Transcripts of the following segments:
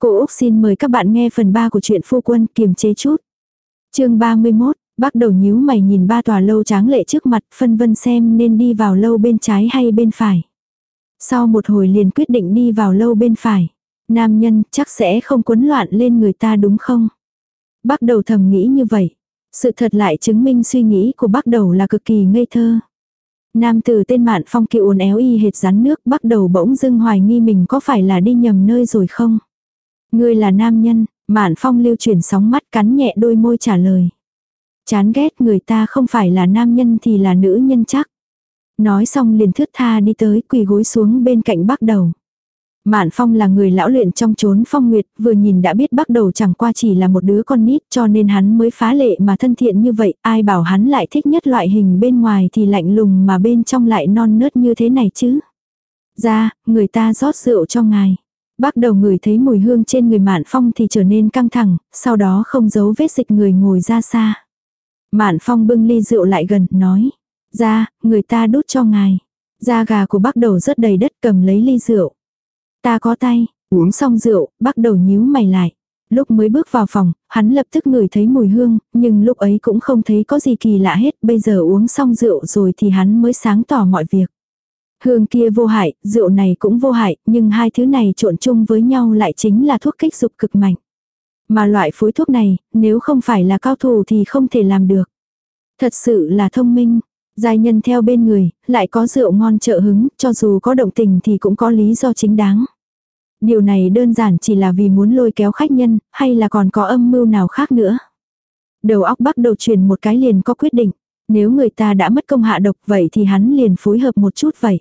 Cô Úc xin mời các bạn nghe phần 3 của truyện phu quân kiềm chế chút. chương 31, bác đầu nhíu mày nhìn ba tòa lâu tráng lệ trước mặt phân vân xem nên đi vào lâu bên trái hay bên phải. Sau một hồi liền quyết định đi vào lâu bên phải. Nam nhân chắc sẽ không quấn loạn lên người ta đúng không? Bác đầu thầm nghĩ như vậy. Sự thật lại chứng minh suy nghĩ của bác đầu là cực kỳ ngây thơ. Nam tử tên mạn phong kiệu uốn éo y hệt rắn nước bắt đầu bỗng dưng hoài nghi mình có phải là đi nhầm nơi rồi không? Ngươi là nam nhân, mạn phong lưu chuyển sóng mắt cắn nhẹ đôi môi trả lời. Chán ghét người ta không phải là nam nhân thì là nữ nhân chắc. Nói xong liền thướt tha đi tới quỳ gối xuống bên cạnh bắt đầu. Mạn Phong là người lão luyện trong chốn phong nguyệt, vừa nhìn đã biết bắt đầu chẳng qua chỉ là một đứa con nít cho nên hắn mới phá lệ mà thân thiện như vậy, ai bảo hắn lại thích nhất loại hình bên ngoài thì lạnh lùng mà bên trong lại non nớt như thế này chứ. Ra, người ta rót rượu cho ngài. Bác đầu người thấy mùi hương trên người Mạn Phong thì trở nên căng thẳng, sau đó không giấu vết dịch người ngồi ra xa. Mạn Phong bưng ly rượu lại gần, nói. Ra, người ta đút cho ngài. Da gà của bác đầu rất đầy đất cầm lấy ly rượu. Ta có tay, uống xong rượu, bác đầu nhíu mày lại. Lúc mới bước vào phòng, hắn lập tức ngửi thấy mùi hương, nhưng lúc ấy cũng không thấy có gì kỳ lạ hết, bây giờ uống xong rượu rồi thì hắn mới sáng tỏ mọi việc. Hương kia vô hại, rượu này cũng vô hại, nhưng hai thứ này trộn chung với nhau lại chính là thuốc kích dục cực mạnh. Mà loại phối thuốc này, nếu không phải là cao thủ thì không thể làm được. Thật sự là thông minh. Giai nhân theo bên người, lại có rượu ngon trợ hứng, cho dù có động tình thì cũng có lý do chính đáng. Điều này đơn giản chỉ là vì muốn lôi kéo khách nhân, hay là còn có âm mưu nào khác nữa. Đầu óc bắt đầu truyền một cái liền có quyết định. Nếu người ta đã mất công hạ độc vậy thì hắn liền phối hợp một chút vậy.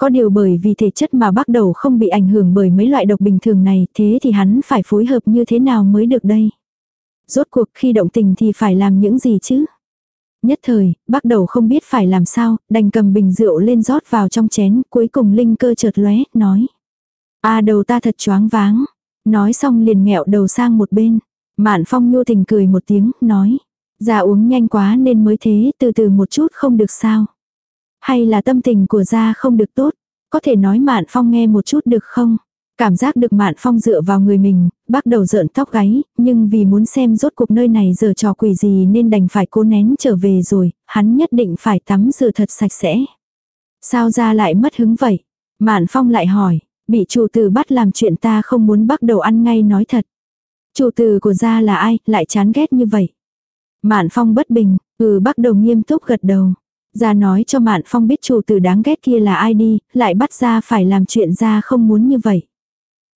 Có điều bởi vì thể chất mà bắt đầu không bị ảnh hưởng bởi mấy loại độc bình thường này, thế thì hắn phải phối hợp như thế nào mới được đây? Rốt cuộc khi động tình thì phải làm những gì chứ? Nhất thời, bắt đầu không biết phải làm sao, đành cầm bình rượu lên rót vào trong chén, cuối cùng linh cơ chợt lóe, nói. a đầu ta thật choáng váng. Nói xong liền nghẹo đầu sang một bên. Mạn phong nhô tình cười một tiếng, nói. Già uống nhanh quá nên mới thế, từ từ một chút không được sao. Hay là tâm tình của gia không được tốt, có thể nói Mạn Phong nghe một chút được không? Cảm giác được Mạn Phong dựa vào người mình, bắt đầu rợn tóc gáy, nhưng vì muốn xem rốt cuộc nơi này giờ trò quỷ gì nên đành phải cố nén trở về rồi, hắn nhất định phải tắm rửa thật sạch sẽ. Sao ra lại mất hứng vậy? Mạn Phong lại hỏi, bị chủ tử bắt làm chuyện ta không muốn bắt đầu ăn ngay nói thật. Chủ tử của gia là ai, lại chán ghét như vậy? Mạn Phong bất bình, ừ bắt đầu nghiêm túc gật đầu. Ra nói cho Mạn Phong biết chủ tử đáng ghét kia là ai đi, lại bắt ra phải làm chuyện ra không muốn như vậy.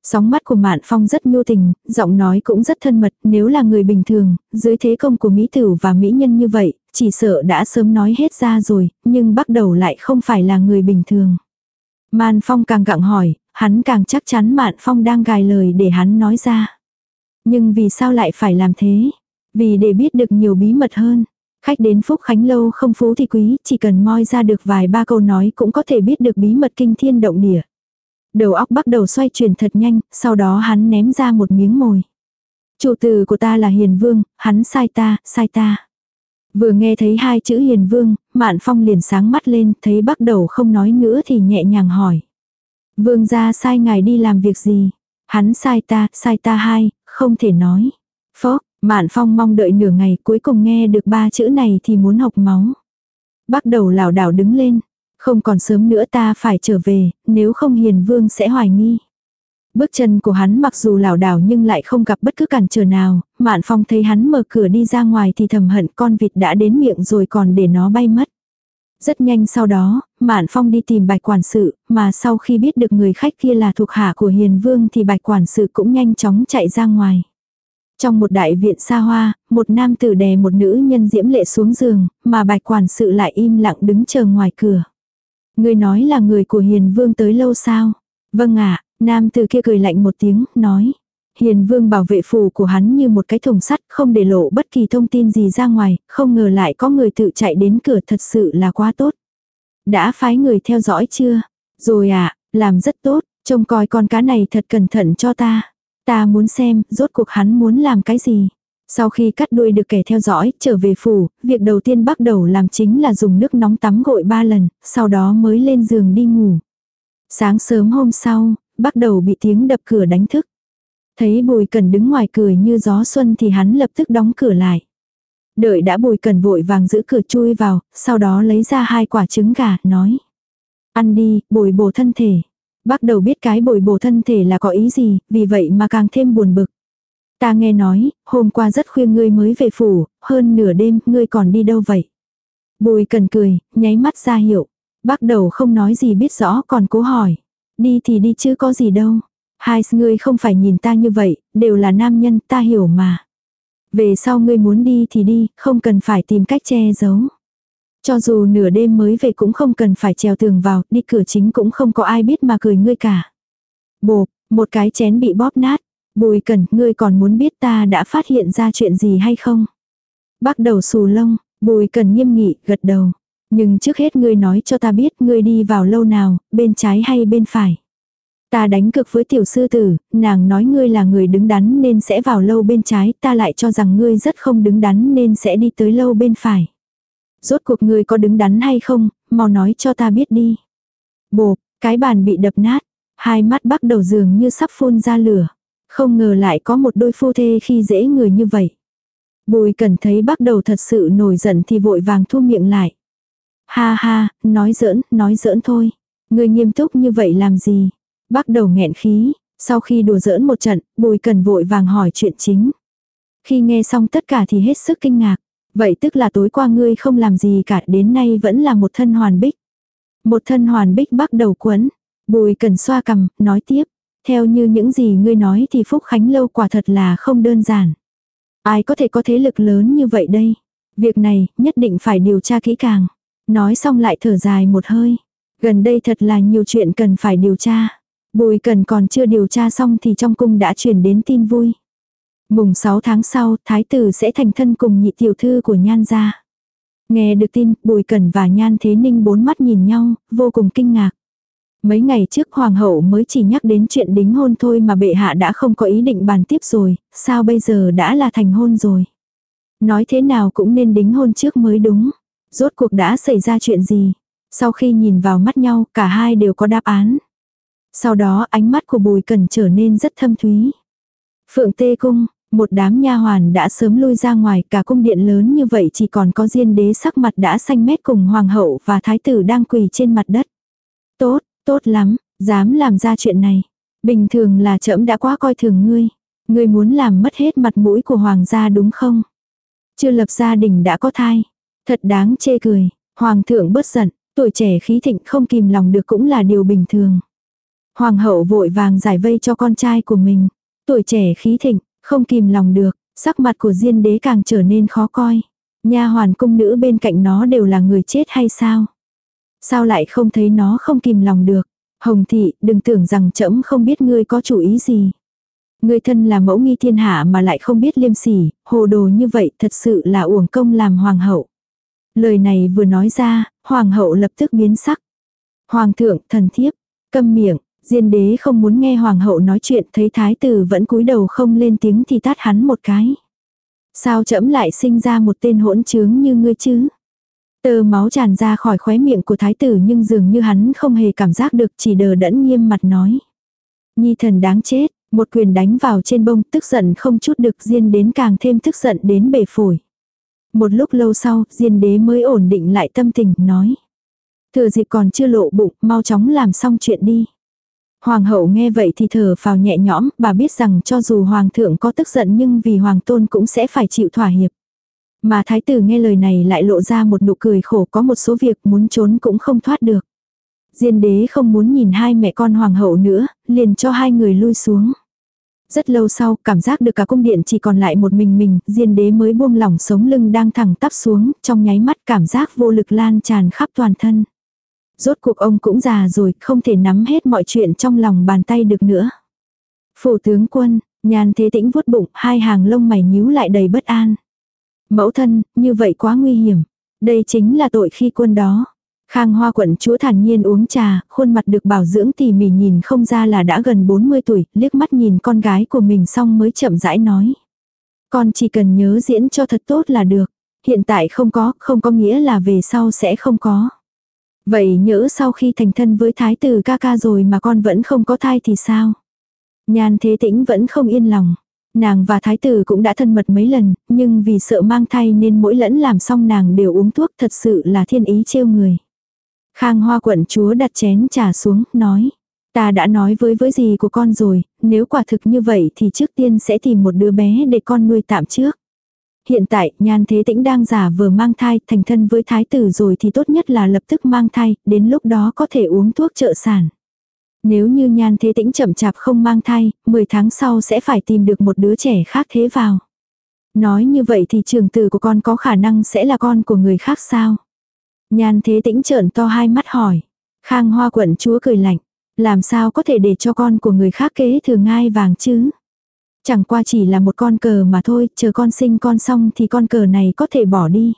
Sóng mắt của Mạn Phong rất nhu tình, giọng nói cũng rất thân mật, nếu là người bình thường, dưới thế công của Mỹ Tử và Mỹ Nhân như vậy, chỉ sợ đã sớm nói hết ra rồi, nhưng bắt đầu lại không phải là người bình thường. Mạn Phong càng gặng hỏi, hắn càng chắc chắn Mạn Phong đang gài lời để hắn nói ra. Nhưng vì sao lại phải làm thế? Vì để biết được nhiều bí mật hơn. Khách đến Phúc Khánh Lâu không phú thì quý, chỉ cần moi ra được vài ba câu nói cũng có thể biết được bí mật kinh thiên động địa. Đầu óc bắt đầu xoay chuyển thật nhanh, sau đó hắn ném ra một miếng mồi. Chủ tử của ta là Hiền Vương, hắn sai ta, sai ta. Vừa nghe thấy hai chữ Hiền Vương, Mạn Phong liền sáng mắt lên, thấy bắt đầu không nói nữa thì nhẹ nhàng hỏi. Vương gia sai ngài đi làm việc gì? Hắn sai ta, sai ta hai, không thể nói. Phốc, Mạn Phong mong đợi nửa ngày cuối cùng nghe được ba chữ này thì muốn học máu. Bắt đầu lảo đảo đứng lên. Không còn sớm nữa ta phải trở về, nếu không hiền vương sẽ hoài nghi. Bước chân của hắn mặc dù lảo đảo nhưng lại không gặp bất cứ cản trở nào, Mạn Phong thấy hắn mở cửa đi ra ngoài thì thầm hận con vịt đã đến miệng rồi còn để nó bay mất. Rất nhanh sau đó, Mạn Phong đi tìm bạch quản sự, mà sau khi biết được người khách kia là thuộc hạ của Hiền Vương thì bạch quản sự cũng nhanh chóng chạy ra ngoài. Trong một đại viện xa hoa, một nam tử đè một nữ nhân diễm lệ xuống giường, mà bạch quản sự lại im lặng đứng chờ ngoài cửa. Người nói là người của hiền vương tới lâu sao? Vâng ạ, nam tử kia cười lạnh một tiếng, nói. Hiền vương bảo vệ phủ của hắn như một cái thùng sắt, không để lộ bất kỳ thông tin gì ra ngoài, không ngờ lại có người tự chạy đến cửa thật sự là quá tốt. Đã phái người theo dõi chưa? Rồi ạ, làm rất tốt, trông coi con cá này thật cẩn thận cho ta. Ta muốn xem, rốt cuộc hắn muốn làm cái gì. Sau khi cắt đuôi được kẻ theo dõi, trở về phủ, việc đầu tiên bắt đầu làm chính là dùng nước nóng tắm gội ba lần, sau đó mới lên giường đi ngủ. Sáng sớm hôm sau, bắt đầu bị tiếng đập cửa đánh thức. Thấy bùi cần đứng ngoài cười như gió xuân thì hắn lập tức đóng cửa lại. Đợi đã bùi cần vội vàng giữ cửa chui vào, sau đó lấy ra hai quả trứng gà, nói. Ăn đi, bồi bổ thân thể. Bắt đầu biết cái bồi bổ thân thể là có ý gì, vì vậy mà càng thêm buồn bực. Ta nghe nói, hôm qua rất khuya ngươi mới về phủ, hơn nửa đêm, ngươi còn đi đâu vậy? Bùi cần cười, nháy mắt ra hiệu. Bắt đầu không nói gì biết rõ còn cố hỏi. Đi thì đi chứ có gì đâu. Hai ngươi không phải nhìn ta như vậy, đều là nam nhân ta hiểu mà. Về sau ngươi muốn đi thì đi, không cần phải tìm cách che giấu. Cho dù nửa đêm mới về cũng không cần phải trèo tường vào, đi cửa chính cũng không có ai biết mà cười ngươi cả. Bộp, một cái chén bị bóp nát. Bùi cần, ngươi còn muốn biết ta đã phát hiện ra chuyện gì hay không? Bắt đầu xù lông, bùi cần nghiêm nghị, gật đầu. Nhưng trước hết ngươi nói cho ta biết ngươi đi vào lâu nào, bên trái hay bên phải. Ta đánh cực với tiểu sư tử, nàng nói ngươi là người đứng đắn nên sẽ vào lâu bên trái, ta lại cho rằng ngươi rất không đứng đắn nên sẽ đi tới lâu bên phải. Rốt cuộc ngươi có đứng đắn hay không, mau nói cho ta biết đi. Bộp, cái bàn bị đập nát, hai mắt bắt đầu dường như sắp phun ra lửa. Không ngờ lại có một đôi phu thê khi dễ người như vậy. Bùi cần thấy bắt đầu thật sự nổi giận thì vội vàng thu miệng lại. Ha ha, nói giỡn, nói giỡn thôi. Người nghiêm túc như vậy làm gì? Bắt đầu nghẹn khí, sau khi đùa giỡn một trận, bùi cần vội vàng hỏi chuyện chính. Khi nghe xong tất cả thì hết sức kinh ngạc. Vậy tức là tối qua ngươi không làm gì cả đến nay vẫn là một thân hoàn bích. Một thân hoàn bích bắt đầu quấn. Bùi cần xoa cầm, nói tiếp. Theo như những gì ngươi nói thì Phúc Khánh Lâu quả thật là không đơn giản. Ai có thể có thế lực lớn như vậy đây? Việc này nhất định phải điều tra kỹ càng. Nói xong lại thở dài một hơi. Gần đây thật là nhiều chuyện cần phải điều tra. Bùi cần còn chưa điều tra xong thì trong cung đã truyền đến tin vui. Mùng 6 tháng sau, thái tử sẽ thành thân cùng nhị tiểu thư của nhan gia. Nghe được tin, bùi cẩn và nhan thế ninh bốn mắt nhìn nhau, vô cùng kinh ngạc. Mấy ngày trước hoàng hậu mới chỉ nhắc đến chuyện đính hôn thôi mà bệ hạ đã không có ý định bàn tiếp rồi, sao bây giờ đã là thành hôn rồi. Nói thế nào cũng nên đính hôn trước mới đúng. Rốt cuộc đã xảy ra chuyện gì? Sau khi nhìn vào mắt nhau, cả hai đều có đáp án. Sau đó ánh mắt của bùi cẩn trở nên rất thâm thúy. Phượng tê cung, một đám nha hoàn đã sớm lui ra ngoài cả cung điện lớn như vậy chỉ còn có diên đế sắc mặt đã xanh mét cùng hoàng hậu và thái tử đang quỳ trên mặt đất. Tốt, tốt lắm, dám làm ra chuyện này. Bình thường là trẫm đã quá coi thường ngươi. Ngươi muốn làm mất hết mặt mũi của hoàng gia đúng không? Chưa lập gia đình đã có thai. Thật đáng chê cười. Hoàng thượng bớt giận, tuổi trẻ khí thịnh không kìm lòng được cũng là điều bình thường. Hoàng hậu vội vàng giải vây cho con trai của mình. Tuổi trẻ khí thịnh, không kìm lòng được, sắc mặt của diên đế càng trở nên khó coi. Nha hoàn cung nữ bên cạnh nó đều là người chết hay sao? Sao lại không thấy nó không kìm lòng được? Hồng thị, đừng tưởng rằng trẫm không biết ngươi có chủ ý gì. Ngươi thân là mẫu nghi thiên hạ mà lại không biết liêm sỉ, hồ đồ như vậy thật sự là uổng công làm hoàng hậu. Lời này vừa nói ra, hoàng hậu lập tức biến sắc. Hoàng thượng, thần thiếp, câm miệng, Diên đế không muốn nghe hoàng hậu nói chuyện thấy thái tử vẫn cúi đầu không lên tiếng thì tát hắn một cái. Sao trẫm lại sinh ra một tên hỗn trướng như ngươi chứ? Tơ máu tràn ra khỏi khóe miệng của thái tử nhưng dường như hắn không hề cảm giác được chỉ đờ đẫn nghiêm mặt nói. Nhi thần đáng chết, một quyền đánh vào trên bông tức giận không chút được diên đến càng thêm tức giận đến bể phổi. Một lúc lâu sau, diên đế mới ổn định lại tâm tình, nói. Thừa dịp còn chưa lộ bụng, mau chóng làm xong chuyện đi. Hoàng hậu nghe vậy thì thở phào nhẹ nhõm, bà biết rằng cho dù hoàng thượng có tức giận nhưng vì hoàng tôn cũng sẽ phải chịu thỏa hiệp. Mà thái tử nghe lời này lại lộ ra một nụ cười khổ có một số việc muốn trốn cũng không thoát được. Diên đế không muốn nhìn hai mẹ con hoàng hậu nữa, liền cho hai người lui xuống. Rất lâu sau, cảm giác được cả cung điện chỉ còn lại một mình mình, diên đế mới buông lỏng sống lưng đang thẳng tắp xuống, trong nháy mắt cảm giác vô lực lan tràn khắp toàn thân. Rốt cuộc ông cũng già rồi, không thể nắm hết mọi chuyện trong lòng bàn tay được nữa. Phủ tướng quân, nhàn thế tĩnh vuốt bụng, hai hàng lông mày nhíu lại đầy bất an. Mẫu thân, như vậy quá nguy hiểm. Đây chính là tội khi quân đó. Khang Hoa quận chúa thản nhiên uống trà, khuôn mặt được bảo dưỡng tỉ mỉ nhìn không ra là đã gần 40 tuổi, liếc mắt nhìn con gái của mình xong mới chậm rãi nói. Con chỉ cần nhớ diễn cho thật tốt là được. Hiện tại không có, không có nghĩa là về sau sẽ không có. Vậy nhỡ sau khi thành thân với thái tử ca ca rồi mà con vẫn không có thai thì sao? Nhan thế tĩnh vẫn không yên lòng. Nàng và thái tử cũng đã thân mật mấy lần, nhưng vì sợ mang thai nên mỗi lẫn làm xong nàng đều uống thuốc thật sự là thiên ý trêu người. Khang hoa quận chúa đặt chén trà xuống, nói. Ta đã nói với với gì của con rồi, nếu quả thực như vậy thì trước tiên sẽ tìm một đứa bé để con nuôi tạm trước. Hiện tại, nhan thế tĩnh đang giả vừa mang thai, thành thân với thái tử rồi thì tốt nhất là lập tức mang thai, đến lúc đó có thể uống thuốc trợ sản. Nếu như nhan thế tĩnh chậm chạp không mang thai, 10 tháng sau sẽ phải tìm được một đứa trẻ khác thế vào. Nói như vậy thì trường tử của con có khả năng sẽ là con của người khác sao? Nhan thế tĩnh trợn to hai mắt hỏi. Khang hoa quận chúa cười lạnh. Làm sao có thể để cho con của người khác kế thừa ngai vàng chứ? Chẳng qua chỉ là một con cờ mà thôi, chờ con sinh con xong thì con cờ này có thể bỏ đi.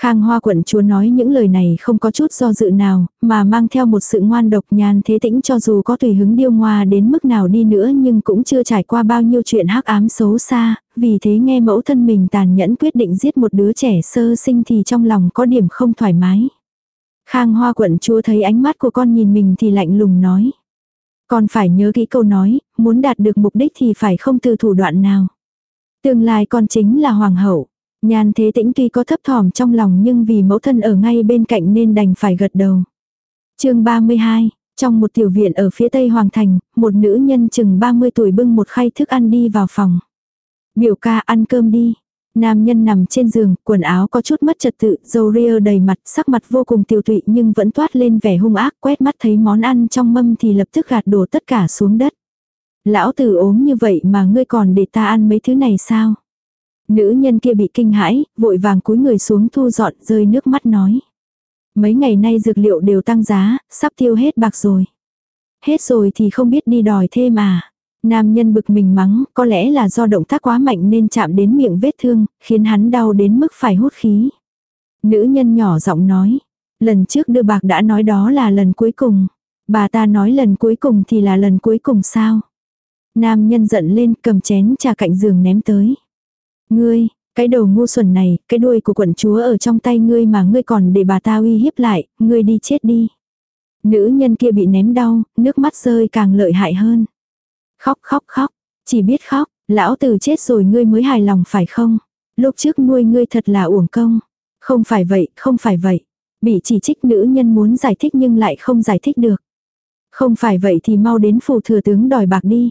Khang Hoa quận chúa nói những lời này không có chút do dự nào, mà mang theo một sự ngoan độc nhàn thế tĩnh cho dù có tùy hứng điêu ngoa đến mức nào đi nữa nhưng cũng chưa trải qua bao nhiêu chuyện hắc ám xấu xa, vì thế nghe mẫu thân mình tàn nhẫn quyết định giết một đứa trẻ sơ sinh thì trong lòng có điểm không thoải mái. Khang Hoa quận chúa thấy ánh mắt của con nhìn mình thì lạnh lùng nói còn phải nhớ kỹ câu nói, muốn đạt được mục đích thì phải không từ thủ đoạn nào. Tương lai con chính là hoàng hậu. Nhan thế tĩnh tuy có thấp thỏm trong lòng nhưng vì mẫu thân ở ngay bên cạnh nên đành phải gật đầu. chương 32, trong một tiểu viện ở phía tây Hoàng Thành, một nữ nhân chừng 30 tuổi bưng một khay thức ăn đi vào phòng. Biểu ca ăn cơm đi. Nam nhân nằm trên giường, quần áo có chút mất trật tự, dầu ria đầy mặt, sắc mặt vô cùng tiêu tụy nhưng vẫn toát lên vẻ hung ác, quét mắt thấy món ăn trong mâm thì lập tức gạt đổ tất cả xuống đất. Lão tử ốm như vậy mà ngươi còn để ta ăn mấy thứ này sao? Nữ nhân kia bị kinh hãi, vội vàng cúi người xuống thu dọn rơi nước mắt nói. Mấy ngày nay dược liệu đều tăng giá, sắp tiêu hết bạc rồi. Hết rồi thì không biết đi đòi thêm à. Nam nhân bực mình mắng, có lẽ là do động tác quá mạnh nên chạm đến miệng vết thương, khiến hắn đau đến mức phải hút khí. Nữ nhân nhỏ giọng nói, lần trước đưa bạc đã nói đó là lần cuối cùng. Bà ta nói lần cuối cùng thì là lần cuối cùng sao? Nam nhân giận lên cầm chén trà cạnh giường ném tới. Ngươi, cái đầu ngu xuẩn này, cái đuôi của quận chúa ở trong tay ngươi mà ngươi còn để bà ta uy hiếp lại, ngươi đi chết đi. Nữ nhân kia bị ném đau, nước mắt rơi càng lợi hại hơn. Khóc khóc khóc, chỉ biết khóc, lão tử chết rồi ngươi mới hài lòng phải không? Lúc trước nuôi ngươi thật là uổng công. Không phải vậy, không phải vậy. Bị chỉ trích nữ nhân muốn giải thích nhưng lại không giải thích được. Không phải vậy thì mau đến phủ thừa tướng đòi bạc đi.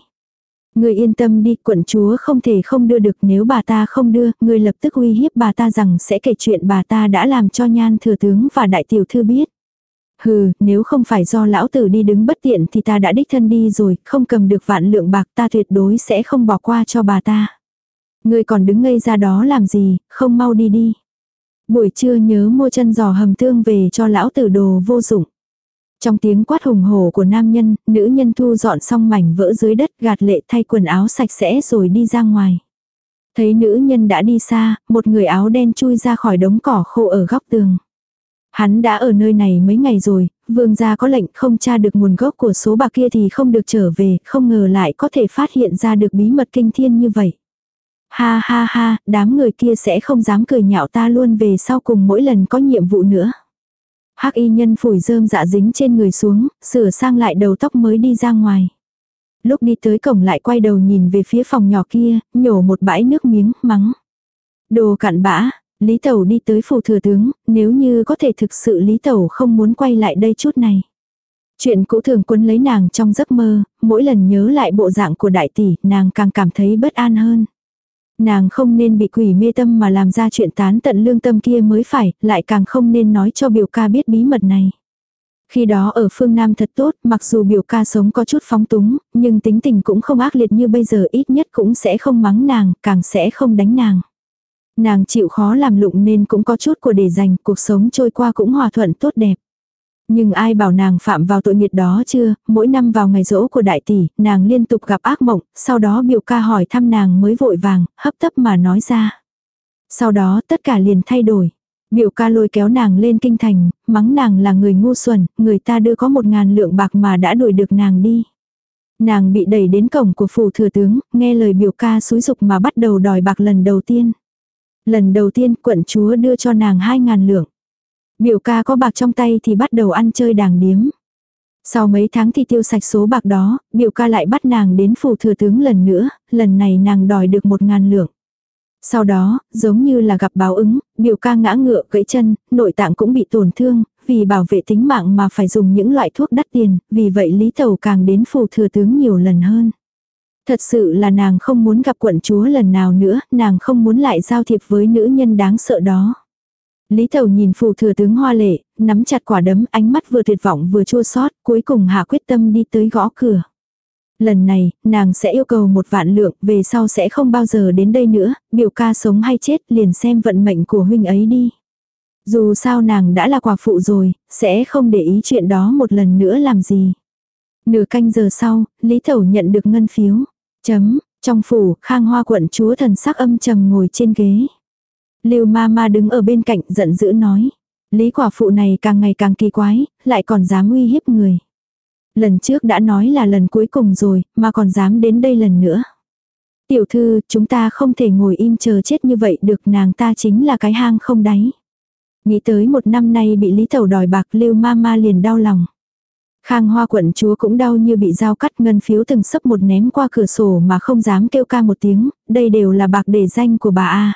ngươi yên tâm đi, quận chúa không thể không đưa được nếu bà ta không đưa, ngươi lập tức uy hiếp bà ta rằng sẽ kể chuyện bà ta đã làm cho nhan thừa tướng và đại tiểu thư biết. Hừ, nếu không phải do lão tử đi đứng bất tiện thì ta đã đích thân đi rồi, không cầm được vạn lượng bạc ta tuyệt đối sẽ không bỏ qua cho bà ta. Người còn đứng ngây ra đó làm gì, không mau đi đi. Buổi trưa nhớ mua chân giò hầm tương về cho lão tử đồ vô dụng. Trong tiếng quát hùng hổ của nam nhân, nữ nhân thu dọn xong mảnh vỡ dưới đất gạt lệ thay quần áo sạch sẽ rồi đi ra ngoài. Thấy nữ nhân đã đi xa, một người áo đen chui ra khỏi đống cỏ khô ở góc tường. Hắn đã ở nơi này mấy ngày rồi, vương gia có lệnh không tra được nguồn gốc của số bạc kia thì không được trở về, không ngờ lại có thể phát hiện ra được bí mật kinh thiên như vậy. Ha ha ha, đám người kia sẽ không dám cười nhạo ta luôn về sau cùng mỗi lần có nhiệm vụ nữa. Hắc y nhân phủi rơm dạ dính trên người xuống, sửa sang lại đầu tóc mới đi ra ngoài. Lúc đi tới cổng lại quay đầu nhìn về phía phòng nhỏ kia, nhổ một bãi nước miếng, mắng. Đồ cặn bã, Lý Tẩu đi tới phủ thừa tướng, nếu như có thể thực sự Lý Tẩu không muốn quay lại đây chút này. Chuyện cũ thường quấn lấy nàng trong giấc mơ, mỗi lần nhớ lại bộ dạng của đại tỷ, nàng càng cảm thấy bất an hơn. Nàng không nên bị quỷ mê tâm mà làm ra chuyện tán tận lương tâm kia mới phải, lại càng không nên nói cho biểu ca biết bí mật này. Khi đó ở phương Nam thật tốt, mặc dù biểu ca sống có chút phóng túng, nhưng tính tình cũng không ác liệt như bây giờ ít nhất cũng sẽ không mắng nàng, càng sẽ không đánh nàng. Nàng chịu khó làm lụng nên cũng có chút của để dành, cuộc sống trôi qua cũng hòa thuận tốt đẹp. Nhưng ai bảo nàng phạm vào tội nghiệt đó chưa, mỗi năm vào ngày rỗ của đại tỷ, nàng liên tục gặp ác mộng, sau đó biểu ca hỏi thăm nàng mới vội vàng, hấp tấp mà nói ra. Sau đó tất cả liền thay đổi. Biểu ca lôi kéo nàng lên kinh thành, mắng nàng là người ngu xuẩn, người ta đưa có một ngàn lượng bạc mà đã đuổi được nàng đi. Nàng bị đẩy đến cổng của phủ thừa tướng, nghe lời biểu ca xúi dục mà bắt đầu đòi bạc lần đầu tiên. Lần đầu tiên quận chúa đưa cho nàng hai ngàn lượng. Biểu ca có bạc trong tay thì bắt đầu ăn chơi đàng điếm. Sau mấy tháng thì tiêu sạch số bạc đó, biểu ca lại bắt nàng đến phủ thừa tướng lần nữa, lần này nàng đòi được một ngàn lượng. Sau đó, giống như là gặp báo ứng, biểu ca ngã ngựa gãy chân, nội tạng cũng bị tổn thương, vì bảo vệ tính mạng mà phải dùng những loại thuốc đắt tiền, vì vậy Lý Tẩu càng đến phủ thừa tướng nhiều lần hơn. Thật sự là nàng không muốn gặp quận chúa lần nào nữa, nàng không muốn lại giao thiệp với nữ nhân đáng sợ đó. Lý Tẩu nhìn phù thừa tướng hoa lệ, nắm chặt quả đấm ánh mắt vừa tuyệt vọng vừa chua xót cuối cùng hạ quyết tâm đi tới gõ cửa. Lần này, nàng sẽ yêu cầu một vạn lượng, về sau sẽ không bao giờ đến đây nữa, biểu ca sống hay chết liền xem vận mệnh của huynh ấy đi. Dù sao nàng đã là quả phụ rồi, sẽ không để ý chuyện đó một lần nữa làm gì. Nửa canh giờ sau, Lý Thầu nhận được ngân phiếu. Chấm, trong phủ, khang hoa quận chúa thần sắc âm trầm ngồi trên ghế. Lưu ma ma đứng ở bên cạnh giận dữ nói. Lý quả phụ này càng ngày càng kỳ quái, lại còn dám uy hiếp người. Lần trước đã nói là lần cuối cùng rồi, mà còn dám đến đây lần nữa. Tiểu thư, chúng ta không thể ngồi im chờ chết như vậy được nàng ta chính là cái hang không đáy. Nghĩ tới một năm nay bị Lý Tẩu đòi bạc lưu ma ma liền đau lòng. Khang hoa quận chúa cũng đau như bị dao cắt ngân phiếu từng sấp một ném qua cửa sổ mà không dám kêu ca một tiếng, đây đều là bạc để danh của bà A.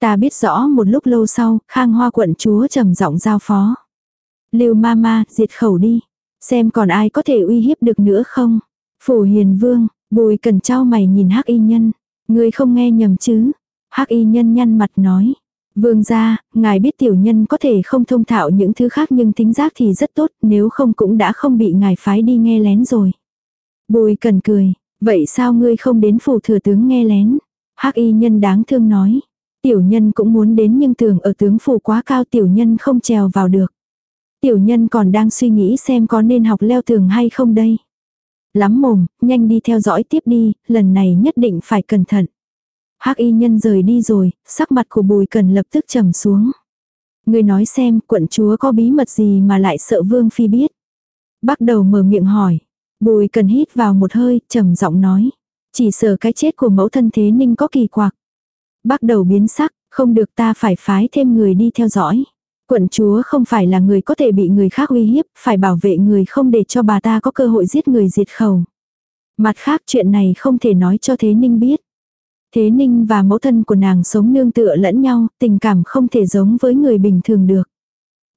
Ta biết rõ một lúc lâu sau, khang hoa quận chúa trầm giọng giao phó. Lưu ma ma, diệt khẩu đi. Xem còn ai có thể uy hiếp được nữa không? Phủ hiền vương, bùi cần trao mày nhìn hắc y nhân. Người không nghe nhầm chứ? hắc y nhân nhăn mặt nói. Vương gia, ngài biết tiểu nhân có thể không thông thạo những thứ khác nhưng tính giác thì rất tốt, nếu không cũng đã không bị ngài phái đi nghe lén rồi. Bùi cần cười, vậy sao ngươi không đến phủ thừa tướng nghe lén? hắc y nhân đáng thương nói. Tiểu nhân cũng muốn đến nhưng tưởng ở tướng phủ quá cao tiểu nhân không trèo vào được. Tiểu nhân còn đang suy nghĩ xem có nên học leo tường hay không đây. Lắm mồm, nhanh đi theo dõi tiếp đi, lần này nhất định phải cẩn thận hắc y nhân rời đi rồi, sắc mặt của bùi cần lập tức trầm xuống. Người nói xem quận chúa có bí mật gì mà lại sợ vương phi biết. Bắt đầu mở miệng hỏi. Bùi cần hít vào một hơi, trầm giọng nói. Chỉ sợ cái chết của mẫu thân thế ninh có kỳ quặc. Bắt đầu biến sắc, không được ta phải phái thêm người đi theo dõi. Quận chúa không phải là người có thể bị người khác uy hiếp, phải bảo vệ người không để cho bà ta có cơ hội giết người diệt khẩu. Mặt khác chuyện này không thể nói cho Thế Ninh biết. Thế Ninh và mẫu thân của nàng sống nương tựa lẫn nhau, tình cảm không thể giống với người bình thường được.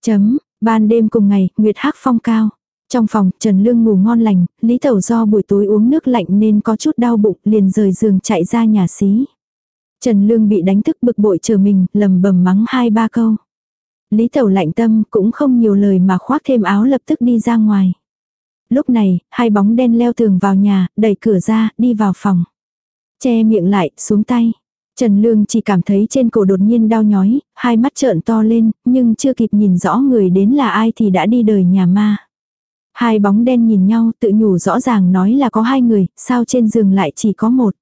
Chấm, ban đêm cùng ngày, Nguyệt Hắc phong cao. Trong phòng, Trần Lương ngủ ngon lành, Lý Tẩu do buổi tối uống nước lạnh nên có chút đau bụng, liền rời giường chạy ra nhà xí. Trần Lương bị đánh thức bực bội chờ mình, lầm bầm mắng hai ba câu. Lý Tẩu lạnh tâm cũng không nhiều lời mà khoác thêm áo lập tức đi ra ngoài. Lúc này, hai bóng đen leo tường vào nhà, đẩy cửa ra, đi vào phòng. Che miệng lại, xuống tay. Trần Lương chỉ cảm thấy trên cổ đột nhiên đau nhói, hai mắt trợn to lên, nhưng chưa kịp nhìn rõ người đến là ai thì đã đi đời nhà ma. Hai bóng đen nhìn nhau tự nhủ rõ ràng nói là có hai người, sao trên giường lại chỉ có một.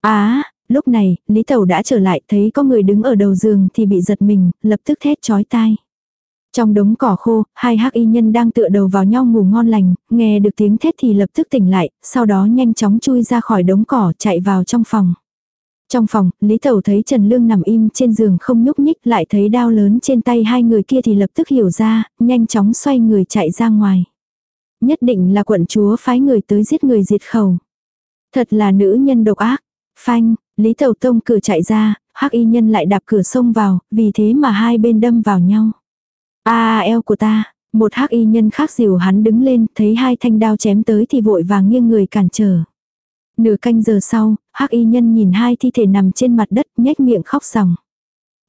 Á, Lúc này, Lý Tẩu đã trở lại thấy có người đứng ở đầu giường thì bị giật mình, lập tức thét chói tai. Trong đống cỏ khô, hai hắc y nhân đang tựa đầu vào nhau ngủ ngon lành, nghe được tiếng thét thì lập tức tỉnh lại, sau đó nhanh chóng chui ra khỏi đống cỏ chạy vào trong phòng. Trong phòng, Lý Tẩu thấy Trần Lương nằm im trên giường không nhúc nhích lại thấy đau lớn trên tay hai người kia thì lập tức hiểu ra, nhanh chóng xoay người chạy ra ngoài. Nhất định là quận chúa phái người tới giết người diệt khẩu. Thật là nữ nhân độc ác. Phanh, Lý Tẩu Tông cửa chạy ra, hắc y nhân lại đạp cửa xông vào, vì thế mà hai bên đâm vào nhau a eo của ta, một hắc y nhân khác dìu hắn đứng lên, thấy hai thanh đao chém tới thì vội vàng nghiêng người cản trở. Nửa canh giờ sau, hắc y nhân nhìn hai thi thể nằm trên mặt đất, nhếch miệng khóc sòng.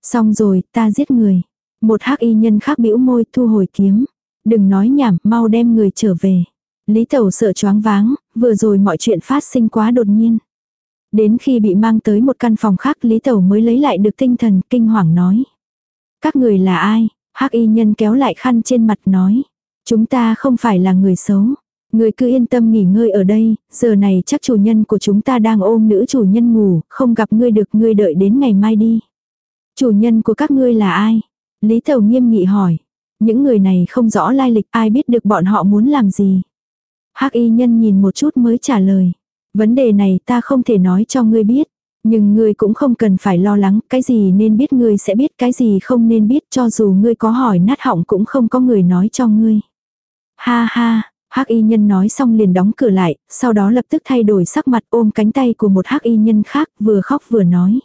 Xong rồi, ta giết người. Một hắc y nhân khác bĩu môi thu hồi kiếm. Đừng nói nhảm, mau đem người trở về. Lý Tẩu sợ choáng váng, vừa rồi mọi chuyện phát sinh quá đột nhiên. Đến khi bị mang tới một căn phòng khác Lý Tẩu mới lấy lại được tinh thần kinh hoàng nói. Các người là ai? Hắc y nhân kéo lại khăn trên mặt nói. Chúng ta không phải là người xấu. Người cứ yên tâm nghỉ ngơi ở đây, giờ này chắc chủ nhân của chúng ta đang ôm nữ chủ nhân ngủ, không gặp ngươi được ngươi đợi đến ngày mai đi. Chủ nhân của các ngươi là ai? Lý Thầu nghiêm nghị hỏi. Những người này không rõ lai lịch ai biết được bọn họ muốn làm gì. hắc y nhân nhìn một chút mới trả lời. Vấn đề này ta không thể nói cho ngươi biết. Nhưng ngươi cũng không cần phải lo lắng, cái gì nên biết ngươi sẽ biết, cái gì không nên biết cho dù ngươi có hỏi nát họng cũng không có người nói cho ngươi. Ha ha, Hắc y nhân nói xong liền đóng cửa lại, sau đó lập tức thay đổi sắc mặt ôm cánh tay của một hắc y nhân khác, vừa khóc vừa nói.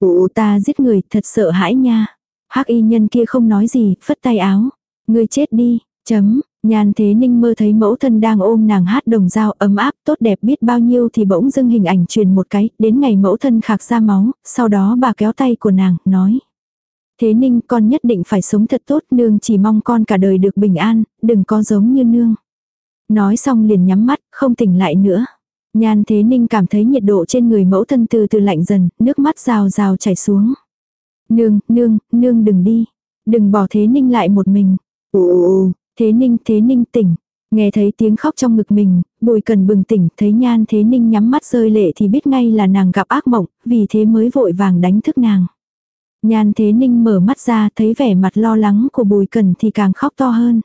Ủa ta giết người, thật sợ hãi nha. Hắc y nhân kia không nói gì, phất tay áo. Ngươi chết đi, chấm, Nhan thế ninh mơ thấy mẫu thân đang ôm nàng hát đồng dao ấm áp tốt đẹp biết bao nhiêu thì bỗng dưng hình ảnh truyền một cái, đến ngày mẫu thân khạc ra máu, sau đó bà kéo tay của nàng, nói. Thế ninh con nhất định phải sống thật tốt, nương chỉ mong con cả đời được bình an, đừng có giống như nương. Nói xong liền nhắm mắt, không tỉnh lại nữa. Nhan thế ninh cảm thấy nhiệt độ trên người mẫu thân từ từ lạnh dần, nước mắt rào rào chảy xuống. Nương, nương, nương đừng đi. Đừng bỏ thế ninh lại một mình. Ồ, thế ninh, thế ninh tỉnh. Nghe thấy tiếng khóc trong ngực mình, bùi cần bừng tỉnh, thấy nhan thế ninh nhắm mắt rơi lệ thì biết ngay là nàng gặp ác mộng, vì thế mới vội vàng đánh thức nàng. Nhan thế ninh mở mắt ra thấy vẻ mặt lo lắng của bùi cần thì càng khóc to hơn.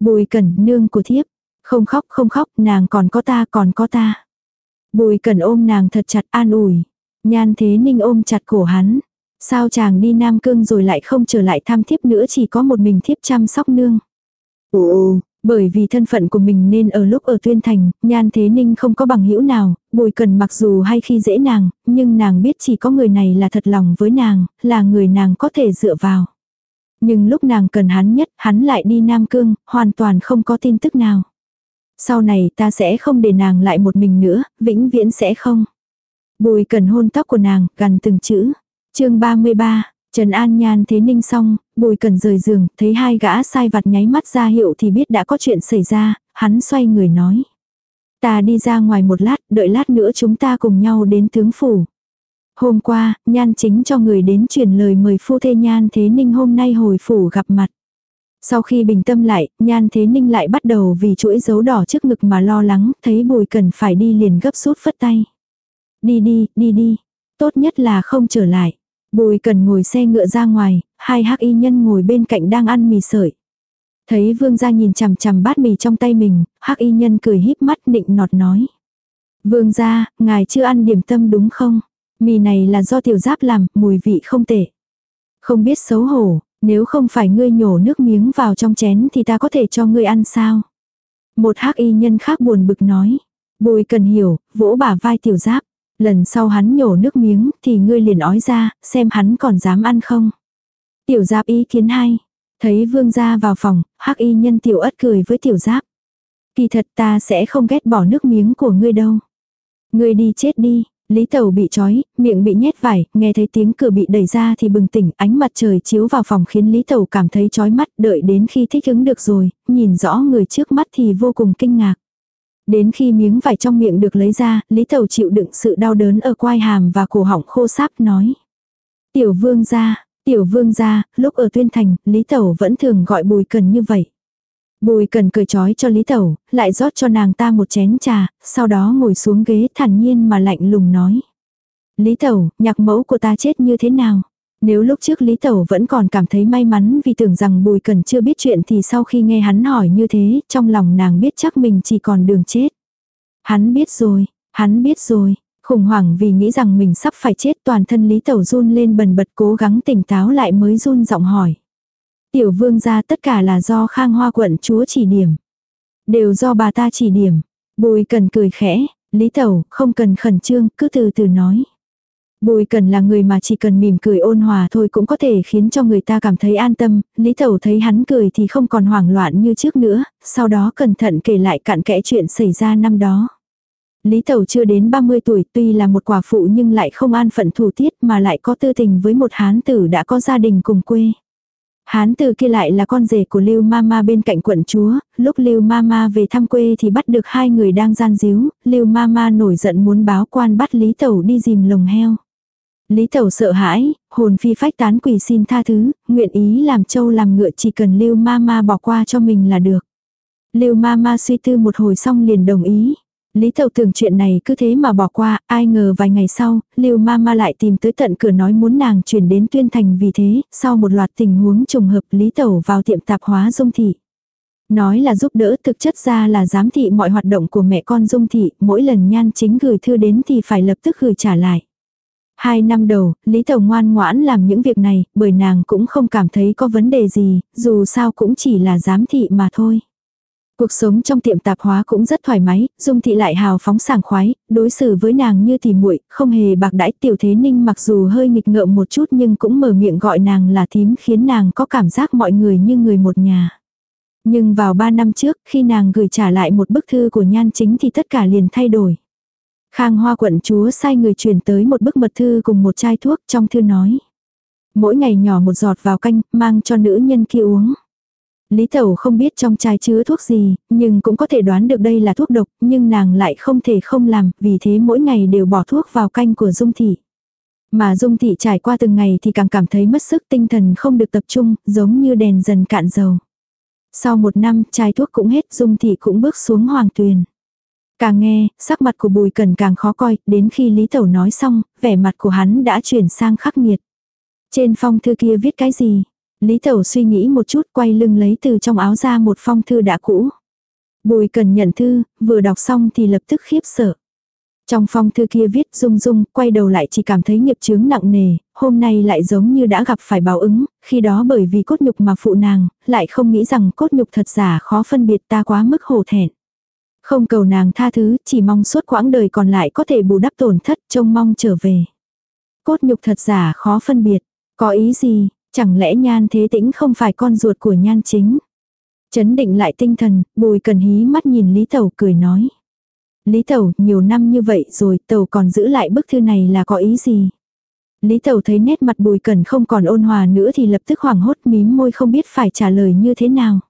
Bùi cần nương của thiếp, không khóc không khóc, nàng còn có ta còn có ta. Bùi cần ôm nàng thật chặt an ủi. Nhan thế ninh ôm chặt cổ hắn. Sao chàng đi Nam Cương rồi lại không trở lại thăm thiếp nữa chỉ có một mình thiếp chăm sóc nương. Ồ, bởi vì thân phận của mình nên ở lúc ở Tuyên Thành, Nhan Thế Ninh không có bằng hữu nào, Bùi Cần mặc dù hay khi dễ nàng, nhưng nàng biết chỉ có người này là thật lòng với nàng, là người nàng có thể dựa vào. Nhưng lúc nàng cần hắn nhất, hắn lại đi Nam Cương, hoàn toàn không có tin tức nào. Sau này ta sẽ không để nàng lại một mình nữa, vĩnh viễn sẽ không. Bùi cần hôn tóc của nàng, gần từng chữ. chương 33, Trần An Nhan thế ninh xong, bùi cần rời giường, thấy hai gã sai vặt nháy mắt ra hiệu thì biết đã có chuyện xảy ra, hắn xoay người nói. Ta đi ra ngoài một lát, đợi lát nữa chúng ta cùng nhau đến tướng phủ. Hôm qua, Nhan chính cho người đến truyền lời mời phu thê Nhan Thế Ninh hôm nay hồi phủ gặp mặt. Sau khi bình tâm lại, Nhan Thế Ninh lại bắt đầu vì chuỗi dấu đỏ trước ngực mà lo lắng, thấy bùi cần phải đi liền gấp rút phất tay. Đi đi, đi đi. Tốt nhất là không trở lại. Bùi cần ngồi xe ngựa ra ngoài, hai hắc y nhân ngồi bên cạnh đang ăn mì sợi. Thấy vương gia nhìn chằm chằm bát mì trong tay mình, hắc y nhân cười híp mắt định nọt nói. Vương gia, ngài chưa ăn điểm tâm đúng không? Mì này là do tiểu giáp làm, mùi vị không tệ. Không biết xấu hổ, nếu không phải ngươi nhổ nước miếng vào trong chén thì ta có thể cho ngươi ăn sao? Một hắc y nhân khác buồn bực nói. Bùi cần hiểu, vỗ bả vai tiểu giáp. Lần sau hắn nhổ nước miếng thì ngươi liền ói ra, xem hắn còn dám ăn không. Tiểu giáp ý kiến hay. Thấy vương gia vào phòng, hắc y nhân tiểu ất cười với tiểu giáp. Kỳ thật ta sẽ không ghét bỏ nước miếng của ngươi đâu. Ngươi đi chết đi, Lý Tẩu bị trói, miệng bị nhét vải, nghe thấy tiếng cửa bị đẩy ra thì bừng tỉnh, ánh mặt trời chiếu vào phòng khiến Lý Tẩu cảm thấy chói mắt, đợi đến khi thích ứng được rồi, nhìn rõ người trước mắt thì vô cùng kinh ngạc. Đến khi miếng vải trong miệng được lấy ra, Lý Tẩu chịu đựng sự đau đớn ở quai hàm và cổ họng khô sáp nói. Tiểu vương gia, tiểu vương gia, lúc ở tuyên thành, Lý Tẩu vẫn thường gọi bùi cần như vậy. Bùi cần cười chói cho Lý Tẩu, lại rót cho nàng ta một chén trà, sau đó ngồi xuống ghế thản nhiên mà lạnh lùng nói. Lý Tẩu, nhạc mẫu của ta chết như thế nào? Nếu lúc trước Lý Tẩu vẫn còn cảm thấy may mắn vì tưởng rằng Bùi Cần chưa biết chuyện thì sau khi nghe hắn hỏi như thế, trong lòng nàng biết chắc mình chỉ còn đường chết. Hắn biết rồi, hắn biết rồi, khủng hoảng vì nghĩ rằng mình sắp phải chết toàn thân Lý Tẩu run lên bần bật cố gắng tỉnh táo lại mới run giọng hỏi. Tiểu vương gia tất cả là do khang hoa quận chúa chỉ điểm. Đều do bà ta chỉ điểm. Bùi cần cười khẽ, Lý Tẩu không cần khẩn trương, cứ từ từ nói. Bùi cần là người mà chỉ cần mỉm cười ôn hòa thôi cũng có thể khiến cho người ta cảm thấy an tâm, Lý Tẩu thấy hắn cười thì không còn hoảng loạn như trước nữa, sau đó cẩn thận kể lại cặn kẽ chuyện xảy ra năm đó. Lý Tẩu chưa đến 30 tuổi tuy là một quả phụ nhưng lại không an phận thủ tiết mà lại có tư tình với một hán tử đã có gia đình cùng quê. Hán tử kia lại là con rể của Lưu Mama bên cạnh quận chúa, lúc Lưu Mama về thăm quê thì bắt được hai người đang gian díu, Lưu Mama nổi giận muốn báo quan bắt Lý Tẩu đi dìm lồng heo. Lý Tẩu sợ hãi, hồn phi phách tán quỳ xin tha thứ, nguyện ý làm châu làm ngựa chỉ cần Lưu Mama bỏ qua cho mình là được. Lưu Mama suy tư một hồi xong liền đồng ý. Lý Tẩu tưởng chuyện này cứ thế mà bỏ qua, ai ngờ vài ngày sau, Lưu Mama lại tìm tới tận cửa nói muốn nàng chuyển đến Tuyên Thành vì thế, sau một loạt tình huống trùng hợp Lý Tẩu vào tiệm tạp hóa Dung Thị. Nói là giúp đỡ thực chất ra là giám thị mọi hoạt động của mẹ con Dung Thị, mỗi lần nhan chính gửi thư đến thì phải lập tức gửi trả lại. Hai năm đầu, Lý Tẩu ngoan ngoãn làm những việc này, bởi nàng cũng không cảm thấy có vấn đề gì, dù sao cũng chỉ là giám thị mà thôi. Cuộc sống trong tiệm tạp hóa cũng rất thoải mái, Dung Thị lại hào phóng sảng khoái, đối xử với nàng như thì muội, không hề bạc đãi tiểu thế ninh mặc dù hơi nghịch ngợm một chút nhưng cũng mở miệng gọi nàng là thím khiến nàng có cảm giác mọi người như người một nhà. Nhưng vào ba năm trước, khi nàng gửi trả lại một bức thư của nhan chính thì tất cả liền thay đổi. Khang Hoa quận chúa sai người chuyển tới một bức mật thư cùng một chai thuốc trong thư nói. Mỗi ngày nhỏ một giọt vào canh, mang cho nữ nhân kia uống. Lý Tẩu không biết trong chai chứa thuốc gì, nhưng cũng có thể đoán được đây là thuốc độc, nhưng nàng lại không thể không làm, vì thế mỗi ngày đều bỏ thuốc vào canh của Dung Thị. Mà Dung Thị trải qua từng ngày thì càng cảm thấy mất sức tinh thần không được tập trung, giống như đèn dần cạn dầu. Sau một năm, chai thuốc cũng hết, Dung Thị cũng bước xuống hoàng tuyền. Càng nghe, sắc mặt của Bùi Cần càng khó coi, đến khi Lý Tẩu nói xong, vẻ mặt của hắn đã chuyển sang khắc nghiệt. Trên phong thư kia viết cái gì? Lý Tẩu suy nghĩ một chút quay lưng lấy từ trong áo ra một phong thư đã cũ. Bùi cần nhận thư, vừa đọc xong thì lập tức khiếp sợ. Trong phong thư kia viết rung rung, quay đầu lại chỉ cảm thấy nghiệp chướng nặng nề, hôm nay lại giống như đã gặp phải báo ứng, khi đó bởi vì cốt nhục mà phụ nàng, lại không nghĩ rằng cốt nhục thật giả khó phân biệt ta quá mức hổ thẹn. Không cầu nàng tha thứ, chỉ mong suốt quãng đời còn lại có thể bù đắp tổn thất, trông mong trở về. Cốt nhục thật giả khó phân biệt, có ý gì, chẳng lẽ nhan thế tĩnh không phải con ruột của nhan chính. Chấn định lại tinh thần, bùi cần hí mắt nhìn Lý Tẩu cười nói. Lý Tẩu, nhiều năm như vậy rồi, Tẩu còn giữ lại bức thư này là có ý gì? Lý Tẩu thấy nét mặt bùi cần không còn ôn hòa nữa thì lập tức hoảng hốt mím môi không biết phải trả lời như thế nào.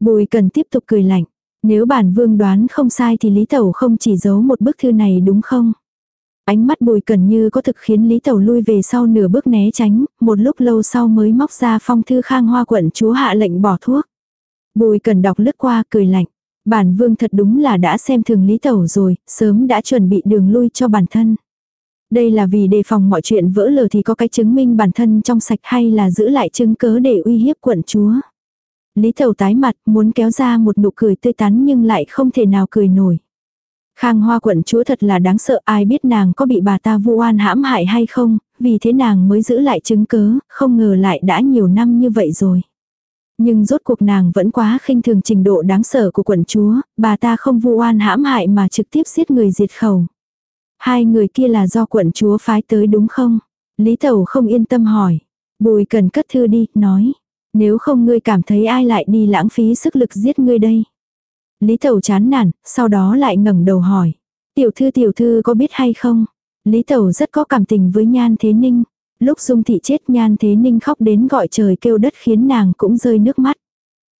Bùi cần tiếp tục cười lạnh. Nếu bản vương đoán không sai thì Lý Tẩu không chỉ giấu một bức thư này đúng không? Ánh mắt bùi cần như có thực khiến Lý Tẩu lui về sau nửa bước né tránh, một lúc lâu sau mới móc ra phong thư khang hoa quận chúa hạ lệnh bỏ thuốc. Bùi cần đọc lướt qua cười lạnh. Bản vương thật đúng là đã xem thường Lý Tẩu rồi, sớm đã chuẩn bị đường lui cho bản thân. Đây là vì đề phòng mọi chuyện vỡ lờ thì có cái chứng minh bản thân trong sạch hay là giữ lại chứng cớ để uy hiếp quận chúa. Lý Thầu tái mặt muốn kéo ra một nụ cười tươi tắn nhưng lại không thể nào cười nổi. Khang Hoa quận chúa thật là đáng sợ ai biết nàng có bị bà ta vu oan hãm hại hay không, vì thế nàng mới giữ lại chứng cớ, không ngờ lại đã nhiều năm như vậy rồi. Nhưng rốt cuộc nàng vẫn quá khinh thường trình độ đáng sợ của quận chúa, bà ta không vu oan hãm hại mà trực tiếp giết người diệt khẩu. Hai người kia là do quận chúa phái tới đúng không? Lý Tẩu không yên tâm hỏi. Bùi cần cất thư đi, nói. Nếu không ngươi cảm thấy ai lại đi lãng phí sức lực giết ngươi đây. Lý Tẩu chán nản, sau đó lại ngẩng đầu hỏi. Tiểu thư tiểu thư có biết hay không? Lý Tẩu rất có cảm tình với Nhan Thế Ninh. Lúc Dung Thị chết Nhan Thế Ninh khóc đến gọi trời kêu đất khiến nàng cũng rơi nước mắt.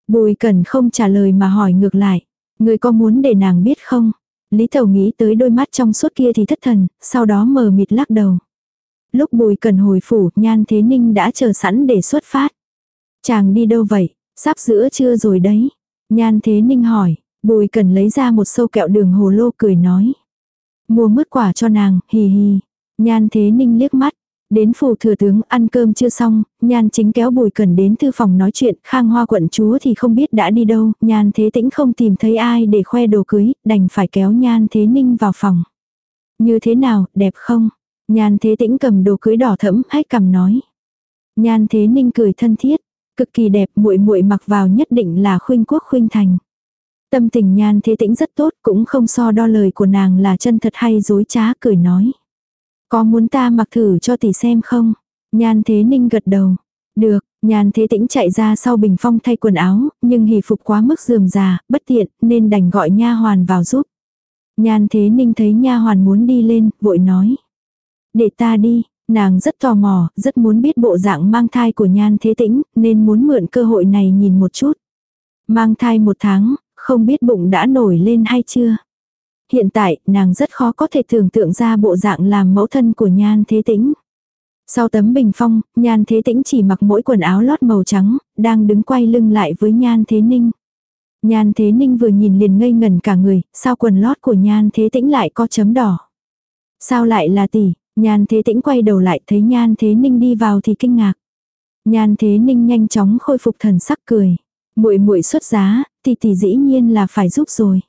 Bùi Cần không trả lời mà hỏi ngược lại. Người có muốn để nàng biết không? Lý Tẩu nghĩ tới đôi mắt trong suốt kia thì thất thần, sau đó mờ mịt lắc đầu. Lúc Bùi Cần hồi phủ, Nhan Thế Ninh đã chờ sẵn để xuất phát. Chàng đi đâu vậy? Sắp giữa trưa rồi đấy. Nhan Thế Ninh hỏi. Bùi cần lấy ra một sâu kẹo đường hồ lô cười nói. Mua mứt quả cho nàng, hì hì. Nhan thế ninh liếc mắt. Đến phủ thừa tướng ăn cơm chưa xong, nhan chính kéo bùi cần đến thư phòng nói chuyện, khang hoa quận chúa thì không biết đã đi đâu, nhan thế tĩnh không tìm thấy ai để khoe đồ cưới, đành phải kéo nhan thế ninh vào phòng. Như thế nào, đẹp không? Nhan thế tĩnh cầm đồ cưới đỏ thẫm, hách cầm nói. Nhan thế ninh cười thân thiết, cực kỳ đẹp muội muội mặc vào nhất định là khuynh quốc khuynh thành. Tâm tình nhan thế tĩnh rất tốt cũng không so đo lời của nàng là chân thật hay dối trá cười nói. Có muốn ta mặc thử cho tỷ xem không? Nhan thế ninh gật đầu. Được, nhan thế tĩnh chạy ra sau bình phong thay quần áo, nhưng hỷ phục quá mức dườm già, bất tiện, nên đành gọi nha hoàn vào giúp. Nhan thế ninh thấy nha hoàn muốn đi lên, vội nói. Để ta đi, nàng rất tò mò, rất muốn biết bộ dạng mang thai của nhan thế tĩnh, nên muốn mượn cơ hội này nhìn một chút. Mang thai một tháng, không biết bụng đã nổi lên hay chưa. Hiện tại, nàng rất khó có thể tưởng tượng ra bộ dạng làm mẫu thân của nhan thế tĩnh. Sau tấm bình phong, nhan thế tĩnh chỉ mặc mỗi quần áo lót màu trắng, đang đứng quay lưng lại với nhan thế ninh. Nhan thế ninh vừa nhìn liền ngây ngẩn cả người, sao quần lót của nhan thế tĩnh lại có chấm đỏ. Sao lại là tỷ, nhan thế tĩnh quay đầu lại thấy nhan thế ninh đi vào thì kinh ngạc. Nhan thế ninh nhanh chóng khôi phục thần sắc cười muội muội xuất giá, thì tỷ dĩ nhiên là phải giúp rồi.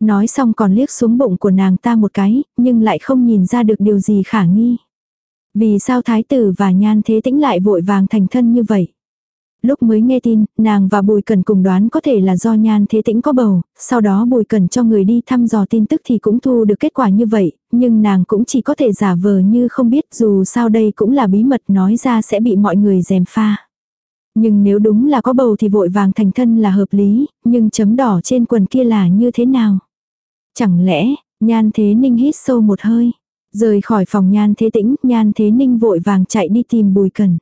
Nói xong còn liếc xuống bụng của nàng ta một cái, nhưng lại không nhìn ra được điều gì khả nghi. Vì sao thái tử và nhan thế tĩnh lại vội vàng thành thân như vậy? Lúc mới nghe tin, nàng và Bùi Cần cùng đoán có thể là do Nhan Thế Tĩnh có bầu, sau đó Bùi Cần cho người đi thăm dò tin tức thì cũng thu được kết quả như vậy, nhưng nàng cũng chỉ có thể giả vờ như không biết dù sao đây cũng là bí mật nói ra sẽ bị mọi người dèm pha. Nhưng nếu đúng là có bầu thì vội vàng thành thân là hợp lý, nhưng chấm đỏ trên quần kia là như thế nào? Chẳng lẽ, Nhan Thế Ninh hít sâu một hơi, rời khỏi phòng Nhan Thế Tĩnh, Nhan Thế Ninh vội vàng chạy đi tìm Bùi Cần.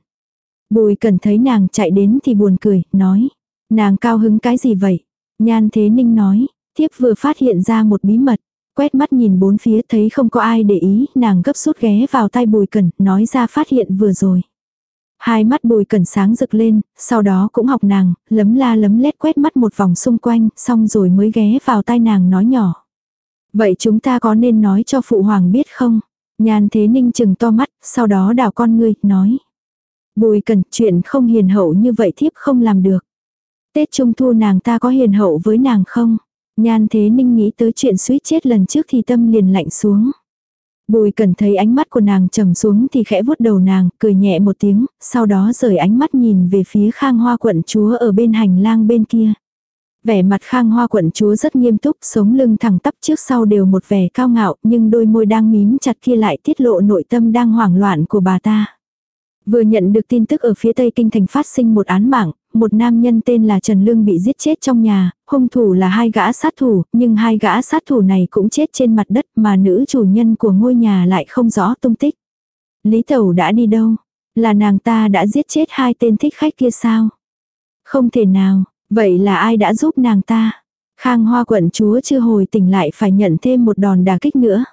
Bùi cần thấy nàng chạy đến thì buồn cười, nói. Nàng cao hứng cái gì vậy? Nhan Thế Ninh nói, thiếp vừa phát hiện ra một bí mật. Quét mắt nhìn bốn phía thấy không có ai để ý, nàng gấp rút ghé vào tay bùi cần, nói ra phát hiện vừa rồi. Hai mắt bùi cần sáng rực lên, sau đó cũng học nàng, lấm la lấm lét quét mắt một vòng xung quanh, xong rồi mới ghé vào tai nàng nói nhỏ. Vậy chúng ta có nên nói cho phụ hoàng biết không? Nhan thế ninh chừng to mắt, sau đó đảo con ngươi, nói. Bùi cần chuyện không hiền hậu như vậy thiếp không làm được. Tết trung thu nàng ta có hiền hậu với nàng không? Nhan thế ninh nghĩ tới chuyện suýt chết lần trước thì tâm liền lạnh xuống. Bùi cần thấy ánh mắt của nàng trầm xuống thì khẽ vuốt đầu nàng, cười nhẹ một tiếng, sau đó rời ánh mắt nhìn về phía khang hoa quận chúa ở bên hành lang bên kia. Vẻ mặt khang hoa quận chúa rất nghiêm túc, sống lưng thẳng tắp trước sau đều một vẻ cao ngạo, nhưng đôi môi đang mím chặt kia lại tiết lộ nội tâm đang hoảng loạn của bà ta. Vừa nhận được tin tức ở phía tây kinh thành phát sinh một án mạng, một nam nhân tên là Trần Lương bị giết chết trong nhà, hung thủ là hai gã sát thủ, nhưng hai gã sát thủ này cũng chết trên mặt đất mà nữ chủ nhân của ngôi nhà lại không rõ tung tích. Lý Tẩu đã đi đâu? Là nàng ta đã giết chết hai tên thích khách kia sao? Không thể nào, vậy là ai đã giúp nàng ta? Khang Hoa quận chúa chưa hồi tỉnh lại phải nhận thêm một đòn đà kích nữa.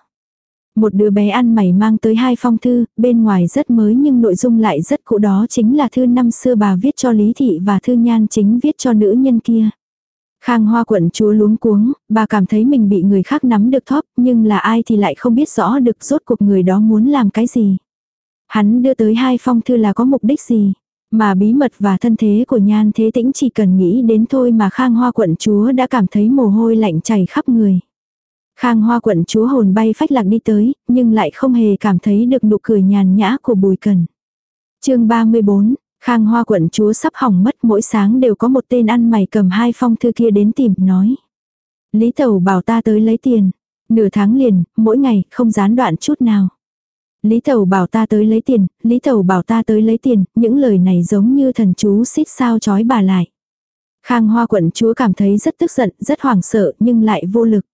Một đứa bé ăn mày mang tới hai phong thư, bên ngoài rất mới nhưng nội dung lại rất cũ đó chính là thư năm xưa bà viết cho Lý Thị và thư nhan chính viết cho nữ nhân kia. Khang Hoa quận chúa luống cuống, bà cảm thấy mình bị người khác nắm được thóp, nhưng là ai thì lại không biết rõ được rốt cuộc người đó muốn làm cái gì. Hắn đưa tới hai phong thư là có mục đích gì, mà bí mật và thân thế của nhan thế tĩnh chỉ cần nghĩ đến thôi mà Khang Hoa quận chúa đã cảm thấy mồ hôi lạnh chảy khắp người. Khang hoa quận chúa hồn bay phách lạc đi tới, nhưng lại không hề cảm thấy được nụ cười nhàn nhã của bùi cần. chương 34, Khang hoa quận chúa sắp hỏng mất mỗi sáng đều có một tên ăn mày cầm hai phong thư kia đến tìm, nói. Lý Tẩu bảo ta tới lấy tiền. Nửa tháng liền, mỗi ngày, không gián đoạn chút nào. Lý Tẩu bảo ta tới lấy tiền, Lý Tẩu bảo ta tới lấy tiền, những lời này giống như thần chú xít sao chói bà lại. Khang hoa quận chúa cảm thấy rất tức giận, rất hoảng sợ nhưng lại vô lực.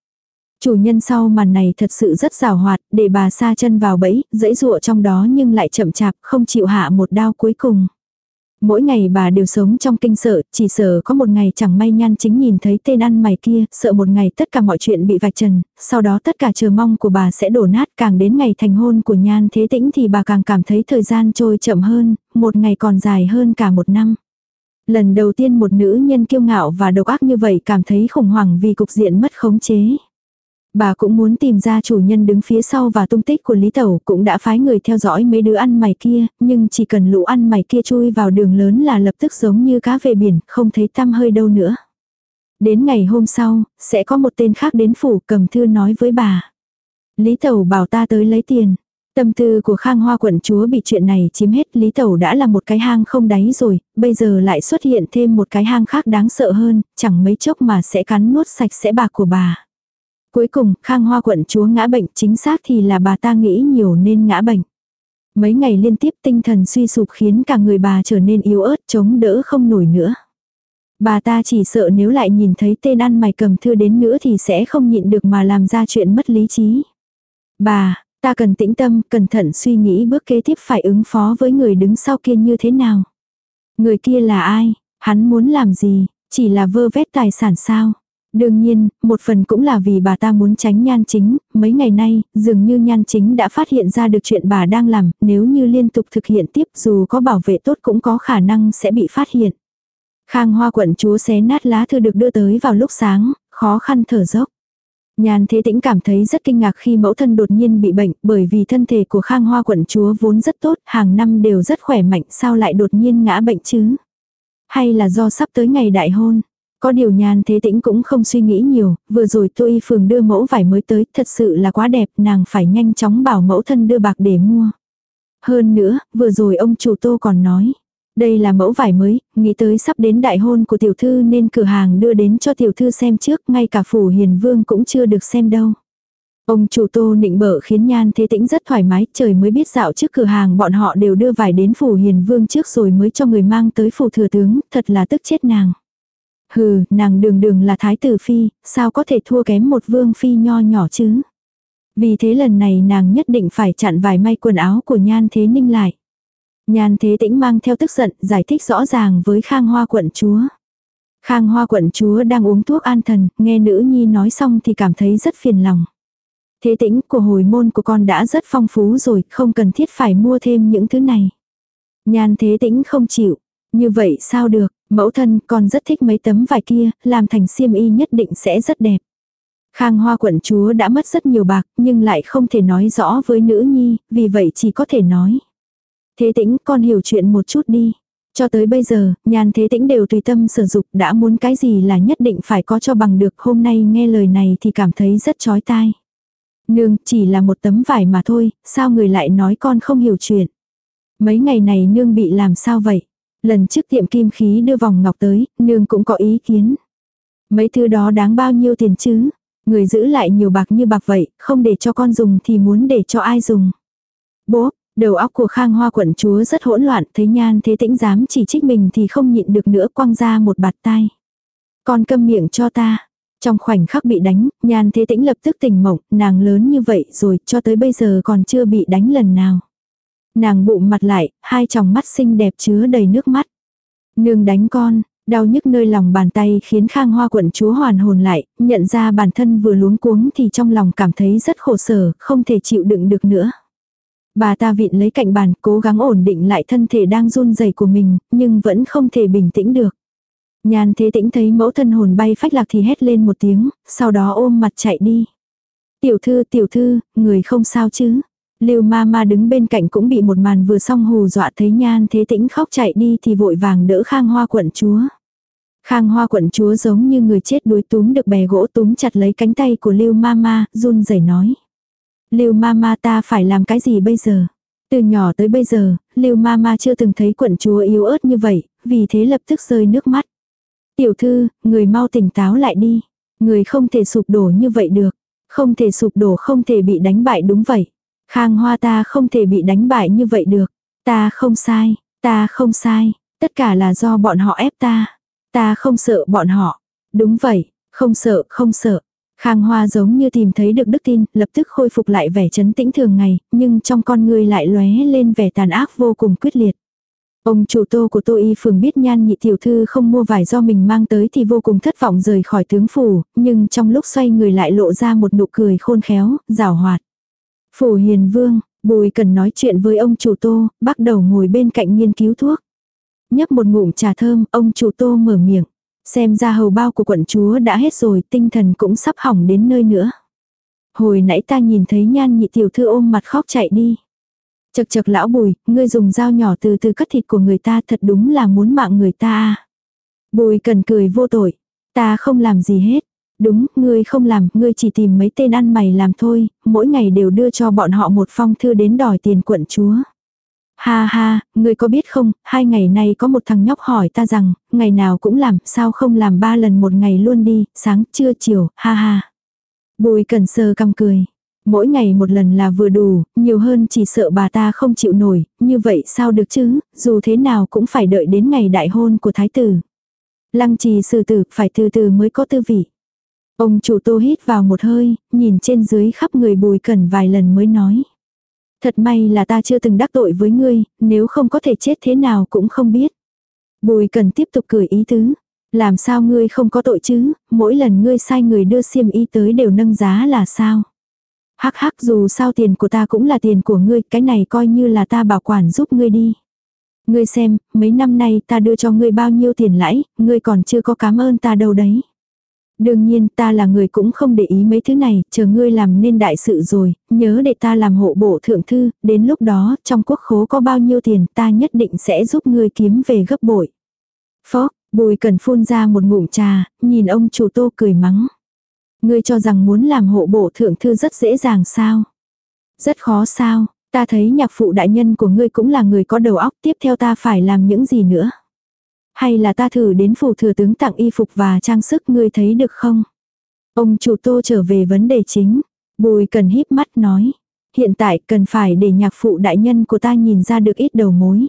Chủ nhân sau màn này thật sự rất rào hoạt, để bà xa chân vào bẫy, dẫy dụa trong đó nhưng lại chậm chạp, không chịu hạ một đao cuối cùng. Mỗi ngày bà đều sống trong kinh sợ, chỉ sợ có một ngày chẳng may nhan chính nhìn thấy tên ăn mày kia, sợ một ngày tất cả mọi chuyện bị vạch trần, sau đó tất cả chờ mong của bà sẽ đổ nát càng đến ngày thành hôn của nhan thế tĩnh thì bà càng cảm thấy thời gian trôi chậm hơn, một ngày còn dài hơn cả một năm. Lần đầu tiên một nữ nhân kiêu ngạo và độc ác như vậy cảm thấy khủng hoảng vì cục diện mất khống chế. Bà cũng muốn tìm ra chủ nhân đứng phía sau và tung tích của Lý Tẩu cũng đã phái người theo dõi mấy đứa ăn mày kia, nhưng chỉ cần lũ ăn mày kia chui vào đường lớn là lập tức giống như cá về biển, không thấy tăm hơi đâu nữa. Đến ngày hôm sau, sẽ có một tên khác đến phủ cầm thư nói với bà. Lý Tẩu bảo ta tới lấy tiền. Tâm tư của Khang Hoa quận chúa bị chuyện này chiếm hết Lý Tẩu đã là một cái hang không đáy rồi, bây giờ lại xuất hiện thêm một cái hang khác đáng sợ hơn, chẳng mấy chốc mà sẽ cắn nuốt sạch sẽ bạc của bà. Cuối cùng, Khang Hoa quận chúa ngã bệnh chính xác thì là bà ta nghĩ nhiều nên ngã bệnh. Mấy ngày liên tiếp tinh thần suy sụp khiến cả người bà trở nên yếu ớt chống đỡ không nổi nữa. Bà ta chỉ sợ nếu lại nhìn thấy tên ăn mày cầm thư đến nữa thì sẽ không nhịn được mà làm ra chuyện mất lý trí. Bà, ta cần tĩnh tâm, cẩn thận suy nghĩ bước kế tiếp phải ứng phó với người đứng sau kia như thế nào. Người kia là ai? Hắn muốn làm gì? Chỉ là vơ vét tài sản sao? Đương nhiên, một phần cũng là vì bà ta muốn tránh nhan chính, mấy ngày nay, dường như nhan chính đã phát hiện ra được chuyện bà đang làm, nếu như liên tục thực hiện tiếp dù có bảo vệ tốt cũng có khả năng sẽ bị phát hiện. Khang hoa quận chúa xé nát lá thư được đưa tới vào lúc sáng, khó khăn thở dốc. Nhan Thế Tĩnh cảm thấy rất kinh ngạc khi mẫu thân đột nhiên bị bệnh bởi vì thân thể của Khang Hoa quận chúa vốn rất tốt, hàng năm đều rất khỏe mạnh sao lại đột nhiên ngã bệnh chứ? Hay là do sắp tới ngày đại hôn? Có điều nhan thế tĩnh cũng không suy nghĩ nhiều, vừa rồi tôi y phường đưa mẫu vải mới tới, thật sự là quá đẹp, nàng phải nhanh chóng bảo mẫu thân đưa bạc để mua. Hơn nữa, vừa rồi ông chủ tô còn nói, Đây là mẫu vải mới, nghĩ tới sắp đến đại hôn của tiểu thư nên cửa hàng đưa đến cho tiểu thư xem trước, ngay cả phủ hiền vương cũng chưa được xem đâu. Ông chủ tô nịnh bợ khiến nhan thế tĩnh rất thoải mái, trời mới biết dạo trước cửa hàng bọn họ đều đưa vải đến phủ hiền vương trước rồi mới cho người mang tới phủ thừa tướng, thật là tức chết nàng. Hừ, nàng đường đường là thái tử phi, sao có thể thua kém một vương phi nho nhỏ chứ? Vì thế lần này nàng nhất định phải chặn vài may quần áo của nhan thế ninh lại. Nhan thế tĩnh mang theo tức giận, giải thích rõ ràng với khang hoa quận chúa. Khang hoa quận chúa đang uống thuốc an thần, nghe nữ nhi nói xong thì cảm thấy rất phiền lòng. Thế tĩnh của hồi môn của con đã rất phong phú rồi, không cần thiết phải mua thêm những thứ này. Nhan thế tĩnh không chịu. Như vậy sao được, mẫu thân con rất thích mấy tấm vải kia, làm thành xiêm y nhất định sẽ rất đẹp. Khang hoa quận chúa đã mất rất nhiều bạc, nhưng lại không thể nói rõ với nữ nhi, vì vậy chỉ có thể nói. Thế tĩnh con hiểu chuyện một chút đi. Cho tới bây giờ, nhàn thế tĩnh đều tùy tâm sử dụng đã muốn cái gì là nhất định phải có cho bằng được. Hôm nay nghe lời này thì cảm thấy rất chói tai. Nương, chỉ là một tấm vải mà thôi, sao người lại nói con không hiểu chuyện. Mấy ngày này nương bị làm sao vậy? Lần trước tiệm kim khí đưa vòng ngọc tới, nương cũng có ý kiến. Mấy thứ đó đáng bao nhiêu tiền chứ? Người giữ lại nhiều bạc như bạc vậy, không để cho con dùng thì muốn để cho ai dùng. Bố, đầu óc của Khang Hoa quận chúa rất hỗn loạn, thấy nhan thế tĩnh dám chỉ trích mình thì không nhịn được nữa quăng ra một bạt tai. Con câm miệng cho ta. Trong khoảnh khắc bị đánh, nhan thế tĩnh lập tức tỉnh mộng, nàng lớn như vậy rồi cho tới bây giờ còn chưa bị đánh lần nào. Nàng bụng mặt lại, hai tròng mắt xinh đẹp chứa đầy nước mắt. Nương đánh con, đau nhức nơi lòng bàn tay khiến khang hoa quận chúa hoàn hồn lại, nhận ra bản thân vừa luống cuống thì trong lòng cảm thấy rất khổ sở, không thể chịu đựng được nữa. Bà ta viện lấy cạnh bàn, cố gắng ổn định lại thân thể đang run rẩy của mình, nhưng vẫn không thể bình tĩnh được. Nhan thế tĩnh thấy mẫu thân hồn bay phách lạc thì hét lên một tiếng, sau đó ôm mặt chạy đi. Tiểu thư, tiểu thư, người không sao chứ. Lưu ma ma đứng bên cạnh cũng bị một màn vừa xong hù dọa thấy nhan thế tĩnh khóc chạy đi thì vội vàng đỡ khang hoa quận chúa. Khang hoa quận chúa giống như người chết đuối túm được bè gỗ túm chặt lấy cánh tay của Lưu ma ma, run rẩy nói. Lưu ma ma ta phải làm cái gì bây giờ? Từ nhỏ tới bây giờ, Lưu ma ma chưa từng thấy quận chúa yếu ớt như vậy, vì thế lập tức rơi nước mắt. Tiểu thư, người mau tỉnh táo lại đi. Người không thể sụp đổ như vậy được. Không thể sụp đổ không thể bị đánh bại đúng vậy. Khang hoa ta không thể bị đánh bại như vậy được. Ta không sai, ta không sai. Tất cả là do bọn họ ép ta. Ta không sợ bọn họ. Đúng vậy, không sợ, không sợ. Khang Hoa giống như tìm thấy được đức tin, lập tức khôi phục lại vẻ chấn tĩnh thường ngày, nhưng trong con người lại lóe lên vẻ tàn ác vô cùng quyết liệt. Ông chủ tô của tô y phường biết nhan nhị tiểu thư không mua vải do mình mang tới thì vô cùng thất vọng rời khỏi tướng phủ, nhưng trong lúc xoay người lại lộ ra một nụ cười khôn khéo, rào hoạt. Phủ hiền vương, bùi cần nói chuyện với ông chủ tô, bắt đầu ngồi bên cạnh nghiên cứu thuốc. Nhấp một ngụm trà thơm, ông chủ tô mở miệng. Xem ra hầu bao của quận chúa đã hết rồi, tinh thần cũng sắp hỏng đến nơi nữa. Hồi nãy ta nhìn thấy nhan nhị tiểu thư ôm mặt khóc chạy đi. Chật chật lão bùi, ngươi dùng dao nhỏ từ từ cắt thịt của người ta thật đúng là muốn mạng người ta. À. Bùi cần cười vô tội. Ta không làm gì hết. Đúng, ngươi không làm, ngươi chỉ tìm mấy tên ăn mày làm thôi, mỗi ngày đều đưa cho bọn họ một phong thư đến đòi tiền quận chúa. Ha ha, ngươi có biết không, hai ngày nay có một thằng nhóc hỏi ta rằng, ngày nào cũng làm, sao không làm ba lần một ngày luôn đi, sáng, trưa, chiều, ha ha. Bùi cần sơ căm cười. Mỗi ngày một lần là vừa đủ, nhiều hơn chỉ sợ bà ta không chịu nổi, như vậy sao được chứ, dù thế nào cũng phải đợi đến ngày đại hôn của thái tử. Lăng trì sư tử phải từ từ mới có tư vị. Ông chủ tô hít vào một hơi, nhìn trên dưới khắp người bùi cẩn vài lần mới nói. Thật may là ta chưa từng đắc tội với ngươi, nếu không có thể chết thế nào cũng không biết. Bùi cần tiếp tục cười ý tứ. Làm sao ngươi không có tội chứ, mỗi lần ngươi sai người đưa xiêm y tới đều nâng giá là sao? Hắc hắc dù sao tiền của ta cũng là tiền của ngươi, cái này coi như là ta bảo quản giúp ngươi đi. Ngươi xem, mấy năm nay ta đưa cho ngươi bao nhiêu tiền lãi, ngươi còn chưa có cảm ơn ta đâu đấy. Đương nhiên ta là người cũng không để ý mấy thứ này, chờ ngươi làm nên đại sự rồi, nhớ để ta làm hộ bộ thượng thư, đến lúc đó trong quốc khố có bao nhiêu tiền ta nhất định sẽ giúp ngươi kiếm về gấp bội. Phó, bùi cần phun ra một ngụm trà, nhìn ông chủ tô cười mắng. Ngươi cho rằng muốn làm hộ bộ thượng thư rất dễ dàng sao? Rất khó sao? Ta thấy nhạc phụ đại nhân của ngươi cũng là người có đầu óc tiếp theo ta phải làm những gì nữa. Hay là ta thử đến phủ thừa tướng tặng y phục và trang sức ngươi thấy được không? Ông chủ tô trở về vấn đề chính. Bùi cần híp mắt nói. Hiện tại cần phải để nhạc phụ đại nhân của ta nhìn ra được ít đầu mối.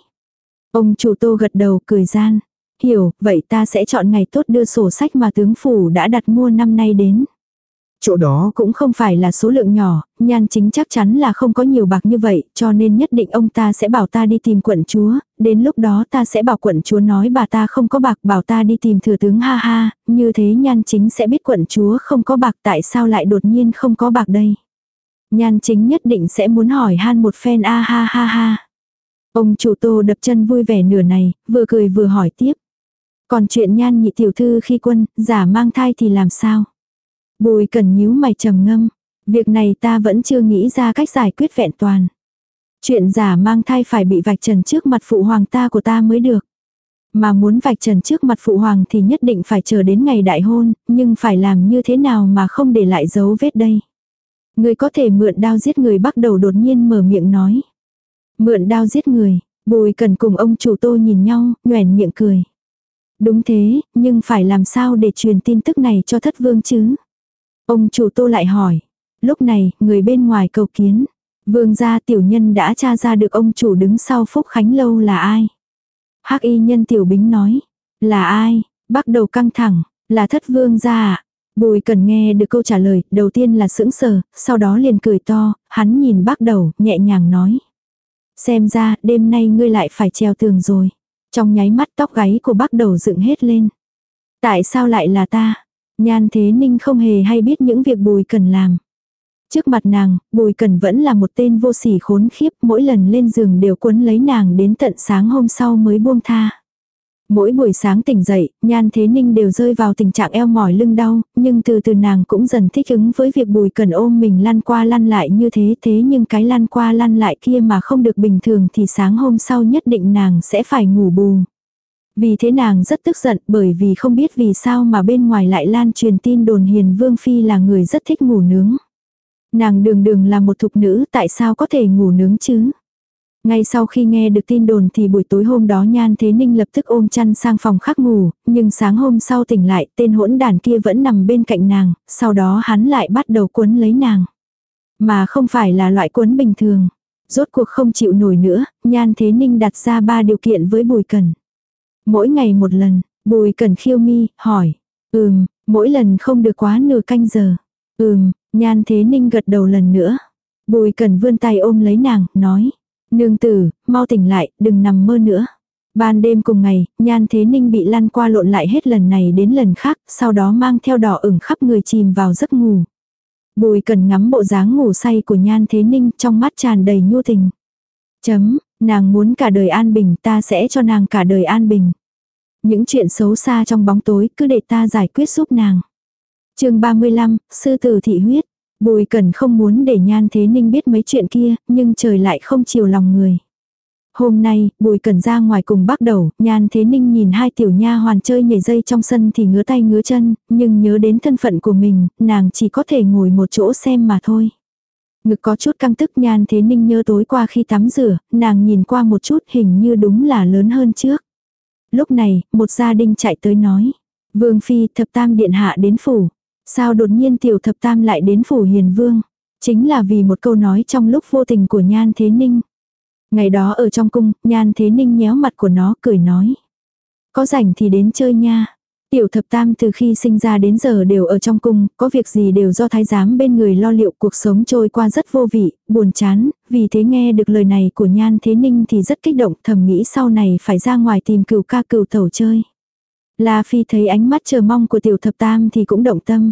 Ông chủ tô gật đầu cười gian. Hiểu, vậy ta sẽ chọn ngày tốt đưa sổ sách mà tướng phủ đã đặt mua năm nay đến. Chỗ đó cũng không phải là số lượng nhỏ, nhan chính chắc chắn là không có nhiều bạc như vậy, cho nên nhất định ông ta sẽ bảo ta đi tìm quận chúa, đến lúc đó ta sẽ bảo quận chúa nói bà ta không có bạc bảo ta đi tìm thừa tướng ha ha, như thế nhan chính sẽ biết quận chúa không có bạc tại sao lại đột nhiên không có bạc đây. Nhan chính nhất định sẽ muốn hỏi han một phen a ha ha ha. Ông chủ tô đập chân vui vẻ nửa này, vừa cười vừa hỏi tiếp. Còn chuyện nhan nhị tiểu thư khi quân, giả mang thai thì làm sao? Bùi cần nhíu mày trầm ngâm. Việc này ta vẫn chưa nghĩ ra cách giải quyết vẹn toàn. Chuyện giả mang thai phải bị vạch trần trước mặt phụ hoàng ta của ta mới được. Mà muốn vạch trần trước mặt phụ hoàng thì nhất định phải chờ đến ngày đại hôn, nhưng phải làm như thế nào mà không để lại dấu vết đây. Người có thể mượn đao giết người bắt đầu đột nhiên mở miệng nói. Mượn đao giết người, bùi cần cùng ông chủ tô nhìn nhau, nhoèn miệng cười. Đúng thế, nhưng phải làm sao để truyền tin tức này cho thất vương chứ? Ông chủ tô lại hỏi. Lúc này, người bên ngoài cầu kiến. Vương gia tiểu nhân đã tra ra được ông chủ đứng sau Phúc Khánh Lâu là ai. hắc y nhân tiểu bính nói. Là ai? Bắt đầu căng thẳng. Là thất vương gia ạ. Bùi cần nghe được câu trả lời, đầu tiên là sững sờ, sau đó liền cười to, hắn nhìn bác đầu, nhẹ nhàng nói. Xem ra, đêm nay ngươi lại phải treo tường rồi. Trong nháy mắt tóc gáy của bác đầu dựng hết lên. Tại sao lại là ta? Nhan thế ninh không hề hay biết những việc bùi cần làm. Trước mặt nàng, bùi cần vẫn là một tên vô sỉ khốn khiếp, mỗi lần lên giường đều quấn lấy nàng đến tận sáng hôm sau mới buông tha. Mỗi buổi sáng tỉnh dậy, nhan thế ninh đều rơi vào tình trạng eo mỏi lưng đau, nhưng từ từ nàng cũng dần thích ứng với việc bùi cần ôm mình lăn qua lăn lại như thế thế nhưng cái lăn qua lăn lại kia mà không được bình thường thì sáng hôm sau nhất định nàng sẽ phải ngủ bù. Vì thế nàng rất tức giận bởi vì không biết vì sao mà bên ngoài lại lan truyền tin đồn hiền vương phi là người rất thích ngủ nướng. Nàng đường đường là một thục nữ tại sao có thể ngủ nướng chứ? Ngay sau khi nghe được tin đồn thì buổi tối hôm đó Nhan Thế Ninh lập tức ôm chăn sang phòng khác ngủ, nhưng sáng hôm sau tỉnh lại tên hỗn đàn kia vẫn nằm bên cạnh nàng, sau đó hắn lại bắt đầu cuốn lấy nàng. Mà không phải là loại cuốn bình thường. Rốt cuộc không chịu nổi nữa, Nhan Thế Ninh đặt ra ba điều kiện với Bùi Cần. Mỗi ngày một lần, Bùi Cần khiêu mi, hỏi. Ừm, mỗi lần không được quá nửa canh giờ. Ừm, Nhan Thế Ninh gật đầu lần nữa. Bùi Cần vươn tay ôm lấy nàng, nói. Nương tử, mau tỉnh lại, đừng nằm mơ nữa. Ban đêm cùng ngày, nhan thế ninh bị lăn qua lộn lại hết lần này đến lần khác, sau đó mang theo đỏ ửng khắp người chìm vào giấc ngủ. Bùi cần ngắm bộ dáng ngủ say của nhan thế ninh trong mắt tràn đầy nhu tình. Chấm, nàng muốn cả đời an bình ta sẽ cho nàng cả đời an bình. Những chuyện xấu xa trong bóng tối cứ để ta giải quyết giúp nàng. chương 35, Sư tử thị huyết. Bùi cần không muốn để nhan thế ninh biết mấy chuyện kia, nhưng trời lại không chiều lòng người. Hôm nay, Bùi Cần ra ngoài cùng bắt đầu, Nhan Thế Ninh nhìn hai tiểu nha hoàn chơi nhảy dây trong sân thì ngứa tay ngứa chân, nhưng nhớ đến thân phận của mình, nàng chỉ có thể ngồi một chỗ xem mà thôi. Ngực có chút căng tức Nhan Thế Ninh nhớ tối qua khi tắm rửa, nàng nhìn qua một chút hình như đúng là lớn hơn trước. Lúc này, một gia đình chạy tới nói. Vương Phi thập tam điện hạ đến phủ. Sao đột nhiên tiểu thập tam lại đến phủ hiền vương? Chính là vì một câu nói trong lúc vô tình của Nhan Thế Ninh. Ngày đó ở trong cung, Nhan Thế Ninh nhéo mặt của nó cười nói. Có rảnh thì đến chơi nha. Tiểu thập tam từ khi sinh ra đến giờ đều ở trong cung, có việc gì đều do thái giám bên người lo liệu cuộc sống trôi qua rất vô vị, buồn chán, vì thế nghe được lời này của Nhan Thế Ninh thì rất kích động thầm nghĩ sau này phải ra ngoài tìm cựu ca cựu tẩu chơi. La Phi thấy ánh mắt chờ mong của tiểu thập tam thì cũng động tâm.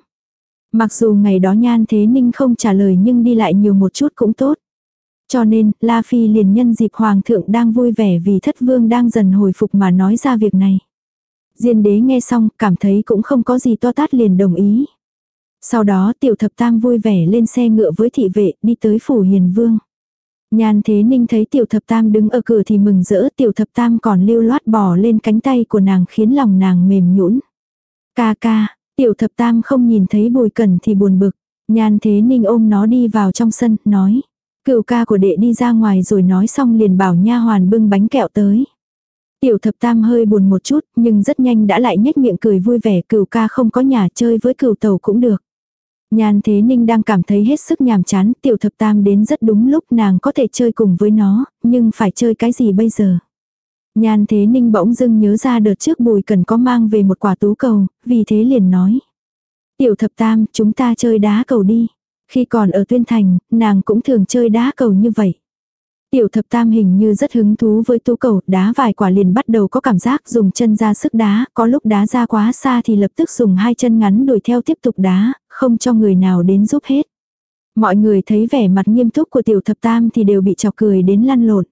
Mặc dù ngày đó nhan thế ninh không trả lời nhưng đi lại nhiều một chút cũng tốt. Cho nên, La Phi liền nhân dịp Hoàng thượng đang vui vẻ vì thất vương đang dần hồi phục mà nói ra việc này. Diên đế nghe xong, cảm thấy cũng không có gì to tát liền đồng ý. Sau đó tiểu thập tam vui vẻ lên xe ngựa với thị vệ đi tới phủ hiền vương. Nhan thế ninh thấy tiểu thập tam đứng ở cửa thì mừng rỡ tiểu thập tam còn lưu loát bò lên cánh tay của nàng khiến lòng nàng mềm nhũn. Ca ca, tiểu thập tam không nhìn thấy bùi cẩn thì buồn bực. Nhan thế ninh ôm nó đi vào trong sân, nói. Cựu ca của đệ đi ra ngoài rồi nói xong liền bảo nha hoàn bưng bánh kẹo tới. Tiểu thập tam hơi buồn một chút, nhưng rất nhanh đã lại nhếch miệng cười vui vẻ Cửu ca không có nhà chơi với cửu tàu cũng được. Nhan Thế Ninh đang cảm thấy hết sức nhàm chán, tiểu thập tam đến rất đúng lúc nàng có thể chơi cùng với nó, nhưng phải chơi cái gì bây giờ? Nhan Thế Ninh bỗng dưng nhớ ra đợt trước bùi cần có mang về một quả tú cầu, vì thế liền nói. Tiểu thập tam, chúng ta chơi đá cầu đi. Khi còn ở Tuyên Thành, nàng cũng thường chơi đá cầu như vậy. Tiểu thập tam hình như rất hứng thú với tú cầu, đá vài quả liền bắt đầu có cảm giác dùng chân ra sức đá, có lúc đá ra quá xa thì lập tức dùng hai chân ngắn đuổi theo tiếp tục đá, không cho người nào đến giúp hết. Mọi người thấy vẻ mặt nghiêm túc của tiểu thập tam thì đều bị chọc cười đến lăn lộn.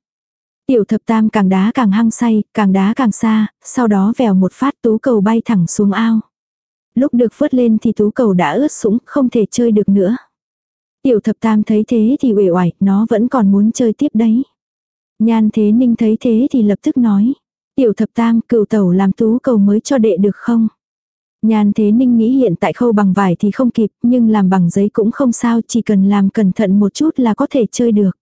Tiểu thập tam càng đá càng hăng say, càng đá càng xa, sau đó vèo một phát tú cầu bay thẳng xuống ao. Lúc được vớt lên thì tú cầu đã ướt sũng, không thể chơi được nữa. Tiểu thập tam thấy thế thì uể oải, nó vẫn còn muốn chơi tiếp đấy. Nhan thế ninh thấy thế thì lập tức nói. Tiểu thập tam cựu tẩu làm tú cầu mới cho đệ được không? Nhan thế ninh nghĩ hiện tại khâu bằng vải thì không kịp, nhưng làm bằng giấy cũng không sao, chỉ cần làm cẩn thận một chút là có thể chơi được.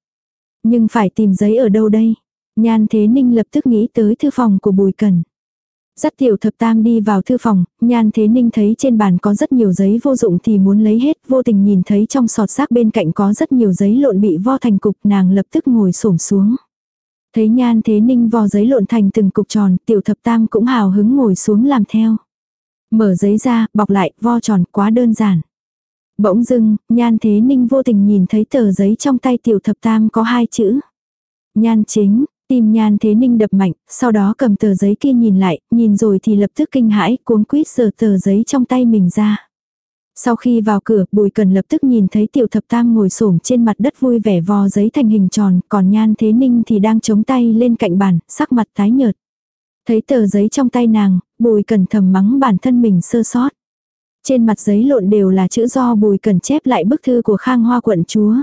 Nhưng phải tìm giấy ở đâu đây? Nhan thế ninh lập tức nghĩ tới thư phòng của Bùi Cần. Dắt tiểu thập tam đi vào thư phòng, nhan thế ninh thấy trên bàn có rất nhiều giấy vô dụng thì muốn lấy hết, vô tình nhìn thấy trong sọt xác bên cạnh có rất nhiều giấy lộn bị vo thành cục, nàng lập tức ngồi xổm xuống. Thấy nhan thế ninh vo giấy lộn thành từng cục tròn, tiểu thập tam cũng hào hứng ngồi xuống làm theo. Mở giấy ra, bọc lại, vo tròn, quá đơn giản. Bỗng dưng, nhan thế ninh vô tình nhìn thấy tờ giấy trong tay tiểu thập tam có hai chữ. Nhan chính, Tim nhan thế ninh đập mạnh, sau đó cầm tờ giấy kia nhìn lại, nhìn rồi thì lập tức kinh hãi, cuống quýt sờ tờ giấy trong tay mình ra. Sau khi vào cửa, bùi cần lập tức nhìn thấy tiểu thập tam ngồi xổm trên mặt đất vui vẻ vò giấy thành hình tròn, còn nhan thế ninh thì đang chống tay lên cạnh bàn, sắc mặt tái nhợt. Thấy tờ giấy trong tay nàng, bùi cần thầm mắng bản thân mình sơ sót. Trên mặt giấy lộn đều là chữ do bùi cần chép lại bức thư của khang hoa quận chúa.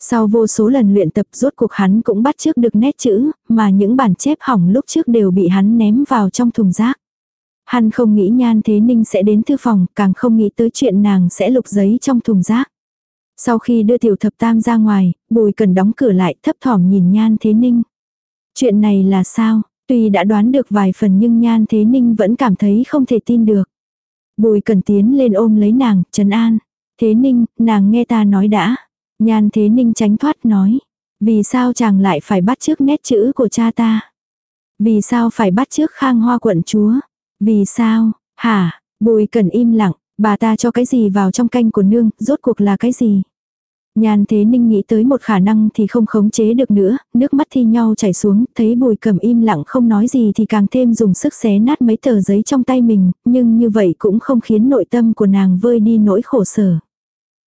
Sau vô số lần luyện tập rốt cuộc hắn cũng bắt trước được nét chữ, mà những bản chép hỏng lúc trước đều bị hắn ném vào trong thùng rác. Hắn không nghĩ nhan thế ninh sẽ đến thư phòng, càng không nghĩ tới chuyện nàng sẽ lục giấy trong thùng rác. Sau khi đưa tiểu thập tam ra ngoài, bùi cần đóng cửa lại thấp thỏm nhìn nhan thế ninh. Chuyện này là sao? Tuy đã đoán được vài phần nhưng nhan thế ninh vẫn cảm thấy không thể tin được. Bùi cần tiến lên ôm lấy nàng, trấn an. Thế ninh, nàng nghe ta nói đã. Nhan thế ninh tránh thoát nói. Vì sao chàng lại phải bắt trước nét chữ của cha ta? Vì sao phải bắt trước khang hoa quận chúa? Vì sao? Hả? Bùi cần im lặng, bà ta cho cái gì vào trong canh của nương, rốt cuộc là cái gì? Nhan thế ninh nghĩ tới một khả năng thì không khống chế được nữa, nước mắt thi nhau chảy xuống, thấy bùi cầm im lặng không nói gì thì càng thêm dùng sức xé nát mấy tờ giấy trong tay mình, nhưng như vậy cũng không khiến nội tâm của nàng vơi đi nỗi khổ sở.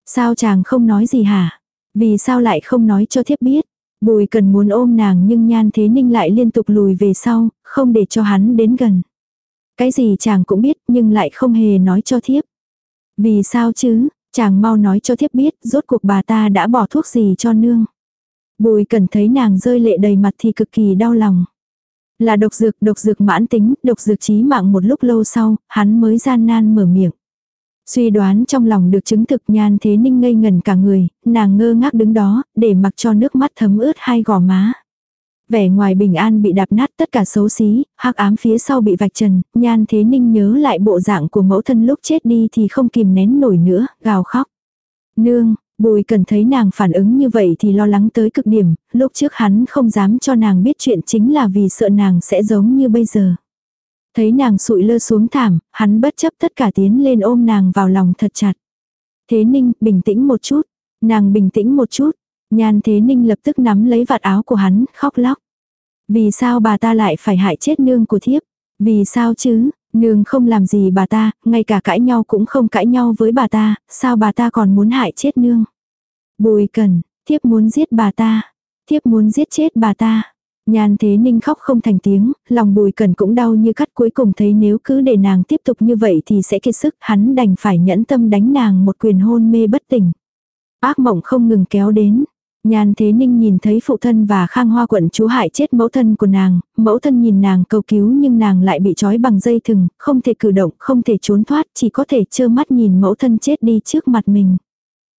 Sao chàng không nói gì hả? Vì sao lại không nói cho thiếp biết? Bùi cần muốn ôm nàng nhưng nhan thế ninh lại liên tục lùi về sau, không để cho hắn đến gần. Cái gì chàng cũng biết nhưng lại không hề nói cho thiếp. Vì sao chứ, chàng mau nói cho thiếp biết rốt cuộc bà ta đã bỏ thuốc gì cho nương. Bùi cần thấy nàng rơi lệ đầy mặt thì cực kỳ đau lòng. Là độc dược, độc dược mãn tính, độc dược chí mạng một lúc lâu sau, hắn mới gian nan mở miệng. Suy đoán trong lòng được chứng thực nhan thế ninh ngây ngần cả người, nàng ngơ ngác đứng đó, để mặc cho nước mắt thấm ướt hai gò má. Vẻ ngoài bình an bị đạp nát tất cả xấu xí, hắc ám phía sau bị vạch trần, nhan thế ninh nhớ lại bộ dạng của mẫu thân lúc chết đi thì không kìm nén nổi nữa, gào khóc. Nương, bùi cần thấy nàng phản ứng như vậy thì lo lắng tới cực điểm, lúc trước hắn không dám cho nàng biết chuyện chính là vì sợ nàng sẽ giống như bây giờ. Thấy nàng sụi lơ xuống thảm, hắn bất chấp tất cả tiến lên ôm nàng vào lòng thật chặt. Thế ninh, bình tĩnh một chút. Nàng bình tĩnh một chút. Nhan thế ninh lập tức nắm lấy vạt áo của hắn, khóc lóc. Vì sao bà ta lại phải hại chết nương của thiếp? Vì sao chứ? Nương không làm gì bà ta, ngay cả cãi nhau cũng không cãi nhau với bà ta, sao bà ta còn muốn hại chết nương? Bùi cần, thiếp muốn giết bà ta. Thiếp muốn giết chết bà ta. Nhan thế ninh khóc không thành tiếng, lòng bùi cần cũng đau như cắt cuối cùng thấy nếu cứ để nàng tiếp tục như vậy thì sẽ kiệt sức, hắn đành phải nhẫn tâm đánh nàng một quyền hôn mê bất tỉnh. Ác mộng không ngừng kéo đến. Nhan Thế Ninh nhìn thấy phụ thân và khang hoa quận chú hại chết mẫu thân của nàng, mẫu thân nhìn nàng cầu cứu nhưng nàng lại bị trói bằng dây thừng, không thể cử động, không thể trốn thoát, chỉ có thể trơ mắt nhìn mẫu thân chết đi trước mặt mình.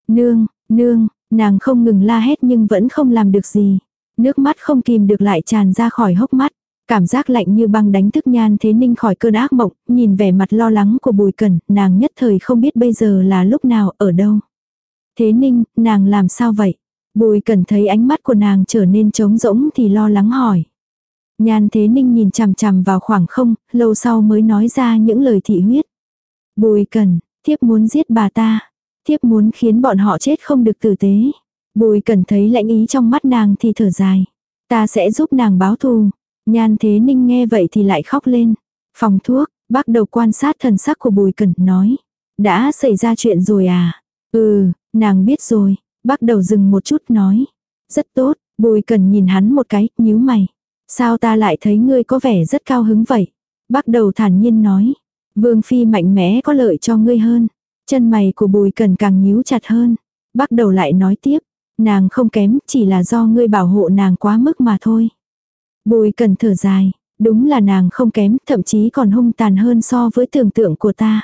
Nương, nương, Nàng không ngừng la hét nhưng vẫn không làm được gì. Nước mắt không kìm được lại tràn ra khỏi hốc mắt. Cảm giác lạnh như băng đánh thức nhan thế ninh khỏi cơn ác mộng, nhìn vẻ mặt lo lắng của bùi cẩn, nàng nhất thời không biết bây giờ là lúc nào, ở đâu. Thế ninh, nàng làm sao vậy? Bùi cẩn thấy ánh mắt của nàng trở nên trống rỗng thì lo lắng hỏi. Nhan thế ninh nhìn chằm chằm vào khoảng không, lâu sau mới nói ra những lời thị huyết. Bùi cẩn, thiếp muốn giết bà ta. Thiếp muốn khiến bọn họ chết không được tử tế. Bùi Cần thấy lãnh ý trong mắt nàng thì thở dài. Ta sẽ giúp nàng báo thù. Nhan thế ninh nghe vậy thì lại khóc lên. Phòng thuốc, bác đầu quan sát thần sắc của bùi cẩn nói. Đã xảy ra chuyện rồi à? Ừ, nàng biết rồi. Bác đầu dừng một chút nói. Rất tốt, bùi cẩn nhìn hắn một cái, nhíu mày. Sao ta lại thấy ngươi có vẻ rất cao hứng vậy? Bác đầu thản nhiên nói. Vương phi mạnh mẽ có lợi cho ngươi hơn. Chân mày của bùi cẩn càng nhíu chặt hơn. Bác đầu lại nói tiếp. Nàng không kém, chỉ là do ngươi bảo hộ nàng quá mức mà thôi. Bùi cần thở dài, đúng là nàng không kém, thậm chí còn hung tàn hơn so với tưởng tượng của ta.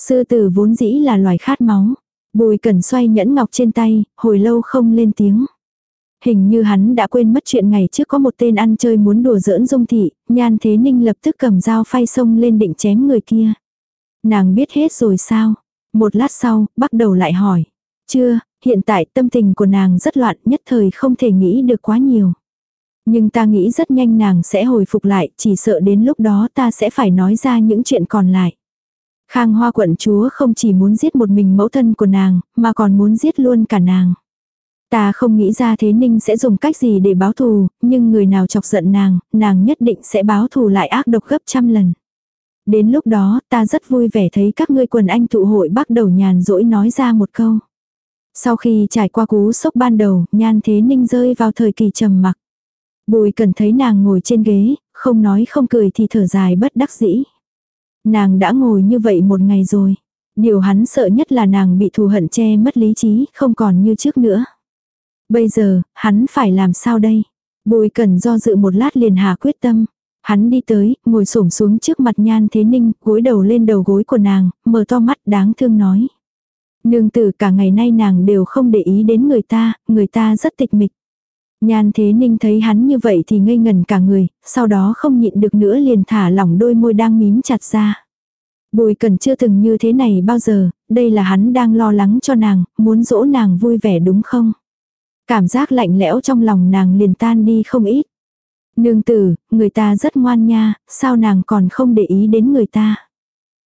Sư tử vốn dĩ là loài khát máu. Bùi cần xoay nhẫn ngọc trên tay, hồi lâu không lên tiếng. Hình như hắn đã quên mất chuyện ngày trước có một tên ăn chơi muốn đùa giỡn dung thị, nhan thế ninh lập tức cầm dao phay sông lên định chém người kia. Nàng biết hết rồi sao? Một lát sau, bắt đầu lại hỏi. Chưa, hiện tại tâm tình của nàng rất loạn nhất thời không thể nghĩ được quá nhiều. Nhưng ta nghĩ rất nhanh nàng sẽ hồi phục lại, chỉ sợ đến lúc đó ta sẽ phải nói ra những chuyện còn lại. Khang Hoa quận chúa không chỉ muốn giết một mình mẫu thân của nàng, mà còn muốn giết luôn cả nàng. Ta không nghĩ ra thế ninh sẽ dùng cách gì để báo thù, nhưng người nào chọc giận nàng, nàng nhất định sẽ báo thù lại ác độc gấp trăm lần. Đến lúc đó, ta rất vui vẻ thấy các ngươi quần anh tụ hội bắt đầu nhàn rỗi nói ra một câu. Sau khi trải qua cú sốc ban đầu, nhan thế ninh rơi vào thời kỳ trầm mặc. Bùi cần thấy nàng ngồi trên ghế, không nói không cười thì thở dài bất đắc dĩ. Nàng đã ngồi như vậy một ngày rồi. Điều hắn sợ nhất là nàng bị thù hận che mất lý trí, không còn như trước nữa. Bây giờ, hắn phải làm sao đây? Bùi cần do dự một lát liền hà quyết tâm. Hắn đi tới, ngồi xổm xuống trước mặt nhan thế ninh, gối đầu lên đầu gối của nàng, mở to mắt đáng thương nói. Nương tử cả ngày nay nàng đều không để ý đến người ta, người ta rất tịch mịch. Nhan thế ninh thấy hắn như vậy thì ngây ngần cả người, sau đó không nhịn được nữa liền thả lỏng đôi môi đang mím chặt ra. Bùi cần chưa từng như thế này bao giờ, đây là hắn đang lo lắng cho nàng, muốn dỗ nàng vui vẻ đúng không? Cảm giác lạnh lẽo trong lòng nàng liền tan đi không ít. Nương tử, người ta rất ngoan nha, sao nàng còn không để ý đến người ta?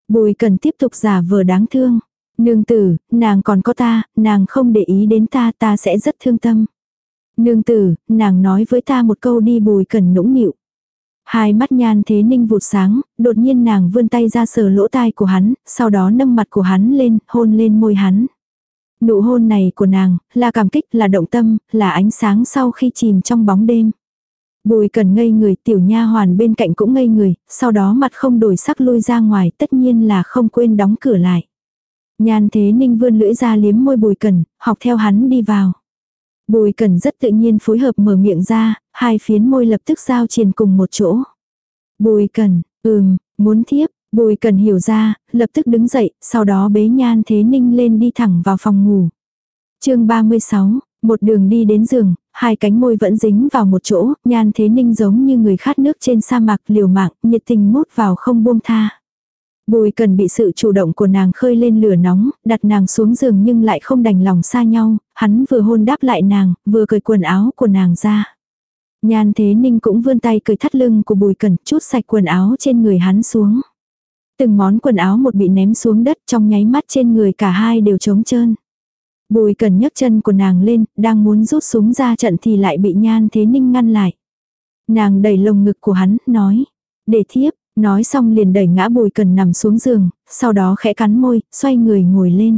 Bùi cần tiếp tục giả vờ đáng thương. Nương tử, nàng còn có ta, nàng không để ý đến ta ta sẽ rất thương tâm. Nương tử, nàng nói với ta một câu đi bùi cần nũng nịu. Hai mắt nhan thế ninh vụt sáng, đột nhiên nàng vươn tay ra sờ lỗ tai của hắn, sau đó nâng mặt của hắn lên, hôn lên môi hắn. Nụ hôn này của nàng, là cảm kích, là động tâm, là ánh sáng sau khi chìm trong bóng đêm. Bùi cần ngây người tiểu nha hoàn bên cạnh cũng ngây người, sau đó mặt không đổi sắc lui ra ngoài tất nhiên là không quên đóng cửa lại. Nhan thế ninh vươn lưỡi ra liếm môi bùi cần, học theo hắn đi vào. Bùi cần rất tự nhiên phối hợp mở miệng ra, hai phiến môi lập tức giao triền cùng một chỗ. Bùi cần, ừm, muốn thiếp, bùi cần hiểu ra, lập tức đứng dậy, sau đó bế nhan thế ninh lên đi thẳng vào phòng ngủ. chương 36, một đường đi đến giường, hai cánh môi vẫn dính vào một chỗ, nhan thế ninh giống như người khát nước trên sa mạc liều mạng, nhiệt tình mút vào không buông tha. Bùi cần bị sự chủ động của nàng khơi lên lửa nóng, đặt nàng xuống giường nhưng lại không đành lòng xa nhau, hắn vừa hôn đáp lại nàng, vừa cởi quần áo của nàng ra. Nhan thế ninh cũng vươn tay cởi thắt lưng của bùi cần chút sạch quần áo trên người hắn xuống. Từng món quần áo một bị ném xuống đất trong nháy mắt trên người cả hai đều trống trơn. Bùi cần nhấc chân của nàng lên, đang muốn rút súng ra trận thì lại bị nhan thế ninh ngăn lại. Nàng đẩy lồng ngực của hắn, nói. Để thiếp, nói xong liền đẩy ngã bùi cần nằm xuống giường, sau đó khẽ cắn môi, xoay người ngồi lên.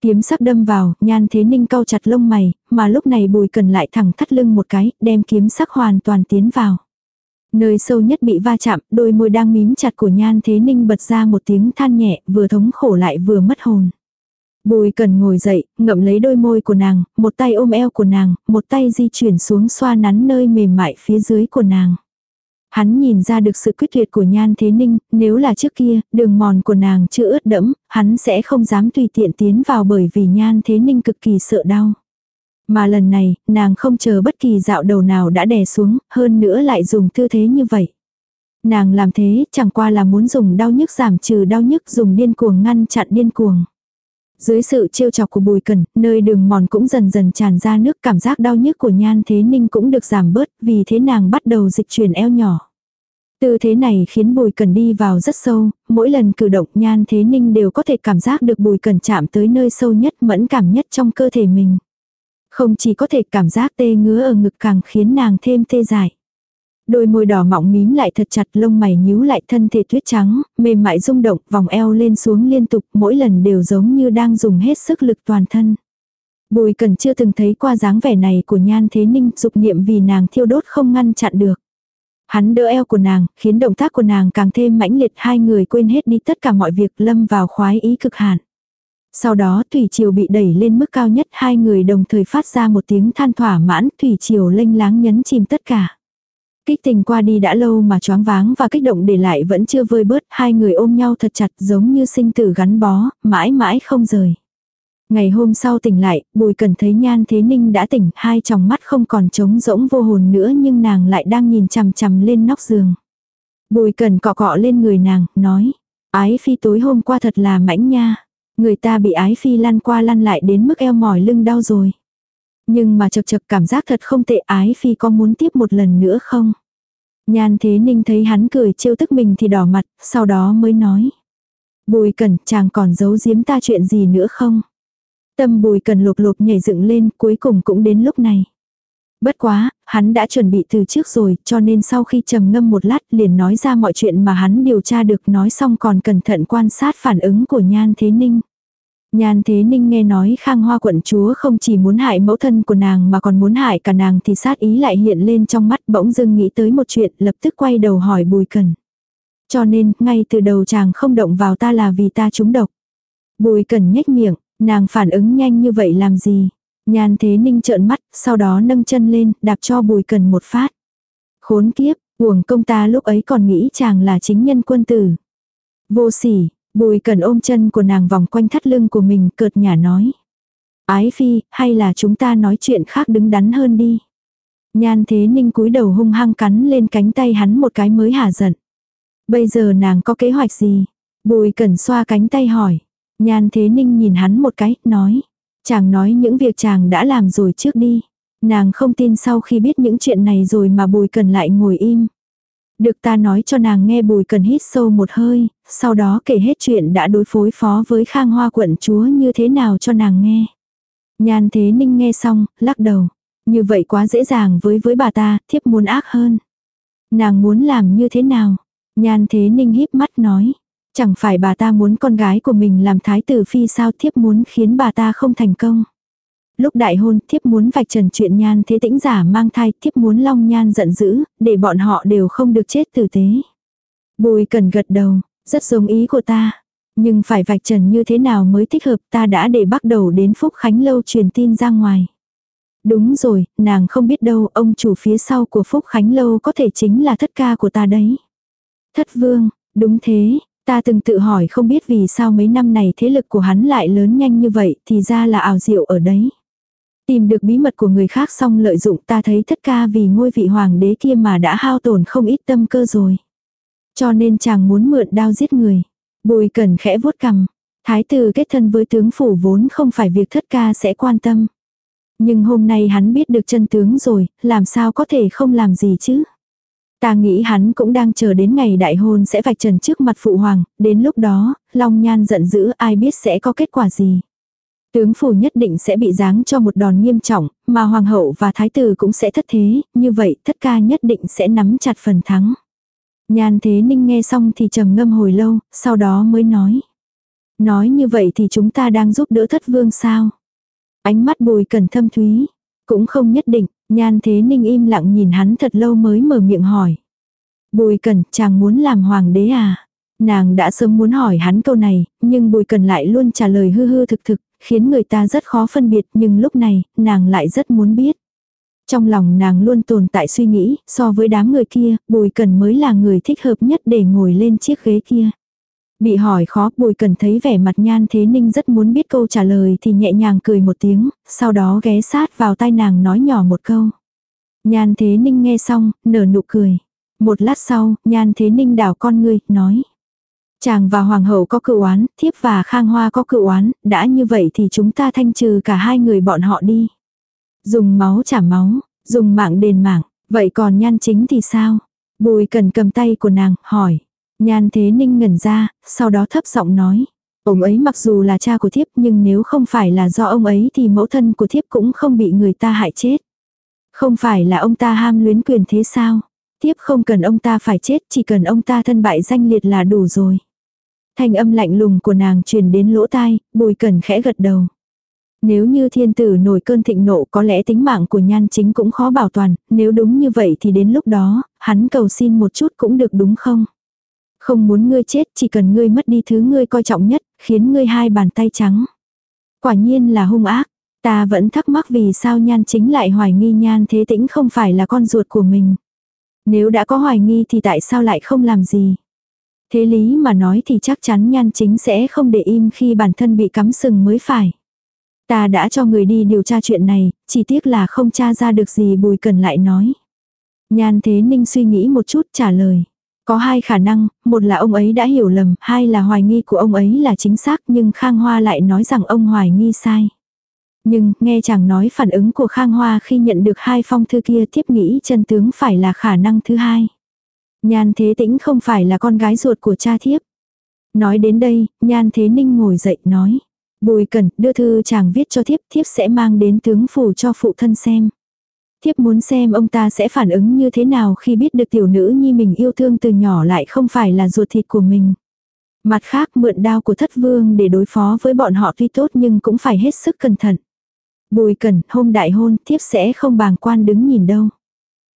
Kiếm sắc đâm vào, nhan thế ninh cau chặt lông mày, mà lúc này bùi cần lại thẳng thắt lưng một cái, đem kiếm sắc hoàn toàn tiến vào. Nơi sâu nhất bị va chạm, đôi môi đang mím chặt của nhan thế ninh bật ra một tiếng than nhẹ, vừa thống khổ lại vừa mất hồn. Bùi cần ngồi dậy, ngậm lấy đôi môi của nàng, một tay ôm eo của nàng, một tay di chuyển xuống xoa nắn nơi mềm mại phía dưới của nàng. Hắn nhìn ra được sự quyết tuyệt của Nhan Thế Ninh, nếu là trước kia, đường mòn của nàng chưa ướt đẫm, hắn sẽ không dám tùy tiện tiến vào bởi vì Nhan Thế Ninh cực kỳ sợ đau. Mà lần này, nàng không chờ bất kỳ dạo đầu nào đã đè xuống, hơn nữa lại dùng tư thế như vậy. Nàng làm thế chẳng qua là muốn dùng đau nhức giảm trừ đau nhức dùng điên cuồng ngăn chặn điên cuồng. Dưới sự trêu chọc của bùi cẩn, nơi đường mòn cũng dần dần tràn ra nước cảm giác đau nhức của nhan thế ninh cũng được giảm bớt, vì thế nàng bắt đầu dịch chuyển eo nhỏ. Tư thế này khiến bùi cần đi vào rất sâu, mỗi lần cử động nhan thế ninh đều có thể cảm giác được bùi cần chạm tới nơi sâu nhất mẫn cảm nhất trong cơ thể mình. Không chỉ có thể cảm giác tê ngứa ở ngực càng khiến nàng thêm tê dại. Đôi môi đỏ mọng mím lại thật chặt lông mày nhíu lại thân thể tuyết trắng, mềm mại rung động, vòng eo lên xuống liên tục, mỗi lần đều giống như đang dùng hết sức lực toàn thân. Bùi cần chưa từng thấy qua dáng vẻ này của nhan thế ninh, dục niệm vì nàng thiêu đốt không ngăn chặn được. Hắn đỡ eo của nàng, khiến động tác của nàng càng thêm mãnh liệt hai người quên hết đi tất cả mọi việc lâm vào khoái ý cực hạn. Sau đó Thủy Triều bị đẩy lên mức cao nhất hai người đồng thời phát ra một tiếng than thỏa mãn Thủy Triều lênh láng nhấn chìm tất cả. Kích tình qua đi đã lâu mà choáng váng và kích động để lại vẫn chưa vơi bớt hai người ôm nhau thật chặt giống như sinh tử gắn bó, mãi mãi không rời. Ngày hôm sau tỉnh lại, Bùi Cần thấy Nhan Thế Ninh đã tỉnh, hai tròng mắt không còn trống rỗng vô hồn nữa nhưng nàng lại đang nhìn chằm chằm lên nóc giường. Bùi Cần cọ cọ lên người nàng, nói, ái phi tối hôm qua thật là mãnh nha. Người ta bị ái phi lăn qua lăn lại đến mức eo mỏi lưng đau rồi. Nhưng mà chật chật cảm giác thật không tệ ái phi có muốn tiếp một lần nữa không? Nhan Thế Ninh thấy hắn cười trêu tức mình thì đỏ mặt, sau đó mới nói. Bùi Cần chàng còn giấu giếm ta chuyện gì nữa không? Tâm bùi cần lục lục nhảy dựng lên cuối cùng cũng đến lúc này. Bất quá, hắn đã chuẩn bị từ trước rồi cho nên sau khi trầm ngâm một lát liền nói ra mọi chuyện mà hắn điều tra được nói xong còn cẩn thận quan sát phản ứng của Nhan Thế Ninh. Nhan Thế Ninh nghe nói Khang Hoa quận chúa không chỉ muốn hại mẫu thân của nàng mà còn muốn hại cả nàng thì sát ý lại hiện lên trong mắt bỗng dưng nghĩ tới một chuyện lập tức quay đầu hỏi Bùi Cần. Cho nên, ngay từ đầu chàng không động vào ta là vì ta trúng độc. Bùi Cần nhếch miệng, Nàng phản ứng nhanh như vậy làm gì? Nhan thế ninh trợn mắt, sau đó nâng chân lên, đạp cho bùi cần một phát. Khốn kiếp, uổng công ta lúc ấy còn nghĩ chàng là chính nhân quân tử. Vô sỉ, bùi cần ôm chân của nàng vòng quanh thắt lưng của mình cợt nhả nói. Ái phi, hay là chúng ta nói chuyện khác đứng đắn hơn đi. Nhan thế ninh cúi đầu hung hăng cắn lên cánh tay hắn một cái mới hả giận. Bây giờ nàng có kế hoạch gì? Bùi cần xoa cánh tay hỏi. Nhan Thế Ninh nhìn hắn một cái, nói. Chàng nói những việc chàng đã làm rồi trước đi. Nàng không tin sau khi biết những chuyện này rồi mà Bùi Cần lại ngồi im. Được ta nói cho nàng nghe Bùi Cần hít sâu một hơi, sau đó kể hết chuyện đã đối phối phó với Khang Hoa quận chúa như thế nào cho nàng nghe. Nhan Thế Ninh nghe xong, lắc đầu. Như vậy quá dễ dàng với với bà ta, thiếp muốn ác hơn. Nàng muốn làm như thế nào? Nhan Thế Ninh híp mắt nói. Chẳng phải bà ta muốn con gái của mình làm thái tử phi sao thiếp muốn khiến bà ta không thành công. Lúc đại hôn thiếp muốn vạch trần chuyện nhan thế tĩnh giả mang thai thiếp muốn long nhan giận dữ, để bọn họ đều không được chết tử tế. Bùi cần gật đầu, rất giống ý của ta. Nhưng phải vạch trần như thế nào mới thích hợp ta đã để bắt đầu đến Phúc Khánh Lâu truyền tin ra ngoài. Đúng rồi, nàng không biết đâu, ông chủ phía sau của Phúc Khánh Lâu có thể chính là thất ca của ta đấy. Thất vương, đúng thế, Ta từng tự hỏi không biết vì sao mấy năm này thế lực của hắn lại lớn nhanh như vậy thì ra là ảo diệu ở đấy. Tìm được bí mật của người khác xong lợi dụng ta thấy thất ca vì ngôi vị hoàng đế kia mà đã hao tổn không ít tâm cơ rồi. Cho nên chàng muốn mượn đao giết người. Bùi cần khẽ vuốt cằm. Thái tử kết thân với tướng phủ vốn không phải việc thất ca sẽ quan tâm. Nhưng hôm nay hắn biết được chân tướng rồi, làm sao có thể không làm gì chứ. Ta nghĩ hắn cũng đang chờ đến ngày đại hôn sẽ vạch trần trước mặt phụ hoàng, đến lúc đó, Long Nhan giận dữ ai biết sẽ có kết quả gì. Tướng phủ nhất định sẽ bị giáng cho một đòn nghiêm trọng, mà hoàng hậu và thái tử cũng sẽ thất thế, như vậy thất ca nhất định sẽ nắm chặt phần thắng. Nhan thế ninh nghe xong thì trầm ngâm hồi lâu, sau đó mới nói. Nói như vậy thì chúng ta đang giúp đỡ thất vương sao? Ánh mắt bùi cần thâm thúy. Cũng không nhất định, Nhan thế ninh im lặng nhìn hắn thật lâu mới mở miệng hỏi. Bùi cần, chàng muốn làm hoàng đế à? Nàng đã sớm muốn hỏi hắn câu này, nhưng bùi cần lại luôn trả lời hư hư thực thực, khiến người ta rất khó phân biệt, nhưng lúc này, nàng lại rất muốn biết. Trong lòng nàng luôn tồn tại suy nghĩ, so với đám người kia, bùi cần mới là người thích hợp nhất để ngồi lên chiếc ghế kia. Bị hỏi khó, bùi cần thấy vẻ mặt nhan thế ninh rất muốn biết câu trả lời thì nhẹ nhàng cười một tiếng, sau đó ghé sát vào tai nàng nói nhỏ một câu. Nhan thế ninh nghe xong, nở nụ cười. Một lát sau, nhan thế ninh đảo con ngươi, nói. Chàng và hoàng hậu có cựu oán, thiếp và khang hoa có cựu oán, đã như vậy thì chúng ta thanh trừ cả hai người bọn họ đi. Dùng máu trả máu, dùng mạng đền mạng, vậy còn nhan chính thì sao? Bùi cần cầm tay của nàng, hỏi. Nhan thế ninh ngẩn ra, sau đó thấp giọng nói. Ông ấy mặc dù là cha của thiếp nhưng nếu không phải là do ông ấy thì mẫu thân của thiếp cũng không bị người ta hại chết. Không phải là ông ta ham luyến quyền thế sao? Thiếp không cần ông ta phải chết, chỉ cần ông ta thân bại danh liệt là đủ rồi. Thanh âm lạnh lùng của nàng truyền đến lỗ tai, bùi cần khẽ gật đầu. Nếu như thiên tử nổi cơn thịnh nộ có lẽ tính mạng của nhan chính cũng khó bảo toàn, nếu đúng như vậy thì đến lúc đó, hắn cầu xin một chút cũng được đúng không? Không muốn ngươi chết chỉ cần ngươi mất đi thứ ngươi coi trọng nhất, khiến ngươi hai bàn tay trắng. Quả nhiên là hung ác, ta vẫn thắc mắc vì sao nhan chính lại hoài nghi nhan thế tĩnh không phải là con ruột của mình. Nếu đã có hoài nghi thì tại sao lại không làm gì? Thế lý mà nói thì chắc chắn nhan chính sẽ không để im khi bản thân bị cắm sừng mới phải. Ta đã cho người đi điều tra chuyện này, chỉ tiếc là không tra ra được gì bùi cần lại nói. Nhan thế ninh suy nghĩ một chút trả lời. Có hai khả năng, một là ông ấy đã hiểu lầm, hai là hoài nghi của ông ấy là chính xác nhưng Khang Hoa lại nói rằng ông hoài nghi sai. Nhưng, nghe chàng nói phản ứng của Khang Hoa khi nhận được hai phong thư kia tiếp nghĩ chân tướng phải là khả năng thứ hai. Nhan Thế Tĩnh không phải là con gái ruột của cha thiếp. Nói đến đây, Nhan Thế Ninh ngồi dậy nói. Bùi cẩn đưa thư chàng viết cho thiếp, thiếp sẽ mang đến tướng phủ cho phụ thân xem. Thiếp muốn xem ông ta sẽ phản ứng như thế nào khi biết được tiểu nữ nhi mình yêu thương từ nhỏ lại không phải là ruột thịt của mình. Mặt khác mượn đao của thất vương để đối phó với bọn họ tuy tốt nhưng cũng phải hết sức cẩn thận. Bùi cẩn hôm đại hôn, thiếp sẽ không bàng quan đứng nhìn đâu.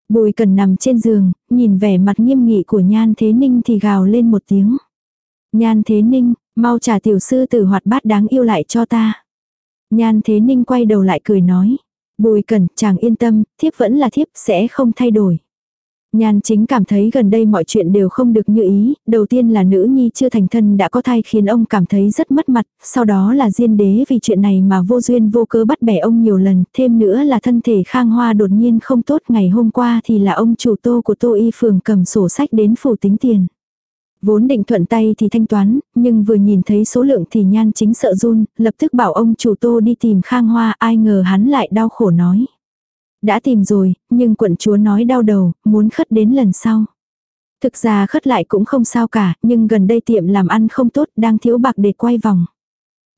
Bùi cần nằm trên giường, nhìn vẻ mặt nghiêm nghị của Nhan Thế Ninh thì gào lên một tiếng. Nhan Thế Ninh, mau trả tiểu sư tử hoạt bát đáng yêu lại cho ta. Nhan Thế Ninh quay đầu lại cười nói. Bùi cần, chàng yên tâm, thiếp vẫn là thiếp, sẽ không thay đổi. Nhan chính cảm thấy gần đây mọi chuyện đều không được như ý, đầu tiên là nữ nhi chưa thành thân đã có thai khiến ông cảm thấy rất mất mặt, sau đó là diên đế vì chuyện này mà vô duyên vô cớ bắt bẻ ông nhiều lần, thêm nữa là thân thể khang hoa đột nhiên không tốt ngày hôm qua thì là ông chủ tô của tô y phường cầm sổ sách đến phủ tính tiền. Vốn định thuận tay thì thanh toán, nhưng vừa nhìn thấy số lượng thì nhan chính sợ run, lập tức bảo ông chủ tô đi tìm khang hoa ai ngờ hắn lại đau khổ nói. Đã tìm rồi, nhưng quận chúa nói đau đầu, muốn khất đến lần sau. Thực ra khất lại cũng không sao cả, nhưng gần đây tiệm làm ăn không tốt, đang thiếu bạc để quay vòng.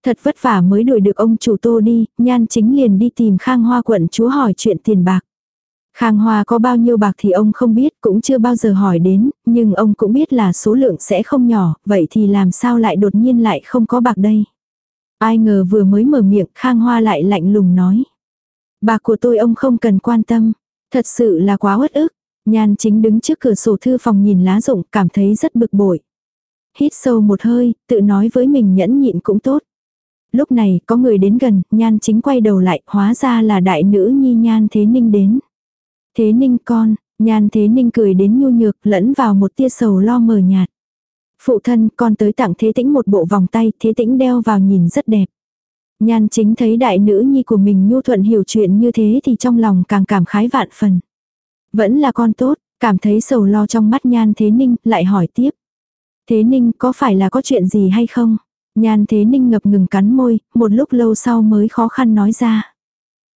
Thật vất vả mới đuổi được ông chủ tô đi, nhan chính liền đi tìm khang hoa quận chúa hỏi chuyện tiền bạc. Khang Hoa có bao nhiêu bạc thì ông không biết, cũng chưa bao giờ hỏi đến, nhưng ông cũng biết là số lượng sẽ không nhỏ, vậy thì làm sao lại đột nhiên lại không có bạc đây. Ai ngờ vừa mới mở miệng Khang Hoa lại lạnh lùng nói. Bạc của tôi ông không cần quan tâm. Thật sự là quá uất ức. Nhan chính đứng trước cửa sổ thư phòng nhìn lá rụng cảm thấy rất bực bội. Hít sâu một hơi, tự nói với mình nhẫn nhịn cũng tốt. Lúc này có người đến gần, nhan chính quay đầu lại, hóa ra là đại nữ nhi nhan thế ninh đến. Thế ninh con, nhan thế ninh cười đến nhu nhược lẫn vào một tia sầu lo mờ nhạt. Phụ thân con tới tặng thế tĩnh một bộ vòng tay, thế tĩnh đeo vào nhìn rất đẹp. Nhan chính thấy đại nữ nhi của mình nhu thuận hiểu chuyện như thế thì trong lòng càng cảm khái vạn phần. Vẫn là con tốt, cảm thấy sầu lo trong mắt nhan thế ninh, lại hỏi tiếp. Thế ninh có phải là có chuyện gì hay không? Nhan thế ninh ngập ngừng cắn môi, một lúc lâu sau mới khó khăn nói ra.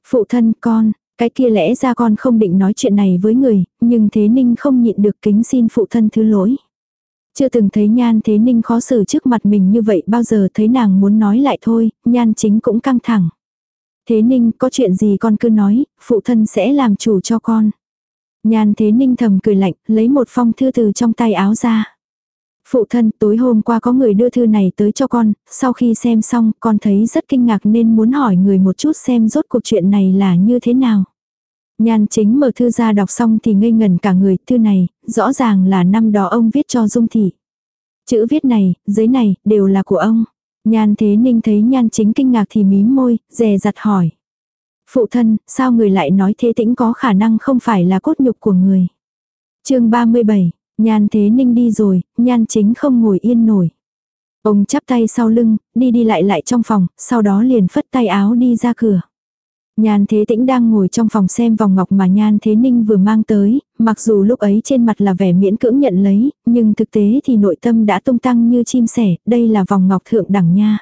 Phụ thân con, cái kia lẽ ra con không định nói chuyện này với người, nhưng thế ninh không nhịn được kính xin phụ thân thứ lỗi. Chưa từng thấy nhan thế ninh khó xử trước mặt mình như vậy bao giờ thấy nàng muốn nói lại thôi, nhan chính cũng căng thẳng. Thế ninh có chuyện gì con cứ nói, phụ thân sẽ làm chủ cho con. Nhan thế ninh thầm cười lạnh, lấy một phong thư từ trong tay áo ra. Phụ thân, tối hôm qua có người đưa thư này tới cho con, sau khi xem xong, con thấy rất kinh ngạc nên muốn hỏi người một chút xem rốt cuộc chuyện này là như thế nào. Nhan chính mở thư ra đọc xong thì ngây ngần cả người, thư này, rõ ràng là năm đó ông viết cho Dung Thị. Chữ viết này, giấy này, đều là của ông. Nhan thế ninh thấy nhan chính kinh ngạc thì mím môi, dè dặt hỏi. Phụ thân, sao người lại nói thế tĩnh có khả năng không phải là cốt nhục của người. chương 37, nhan thế ninh đi rồi, nhan chính không ngồi yên nổi. Ông chắp tay sau lưng, đi đi lại lại trong phòng, sau đó liền phất tay áo đi ra cửa. Nhan Thế Tĩnh đang ngồi trong phòng xem vòng ngọc mà Nhan Thế Ninh vừa mang tới, mặc dù lúc ấy trên mặt là vẻ miễn cưỡng nhận lấy, nhưng thực tế thì nội tâm đã tung tăng như chim sẻ, đây là vòng ngọc thượng đẳng nha.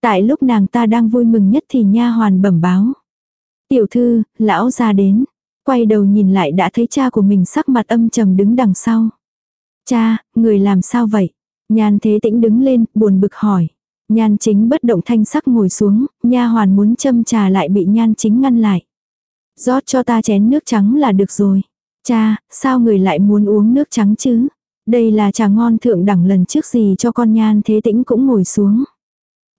Tại lúc nàng ta đang vui mừng nhất thì nha hoàn bẩm báo. Tiểu thư, lão ra đến. Quay đầu nhìn lại đã thấy cha của mình sắc mặt âm trầm đứng đằng sau. Cha, người làm sao vậy? Nhan thế tĩnh đứng lên, buồn bực hỏi. Nhan chính bất động thanh sắc ngồi xuống, nha hoàn muốn châm trà lại bị nhan chính ngăn lại. rót cho ta chén nước trắng là được rồi. Cha, sao người lại muốn uống nước trắng chứ? Đây là trà ngon thượng đẳng lần trước gì cho con nhan thế tĩnh cũng ngồi xuống.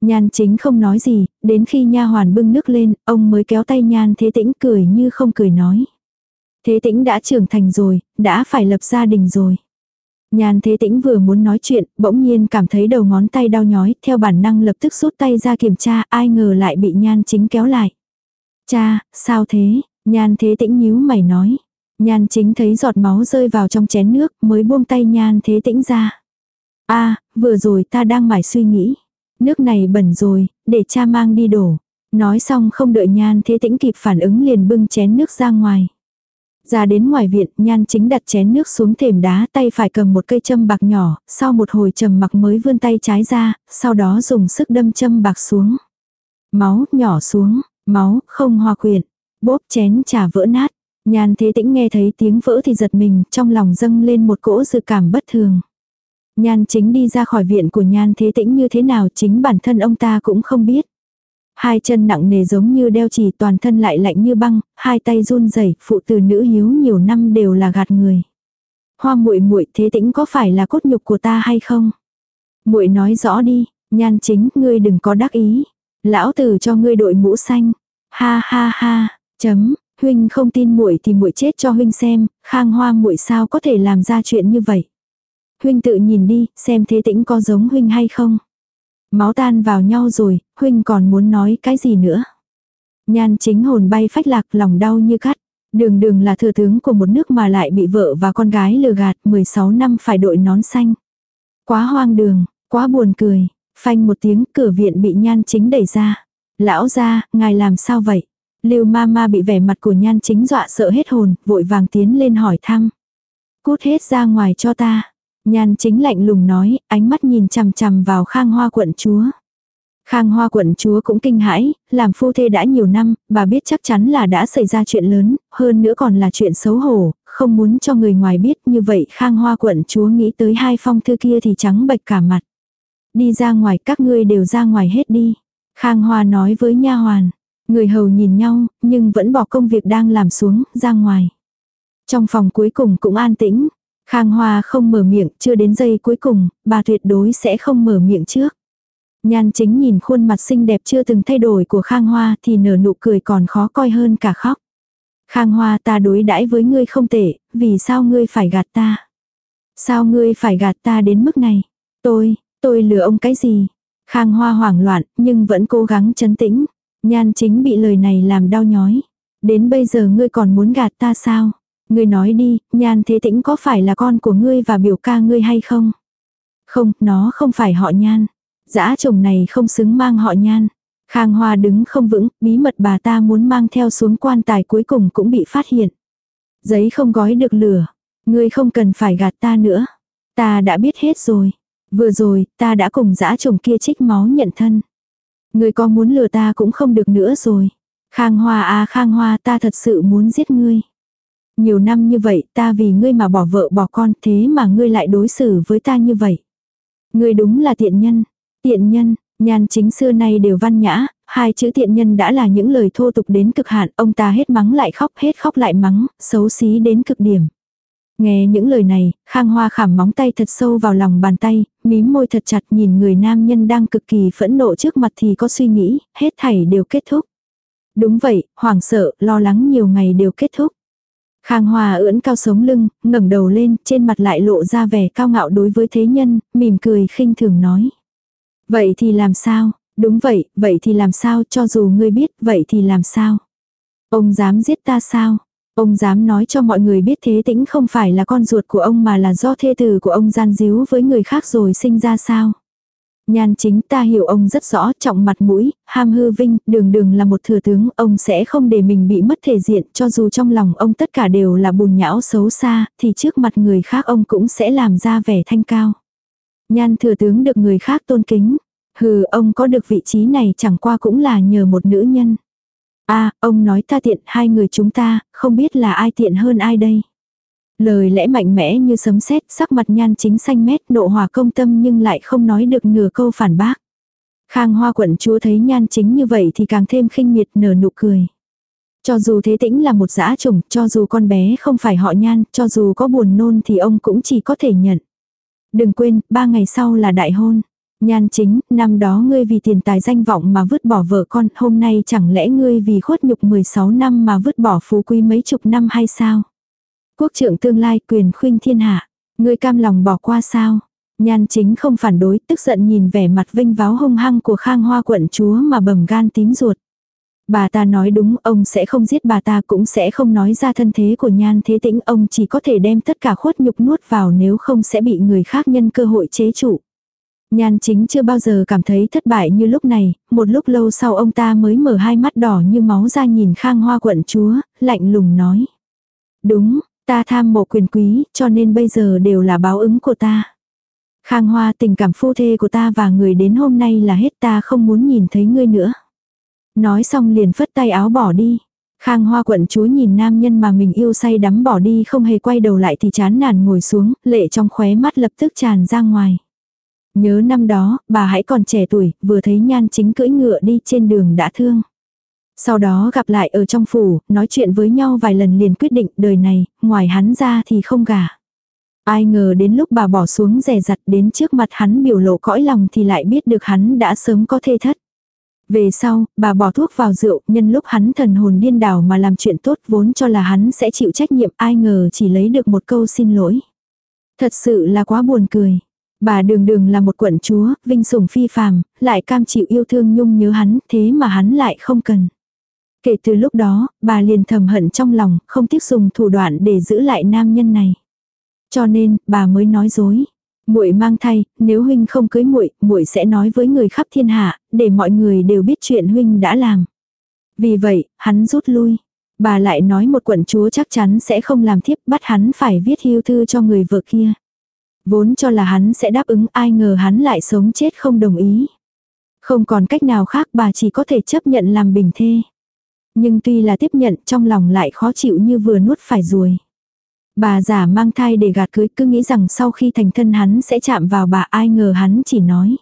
Nhan chính không nói gì, đến khi nha hoàn bưng nước lên, ông mới kéo tay nhan thế tĩnh cười như không cười nói. Thế tĩnh đã trưởng thành rồi, đã phải lập gia đình rồi. Nhan thế tĩnh vừa muốn nói chuyện, bỗng nhiên cảm thấy đầu ngón tay đau nhói, theo bản năng lập tức rút tay ra kiểm tra, ai ngờ lại bị nhan chính kéo lại. Cha, sao thế? Nhan thế tĩnh nhíu mày nói. Nhan chính thấy giọt máu rơi vào trong chén nước, mới buông tay nhan thế tĩnh ra. a vừa rồi ta đang mải suy nghĩ. Nước này bẩn rồi, để cha mang đi đổ. Nói xong không đợi nhan thế tĩnh kịp phản ứng liền bưng chén nước ra ngoài. Ra đến ngoài viện, nhan chính đặt chén nước xuống thềm đá tay phải cầm một cây châm bạc nhỏ, sau một hồi trầm mặc mới vươn tay trái ra, sau đó dùng sức đâm châm bạc xuống. Máu nhỏ xuống, máu không hòa quyện, bốp chén trà vỡ nát. Nhan thế tĩnh nghe thấy tiếng vỡ thì giật mình, trong lòng dâng lên một cỗ dự cảm bất thường. Nhan chính đi ra khỏi viện của nhan thế tĩnh như thế nào chính bản thân ông ta cũng không biết. Hai chân nặng nề giống như đeo chỉ toàn thân lại lạnh như băng, hai tay run rẩy phụ từ nữ hiếu nhiều năm đều là gạt người. Hoa muội muội thế tĩnh có phải là cốt nhục của ta hay không? muội nói rõ đi, nhan chính, ngươi đừng có đắc ý. Lão tử cho ngươi đội mũ xanh. Ha ha ha, chấm, huynh không tin muội thì muội chết cho huynh xem, khang hoa muội sao có thể làm ra chuyện như vậy. Huynh tự nhìn đi, xem thế tĩnh có giống huynh hay không. Máu tan vào nhau rồi, huynh còn muốn nói cái gì nữa. Nhan chính hồn bay phách lạc lòng đau như cắt. Đường đường là thừa tướng của một nước mà lại bị vợ và con gái lừa gạt 16 năm phải đội nón xanh. Quá hoang đường, quá buồn cười. Phanh một tiếng cửa viện bị nhan chính đẩy ra. Lão ra, ngài làm sao vậy? Lưu ma ma bị vẻ mặt của nhan chính dọa sợ hết hồn, vội vàng tiến lên hỏi thăm. Cút hết ra ngoài cho ta. Nhan chính lạnh lùng nói, ánh mắt nhìn chằm chằm vào khang hoa quận chúa. Khang hoa quận chúa cũng kinh hãi, làm phu thê đã nhiều năm, bà biết chắc chắn là đã xảy ra chuyện lớn, hơn nữa còn là chuyện xấu hổ, không muốn cho người ngoài biết như vậy khang hoa quận chúa nghĩ tới hai phong thư kia thì trắng bệch cả mặt. Đi ra ngoài các ngươi đều ra ngoài hết đi. Khang hoa nói với nha hoàn, người hầu nhìn nhau, nhưng vẫn bỏ công việc đang làm xuống, ra ngoài. Trong phòng cuối cùng cũng an tĩnh, Khang Hoa không mở miệng, chưa đến giây cuối cùng, bà tuyệt đối sẽ không mở miệng trước. Nhan chính nhìn khuôn mặt xinh đẹp chưa từng thay đổi của Khang Hoa thì nở nụ cười còn khó coi hơn cả khóc. Khang Hoa ta đối đãi với ngươi không tệ, vì sao ngươi phải gạt ta? Sao ngươi phải gạt ta đến mức này? Tôi, tôi lừa ông cái gì? Khang Hoa hoảng loạn, nhưng vẫn cố gắng chấn tĩnh. Nhan chính bị lời này làm đau nhói. Đến bây giờ ngươi còn muốn gạt ta sao? Ngươi nói đi, nhan thế tĩnh có phải là con của ngươi và biểu ca ngươi hay không? Không, nó không phải họ nhan. Dã chồng này không xứng mang họ nhan. Khang Hoa đứng không vững, bí mật bà ta muốn mang theo xuống quan tài cuối cùng cũng bị phát hiện. Giấy không gói được lửa. Ngươi không cần phải gạt ta nữa. Ta đã biết hết rồi. Vừa rồi, ta đã cùng dã chồng kia trích máu nhận thân. Ngươi có muốn lừa ta cũng không được nữa rồi. Khang Hoa à Khang Hoa ta thật sự muốn giết ngươi. Nhiều năm như vậy ta vì ngươi mà bỏ vợ bỏ con thế mà ngươi lại đối xử với ta như vậy. Ngươi đúng là tiện nhân. Tiện nhân, nhan chính xưa nay đều văn nhã, hai chữ tiện nhân đã là những lời thô tục đến cực hạn, ông ta hết mắng lại khóc, hết khóc lại mắng, xấu xí đến cực điểm. Nghe những lời này, Khang Hoa khảm móng tay thật sâu vào lòng bàn tay, mím môi thật chặt nhìn người nam nhân đang cực kỳ phẫn nộ trước mặt thì có suy nghĩ, hết thảy đều kết thúc. Đúng vậy, hoảng sợ, lo lắng nhiều ngày đều kết thúc. Khang hòa ưỡn cao sống lưng, ngẩng đầu lên, trên mặt lại lộ ra vẻ cao ngạo đối với thế nhân, mỉm cười khinh thường nói. Vậy thì làm sao? Đúng vậy, vậy thì làm sao cho dù ngươi biết, vậy thì làm sao? Ông dám giết ta sao? Ông dám nói cho mọi người biết thế tĩnh không phải là con ruột của ông mà là do thê tử của ông gian díu với người khác rồi sinh ra sao? Nhan chính ta hiểu ông rất rõ trọng mặt mũi, ham hư vinh, đường đường là một thừa tướng, ông sẽ không để mình bị mất thể diện cho dù trong lòng ông tất cả đều là bùn nhão xấu xa, thì trước mặt người khác ông cũng sẽ làm ra vẻ thanh cao. Nhan thừa tướng được người khác tôn kính. Hừ, ông có được vị trí này chẳng qua cũng là nhờ một nữ nhân. a à, ông nói ta tiện hai người chúng ta, không biết là ai tiện hơn ai đây. Lời lẽ mạnh mẽ như sấm sét, sắc mặt nhan chính xanh mét, nộ hòa công tâm nhưng lại không nói được nửa câu phản bác. Khang hoa quận chúa thấy nhan chính như vậy thì càng thêm khinh miệt nở nụ cười. Cho dù thế tĩnh là một dã trùng, cho dù con bé không phải họ nhan, cho dù có buồn nôn thì ông cũng chỉ có thể nhận. Đừng quên, ba ngày sau là đại hôn. Nhan chính, năm đó ngươi vì tiền tài danh vọng mà vứt bỏ vợ con, hôm nay chẳng lẽ ngươi vì khuất nhục 16 năm mà vứt bỏ phú quý mấy chục năm hay sao? Quốc trưởng tương lai quyền khuynh thiên hạ. Ngươi cam lòng bỏ qua sao? Nhan chính không phản đối, tức giận nhìn vẻ mặt vinh váo hung hăng của khang hoa quận chúa mà bầm gan tím ruột. Bà ta nói đúng, ông sẽ không giết bà ta cũng sẽ không nói ra thân thế của nhan thế tĩnh, ông chỉ có thể đem tất cả khuất nhục nuốt vào nếu không sẽ bị người khác nhân cơ hội chế trụ. Nhan chính chưa bao giờ cảm thấy thất bại như lúc này, một lúc lâu sau ông ta mới mở hai mắt đỏ như máu ra nhìn khang hoa quận chúa, lạnh lùng nói. Đúng, Ta tham mộ quyền quý, cho nên bây giờ đều là báo ứng của ta. Khang Hoa tình cảm phu thê của ta và người đến hôm nay là hết ta không muốn nhìn thấy ngươi nữa. Nói xong liền phất tay áo bỏ đi. Khang Hoa quận chúa nhìn nam nhân mà mình yêu say đắm bỏ đi không hề quay đầu lại thì chán nản ngồi xuống, lệ trong khóe mắt lập tức tràn ra ngoài. Nhớ năm đó, bà hãy còn trẻ tuổi, vừa thấy nhan chính cưỡi ngựa đi trên đường đã thương. Sau đó gặp lại ở trong phủ, nói chuyện với nhau vài lần liền quyết định đời này, ngoài hắn ra thì không gả. Ai ngờ đến lúc bà bỏ xuống rẻ rặt đến trước mặt hắn biểu lộ cõi lòng thì lại biết được hắn đã sớm có thê thất. Về sau, bà bỏ thuốc vào rượu, nhân lúc hắn thần hồn điên đảo mà làm chuyện tốt vốn cho là hắn sẽ chịu trách nhiệm ai ngờ chỉ lấy được một câu xin lỗi. Thật sự là quá buồn cười. Bà đường đường là một quận chúa, vinh sủng phi phàm, lại cam chịu yêu thương nhung nhớ hắn, thế mà hắn lại không cần. Kể từ lúc đó, bà liền thầm hận trong lòng, không tiếc dùng thủ đoạn để giữ lại nam nhân này. Cho nên, bà mới nói dối. Muội mang thai, nếu huynh không cưới muội, muội sẽ nói với người khắp thiên hạ, để mọi người đều biết chuyện huynh đã làm. Vì vậy, hắn rút lui. Bà lại nói một quận chúa chắc chắn sẽ không làm thiếp bắt hắn phải viết hưu thư cho người vợ kia. Vốn cho là hắn sẽ đáp ứng ai ngờ hắn lại sống chết không đồng ý. Không còn cách nào khác bà chỉ có thể chấp nhận làm bình thê. Nhưng tuy là tiếp nhận trong lòng lại khó chịu như vừa nuốt phải ruồi. Bà giả mang thai để gạt cưới cứ nghĩ rằng sau khi thành thân hắn sẽ chạm vào bà ai ngờ hắn chỉ nói.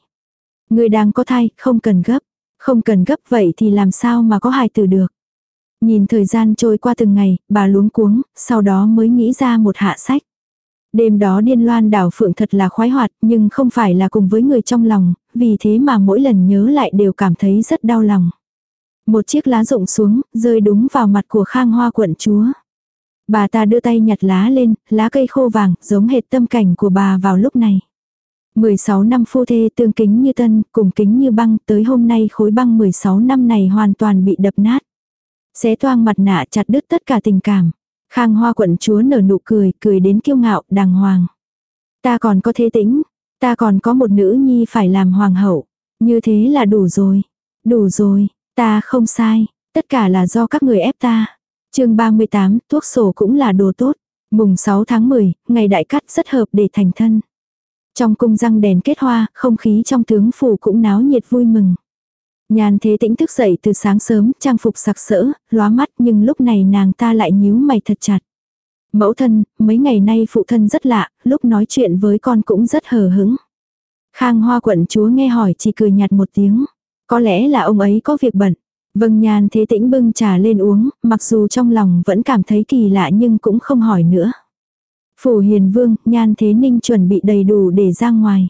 Người đang có thai, không cần gấp. Không cần gấp vậy thì làm sao mà có hài tử được. Nhìn thời gian trôi qua từng ngày, bà luống cuống, sau đó mới nghĩ ra một hạ sách. Đêm đó điên loan đảo phượng thật là khoái hoạt nhưng không phải là cùng với người trong lòng, vì thế mà mỗi lần nhớ lại đều cảm thấy rất đau lòng. Một chiếc lá rụng xuống, rơi đúng vào mặt của khang hoa quận chúa. Bà ta đưa tay nhặt lá lên, lá cây khô vàng, giống hệt tâm cảnh của bà vào lúc này. 16 năm phu thê tương kính như tân, cùng kính như băng, tới hôm nay khối băng 16 năm này hoàn toàn bị đập nát. Xé toang mặt nạ chặt đứt tất cả tình cảm. Khang hoa quận chúa nở nụ cười, cười đến kiêu ngạo, đàng hoàng. Ta còn có thế tĩnh, ta còn có một nữ nhi phải làm hoàng hậu. Như thế là đủ rồi. Đủ rồi, Ta không sai, tất cả là do các người ép ta. chương 38, thuốc sổ cũng là đồ tốt. Mùng 6 tháng 10, ngày đại cắt rất hợp để thành thân. Trong cung răng đèn kết hoa, không khí trong tướng phủ cũng náo nhiệt vui mừng. Nhàn thế tĩnh thức dậy từ sáng sớm, trang phục sặc sỡ, lóa mắt nhưng lúc này nàng ta lại nhíu mày thật chặt. Mẫu thân, mấy ngày nay phụ thân rất lạ, lúc nói chuyện với con cũng rất hờ hững. Khang hoa quận chúa nghe hỏi chỉ cười nhạt một tiếng. Có lẽ là ông ấy có việc bận. Vâng nhan thế tĩnh bưng trà lên uống, mặc dù trong lòng vẫn cảm thấy kỳ lạ nhưng cũng không hỏi nữa. Phủ hiền vương, nhan thế ninh chuẩn bị đầy đủ để ra ngoài.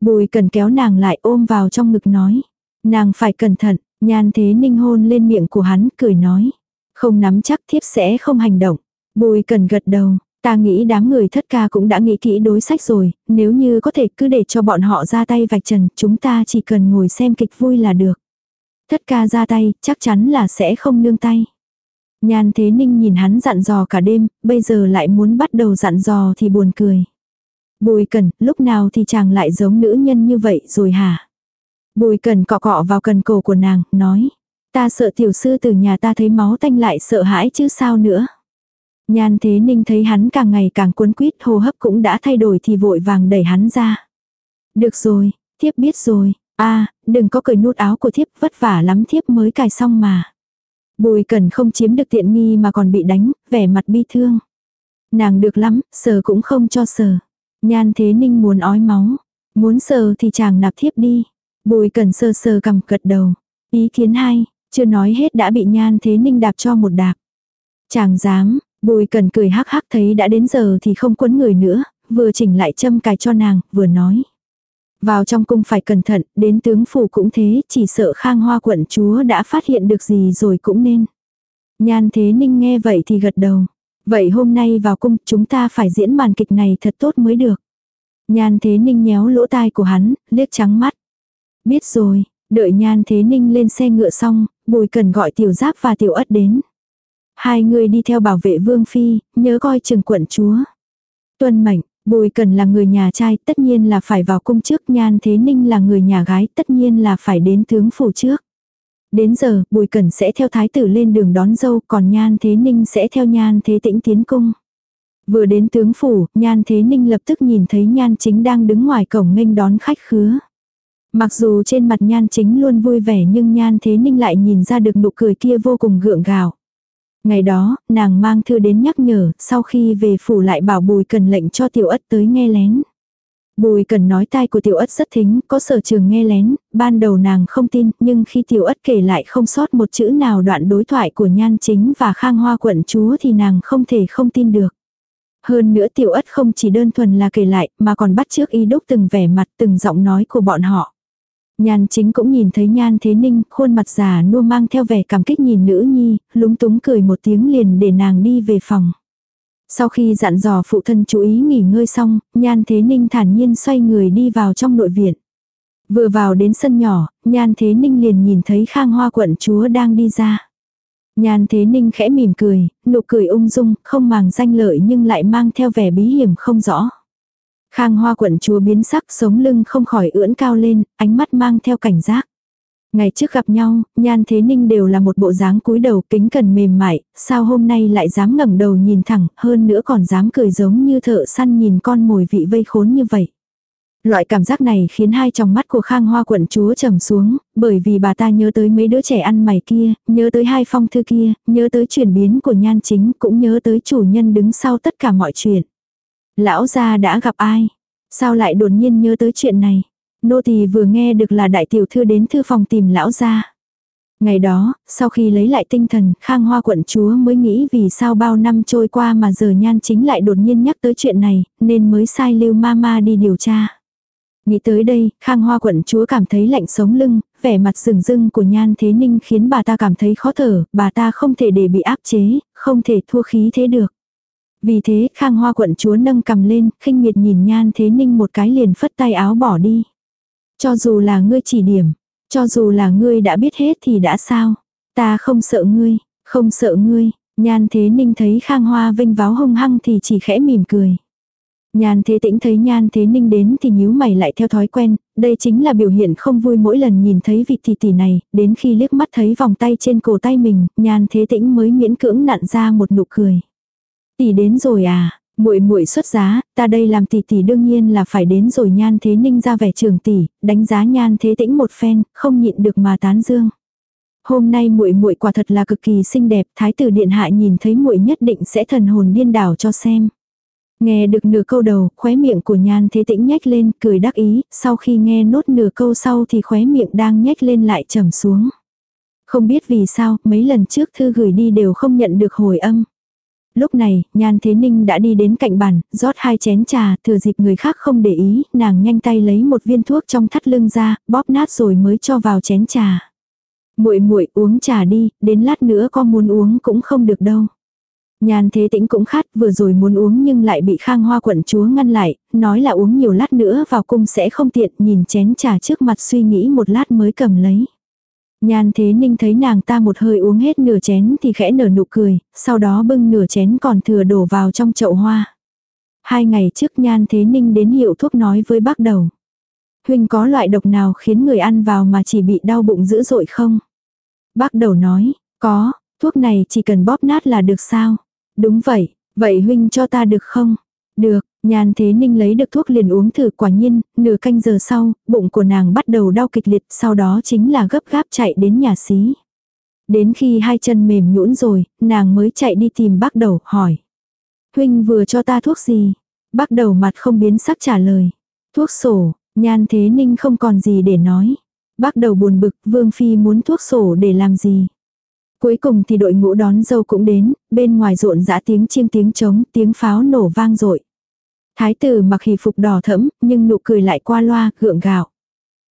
Bùi cần kéo nàng lại ôm vào trong ngực nói. Nàng phải cẩn thận, nhan thế ninh hôn lên miệng của hắn, cười nói. Không nắm chắc thiếp sẽ không hành động. Bùi cần gật đầu, Ta nghĩ đám người thất ca cũng đã nghĩ kỹ đối sách rồi, nếu như có thể cứ để cho bọn họ ra tay vạch trần, chúng ta chỉ cần ngồi xem kịch vui là được. Thất ca ra tay, chắc chắn là sẽ không nương tay. Nhan Thế Ninh nhìn hắn dặn dò cả đêm, bây giờ lại muốn bắt đầu dặn dò thì buồn cười. Bùi cần, lúc nào thì chàng lại giống nữ nhân như vậy rồi hả? Bùi cần cọ cọ vào cần cổ của nàng, nói. Ta sợ tiểu sư từ nhà ta thấy máu tanh lại sợ hãi chứ sao nữa. Nhan thế ninh thấy hắn càng ngày càng cuốn quýt hô hấp cũng đã thay đổi thì vội vàng đẩy hắn ra. Được rồi, thiếp biết rồi. a đừng có cởi nút áo của thiếp vất vả lắm thiếp mới cài xong mà. Bùi cần không chiếm được tiện nghi mà còn bị đánh, vẻ mặt bi thương. Nàng được lắm, sờ cũng không cho sờ. Nhan thế ninh muốn ói máu. Muốn sờ thì chàng nạp thiếp đi. Bùi cần sờ sờ cầm gật đầu. Ý kiến hay, chưa nói hết đã bị nhan thế ninh đạp cho một đạp. Chàng dám, bùi cần cười hắc hắc thấy đã đến giờ thì không quấn người nữa, vừa chỉnh lại châm cài cho nàng, vừa nói. Vào trong cung phải cẩn thận, đến tướng phủ cũng thế, chỉ sợ khang hoa quận chúa đã phát hiện được gì rồi cũng nên. Nhan thế ninh nghe vậy thì gật đầu. Vậy hôm nay vào cung chúng ta phải diễn màn kịch này thật tốt mới được. Nhan thế ninh nhéo lỗ tai của hắn, liếc trắng mắt. Biết rồi, đợi nhan thế ninh lên xe ngựa xong, bùi cần gọi tiểu giáp và tiểu ất đến. Hai người đi theo bảo vệ vương phi, nhớ coi chừng quận chúa. Tuân mệnh, bùi cần là người nhà trai, tất nhiên là phải vào cung trước, nhan thế ninh là người nhà gái, tất nhiên là phải đến tướng phủ trước. Đến giờ, Bùi cần sẽ theo thái tử lên đường đón dâu, còn Nhan Thế Ninh sẽ theo Nhan Thế Tĩnh tiến cung. Vừa đến tướng phủ, Nhan Thế Ninh lập tức nhìn thấy Nhan Chính đang đứng ngoài cổng nghênh đón khách khứa. Mặc dù trên mặt Nhan Chính luôn vui vẻ nhưng Nhan Thế Ninh lại nhìn ra được nụ cười kia vô cùng gượng gạo. Ngày đó, nàng mang thư đến nhắc nhở, sau khi về phủ lại bảo Bùi Cần lệnh cho tiểu ất tới nghe lén. Bùi cần nói tai của tiểu ất rất thính, có sở trường nghe lén, ban đầu nàng không tin, nhưng khi tiểu ất kể lại không sót một chữ nào đoạn đối thoại của nhan chính và khang hoa quận chúa thì nàng không thể không tin được. Hơn nữa tiểu ất không chỉ đơn thuần là kể lại, mà còn bắt trước y đúc từng vẻ mặt từng giọng nói của bọn họ. Nhan chính cũng nhìn thấy nhan thế ninh, khuôn mặt già nua mang theo vẻ cảm kích nhìn nữ nhi, lúng túng cười một tiếng liền để nàng đi về phòng. Sau khi dặn dò phụ thân chú ý nghỉ ngơi xong, Nhan Thế Ninh thản nhiên xoay người đi vào trong nội viện. Vừa vào đến sân nhỏ, Nhan Thế Ninh liền nhìn thấy Khang Hoa quận chúa đang đi ra. Nhan Thế Ninh khẽ mỉm cười, nụ cười ung dung, không màng danh lợi nhưng lại mang theo vẻ bí hiểm không rõ. Khang Hoa quận chúa biến sắc sống lưng không khỏi ưỡn cao lên, ánh mắt mang theo cảnh giác. Ngày trước gặp nhau, Nhan Thế Ninh đều là một bộ dáng cúi đầu kính cần mềm mại, sao hôm nay lại dám ngẩng đầu nhìn thẳng, hơn nữa còn dám cười giống như thợ săn nhìn con mồi vị vây khốn như vậy. Loại cảm giác này khiến hai tròng mắt của Khang Hoa quận chúa trầm xuống, bởi vì bà ta nhớ tới mấy đứa trẻ ăn mày kia, nhớ tới hai phong thư kia, nhớ tới chuyển biến của nhan chính, cũng nhớ tới chủ nhân đứng sau tất cả mọi chuyện. Lão gia đã gặp ai? Sao lại đột nhiên nhớ tới chuyện này? Nô tỳ vừa nghe được là đại tiểu thư đến thư phòng tìm lão gia. Ngày đó, sau khi lấy lại tinh thần, Khang Hoa quận chúa mới nghĩ vì sao bao năm trôi qua mà giờ nhan chính lại đột nhiên nhắc tới chuyện này, nên mới sai lưu ma đi điều tra. Nghĩ tới đây, Khang Hoa quận chúa cảm thấy lạnh sống lưng, vẻ mặt sừng dưng của nhan thế ninh khiến bà ta cảm thấy khó thở, bà ta không thể để bị áp chế, không thể thua khí thế được. Vì thế, Khang Hoa quận chúa nâng cầm lên, khinh miệt nhìn nhan thế ninh một cái liền phất tay áo bỏ đi. Cho dù là ngươi chỉ điểm, cho dù là ngươi đã biết hết thì đã sao. Ta không sợ ngươi, không sợ ngươi. Nhan thế ninh thấy khang hoa vinh váo hung hăng thì chỉ khẽ mỉm cười. Nhan thế tĩnh thấy nhan thế ninh đến thì nhíu mày lại theo thói quen, đây chính là biểu hiện không vui mỗi lần nhìn thấy vị tỷ tỷ này, đến khi liếc mắt thấy vòng tay trên cổ tay mình, nhan thế tĩnh mới miễn cưỡng nặn ra một nụ cười. Tỷ đến rồi à, muội muội xuất giá, ta đây làm tỷ tỷ đương nhiên là phải đến rồi Nhan Thế Ninh ra vẻ trường tỷ, đánh giá Nhan Thế Tĩnh một phen, không nhịn được mà tán dương. Hôm nay muội muội quả thật là cực kỳ xinh đẹp, thái tử điện hạ nhìn thấy muội nhất định sẽ thần hồn điên đảo cho xem. Nghe được nửa câu đầu, khóe miệng của Nhan Thế Tĩnh nhếch lên, cười đắc ý, sau khi nghe nốt nửa câu sau thì khóe miệng đang nhếch lên lại trầm xuống. Không biết vì sao, mấy lần trước thư gửi đi đều không nhận được hồi âm. Lúc này, Nhan Thế Ninh đã đi đến cạnh bàn, rót hai chén trà, thừa dịp người khác không để ý, nàng nhanh tay lấy một viên thuốc trong thắt lưng ra, bóp nát rồi mới cho vào chén trà. Muội muội uống trà đi, đến lát nữa con muốn uống cũng không được đâu. Nhan Thế Tĩnh cũng khát, vừa rồi muốn uống nhưng lại bị Khang Hoa quận chúa ngăn lại, nói là uống nhiều lát nữa vào cung sẽ không tiện, nhìn chén trà trước mặt suy nghĩ một lát mới cầm lấy. Nhan thế ninh thấy nàng ta một hơi uống hết nửa chén thì khẽ nở nụ cười, sau đó bưng nửa chén còn thừa đổ vào trong chậu hoa. Hai ngày trước Nhan Thế Ninh đến hiệu thuốc nói với bác đầu. Huynh có loại độc nào khiến người ăn vào mà chỉ bị đau bụng dữ dội không? Bác đầu nói, có, thuốc này chỉ cần bóp nát là được sao? Đúng vậy, vậy huynh cho ta được không? Được, nhan thế ninh lấy được thuốc liền uống thử quả nhiên, nửa canh giờ sau, bụng của nàng bắt đầu đau kịch liệt, sau đó chính là gấp gáp chạy đến nhà xí. Đến khi hai chân mềm nhũn rồi, nàng mới chạy đi tìm bác đầu, hỏi. Huynh vừa cho ta thuốc gì? Bác đầu mặt không biến sắc trả lời. Thuốc sổ, nhan thế ninh không còn gì để nói. Bác đầu buồn bực, Vương Phi muốn thuốc sổ để làm gì? Cuối cùng thì đội ngũ đón dâu cũng đến, bên ngoài rộn rã tiếng chiêng tiếng trống, tiếng pháo nổ vang dội Thái tử mặc hỷ phục đỏ thẫm, nhưng nụ cười lại qua loa, gượng gạo.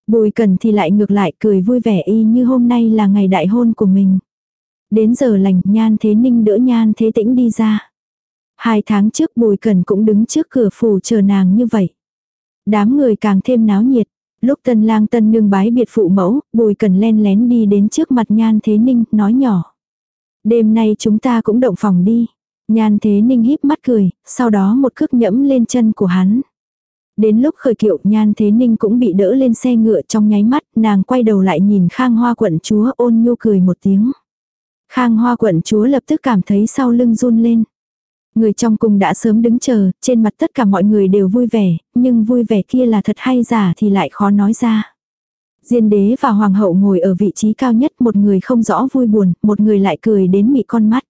Bùi cần thì lại ngược lại cười vui vẻ y như hôm nay là ngày đại hôn của mình. Đến giờ lành nhan thế ninh đỡ nhan thế tĩnh đi ra. Hai tháng trước bùi cần cũng đứng trước cửa phủ chờ nàng như vậy. Đám người càng thêm náo nhiệt. Lúc tân lang tân nương bái biệt phụ mẫu, bùi cần len lén đi đến trước mặt nhan thế ninh, nói nhỏ. Đêm nay chúng ta cũng động phòng đi. Nhan thế ninh híp mắt cười, sau đó một cước nhẫm lên chân của hắn. Đến lúc khởi kiệu nhan thế ninh cũng bị đỡ lên xe ngựa trong nháy mắt, nàng quay đầu lại nhìn khang hoa quận chúa ôn nhu cười một tiếng. Khang hoa quận chúa lập tức cảm thấy sau lưng run lên. Người trong cung đã sớm đứng chờ, trên mặt tất cả mọi người đều vui vẻ, nhưng vui vẻ kia là thật hay giả thì lại khó nói ra. Diên đế và hoàng hậu ngồi ở vị trí cao nhất, một người không rõ vui buồn, một người lại cười đến mị con mắt.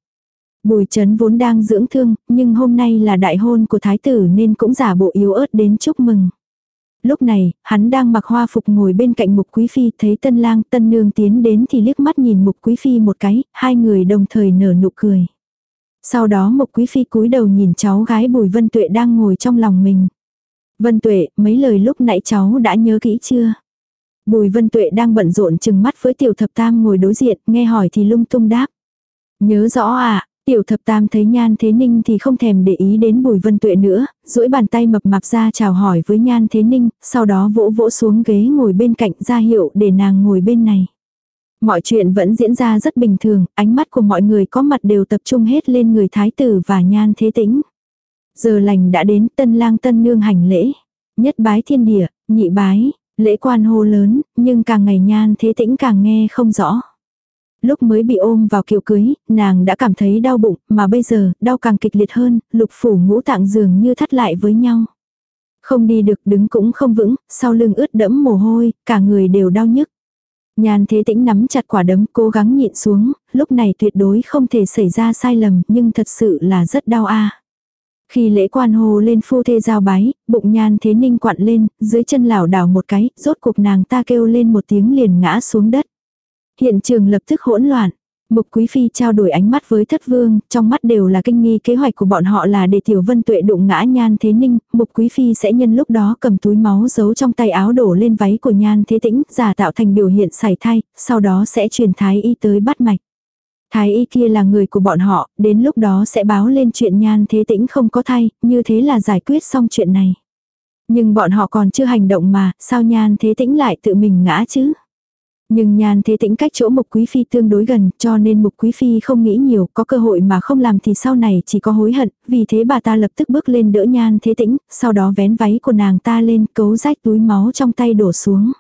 Bùi chấn vốn đang dưỡng thương, nhưng hôm nay là đại hôn của thái tử nên cũng giả bộ yếu ớt đến chúc mừng. Lúc này, hắn đang mặc hoa phục ngồi bên cạnh mục quý phi, thấy tân lang tân nương tiến đến thì liếc mắt nhìn mục quý phi một cái, hai người đồng thời nở nụ cười. Sau đó mục quý phi cúi đầu nhìn cháu gái bùi vân tuệ đang ngồi trong lòng mình. Vân tuệ, mấy lời lúc nãy cháu đã nhớ kỹ chưa? Bùi vân tuệ đang bận rộn chừng mắt với tiểu thập tam ngồi đối diện, nghe hỏi thì lung tung đáp. Nhớ rõ à, Tiểu thập tam thấy nhan thế ninh thì không thèm để ý đến bùi vân tuệ nữa, duỗi bàn tay mập mạp ra chào hỏi với nhan thế ninh, sau đó vỗ vỗ xuống ghế ngồi bên cạnh ra hiệu để nàng ngồi bên này. Mọi chuyện vẫn diễn ra rất bình thường, ánh mắt của mọi người có mặt đều tập trung hết lên người thái tử và nhan thế tĩnh. Giờ lành đã đến tân lang tân nương hành lễ. Nhất bái thiên địa, nhị bái, lễ quan hô lớn, nhưng càng ngày nhan thế tĩnh càng nghe không rõ. Lúc mới bị ôm vào kiệu cưới, nàng đã cảm thấy đau bụng, mà bây giờ, đau càng kịch liệt hơn, lục phủ ngũ tạng dường như thắt lại với nhau. Không đi được đứng cũng không vững, sau lưng ướt đẫm mồ hôi, cả người đều đau nhức. Nhàn thế tĩnh nắm chặt quả đấm cố gắng nhịn xuống, lúc này tuyệt đối không thể xảy ra sai lầm nhưng thật sự là rất đau a. Khi lễ quan hồ lên phu thê giao bái, bụng nhan thế ninh quặn lên, dưới chân lảo đảo một cái, rốt cuộc nàng ta kêu lên một tiếng liền ngã xuống đất. Hiện trường lập tức hỗn loạn. Mục Quý Phi trao đổi ánh mắt với thất vương, trong mắt đều là kinh nghi kế hoạch của bọn họ là để Tiểu Vân Tuệ đụng ngã Nhan Thế Ninh, Mục Quý Phi sẽ nhân lúc đó cầm túi máu giấu trong tay áo đổ lên váy của Nhan Thế Tĩnh, giả tạo thành biểu hiện sảy thai, sau đó sẽ truyền Thái Y tới bắt mạch. Thái Y kia là người của bọn họ, đến lúc đó sẽ báo lên chuyện Nhan Thế Tĩnh không có thai, như thế là giải quyết xong chuyện này. Nhưng bọn họ còn chưa hành động mà, sao Nhan Thế Tĩnh lại tự mình ngã chứ? Nhưng nhan thế tĩnh cách chỗ mục quý phi tương đối gần cho nên mục quý phi không nghĩ nhiều có cơ hội mà không làm thì sau này chỉ có hối hận, vì thế bà ta lập tức bước lên đỡ nhan thế tĩnh, sau đó vén váy của nàng ta lên cấu rách túi máu trong tay đổ xuống.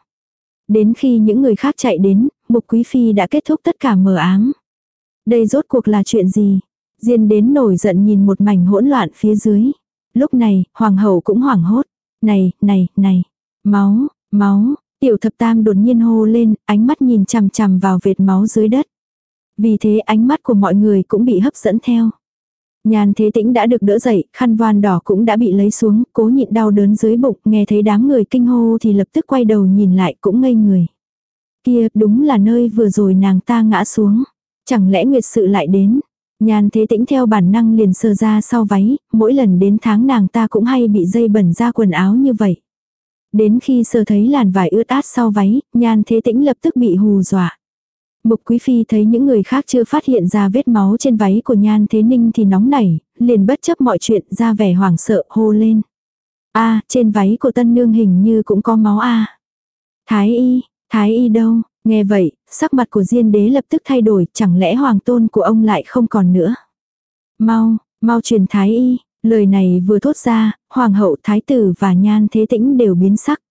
Đến khi những người khác chạy đến, mục quý phi đã kết thúc tất cả mờ ám. Đây rốt cuộc là chuyện gì? Diên đến nổi giận nhìn một mảnh hỗn loạn phía dưới. Lúc này, hoàng hậu cũng hoảng hốt. Này, này, này, máu, máu, Tiểu thập tam đột nhiên hô lên, ánh mắt nhìn chằm chằm vào vệt máu dưới đất. Vì thế ánh mắt của mọi người cũng bị hấp dẫn theo. Nhàn thế tĩnh đã được đỡ dậy, khăn voan đỏ cũng đã bị lấy xuống, cố nhịn đau đớn dưới bụng, nghe thấy đám người kinh hô thì lập tức quay đầu nhìn lại cũng ngây người. Kia, đúng là nơi vừa rồi nàng ta ngã xuống. Chẳng lẽ nguyệt sự lại đến. Nhàn thế tĩnh theo bản năng liền sờ ra sau váy, mỗi lần đến tháng nàng ta cũng hay bị dây bẩn ra quần áo như vậy. Đến khi sơ thấy làn vải ướt át sau váy, nhan thế tĩnh lập tức bị hù dọa. Mục quý phi thấy những người khác chưa phát hiện ra vết máu trên váy của nhan thế ninh thì nóng nảy, liền bất chấp mọi chuyện ra vẻ hoảng sợ hô lên. a trên váy của tân nương hình như cũng có máu a Thái y, thái y đâu, nghe vậy, sắc mặt của diên đế lập tức thay đổi, chẳng lẽ hoàng tôn của ông lại không còn nữa. Mau, mau truyền thái y, Lời này vừa thốt ra, hoàng hậu, thái tử và nhan thế tĩnh đều biến sắc.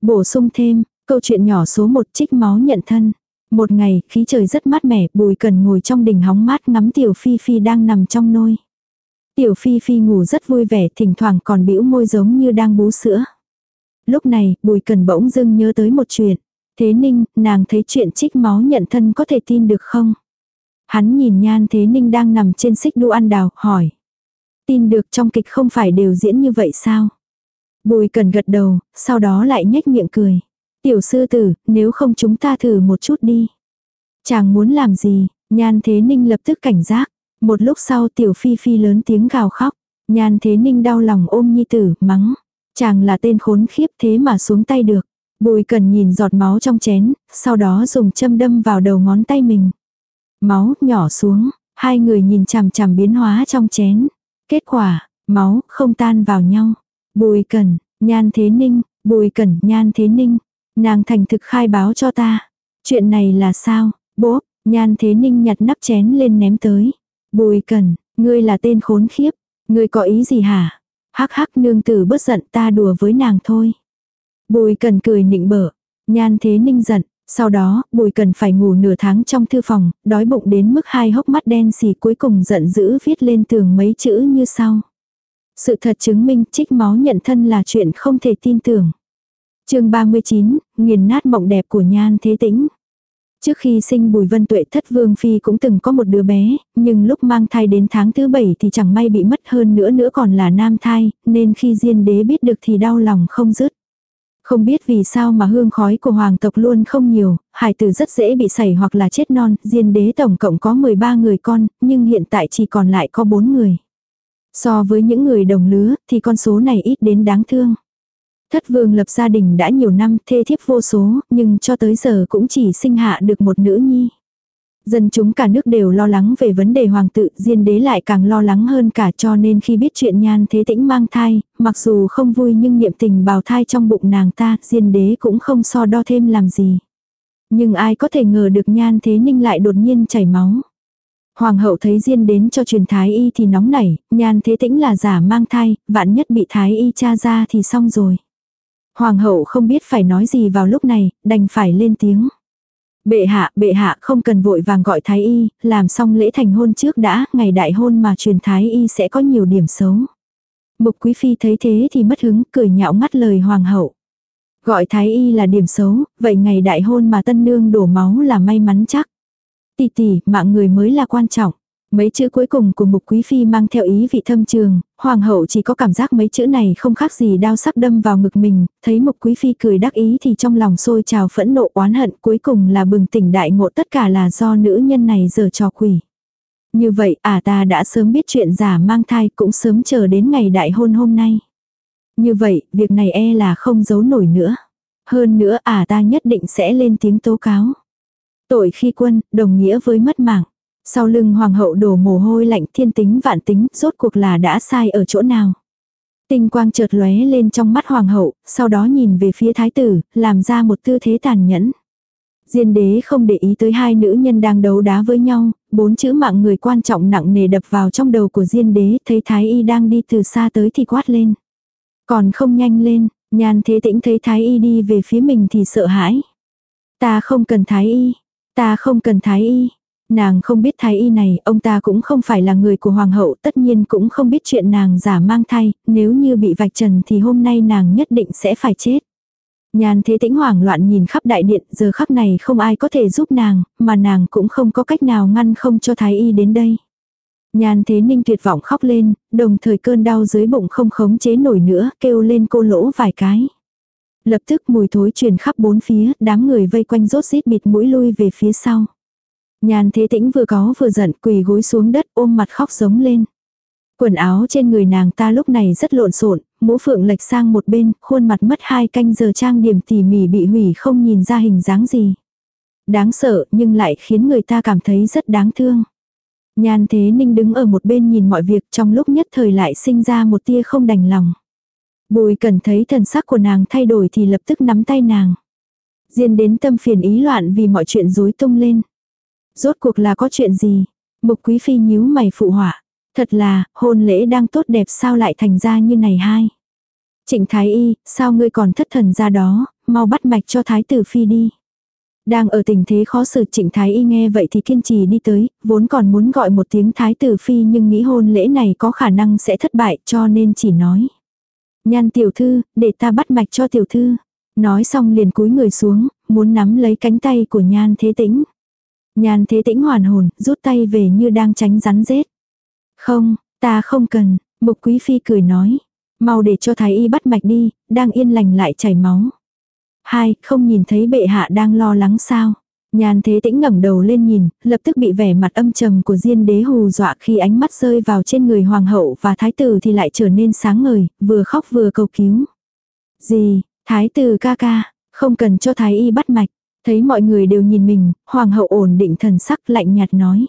Bổ sung thêm, câu chuyện nhỏ số một trích máu nhận thân. Một ngày, khí trời rất mát mẻ, bùi cần ngồi trong đình hóng mát ngắm tiểu phi phi đang nằm trong nôi. Tiểu phi phi ngủ rất vui vẻ, thỉnh thoảng còn bĩu môi giống như đang bú sữa. Lúc này, bùi cần bỗng dưng nhớ tới một chuyện. Thế ninh, nàng thấy chuyện trích máu nhận thân có thể tin được không? Hắn nhìn nhan thế ninh đang nằm trên xích đu ăn đào, hỏi. Tin được trong kịch không phải đều diễn như vậy sao? Bùi cần gật đầu, sau đó lại nhếch miệng cười. Tiểu sư tử, nếu không chúng ta thử một chút đi. Chàng muốn làm gì? Nhan thế ninh lập tức cảnh giác. Một lúc sau tiểu phi phi lớn tiếng gào khóc. Nhan thế ninh đau lòng ôm nhi tử, mắng. Chàng là tên khốn khiếp thế mà xuống tay được. Bùi cần nhìn giọt máu trong chén, sau đó dùng châm đâm vào đầu ngón tay mình. Máu nhỏ xuống, hai người nhìn chằm chằm biến hóa trong chén. Kết quả, máu không tan vào nhau. Bùi cần, nhan thế ninh, bùi cần, nhan thế ninh. Nàng thành thực khai báo cho ta. Chuyện này là sao? Bố, nhan thế ninh nhặt nắp chén lên ném tới. Bùi cần, ngươi là tên khốn khiếp. Ngươi có ý gì hả? Hắc hắc nương tử bớt giận ta đùa với nàng thôi. Bùi cần cười nịnh bở. Nhan thế ninh giận. Sau đó, bùi cần phải ngủ nửa tháng trong thư phòng, đói bụng đến mức hai hốc mắt đen xì cuối cùng giận dữ viết lên tường mấy chữ như sau. Sự thật chứng minh trích máu nhận thân là chuyện không thể tin tưởng. chương 39, nghiền nát mộng đẹp của nhan thế tĩnh. Trước khi sinh Bùi Vân Tuệ thất vương phi cũng từng có một đứa bé, nhưng lúc mang thai đến tháng thứ bảy thì chẳng may bị mất hơn nữa nữa còn là nam thai, nên khi diên đế biết được thì đau lòng không dứt. Không biết vì sao mà hương khói của hoàng tộc luôn không nhiều, hải tử rất dễ bị sảy hoặc là chết non, diên đế tổng cộng có 13 người con, nhưng hiện tại chỉ còn lại có 4 người. So với những người đồng lứa thì con số này ít đến đáng thương. Thất vương lập gia đình đã nhiều năm thê thiếp vô số, nhưng cho tới giờ cũng chỉ sinh hạ được một nữ nhi. Dân chúng cả nước đều lo lắng về vấn đề hoàng tự, diên đế lại càng lo lắng hơn cả cho nên khi biết chuyện nhan thế tĩnh mang thai, mặc dù không vui nhưng niệm tình bào thai trong bụng nàng ta, diên đế cũng không so đo thêm làm gì. Nhưng ai có thể ngờ được nhan thế ninh lại đột nhiên chảy máu. Hoàng hậu thấy diên đến cho truyền thái y thì nóng nảy, nhan thế tĩnh là giả mang thai, vạn nhất bị thái y tra ra thì xong rồi. Hoàng hậu không biết phải nói gì vào lúc này, đành phải lên tiếng. Bệ hạ, bệ hạ không cần vội vàng gọi thái y, làm xong lễ thành hôn trước đã, ngày đại hôn mà truyền thái y sẽ có nhiều điểm xấu. Mục quý phi thấy thế thì mất hứng, cười nhạo ngắt lời hoàng hậu. Gọi thái y là điểm xấu, vậy ngày đại hôn mà tân nương đổ máu là may mắn chắc. Tỷ tỷ, mạng người mới là quan trọng. Mấy chữ cuối cùng của mục quý phi mang theo ý vị thâm trường, hoàng hậu chỉ có cảm giác mấy chữ này không khác gì đao sắc đâm vào ngực mình, thấy mục quý phi cười đắc ý thì trong lòng sôi trào phẫn nộ oán hận cuối cùng là bừng tỉnh đại ngộ tất cả là do nữ nhân này giờ trò quỷ. Như vậy à ta đã sớm biết chuyện giả mang thai cũng sớm chờ đến ngày đại hôn hôm nay. Như vậy, việc này e là không giấu nổi nữa. Hơn nữa à ta nhất định sẽ lên tiếng tố cáo. Tội khi quân, đồng nghĩa với mất mạng. Sau lưng hoàng hậu đổ mồ hôi lạnh thiên tính vạn tính, rốt cuộc là đã sai ở chỗ nào. Tinh quang chợt lóe lên trong mắt hoàng hậu, sau đó nhìn về phía thái tử, làm ra một tư thế tàn nhẫn. Diên đế không để ý tới hai nữ nhân đang đấu đá với nhau, bốn chữ mạng người quan trọng nặng nề đập vào trong đầu của diên đế, thấy thái y đang đi từ xa tới thì quát lên. Còn không nhanh lên, nhan thế tĩnh thấy thái y đi về phía mình thì sợ hãi. Ta không cần thái y, ta không cần thái y, Nàng không biết thái y này, ông ta cũng không phải là người của hoàng hậu, tất nhiên cũng không biết chuyện nàng giả mang thai, nếu như bị vạch trần thì hôm nay nàng nhất định sẽ phải chết. Nhàn thế tĩnh hoảng loạn nhìn khắp đại điện, giờ khắc này không ai có thể giúp nàng, mà nàng cũng không có cách nào ngăn không cho thái y đến đây. Nhàn thế ninh tuyệt vọng khóc lên, đồng thời cơn đau dưới bụng không khống chế nổi nữa, kêu lên cô lỗ vài cái. Lập tức mùi thối truyền khắp bốn phía, đám người vây quanh rốt rít bịt mũi lui về phía sau. Nhan thế tĩnh vừa có vừa giận quỳ gối xuống đất ôm mặt khóc giống lên. Quần áo trên người nàng ta lúc này rất lộn xộn, mũ phượng lệch sang một bên, khuôn mặt mất hai canh giờ trang điểm tỉ mỉ bị hủy không nhìn ra hình dáng gì. Đáng sợ nhưng lại khiến người ta cảm thấy rất đáng thương. Nhan thế ninh đứng ở một bên nhìn mọi việc trong lúc nhất thời lại sinh ra một tia không đành lòng. Bùi cần thấy thần sắc của nàng thay đổi thì lập tức nắm tay nàng. Diên đến tâm phiền ý loạn vì mọi chuyện rối tung lên. Rốt cuộc là có chuyện gì? Mục quý phi nhíu mày phụ họa. Thật là, hôn lễ đang tốt đẹp sao lại thành ra như này hai. Trịnh Thái Y, sao ngươi còn thất thần ra đó, mau bắt mạch cho Thái tử Phi đi. Đang ở tình thế khó xử trịnh Thái Y nghe vậy thì kiên trì đi tới, vốn còn muốn gọi một tiếng Thái tử Phi nhưng nghĩ hôn lễ này có khả năng sẽ thất bại cho nên chỉ nói. Nhan tiểu thư, để ta bắt mạch cho tiểu thư. Nói xong liền cúi người xuống, muốn nắm lấy cánh tay của nhan thế tĩnh. Nhan thế tĩnh hoàn hồn, rút tay về như đang tránh rắn rết. Không, ta không cần, mục quý phi cười nói. Mau để cho thái y bắt mạch đi, đang yên lành lại chảy máu. Hai, không nhìn thấy bệ hạ đang lo lắng sao. Nhàn thế tĩnh ngẩng đầu lên nhìn, lập tức bị vẻ mặt âm trầm của diên đế hù dọa khi ánh mắt rơi vào trên người hoàng hậu và thái tử thì lại trở nên sáng ngời, vừa khóc vừa cầu cứu. Gì, thái tử ca ca, không cần cho thái y bắt mạch. Thấy mọi người đều nhìn mình, hoàng hậu ổn định thần sắc lạnh nhạt nói.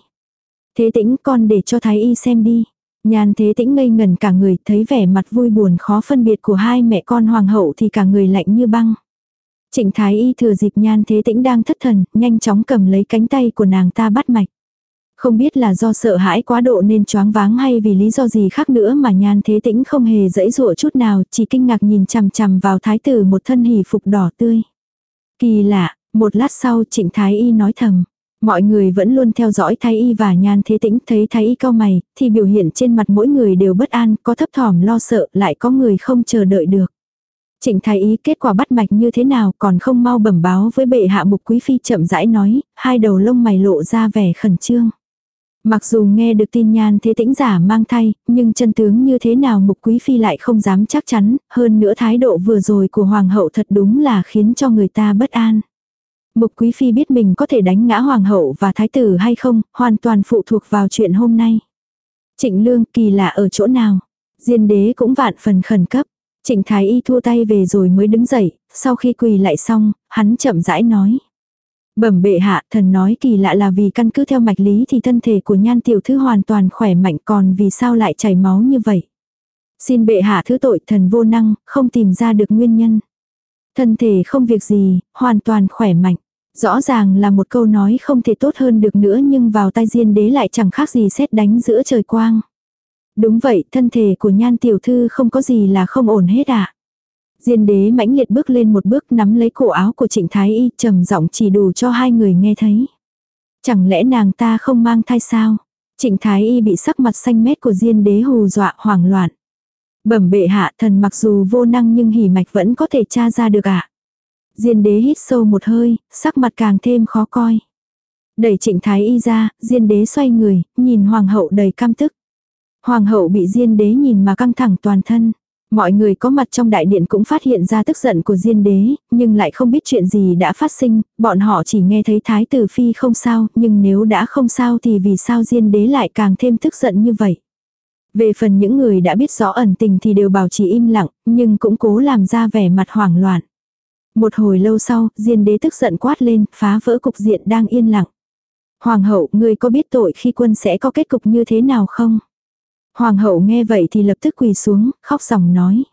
Thế tĩnh con để cho thái y xem đi. Nhàn thế tĩnh ngây ngần cả người thấy vẻ mặt vui buồn khó phân biệt của hai mẹ con hoàng hậu thì cả người lạnh như băng. Trịnh Thái Y thừa dịp nhan thế tĩnh đang thất thần, nhanh chóng cầm lấy cánh tay của nàng ta bắt mạch. Không biết là do sợ hãi quá độ nên choáng váng hay vì lý do gì khác nữa mà nhan thế tĩnh không hề dẫy dụa chút nào, chỉ kinh ngạc nhìn chằm chằm vào thái tử một thân hỷ phục đỏ tươi. Kỳ lạ, một lát sau trịnh Thái Y nói thầm. Mọi người vẫn luôn theo dõi Thái Y và Nhan Thế Tĩnh, thấy Thái Y cao mày, thì biểu hiện trên mặt mỗi người đều bất an, có thấp thỏm lo sợ, lại có người không chờ đợi được. Trịnh thái y kết quả bắt mạch như thế nào còn không mau bẩm báo với bệ hạ mục quý phi chậm rãi nói, hai đầu lông mày lộ ra vẻ khẩn trương. Mặc dù nghe được tin nhan thế tĩnh giả mang thai, nhưng chân tướng như thế nào mục quý phi lại không dám chắc chắn, hơn nữa thái độ vừa rồi của hoàng hậu thật đúng là khiến cho người ta bất an. Mục quý phi biết mình có thể đánh ngã hoàng hậu và thái tử hay không, hoàn toàn phụ thuộc vào chuyện hôm nay. Trịnh lương kỳ lạ ở chỗ nào? Diên đế cũng vạn phần khẩn cấp. Trịnh Thái Y thua tay về rồi mới đứng dậy, sau khi quỳ lại xong, hắn chậm rãi nói. Bẩm bệ hạ, thần nói kỳ lạ là vì căn cứ theo mạch lý thì thân thể của nhan tiểu thư hoàn toàn khỏe mạnh còn vì sao lại chảy máu như vậy. Xin bệ hạ thứ tội thần vô năng, không tìm ra được nguyên nhân. Thân thể không việc gì, hoàn toàn khỏe mạnh. Rõ ràng là một câu nói không thể tốt hơn được nữa nhưng vào tai diên đế lại chẳng khác gì xét đánh giữa trời quang. Đúng vậy, thân thể của nhan tiểu thư không có gì là không ổn hết ạ. À. Diên đế mãnh liệt bước lên một bước nắm lấy cổ áo của trịnh thái y trầm giọng chỉ đủ cho hai người nghe thấy. Chẳng lẽ nàng ta không mang thai sao? Trịnh thái y bị sắc mặt xanh mét của diên đế hù dọa hoảng loạn. Bẩm bệ hạ thần mặc dù vô năng nhưng hỉ mạch vẫn có thể tra ra được ạ. À? Diên đế hít sâu một hơi, sắc mặt càng thêm khó coi. Đẩy trịnh thái y ra, diên đế xoay người, nhìn hoàng hậu đầy cam tức. Hoàng hậu bị Diên đế nhìn mà căng thẳng toàn thân. Mọi người có mặt trong đại điện cũng phát hiện ra tức giận của Diên đế, nhưng lại không biết chuyện gì đã phát sinh, bọn họ chỉ nghe thấy Thái tử Phi không sao, nhưng nếu đã không sao thì vì sao Diên đế lại càng thêm tức giận như vậy. Về phần những người đã biết rõ ẩn tình thì đều bảo trì im lặng, nhưng cũng cố làm ra vẻ mặt hoảng loạn. Một hồi lâu sau, Diên đế tức giận quát lên, phá vỡ cục diện đang yên lặng. Hoàng hậu, người có biết tội khi quân sẽ có kết cục như thế nào không? Hoàng hậu nghe vậy thì lập tức quỳ xuống, khóc ròng nói.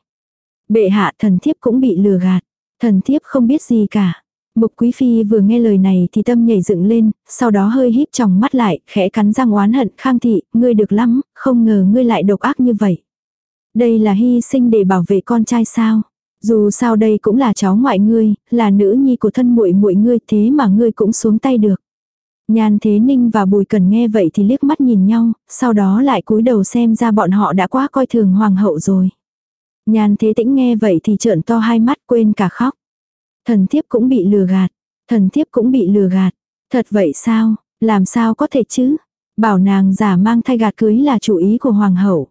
Bệ hạ thần thiếp cũng bị lừa gạt. Thần thiếp không biết gì cả. Mục quý phi vừa nghe lời này thì tâm nhảy dựng lên, sau đó hơi híp tròng mắt lại, khẽ cắn răng oán hận, khang thị, ngươi được lắm, không ngờ ngươi lại độc ác như vậy. Đây là hy sinh để bảo vệ con trai sao? Dù sao đây cũng là cháu ngoại ngươi, là nữ nhi của thân muội muội ngươi thế mà ngươi cũng xuống tay được. Nhan Thế Ninh và Bùi Cần nghe vậy thì liếc mắt nhìn nhau, sau đó lại cúi đầu xem ra bọn họ đã quá coi thường hoàng hậu rồi. Nhan Thế Tĩnh nghe vậy thì trợn to hai mắt quên cả khóc. Thần thiếp cũng bị lừa gạt, thần thiếp cũng bị lừa gạt. Thật vậy sao, làm sao có thể chứ? Bảo nàng giả mang thai gạt cưới là chủ ý của hoàng hậu.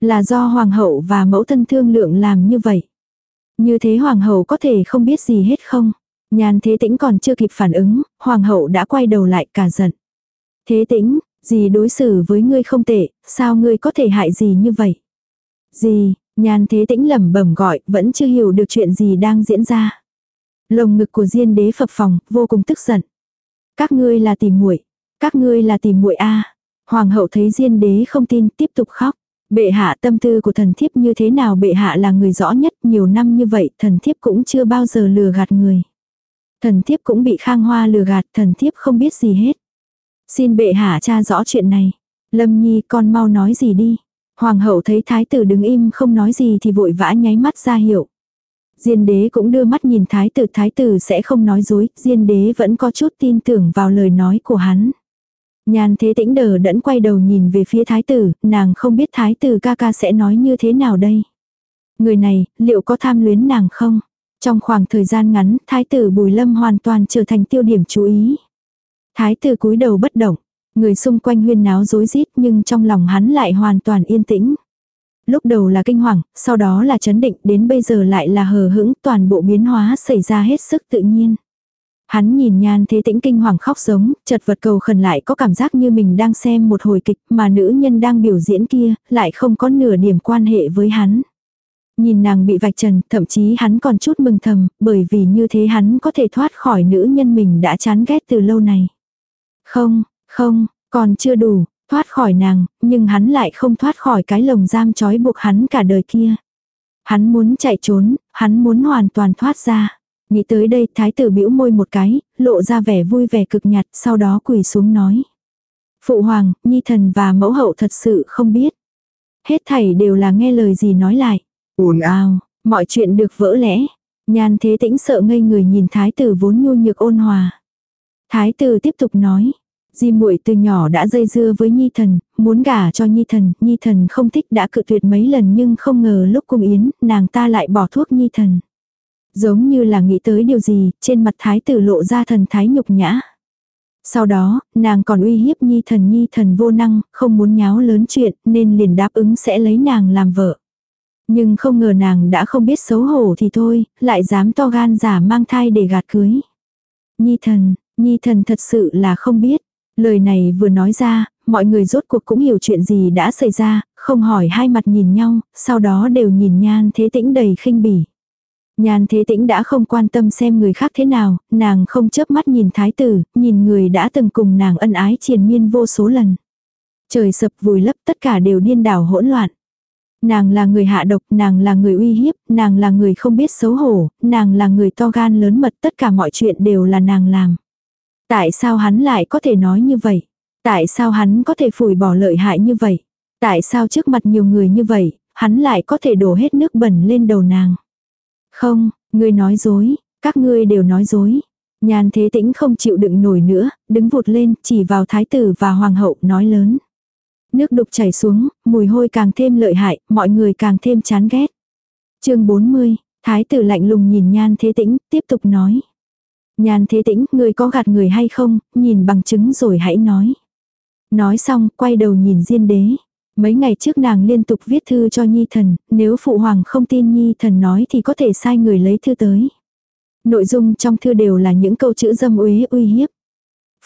Là do hoàng hậu và mẫu thân thương lượng làm như vậy. Như thế hoàng hậu có thể không biết gì hết không? nhàn thế tĩnh còn chưa kịp phản ứng, hoàng hậu đã quay đầu lại cả giận. Thế tĩnh, gì đối xử với ngươi không tệ, sao ngươi có thể hại gì như vậy? Gì, nhàn thế tĩnh lẩm bẩm gọi, vẫn chưa hiểu được chuyện gì đang diễn ra. Lồng ngực của diên đế phập phòng, vô cùng tức giận. Các ngươi là tìm muội, các ngươi là tìm muội a. Hoàng hậu thấy diên đế không tin, tiếp tục khóc. Bệ hạ tâm tư của thần thiếp như thế nào bệ hạ là người rõ nhất, nhiều năm như vậy, thần thiếp cũng chưa bao giờ lừa gạt người. Thần thiếp cũng bị khang hoa lừa gạt, thần thiếp không biết gì hết. Xin bệ hạ tra rõ chuyện này. Lâm Nhi con mau nói gì đi. Hoàng hậu thấy thái tử đứng im không nói gì thì vội vã nháy mắt ra hiệu. Diên đế cũng đưa mắt nhìn thái tử thái tử sẽ không nói dối, diên đế vẫn có chút tin tưởng vào lời nói của hắn. Nhan thế tĩnh đờ đẫn quay đầu nhìn về phía thái tử, nàng không biết thái tử ca ca sẽ nói như thế nào đây. Người này, liệu có tham luyến nàng không? Trong khoảng thời gian ngắn, thái tử Bùi Lâm hoàn toàn trở thành tiêu điểm chú ý. Thái tử cúi đầu bất động, người xung quanh huyên náo rối rít nhưng trong lòng hắn lại hoàn toàn yên tĩnh. Lúc đầu là kinh hoàng, sau đó là chấn định, đến bây giờ lại là hờ hững, toàn bộ biến hóa xảy ra hết sức tự nhiên. Hắn nhìn nhan thế tĩnh kinh hoàng khóc giống, chật vật cầu khẩn lại có cảm giác như mình đang xem một hồi kịch mà nữ nhân đang biểu diễn kia, lại không có nửa điểm quan hệ với hắn. Nhìn nàng bị vạch trần, thậm chí hắn còn chút mừng thầm, bởi vì như thế hắn có thể thoát khỏi nữ nhân mình đã chán ghét từ lâu này. Không, không, còn chưa đủ, thoát khỏi nàng, nhưng hắn lại không thoát khỏi cái lồng giam trói buộc hắn cả đời kia. Hắn muốn chạy trốn, hắn muốn hoàn toàn thoát ra. Nghĩ tới đây thái tử bĩu môi một cái, lộ ra vẻ vui vẻ cực nhạt, sau đó quỳ xuống nói. Phụ hoàng, nhi thần và mẫu hậu thật sự không biết. Hết thảy đều là nghe lời gì nói lại. ồn ào, mọi chuyện được vỡ lẽ. Nhan thế tĩnh sợ ngây người nhìn thái tử vốn nhu nhược ôn hòa. Thái tử tiếp tục nói. Di muội từ nhỏ đã dây dưa với Nhi thần, muốn gả cho Nhi thần, Nhi thần không thích đã cự tuyệt mấy lần nhưng không ngờ lúc cung yến, nàng ta lại bỏ thuốc Nhi thần. Giống như là nghĩ tới điều gì, trên mặt thái tử lộ ra thần thái nhục nhã. Sau đó, nàng còn uy hiếp nhi thần nhi thần vô năng, không muốn nháo lớn chuyện, nên liền đáp ứng sẽ lấy nàng làm vợ. Nhưng không ngờ nàng đã không biết xấu hổ thì thôi, lại dám to gan giả mang thai để gạt cưới. Nhi thần, nhi thần thật sự là không biết. Lời này vừa nói ra, mọi người rốt cuộc cũng hiểu chuyện gì đã xảy ra, không hỏi hai mặt nhìn nhau, sau đó đều nhìn nhan thế tĩnh đầy khinh bỉ. Nhan thế tĩnh đã không quan tâm xem người khác thế nào, nàng không chớp mắt nhìn thái tử, nhìn người đã từng cùng nàng ân ái triền miên vô số lần. Trời sập vùi lấp tất cả đều điên đảo hỗn loạn. Nàng là người hạ độc, nàng là người uy hiếp, nàng là người không biết xấu hổ, nàng là người to gan lớn mật, tất cả mọi chuyện đều là nàng làm. Tại sao hắn lại có thể nói như vậy? Tại sao hắn có thể phủi bỏ lợi hại như vậy? Tại sao trước mặt nhiều người như vậy, hắn lại có thể đổ hết nước bẩn lên đầu nàng? Không, ngươi nói dối, các ngươi đều nói dối. Nhan thế tĩnh không chịu đựng nổi nữa, đứng vụt lên, chỉ vào thái tử và hoàng hậu nói lớn. Nước đục chảy xuống, mùi hôi càng thêm lợi hại, mọi người càng thêm chán ghét. chương 40, thái tử lạnh lùng nhìn nhan thế tĩnh, tiếp tục nói. Nhan thế tĩnh, người có gạt người hay không, nhìn bằng chứng rồi hãy nói. Nói xong, quay đầu nhìn diên đế. Mấy ngày trước nàng liên tục viết thư cho Nhi Thần, nếu Phụ Hoàng không tin Nhi Thần nói thì có thể sai người lấy thư tới. Nội dung trong thư đều là những câu chữ dâm uế uy hiếp.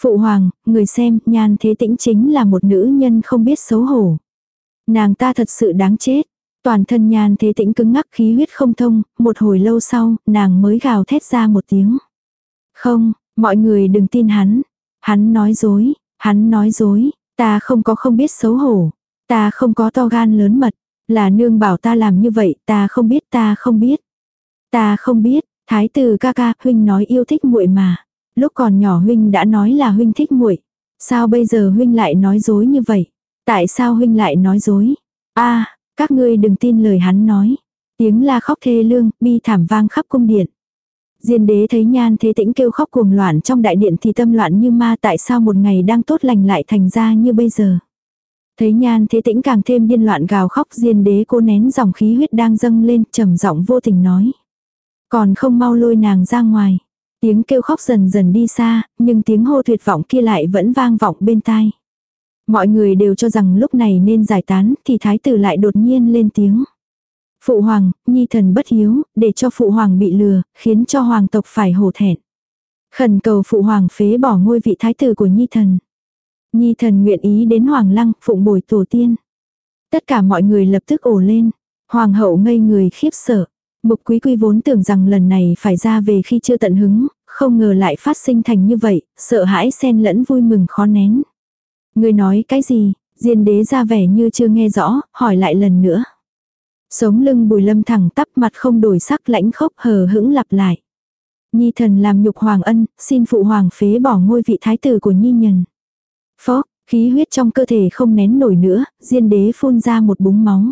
Phụ Hoàng, người xem, nhan thế tĩnh chính là một nữ nhân không biết xấu hổ. Nàng ta thật sự đáng chết. Toàn thân nhan thế tĩnh cứng ngắc khí huyết không thông, một hồi lâu sau, nàng mới gào thét ra một tiếng. Không, mọi người đừng tin hắn. Hắn nói dối, hắn nói dối, ta không có không biết xấu hổ. Ta không có to gan lớn mật, là nương bảo ta làm như vậy, ta không biết ta không biết. Ta không biết, thái tử ca ca, huynh nói yêu thích muội mà. Lúc còn nhỏ huynh đã nói là huynh thích muội. Sao bây giờ huynh lại nói dối như vậy? Tại sao huynh lại nói dối? a các ngươi đừng tin lời hắn nói. Tiếng la khóc thê lương, bi thảm vang khắp cung điện. Diên đế thấy nhan thế tĩnh kêu khóc cuồng loạn trong đại điện thì tâm loạn như ma tại sao một ngày đang tốt lành lại thành ra như bây giờ. Thấy nhan thế tĩnh càng thêm điên loạn gào khóc diên đế cô nén dòng khí huyết đang dâng lên trầm giọng vô tình nói. Còn không mau lôi nàng ra ngoài. Tiếng kêu khóc dần dần đi xa, nhưng tiếng hô tuyệt vọng kia lại vẫn vang vọng bên tai. Mọi người đều cho rằng lúc này nên giải tán, thì thái tử lại đột nhiên lên tiếng. Phụ hoàng, nhi thần bất hiếu, để cho phụ hoàng bị lừa, khiến cho hoàng tộc phải hổ thẹn. Khẩn cầu phụ hoàng phế bỏ ngôi vị thái tử của nhi thần. Nhi thần nguyện ý đến Hoàng Lăng, phụng bồi tổ tiên. Tất cả mọi người lập tức ổ lên. Hoàng hậu ngây người khiếp sợ. Mục quý quy vốn tưởng rằng lần này phải ra về khi chưa tận hứng, không ngờ lại phát sinh thành như vậy, sợ hãi xen lẫn vui mừng khó nén. Người nói cái gì, diên đế ra vẻ như chưa nghe rõ, hỏi lại lần nữa. Sống lưng bùi lâm thẳng tắp mặt không đổi sắc lãnh khốc hờ hững lặp lại. Nhi thần làm nhục hoàng ân, xin phụ hoàng phế bỏ ngôi vị thái tử của nhi nhân. Phó, Khí huyết trong cơ thể không nén nổi nữa, diên đế phun ra một búng máu.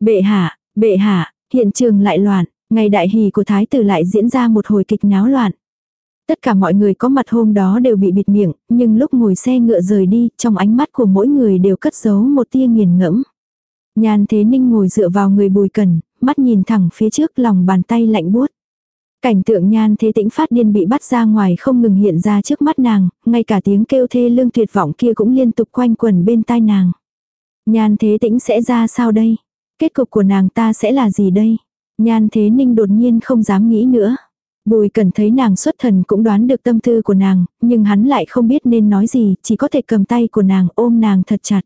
Bệ hạ, bệ hạ, hiện trường lại loạn, ngày đại hỷ của thái tử lại diễn ra một hồi kịch náo loạn. Tất cả mọi người có mặt hôm đó đều bị bịt miệng, nhưng lúc ngồi xe ngựa rời đi, trong ánh mắt của mỗi người đều cất giấu một tia nghiền ngẫm. Nhan Thế Ninh ngồi dựa vào người Bùi Cần, mắt nhìn thẳng phía trước lòng bàn tay lạnh buốt. Cảnh tượng Nhan Thế Tĩnh phát điên bị bắt ra ngoài không ngừng hiện ra trước mắt nàng, ngay cả tiếng kêu thê lương tuyệt vọng kia cũng liên tục quanh quẩn bên tai nàng. Nhan Thế Tĩnh sẽ ra sao đây? Kết cục của nàng ta sẽ là gì đây? Nhan Thế Ninh đột nhiên không dám nghĩ nữa. Bùi cần thấy nàng xuất thần cũng đoán được tâm tư của nàng, nhưng hắn lại không biết nên nói gì, chỉ có thể cầm tay của nàng ôm nàng thật chặt.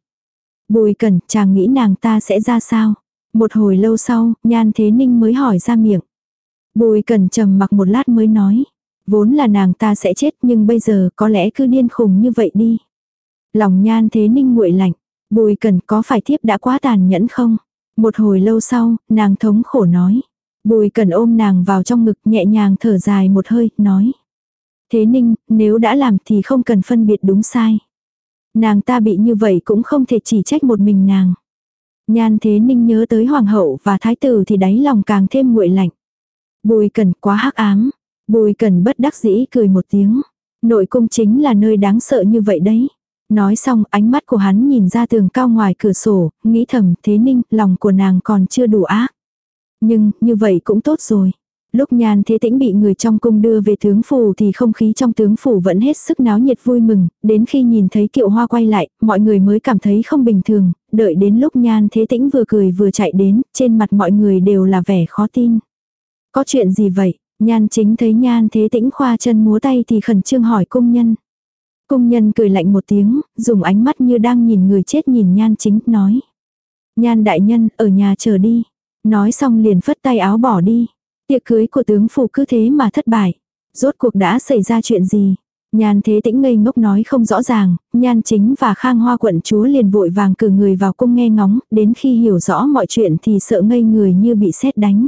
Bùi cần, chàng nghĩ nàng ta sẽ ra sao? Một hồi lâu sau, nhan thế ninh mới hỏi ra miệng. Bùi cần trầm mặc một lát mới nói. Vốn là nàng ta sẽ chết nhưng bây giờ có lẽ cứ điên khùng như vậy đi. Lòng nhan thế ninh nguội lạnh. Bùi cần có phải thiếp đã quá tàn nhẫn không? Một hồi lâu sau, nàng thống khổ nói. Bùi cần ôm nàng vào trong ngực nhẹ nhàng thở dài một hơi, nói. Thế ninh, nếu đã làm thì không cần phân biệt đúng sai. Nàng ta bị như vậy cũng không thể chỉ trách một mình nàng. Nhan thế ninh nhớ tới hoàng hậu và thái tử thì đáy lòng càng thêm nguội lạnh. Bùi cần quá hắc ám. Bùi cần bất đắc dĩ cười một tiếng. Nội cung chính là nơi đáng sợ như vậy đấy. Nói xong ánh mắt của hắn nhìn ra tường cao ngoài cửa sổ, nghĩ thầm thế ninh lòng của nàng còn chưa đủ ác. Nhưng, như vậy cũng tốt rồi. Lúc nhan thế tĩnh bị người trong cung đưa về tướng phủ thì không khí trong tướng phủ vẫn hết sức náo nhiệt vui mừng, đến khi nhìn thấy kiệu hoa quay lại, mọi người mới cảm thấy không bình thường, đợi đến lúc nhan thế tĩnh vừa cười vừa chạy đến, trên mặt mọi người đều là vẻ khó tin. Có chuyện gì vậy? Nhan chính thấy nhan thế tĩnh khoa chân múa tay thì khẩn trương hỏi cung nhân. Cung nhân cười lạnh một tiếng, dùng ánh mắt như đang nhìn người chết nhìn nhan chính, nói. Nhan đại nhân, ở nhà chờ đi. Nói xong liền phất tay áo bỏ đi. Tiệc cưới của tướng phủ cứ thế mà thất bại. Rốt cuộc đã xảy ra chuyện gì? Nhan thế tĩnh ngây ngốc nói không rõ ràng, nhan chính và khang hoa quận chúa liền vội vàng cử người vào cung nghe ngóng, đến khi hiểu rõ mọi chuyện thì sợ ngây người như bị sét đánh.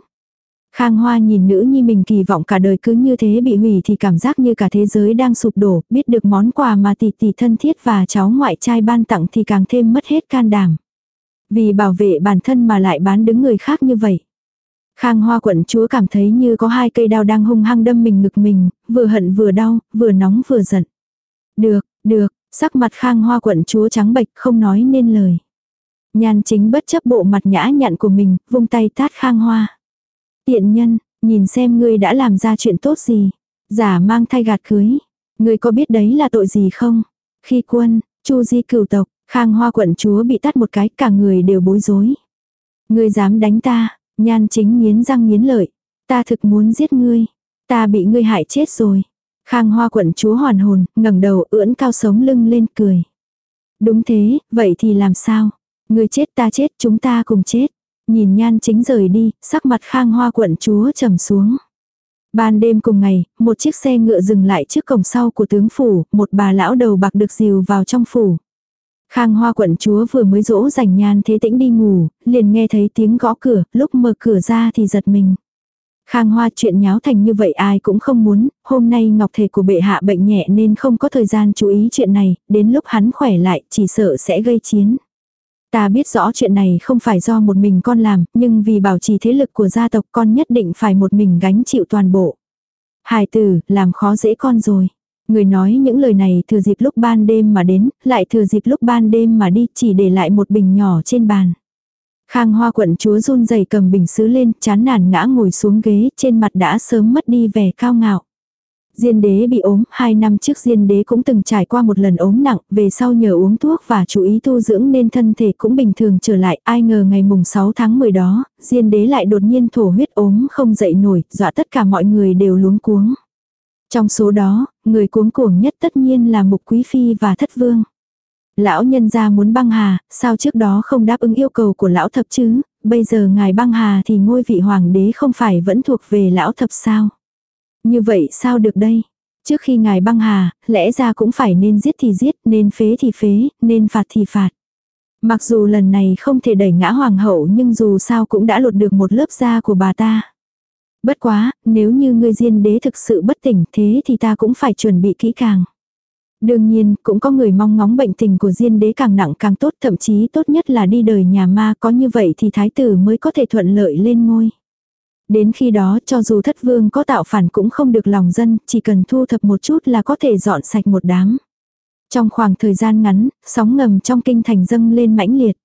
Khang Hoa nhìn nữ nhi mình kỳ vọng cả đời cứ như thế bị hủy thì cảm giác như cả thế giới đang sụp đổ, biết được món quà mà tỷ tỷ thân thiết và cháu ngoại trai ban tặng thì càng thêm mất hết can đảm. Vì bảo vệ bản thân mà lại bán đứng người khác như vậy. Khang Hoa quận chúa cảm thấy như có hai cây đao đang hung hăng đâm mình ngực mình, vừa hận vừa đau, vừa nóng vừa giận. Được, được, sắc mặt Khang Hoa quận chúa trắng bệch không nói nên lời. Nhan chính bất chấp bộ mặt nhã nhặn của mình, vung tay tát Khang Hoa. Tiện nhân, nhìn xem ngươi đã làm ra chuyện tốt gì. Giả mang thai gạt cưới. Ngươi có biết đấy là tội gì không? Khi quân, chu di cửu tộc, Khang Hoa quận chúa bị tát một cái cả người đều bối rối. Ngươi dám đánh ta, nhan chính nghiến răng nghiến lợi. Ta thực muốn giết ngươi. Ta bị ngươi hại chết rồi. Khang Hoa quận chúa hoàn hồn, ngẩng đầu ưỡn cao sống lưng lên cười. Đúng thế, vậy thì làm sao? Ngươi chết ta chết chúng ta cùng chết. Nhìn nhan chính rời đi, sắc mặt khang hoa quận chúa trầm xuống. Ban đêm cùng ngày, một chiếc xe ngựa dừng lại trước cổng sau của tướng phủ, một bà lão đầu bạc được dìu vào trong phủ. Khang hoa quận chúa vừa mới dỗ dành nhan thế tĩnh đi ngủ, liền nghe thấy tiếng gõ cửa, lúc mở cửa ra thì giật mình. Khang hoa chuyện nháo thành như vậy ai cũng không muốn, hôm nay ngọc thể của bệ hạ bệnh nhẹ nên không có thời gian chú ý chuyện này, đến lúc hắn khỏe lại chỉ sợ sẽ gây chiến. Ta biết rõ chuyện này không phải do một mình con làm, nhưng vì bảo trì thế lực của gia tộc con nhất định phải một mình gánh chịu toàn bộ. Hài tử, làm khó dễ con rồi. Người nói những lời này thừa dịp lúc ban đêm mà đến, lại thừa dịp lúc ban đêm mà đi, chỉ để lại một bình nhỏ trên bàn. Khang hoa quận chúa run rẩy cầm bình sứ lên, chán nản ngã ngồi xuống ghế, trên mặt đã sớm mất đi vẻ cao ngạo. Diên đế bị ốm, hai năm trước diên đế cũng từng trải qua một lần ốm nặng, về sau nhờ uống thuốc và chú ý tu dưỡng nên thân thể cũng bình thường trở lại, ai ngờ ngày mùng 6 tháng 10 đó, diên đế lại đột nhiên thổ huyết ốm không dậy nổi, dọa tất cả mọi người đều luống cuống. Trong số đó, người cuống cuồng nhất tất nhiên là mục quý phi và thất vương. Lão nhân gia muốn băng hà, sao trước đó không đáp ứng yêu cầu của lão thập chứ, bây giờ ngài băng hà thì ngôi vị hoàng đế không phải vẫn thuộc về lão thập sao. Như vậy sao được đây? Trước khi ngài băng hà, lẽ ra cũng phải nên giết thì giết, nên phế thì phế, nên phạt thì phạt. Mặc dù lần này không thể đẩy ngã hoàng hậu nhưng dù sao cũng đã lột được một lớp da của bà ta. Bất quá, nếu như ngươi diên đế thực sự bất tỉnh thế thì ta cũng phải chuẩn bị kỹ càng. Đương nhiên, cũng có người mong ngóng bệnh tình của Diên đế càng nặng càng tốt, thậm chí tốt nhất là đi đời nhà ma, có như vậy thì thái tử mới có thể thuận lợi lên ngôi. Đến khi đó cho dù thất vương có tạo phản cũng không được lòng dân, chỉ cần thu thập một chút là có thể dọn sạch một đám. Trong khoảng thời gian ngắn, sóng ngầm trong kinh thành dâng lên mãnh liệt.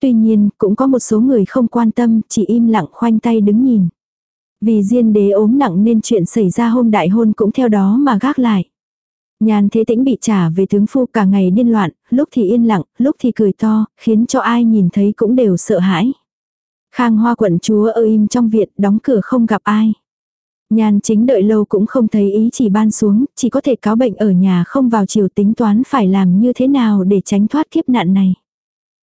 Tuy nhiên, cũng có một số người không quan tâm, chỉ im lặng khoanh tay đứng nhìn. Vì diên đế ốm nặng nên chuyện xảy ra hôm đại hôn cũng theo đó mà gác lại. nhàn thế tĩnh bị trả về tướng phu cả ngày điên loạn, lúc thì yên lặng, lúc thì cười to, khiến cho ai nhìn thấy cũng đều sợ hãi. Khang hoa quận chúa ở im trong viện, đóng cửa không gặp ai. nhàn chính đợi lâu cũng không thấy ý chỉ ban xuống, chỉ có thể cáo bệnh ở nhà không vào chiều tính toán phải làm như thế nào để tránh thoát kiếp nạn này.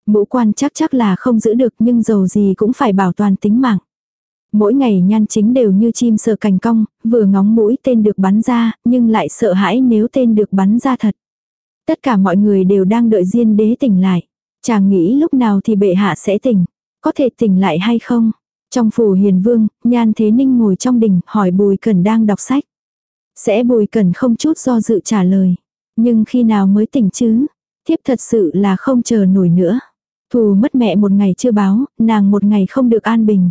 Mũ quan chắc chắc là không giữ được nhưng dầu gì cũng phải bảo toàn tính mạng. Mỗi ngày nhan chính đều như chim sờ cành cong, vừa ngóng mũi tên được bắn ra, nhưng lại sợ hãi nếu tên được bắn ra thật. Tất cả mọi người đều đang đợi diên đế tỉnh lại. Chàng nghĩ lúc nào thì bệ hạ sẽ tỉnh. Có thể tỉnh lại hay không? Trong phủ hiền vương, nhan thế ninh ngồi trong đình hỏi bùi cần đang đọc sách. Sẽ bùi cần không chút do dự trả lời. Nhưng khi nào mới tỉnh chứ? Thiếp thật sự là không chờ nổi nữa. Thù mất mẹ một ngày chưa báo, nàng một ngày không được an bình.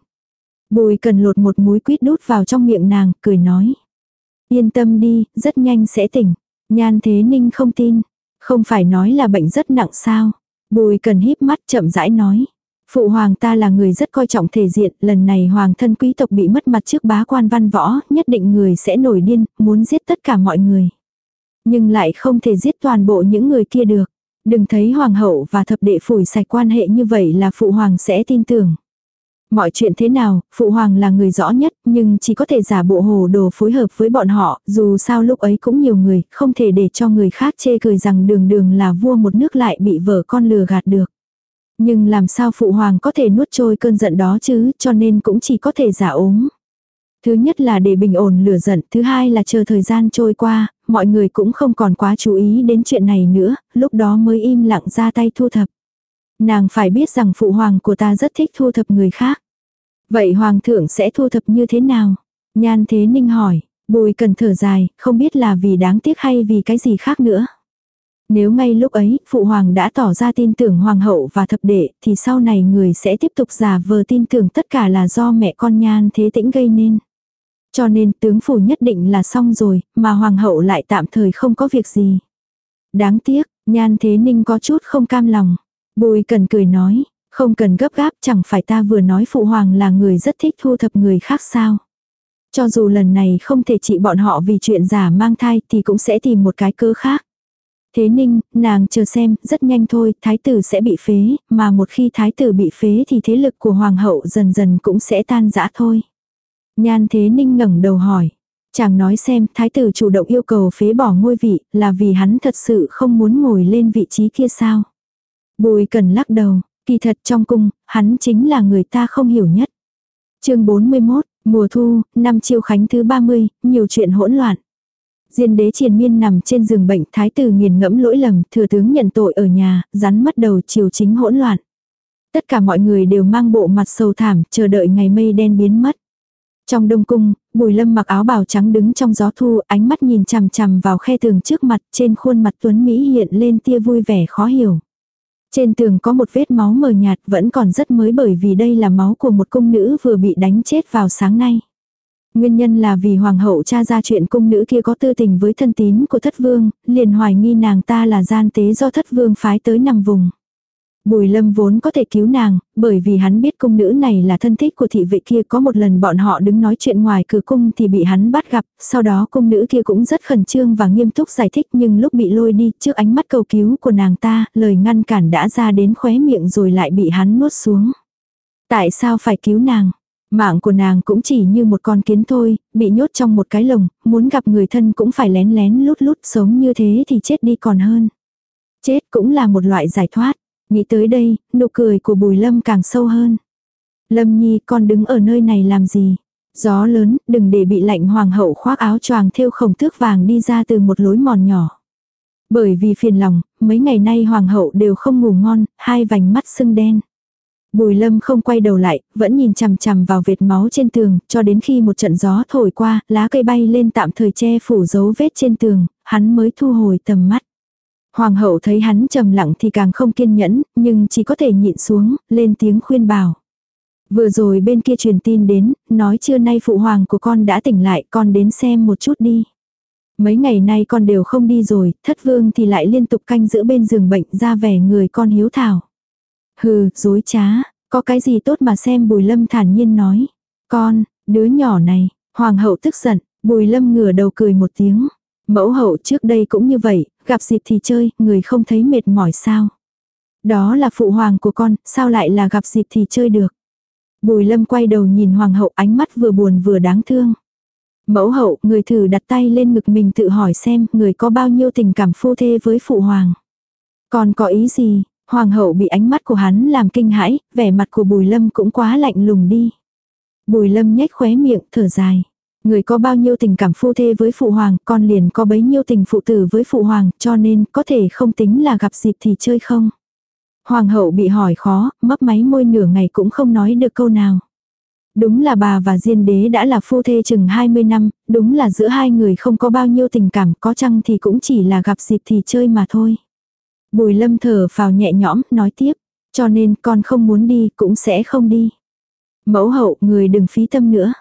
Bùi cần lột một múi quýt đút vào trong miệng nàng, cười nói. Yên tâm đi, rất nhanh sẽ tỉnh. Nhan thế ninh không tin. Không phải nói là bệnh rất nặng sao. Bùi cần híp mắt chậm rãi nói. Phụ hoàng ta là người rất coi trọng thể diện, lần này hoàng thân quý tộc bị mất mặt trước bá quan văn võ, nhất định người sẽ nổi điên, muốn giết tất cả mọi người. Nhưng lại không thể giết toàn bộ những người kia được. Đừng thấy hoàng hậu và thập đệ phủi sạch quan hệ như vậy là phụ hoàng sẽ tin tưởng. Mọi chuyện thế nào, phụ hoàng là người rõ nhất, nhưng chỉ có thể giả bộ hồ đồ phối hợp với bọn họ, dù sao lúc ấy cũng nhiều người, không thể để cho người khác chê cười rằng đường đường là vua một nước lại bị vợ con lừa gạt được. Nhưng làm sao phụ hoàng có thể nuốt trôi cơn giận đó chứ, cho nên cũng chỉ có thể giả ốm. Thứ nhất là để bình ổn lửa giận, thứ hai là chờ thời gian trôi qua, mọi người cũng không còn quá chú ý đến chuyện này nữa, lúc đó mới im lặng ra tay thu thập. Nàng phải biết rằng phụ hoàng của ta rất thích thu thập người khác. Vậy hoàng thượng sẽ thu thập như thế nào? Nhan thế ninh hỏi, bùi cần thở dài, không biết là vì đáng tiếc hay vì cái gì khác nữa. Nếu ngay lúc ấy, phụ hoàng đã tỏ ra tin tưởng hoàng hậu và thập đệ, thì sau này người sẽ tiếp tục giả vờ tin tưởng tất cả là do mẹ con nhan thế tĩnh gây nên. Cho nên tướng phủ nhất định là xong rồi, mà hoàng hậu lại tạm thời không có việc gì. Đáng tiếc, nhan thế ninh có chút không cam lòng. Bùi cần cười nói, không cần gấp gáp chẳng phải ta vừa nói phụ hoàng là người rất thích thu thập người khác sao. Cho dù lần này không thể trị bọn họ vì chuyện giả mang thai thì cũng sẽ tìm một cái cơ khác. Thế ninh, nàng chờ xem, rất nhanh thôi, thái tử sẽ bị phế, mà một khi thái tử bị phế thì thế lực của hoàng hậu dần dần cũng sẽ tan rã thôi. Nhan thế ninh ngẩng đầu hỏi. Chàng nói xem, thái tử chủ động yêu cầu phế bỏ ngôi vị, là vì hắn thật sự không muốn ngồi lên vị trí kia sao? Bùi cần lắc đầu, kỳ thật trong cung, hắn chính là người ta không hiểu nhất. chương 41, mùa thu, năm chiêu khánh thứ 30, nhiều chuyện hỗn loạn. Diên đế triền miên nằm trên giường bệnh, thái tử nghiền ngẫm lỗi lầm, thừa tướng nhận tội ở nhà, rắn mất đầu chiều chính hỗn loạn. Tất cả mọi người đều mang bộ mặt sầu thảm, chờ đợi ngày mây đen biến mất. Trong đông cung, bùi lâm mặc áo bào trắng đứng trong gió thu, ánh mắt nhìn chằm chằm vào khe tường trước mặt, trên khuôn mặt tuấn Mỹ hiện lên tia vui vẻ khó hiểu. Trên tường có một vết máu mờ nhạt vẫn còn rất mới bởi vì đây là máu của một cung nữ vừa bị đánh chết vào sáng nay. Nguyên nhân là vì hoàng hậu cha ra chuyện cung nữ kia có tư tình với thân tín của thất vương, liền hoài nghi nàng ta là gian tế do thất vương phái tới nằm vùng. Bùi lâm vốn có thể cứu nàng, bởi vì hắn biết cung nữ này là thân thích của thị vệ kia có một lần bọn họ đứng nói chuyện ngoài cửa cung thì bị hắn bắt gặp, sau đó cung nữ kia cũng rất khẩn trương và nghiêm túc giải thích nhưng lúc bị lôi đi trước ánh mắt cầu cứu của nàng ta, lời ngăn cản đã ra đến khóe miệng rồi lại bị hắn nuốt xuống. Tại sao phải cứu nàng? Mạng của nàng cũng chỉ như một con kiến thôi, bị nhốt trong một cái lồng, muốn gặp người thân cũng phải lén lén lút lút sống như thế thì chết đi còn hơn. Chết cũng là một loại giải thoát. Nghĩ tới đây, nụ cười của bùi lâm càng sâu hơn. Lâm nhi con đứng ở nơi này làm gì? Gió lớn, đừng để bị lạnh hoàng hậu khoác áo choàng thêu khổng thước vàng đi ra từ một lối mòn nhỏ. Bởi vì phiền lòng, mấy ngày nay hoàng hậu đều không ngủ ngon, hai vành mắt sưng đen. Bùi lâm không quay đầu lại, vẫn nhìn chằm chằm vào vệt máu trên tường, cho đến khi một trận gió thổi qua, lá cây bay lên tạm thời che phủ dấu vết trên tường, hắn mới thu hồi tầm mắt. Hoàng hậu thấy hắn trầm lặng thì càng không kiên nhẫn, nhưng chỉ có thể nhịn xuống, lên tiếng khuyên bảo. Vừa rồi bên kia truyền tin đến, nói trưa nay phụ hoàng của con đã tỉnh lại, con đến xem một chút đi. Mấy ngày nay con đều không đi rồi, thất vương thì lại liên tục canh giữ bên giường bệnh ra vẻ người con hiếu thảo. Hừ, dối trá, có cái gì tốt mà xem bùi lâm thản nhiên nói. Con, đứa nhỏ này, hoàng hậu tức giận, bùi lâm ngửa đầu cười một tiếng. Mẫu hậu trước đây cũng như vậy, gặp dịp thì chơi, người không thấy mệt mỏi sao. Đó là phụ hoàng của con, sao lại là gặp dịp thì chơi được. Bùi lâm quay đầu nhìn hoàng hậu ánh mắt vừa buồn vừa đáng thương. Mẫu hậu, người thử đặt tay lên ngực mình tự hỏi xem người có bao nhiêu tình cảm phu thê với phụ hoàng. Còn có ý gì, hoàng hậu bị ánh mắt của hắn làm kinh hãi, vẻ mặt của bùi lâm cũng quá lạnh lùng đi. Bùi lâm nhếch khóe miệng, thở dài. Người có bao nhiêu tình cảm phu thê với phụ hoàng, con liền có bấy nhiêu tình phụ tử với phụ hoàng, cho nên có thể không tính là gặp dịp thì chơi không. Hoàng hậu bị hỏi khó, mấp máy môi nửa ngày cũng không nói được câu nào. Đúng là bà và Diên đế đã là phu thê chừng 20 năm, đúng là giữa hai người không có bao nhiêu tình cảm, có chăng thì cũng chỉ là gặp dịp thì chơi mà thôi. Bùi lâm thở vào nhẹ nhõm, nói tiếp, cho nên con không muốn đi cũng sẽ không đi. Mẫu hậu, người đừng phí tâm nữa.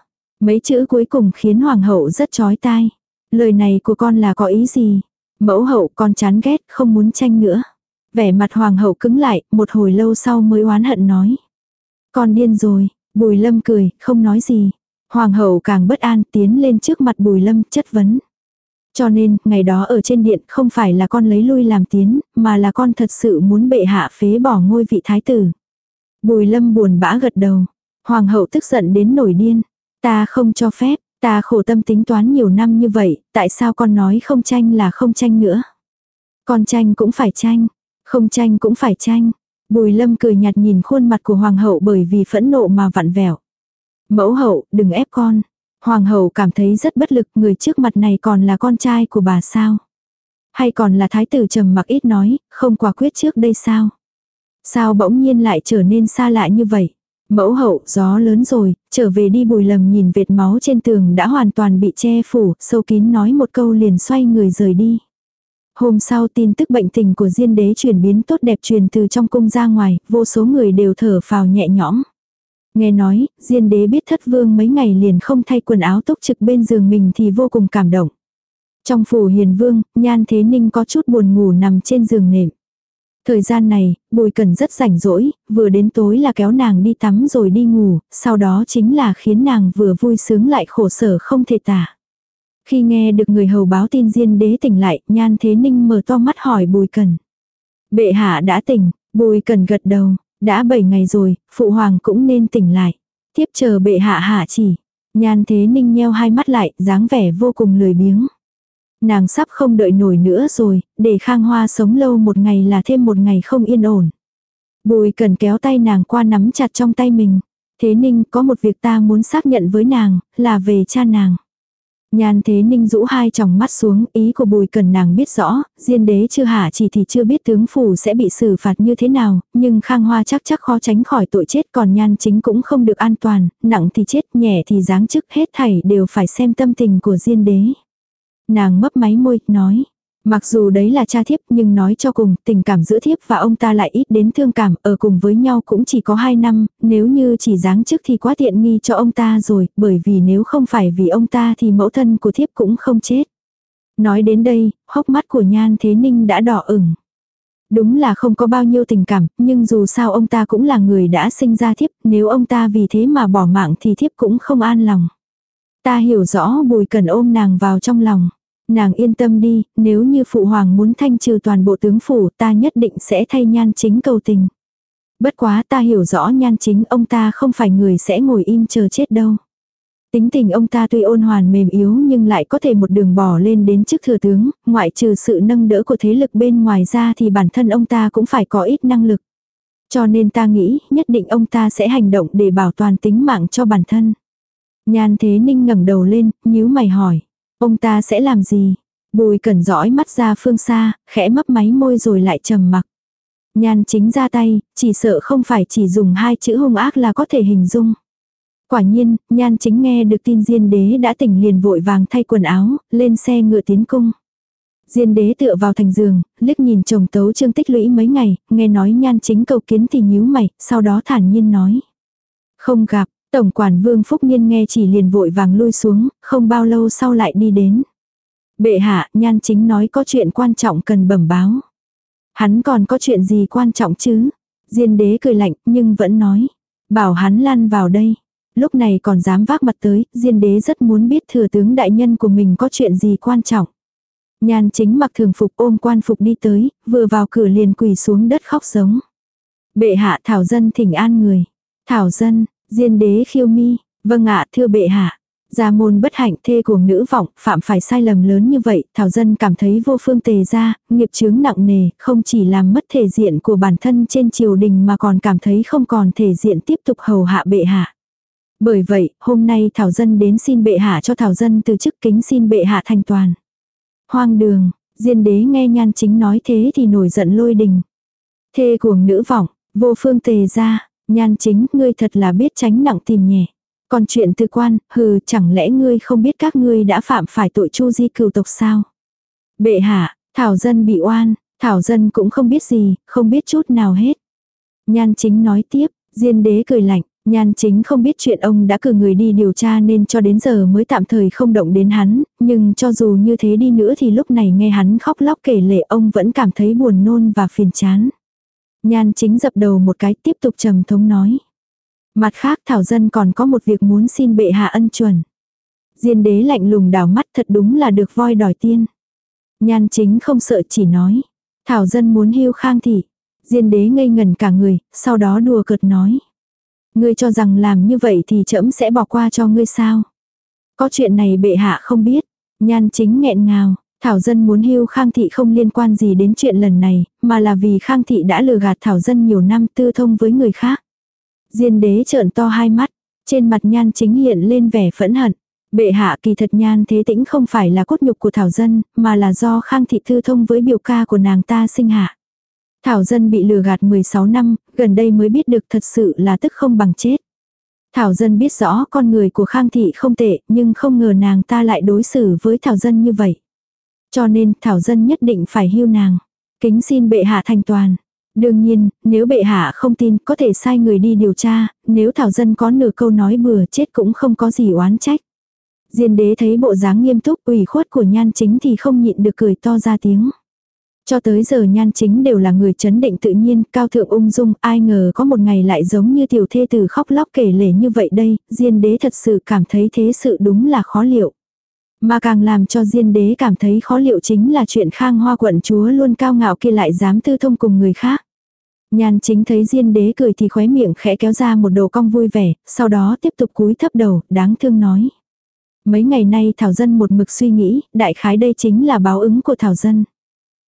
Mấy chữ cuối cùng khiến hoàng hậu rất chói tai. Lời này của con là có ý gì? Mẫu hậu con chán ghét, không muốn tranh nữa. Vẻ mặt hoàng hậu cứng lại, một hồi lâu sau mới oán hận nói. Con điên rồi, bùi lâm cười, không nói gì. Hoàng hậu càng bất an tiến lên trước mặt bùi lâm chất vấn. Cho nên, ngày đó ở trên điện không phải là con lấy lui làm tiến, mà là con thật sự muốn bệ hạ phế bỏ ngôi vị thái tử. Bùi lâm buồn bã gật đầu. Hoàng hậu tức giận đến nổi điên. Ta không cho phép, ta khổ tâm tính toán nhiều năm như vậy, tại sao con nói không tranh là không tranh nữa. Con tranh cũng phải tranh, không tranh cũng phải tranh. Bùi lâm cười nhạt nhìn khuôn mặt của hoàng hậu bởi vì phẫn nộ mà vặn vẹo. Mẫu hậu, đừng ép con. Hoàng hậu cảm thấy rất bất lực người trước mặt này còn là con trai của bà sao. Hay còn là thái tử trầm mặc ít nói, không quả quyết trước đây sao. Sao bỗng nhiên lại trở nên xa lạ như vậy. Mẫu hậu, gió lớn rồi, trở về đi bùi lầm nhìn vệt máu trên tường đã hoàn toàn bị che phủ, sâu kín nói một câu liền xoay người rời đi. Hôm sau tin tức bệnh tình của Diên đế chuyển biến tốt đẹp truyền từ trong cung ra ngoài, vô số người đều thở phào nhẹ nhõm. Nghe nói, Diên đế biết thất vương mấy ngày liền không thay quần áo túc trực bên giường mình thì vô cùng cảm động. Trong phủ hiền vương, nhan thế ninh có chút buồn ngủ nằm trên giường nệm. Thời gian này, bùi cần rất rảnh rỗi, vừa đến tối là kéo nàng đi tắm rồi đi ngủ, sau đó chính là khiến nàng vừa vui sướng lại khổ sở không thể tả. Khi nghe được người hầu báo tin diên đế tỉnh lại, nhan thế ninh mở to mắt hỏi bùi cần. Bệ hạ đã tỉnh, bùi cần gật đầu, đã 7 ngày rồi, phụ hoàng cũng nên tỉnh lại. Tiếp chờ bệ hạ hạ chỉ. Nhan thế ninh nheo hai mắt lại, dáng vẻ vô cùng lười biếng. Nàng sắp không đợi nổi nữa rồi, để khang hoa sống lâu một ngày là thêm một ngày không yên ổn. Bùi cần kéo tay nàng qua nắm chặt trong tay mình. Thế ninh có một việc ta muốn xác nhận với nàng, là về cha nàng. Nhan thế ninh rũ hai tròng mắt xuống, ý của bùi cần nàng biết rõ, diên đế chưa hạ chỉ thì chưa biết tướng phủ sẽ bị xử phạt như thế nào, nhưng khang hoa chắc chắc khó tránh khỏi tội chết còn nhan chính cũng không được an toàn, nặng thì chết nhẹ thì giáng chức hết thảy đều phải xem tâm tình của diên đế. Nàng mấp máy môi, nói. Mặc dù đấy là cha thiếp nhưng nói cho cùng tình cảm giữa thiếp và ông ta lại ít đến thương cảm ở cùng với nhau cũng chỉ có 2 năm, nếu như chỉ dáng trước thì quá tiện nghi cho ông ta rồi, bởi vì nếu không phải vì ông ta thì mẫu thân của thiếp cũng không chết. Nói đến đây, hốc mắt của nhan thế ninh đã đỏ ửng. Đúng là không có bao nhiêu tình cảm, nhưng dù sao ông ta cũng là người đã sinh ra thiếp, nếu ông ta vì thế mà bỏ mạng thì thiếp cũng không an lòng. Ta hiểu rõ bùi cần ôm nàng vào trong lòng. Nàng yên tâm đi, nếu như phụ hoàng muốn thanh trừ toàn bộ tướng phủ ta nhất định sẽ thay nhan chính cầu tình. Bất quá ta hiểu rõ nhan chính ông ta không phải người sẽ ngồi im chờ chết đâu. Tính tình ông ta tuy ôn hoàn mềm yếu nhưng lại có thể một đường bỏ lên đến chức thừa tướng, ngoại trừ sự nâng đỡ của thế lực bên ngoài ra thì bản thân ông ta cũng phải có ít năng lực. Cho nên ta nghĩ nhất định ông ta sẽ hành động để bảo toàn tính mạng cho bản thân. Nhan thế ninh ngẩng đầu lên, nhíu mày hỏi. Ông ta sẽ làm gì? Bùi cẩn dõi mắt ra phương xa, khẽ mấp máy môi rồi lại trầm mặc. Nhan chính ra tay, chỉ sợ không phải chỉ dùng hai chữ hung ác là có thể hình dung. Quả nhiên, nhan chính nghe được tin diên đế đã tỉnh liền vội vàng thay quần áo, lên xe ngựa tiến cung. Diên đế tựa vào thành giường, liếc nhìn chồng tấu trương tích lũy mấy ngày, nghe nói nhan chính cầu kiến thì nhíu mày, sau đó thản nhiên nói. Không gặp, tổng quản vương phúc niên nghe chỉ liền vội vàng lui xuống, không bao lâu sau lại đi đến. Bệ hạ, nhan chính nói có chuyện quan trọng cần bẩm báo. Hắn còn có chuyện gì quan trọng chứ? Diên đế cười lạnh, nhưng vẫn nói. Bảo hắn lăn vào đây. Lúc này còn dám vác mặt tới, diên đế rất muốn biết thừa tướng đại nhân của mình có chuyện gì quan trọng. Nhan chính mặc thường phục ôm quan phục đi tới, vừa vào cửa liền quỳ xuống đất khóc giống. Bệ hạ thảo dân thỉnh an người. Thảo dân, diên đế khiêu mi, vâng ạ thưa bệ hạ. Gia môn bất hạnh thê cuồng nữ vọng, phạm phải sai lầm lớn như vậy, Thảo Dân cảm thấy vô phương tề ra, nghiệp chướng nặng nề, không chỉ làm mất thể diện của bản thân trên triều đình mà còn cảm thấy không còn thể diện tiếp tục hầu hạ bệ hạ. Bởi vậy, hôm nay Thảo Dân đến xin bệ hạ cho Thảo Dân từ chức kính xin bệ hạ thành toàn. Hoang đường, Diên đế nghe nhan chính nói thế thì nổi giận lôi đình. Thê cuồng nữ vọng, vô phương tề ra, nhan chính ngươi thật là biết tránh nặng tìm nhẹ. Còn chuyện tư quan, hừ, chẳng lẽ ngươi không biết các ngươi đã phạm phải tội chu di cừu tộc sao? Bệ hạ, Thảo dân bị oan, Thảo dân cũng không biết gì, không biết chút nào hết. Nhan chính nói tiếp, Diên đế cười lạnh, Nhan chính không biết chuyện ông đã cử người đi điều tra nên cho đến giờ mới tạm thời không động đến hắn, nhưng cho dù như thế đi nữa thì lúc này nghe hắn khóc lóc kể lệ ông vẫn cảm thấy buồn nôn và phiền chán. Nhan chính dập đầu một cái tiếp tục trầm thống nói. Mặt khác Thảo Dân còn có một việc muốn xin bệ hạ ân chuẩn. Diên đế lạnh lùng đảo mắt thật đúng là được voi đòi tiên. Nhan chính không sợ chỉ nói. Thảo Dân muốn hưu khang thị. Diên đế ngây ngần cả người, sau đó đùa cợt nói. Ngươi cho rằng làm như vậy thì trẫm sẽ bỏ qua cho ngươi sao? Có chuyện này bệ hạ không biết. Nhan chính nghẹn ngào. Thảo dân muốn hưu Khang Thị không liên quan gì đến chuyện lần này, mà là vì Khang Thị đã lừa gạt Thảo dân nhiều năm tư thông với người khác. Diên đế trợn to hai mắt, trên mặt nhan chính hiện lên vẻ phẫn hận. Bệ hạ kỳ thật nhan thế tĩnh không phải là cốt nhục của Thảo dân, mà là do Khang Thị tư thông với biểu ca của nàng ta sinh hạ. Thảo dân bị lừa gạt 16 năm, gần đây mới biết được thật sự là tức không bằng chết. Thảo dân biết rõ con người của Khang Thị không tệ, nhưng không ngờ nàng ta lại đối xử với Thảo dân như vậy. Cho nên Thảo dân nhất định phải hưu nàng. Kính xin bệ hạ thành toàn. Đương nhiên, nếu bệ hạ không tin có thể sai người đi điều tra, nếu Thảo dân có nửa câu nói bừa chết cũng không có gì oán trách. Diên đế thấy bộ dáng nghiêm túc ủy khuất của nhan chính thì không nhịn được cười to ra tiếng. Cho tới giờ nhan chính đều là người chấn định tự nhiên, cao thượng ung dung, ai ngờ có một ngày lại giống như tiểu thê tử khóc lóc kể lể như vậy đây, diên đế thật sự cảm thấy thế sự đúng là khó liệu. Mà càng làm cho diên đế cảm thấy khó liệu chính là chuyện khang hoa quận chúa luôn cao ngạo kia lại dám tư thông cùng người khác. Nhan chính thấy diên đế cười thì khóe miệng khẽ kéo ra một đầu cong vui vẻ, sau đó tiếp tục cúi thấp đầu, đáng thương nói. Mấy ngày nay Thảo Dân một mực suy nghĩ, đại khái đây chính là báo ứng của Thảo Dân.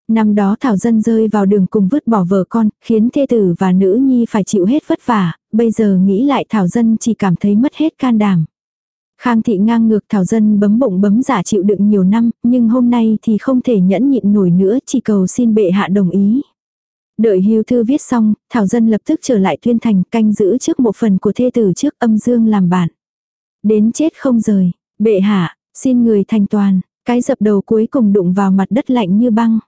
Năm đó Thảo Dân rơi vào đường cùng vứt bỏ vợ con, khiến thê tử và nữ nhi phải chịu hết vất vả, bây giờ nghĩ lại Thảo Dân chỉ cảm thấy mất hết can đảm. Khang thị ngang ngược Thảo Dân bấm bụng bấm giả chịu đựng nhiều năm, nhưng hôm nay thì không thể nhẫn nhịn nổi nữa, chỉ cầu xin bệ hạ đồng ý. Đợi hưu thư viết xong, Thảo Dân lập tức trở lại tuyên thành canh giữ trước một phần của thê tử trước âm dương làm bạn. Đến chết không rời, bệ hạ, xin người thành toàn, cái dập đầu cuối cùng đụng vào mặt đất lạnh như băng.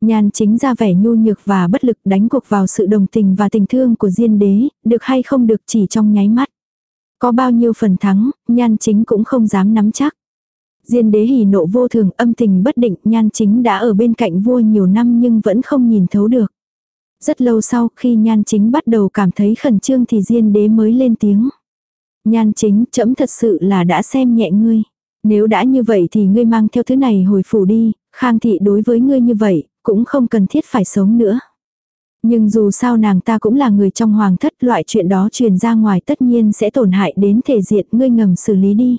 Nhan chính ra vẻ nhu nhược và bất lực đánh cuộc vào sự đồng tình và tình thương của Diên đế, được hay không được chỉ trong nháy mắt. Có bao nhiêu phần thắng, nhan chính cũng không dám nắm chắc. Diên đế hỉ nộ vô thường âm tình bất định, nhan chính đã ở bên cạnh vua nhiều năm nhưng vẫn không nhìn thấu được. Rất lâu sau khi nhan chính bắt đầu cảm thấy khẩn trương thì diên đế mới lên tiếng. Nhan chính chấm thật sự là đã xem nhẹ ngươi. Nếu đã như vậy thì ngươi mang theo thứ này hồi phủ đi, khang thị đối với ngươi như vậy, cũng không cần thiết phải sống nữa. Nhưng dù sao nàng ta cũng là người trong hoàng thất loại chuyện đó truyền ra ngoài tất nhiên sẽ tổn hại đến thể diện ngươi ngầm xử lý đi.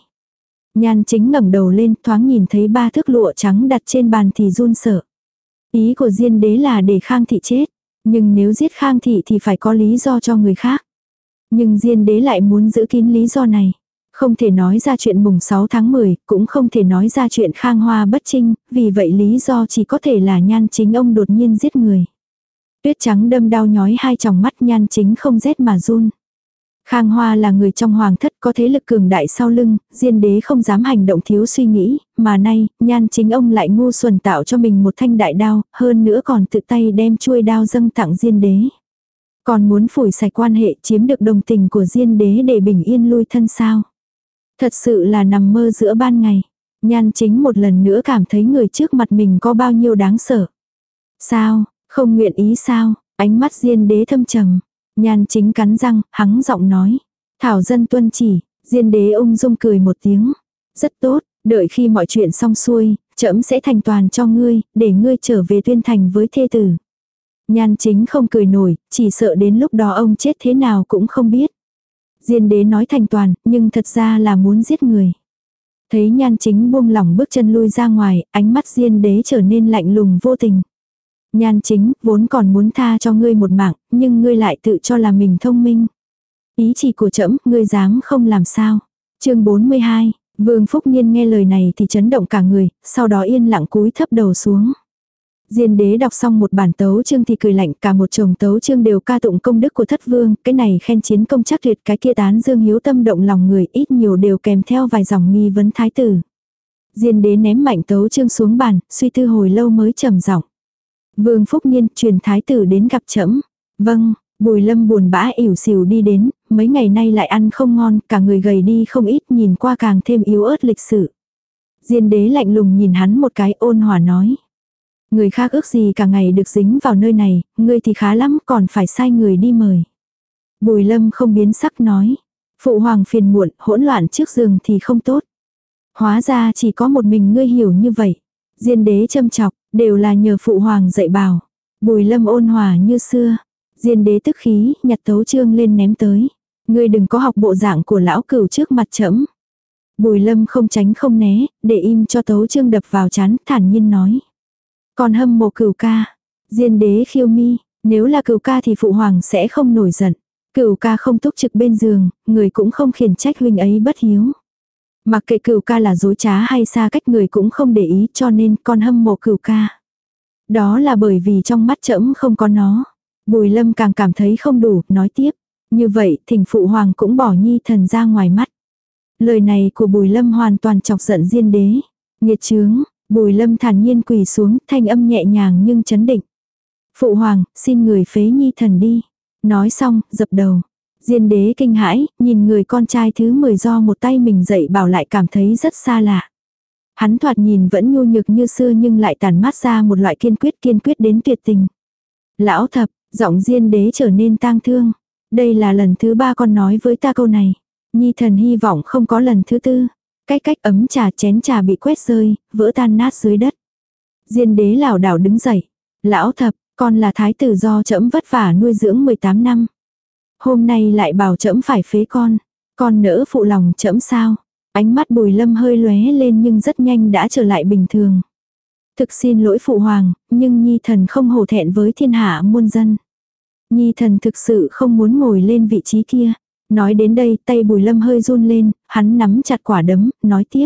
Nhan chính ngẩng đầu lên thoáng nhìn thấy ba thước lụa trắng đặt trên bàn thì run sợ. Ý của Diên đế là để Khang thị chết. Nhưng nếu giết Khang thị thì phải có lý do cho người khác. Nhưng Diên đế lại muốn giữ kín lý do này. Không thể nói ra chuyện mùng 6 tháng 10, cũng không thể nói ra chuyện khang hoa bất trinh, vì vậy lý do chỉ có thể là nhan chính ông đột nhiên giết người. Tuyết trắng đâm đau nhói hai tròng mắt nhan chính không rét mà run. Khang Hoa là người trong hoàng thất có thế lực cường đại sau lưng, diên đế không dám hành động thiếu suy nghĩ, mà nay, nhan chính ông lại ngu xuẩn tạo cho mình một thanh đại đao, hơn nữa còn tự tay đem chuôi đao dâng tặng diên đế. Còn muốn phủi sạch quan hệ chiếm được đồng tình của diên đế để bình yên lui thân sao. Thật sự là nằm mơ giữa ban ngày. Nhan chính một lần nữa cảm thấy người trước mặt mình có bao nhiêu đáng sợ. Sao, không nguyện ý sao, ánh mắt diên đế thâm trầm. Nhan chính cắn răng, hắng giọng nói. Thảo dân tuân chỉ, diên đế ung dung cười một tiếng. Rất tốt, đợi khi mọi chuyện xong xuôi, trẫm sẽ thành toàn cho ngươi, để ngươi trở về tuyên thành với thê tử. Nhan chính không cười nổi, chỉ sợ đến lúc đó ông chết thế nào cũng không biết. Diên đế nói thành toàn, nhưng thật ra là muốn giết người. Thấy nhan chính buông lỏng bước chân lui ra ngoài, ánh mắt diên đế trở nên lạnh lùng vô tình. Nhan chính, vốn còn muốn tha cho ngươi một mạng, nhưng ngươi lại tự cho là mình thông minh. Ý chỉ của trẫm ngươi dám không làm sao. chương 42, Vương Phúc Niên nghe lời này thì chấn động cả người, sau đó yên lặng cúi thấp đầu xuống. Diên đế đọc xong một bản tấu chương thì cười lạnh cả một chồng tấu chương đều ca tụng công đức của thất vương, cái này khen chiến công chắc tuyệt cái kia tán dương hiếu tâm động lòng người ít nhiều đều kèm theo vài dòng nghi vấn thái tử. Diên đế ném mạnh tấu chương xuống bàn, suy tư hồi lâu mới trầm giọng. Vương Phúc Niên truyền thái tử đến gặp trẫm. Vâng, Bùi Lâm buồn bã ỉu xìu đi đến, mấy ngày nay lại ăn không ngon, cả người gầy đi không ít, nhìn qua càng thêm yếu ớt lịch sự. Diên đế lạnh lùng nhìn hắn một cái ôn hòa nói. Người khác ước gì cả ngày được dính vào nơi này, ngươi thì khá lắm còn phải sai người đi mời. Bùi lâm không biến sắc nói. Phụ hoàng phiền muộn, hỗn loạn trước giường thì không tốt. Hóa ra chỉ có một mình ngươi hiểu như vậy. Diên đế châm chọc, đều là nhờ phụ hoàng dạy bảo. Bùi lâm ôn hòa như xưa. Diên đế tức khí, nhặt tấu trương lên ném tới. Ngươi đừng có học bộ dạng của lão cửu trước mặt trẫm. Bùi lâm không tránh không né, để im cho tấu trương đập vào chán, thản nhiên nói. Còn hâm mộ cửu ca. Diên đế khiêu mi, nếu là cửu ca thì phụ hoàng sẽ không nổi giận. Cửu ca không túc trực bên giường, người cũng không khiển trách huynh ấy bất hiếu. Mặc kệ cửu ca là dối trá hay xa cách người cũng không để ý cho nên con hâm mộ cửu ca. Đó là bởi vì trong mắt trẫm không có nó. Bùi lâm càng cảm thấy không đủ, nói tiếp. Như vậy thỉnh phụ hoàng cũng bỏ nhi thần ra ngoài mắt. Lời này của bùi lâm hoàn toàn chọc giận diên đế. Nghiệt chướng, Bùi lâm thản nhiên quỳ xuống, thanh âm nhẹ nhàng nhưng chấn định. Phụ hoàng, xin người phế nhi thần đi. Nói xong, dập đầu. Diên đế kinh hãi, nhìn người con trai thứ 10 do một tay mình dạy bảo lại cảm thấy rất xa lạ. Hắn thoạt nhìn vẫn nhu nhược như xưa nhưng lại tàn mát ra một loại kiên quyết kiên quyết đến tuyệt tình. Lão thập, giọng diên đế trở nên tang thương. Đây là lần thứ ba con nói với ta câu này. Nhi thần hy vọng không có lần thứ tư. Cách cách ấm trà chén trà bị quét rơi, vỡ tan nát dưới đất. Diên đế lảo đảo đứng dậy. Lão thập, con là thái tử do trẫm vất vả nuôi dưỡng 18 năm. Hôm nay lại bảo trẫm phải phế con. Con nỡ phụ lòng trẫm sao? Ánh mắt bùi lâm hơi lóe lên nhưng rất nhanh đã trở lại bình thường. Thực xin lỗi phụ hoàng, nhưng nhi thần không hổ thẹn với thiên hạ muôn dân. Nhi thần thực sự không muốn ngồi lên vị trí kia. Nói đến đây tay bùi lâm hơi run lên, hắn nắm chặt quả đấm, nói tiếp.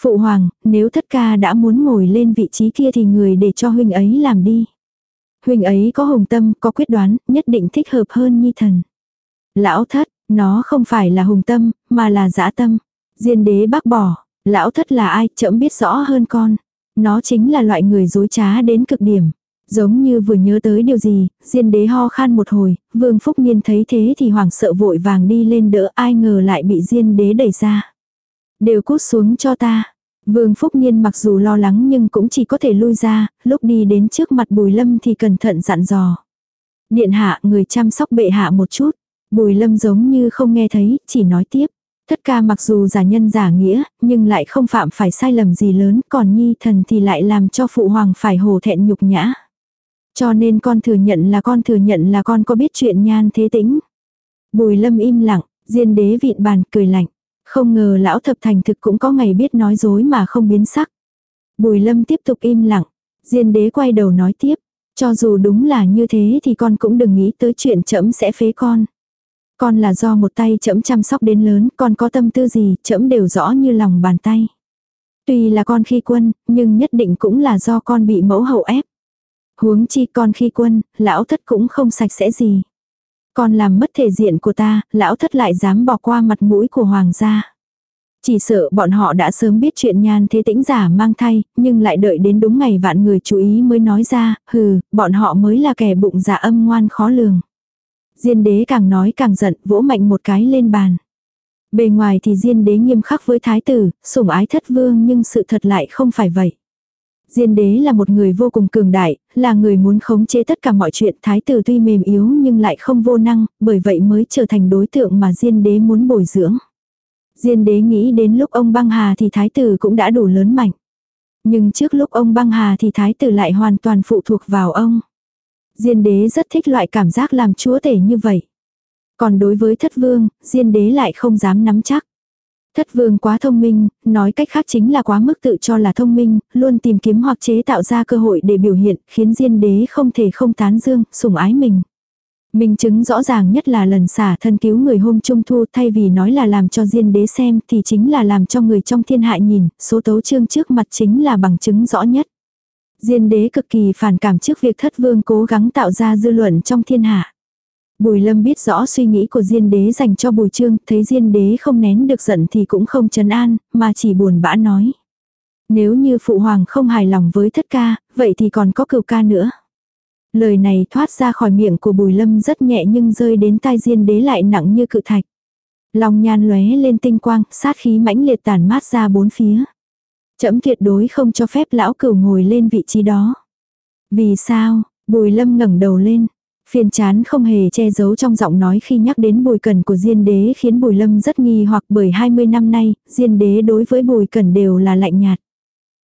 Phụ hoàng, nếu thất ca đã muốn ngồi lên vị trí kia thì người để cho huynh ấy làm đi. Huynh ấy có hồng tâm, có quyết đoán, nhất định thích hợp hơn nhi thần. Lão thất, nó không phải là hùng tâm, mà là dã tâm. Diên đế bác bỏ, lão thất là ai, chậm biết rõ hơn con. Nó chính là loại người dối trá đến cực điểm. Giống như vừa nhớ tới điều gì, diên đế ho khan một hồi, vương phúc niên thấy thế thì hoảng sợ vội vàng đi lên đỡ ai ngờ lại bị diên đế đẩy ra. Đều cút xuống cho ta. Vương Phúc Niên mặc dù lo lắng nhưng cũng chỉ có thể lui ra, lúc đi đến trước mặt Bùi Lâm thì cẩn thận dặn dò. Điện hạ người chăm sóc bệ hạ một chút. Bùi Lâm giống như không nghe thấy, chỉ nói tiếp. Tất cả mặc dù giả nhân giả nghĩa, nhưng lại không phạm phải sai lầm gì lớn, còn nhi thần thì lại làm cho phụ hoàng phải hồ thẹn nhục nhã. Cho nên con thừa nhận là con thừa nhận là con có biết chuyện nhan thế tĩnh. Bùi lâm im lặng, diên đế vịn bàn cười lạnh. Không ngờ lão thập thành thực cũng có ngày biết nói dối mà không biến sắc. Bùi lâm tiếp tục im lặng. Diên đế quay đầu nói tiếp. Cho dù đúng là như thế thì con cũng đừng nghĩ tới chuyện trẫm sẽ phế con. Con là do một tay trẫm chăm sóc đến lớn, con có tâm tư gì, trẫm đều rõ như lòng bàn tay. Tuy là con khi quân, nhưng nhất định cũng là do con bị mẫu hậu ép. Huống chi con khi quân, lão thất cũng không sạch sẽ gì. Con làm mất thể diện của ta, lão thất lại dám bỏ qua mặt mũi của hoàng gia. Chỉ sợ bọn họ đã sớm biết chuyện nhan thế tĩnh giả mang thai, nhưng lại đợi đến đúng ngày vạn người chú ý mới nói ra, hừ, bọn họ mới là kẻ bụng dạ âm ngoan khó lường. Diên đế càng nói càng giận, vỗ mạnh một cái lên bàn. Bề ngoài thì diên đế nghiêm khắc với thái tử, sủng ái thất vương nhưng sự thật lại không phải vậy. Diên đế là một người vô cùng cường đại, là người muốn khống chế tất cả mọi chuyện thái tử tuy mềm yếu nhưng lại không vô năng, bởi vậy mới trở thành đối tượng mà diên đế muốn bồi dưỡng. Diên đế nghĩ đến lúc ông băng hà thì thái tử cũng đã đủ lớn mạnh. Nhưng trước lúc ông băng hà thì thái tử lại hoàn toàn phụ thuộc vào ông. Diên đế rất thích loại cảm giác làm chúa tể như vậy. Còn đối với thất vương, diên đế lại không dám nắm chắc. Thất vương quá thông minh, nói cách khác chính là quá mức tự cho là thông minh, luôn tìm kiếm hoặc chế tạo ra cơ hội để biểu hiện, khiến diên đế không thể không tán dương, sủng ái mình. Minh chứng rõ ràng nhất là lần xả thân cứu người hôm trung thu thay vì nói là làm cho diên đế xem thì chính là làm cho người trong thiên hạ nhìn, số tấu chương trước mặt chính là bằng chứng rõ nhất. Diên đế cực kỳ phản cảm trước việc thất vương cố gắng tạo ra dư luận trong thiên hạ. Bùi lâm biết rõ suy nghĩ của diên đế dành cho bùi trương, thấy diên đế không nén được giận thì cũng không trấn an, mà chỉ buồn bã nói. Nếu như phụ hoàng không hài lòng với thất ca, vậy thì còn có cửu ca nữa. Lời này thoát ra khỏi miệng của bùi lâm rất nhẹ nhưng rơi đến tai diên đế lại nặng như cự thạch. Lòng nhan lóe lên tinh quang, sát khí mãnh liệt tản mát ra bốn phía. Chấm tuyệt đối không cho phép lão cửu ngồi lên vị trí đó. Vì sao, bùi lâm ngẩng đầu lên. Phiền chán không hề che giấu trong giọng nói khi nhắc đến bùi cần của Diên đế khiến bùi lâm rất nghi hoặc bởi 20 năm nay, Diên đế đối với bùi cần đều là lạnh nhạt.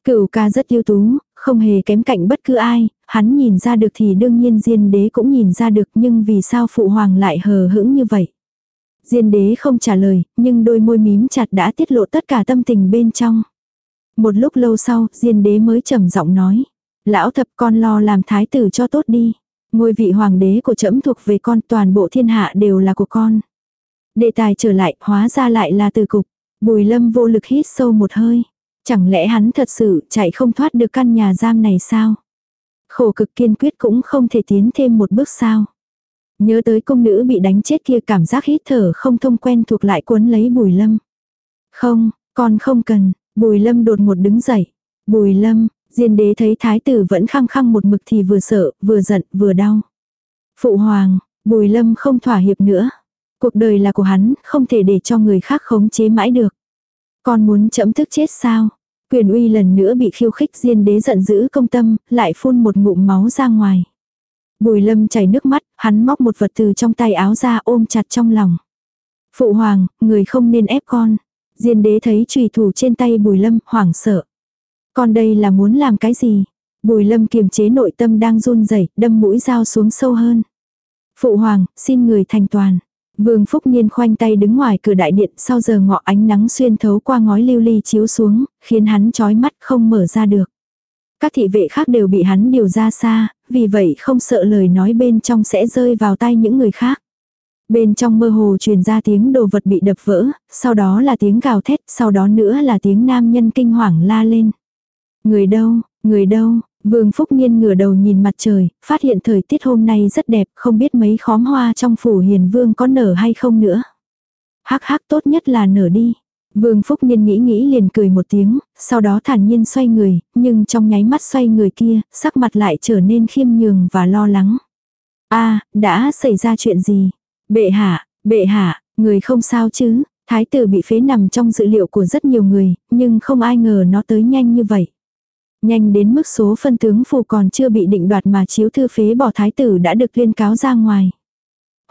cựu ca rất ưu tú, không hề kém cạnh bất cứ ai, hắn nhìn ra được thì đương nhiên Diên đế cũng nhìn ra được nhưng vì sao phụ hoàng lại hờ hững như vậy. Diên đế không trả lời, nhưng đôi môi mím chặt đã tiết lộ tất cả tâm tình bên trong. Một lúc lâu sau, Diên đế mới trầm giọng nói. Lão thập con lo làm thái tử cho tốt đi. Ngôi vị hoàng đế của trẫm thuộc về con toàn bộ thiên hạ đều là của con. Đề tài trở lại, hóa ra lại là từ cục. Bùi lâm vô lực hít sâu một hơi. Chẳng lẽ hắn thật sự chạy không thoát được căn nhà giam này sao? Khổ cực kiên quyết cũng không thể tiến thêm một bước sao? Nhớ tới công nữ bị đánh chết kia cảm giác hít thở không thông quen thuộc lại cuốn lấy bùi lâm. Không, con không cần, bùi lâm đột ngột đứng dậy. Bùi lâm, diên đế thấy thái tử vẫn khăng khăng một mực thì vừa sợ, vừa giận, vừa đau. Phụ hoàng, bùi lâm không thỏa hiệp nữa. Cuộc đời là của hắn, không thể để cho người khác khống chế mãi được. Con muốn chấm thức chết sao? Quyền uy lần nữa bị khiêu khích diên đế giận dữ công tâm, lại phun một ngụm máu ra ngoài. Bùi lâm chảy nước mắt, hắn móc một vật từ trong tay áo ra ôm chặt trong lòng. Phụ hoàng, người không nên ép con. Diên đế thấy trùy thủ trên tay bùi lâm, hoảng sợ. Con đây là muốn làm cái gì? Bùi lâm kiềm chế nội tâm đang run rẩy đâm mũi dao xuống sâu hơn. Phụ hoàng, xin người thành toàn. Vương Phúc Niên khoanh tay đứng ngoài cửa đại điện sau giờ ngọ ánh nắng xuyên thấu qua ngói lưu ly chiếu xuống, khiến hắn chói mắt không mở ra được. Các thị vệ khác đều bị hắn điều ra xa, vì vậy không sợ lời nói bên trong sẽ rơi vào tay những người khác. Bên trong mơ hồ truyền ra tiếng đồ vật bị đập vỡ, sau đó là tiếng gào thét, sau đó nữa là tiếng nam nhân kinh hoàng la lên. Người đâu, người đâu, Vương Phúc Niên ngửa đầu nhìn mặt trời, phát hiện thời tiết hôm nay rất đẹp, không biết mấy khóm hoa trong phủ hiền vương có nở hay không nữa. Hắc hắc tốt nhất là nở đi. Vương Phúc Niên nghĩ nghĩ liền cười một tiếng, sau đó thản nhiên xoay người, nhưng trong nháy mắt xoay người kia, sắc mặt lại trở nên khiêm nhường và lo lắng. a đã xảy ra chuyện gì? Bệ hạ, bệ hạ, người không sao chứ? Thái tử bị phế nằm trong dự liệu của rất nhiều người, nhưng không ai ngờ nó tới nhanh như vậy. Nhanh đến mức số phân tướng phù còn chưa bị định đoạt mà chiếu thư phế bỏ thái tử đã được tuyên cáo ra ngoài.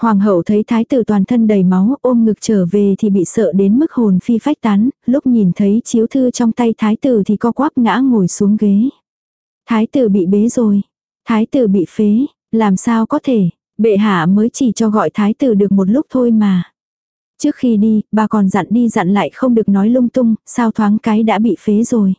Hoàng hậu thấy thái tử toàn thân đầy máu ôm ngực trở về thì bị sợ đến mức hồn phi phách tán, lúc nhìn thấy chiếu thư trong tay thái tử thì co quắp ngã ngồi xuống ghế. Thái tử bị bế rồi. Thái tử bị phế, làm sao có thể, bệ hạ mới chỉ cho gọi thái tử được một lúc thôi mà. Trước khi đi, bà còn dặn đi dặn lại không được nói lung tung, sao thoáng cái đã bị phế rồi.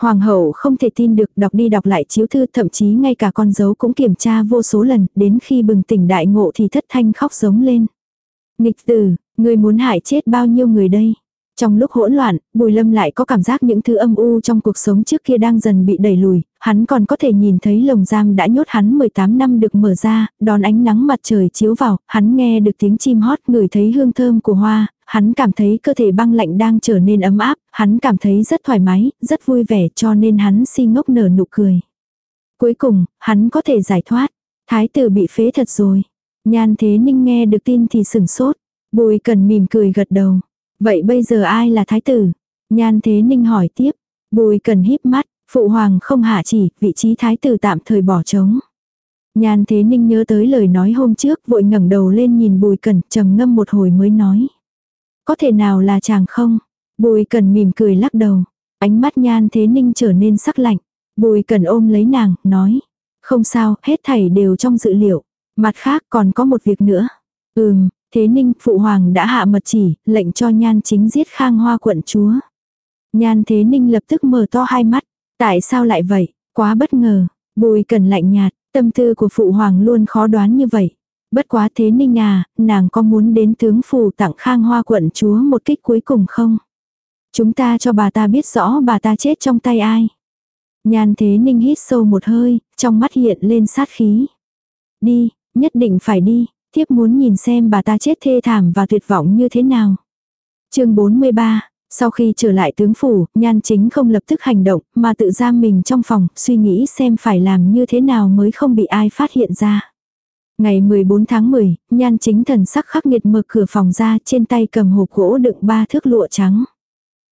Hoàng hậu không thể tin được đọc đi đọc lại chiếu thư thậm chí ngay cả con dấu cũng kiểm tra vô số lần, đến khi bừng tỉnh đại ngộ thì thất thanh khóc giống lên. Nghịch tử, người muốn hại chết bao nhiêu người đây? Trong lúc hỗn loạn, Bùi Lâm lại có cảm giác những thứ âm u trong cuộc sống trước kia đang dần bị đẩy lùi, hắn còn có thể nhìn thấy lồng giam đã nhốt hắn 18 năm được mở ra, đón ánh nắng mặt trời chiếu vào, hắn nghe được tiếng chim hót, ngửi thấy hương thơm của hoa, hắn cảm thấy cơ thể băng lạnh đang trở nên ấm áp, hắn cảm thấy rất thoải mái, rất vui vẻ cho nên hắn si ngốc nở nụ cười. Cuối cùng, hắn có thể giải thoát. Thái tử bị phế thật rồi. Nhan Thế Ninh nghe được tin thì sửng sốt. Bùi cần mỉm cười gật đầu. Vậy bây giờ ai là thái tử? Nhan Thế Ninh hỏi tiếp. Bùi cần híp mắt, phụ hoàng không hạ chỉ, vị trí thái tử tạm thời bỏ trống. Nhan Thế Ninh nhớ tới lời nói hôm trước, vội ngẩng đầu lên nhìn Bùi Cần, trầm ngâm một hồi mới nói. Có thể nào là chàng không? Bùi Cần mỉm cười lắc đầu. Ánh mắt Nhan Thế Ninh trở nên sắc lạnh. Bùi Cần ôm lấy nàng, nói. Không sao, hết thảy đều trong dự liệu. Mặt khác còn có một việc nữa. Ừm, Thế Ninh, Phụ Hoàng đã hạ mật chỉ, lệnh cho Nhan chính giết Khang Hoa quận chúa. Nhan Thế Ninh lập tức mở to hai mắt. Tại sao lại vậy? Quá bất ngờ. Bùi cần lạnh nhạt, tâm tư của Phụ Hoàng luôn khó đoán như vậy. Bất quá Thế Ninh à, nàng có muốn đến tướng phủ tặng Khang Hoa quận chúa một kích cuối cùng không? Chúng ta cho bà ta biết rõ bà ta chết trong tay ai. Nhan Thế Ninh hít sâu một hơi, trong mắt hiện lên sát khí. Đi, nhất định phải đi, thiếp muốn nhìn xem bà ta chết thê thảm và tuyệt vọng như thế nào. chương 43, sau khi trở lại tướng phủ, nhan chính không lập tức hành động, mà tự giam mình trong phòng, suy nghĩ xem phải làm như thế nào mới không bị ai phát hiện ra. Ngày 14 tháng 10, nhan chính thần sắc khắc nghiệt mở cửa phòng ra trên tay cầm hộp gỗ đựng ba thước lụa trắng.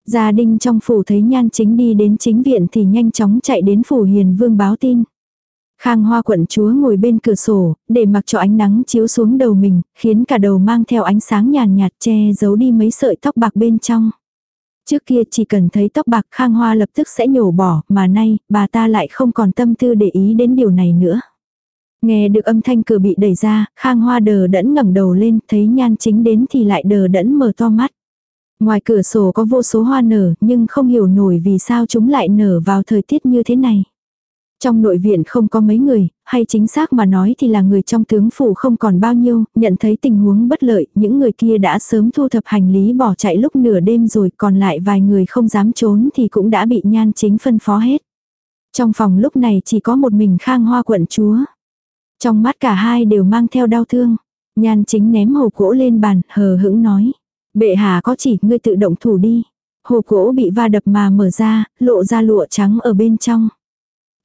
Gia đình trong phủ thấy nhan chính đi đến chính viện thì nhanh chóng chạy đến phủ hiền vương báo tin. Khang hoa quận chúa ngồi bên cửa sổ, để mặc cho ánh nắng chiếu xuống đầu mình, khiến cả đầu mang theo ánh sáng nhàn nhạt che giấu đi mấy sợi tóc bạc bên trong. Trước kia chỉ cần thấy tóc bạc khang hoa lập tức sẽ nhổ bỏ, mà nay, bà ta lại không còn tâm tư để ý đến điều này nữa. Nghe được âm thanh cửa bị đẩy ra, khang hoa đờ đẫn ngẩng đầu lên, thấy nhan chính đến thì lại đờ đẫn mở to mắt. Ngoài cửa sổ có vô số hoa nở, nhưng không hiểu nổi vì sao chúng lại nở vào thời tiết như thế này. Trong nội viện không có mấy người, hay chính xác mà nói thì là người trong tướng phủ không còn bao nhiêu, nhận thấy tình huống bất lợi, những người kia đã sớm thu thập hành lý bỏ chạy lúc nửa đêm rồi, còn lại vài người không dám trốn thì cũng đã bị nhan chính phân phó hết. Trong phòng lúc này chỉ có một mình khang hoa quận chúa. Trong mắt cả hai đều mang theo đau thương. Nhan chính ném hồ gỗ lên bàn, hờ hững nói. Bệ hạ có chỉ, ngươi tự động thủ đi. hồ gỗ bị va đập mà mở ra, lộ ra lụa trắng ở bên trong.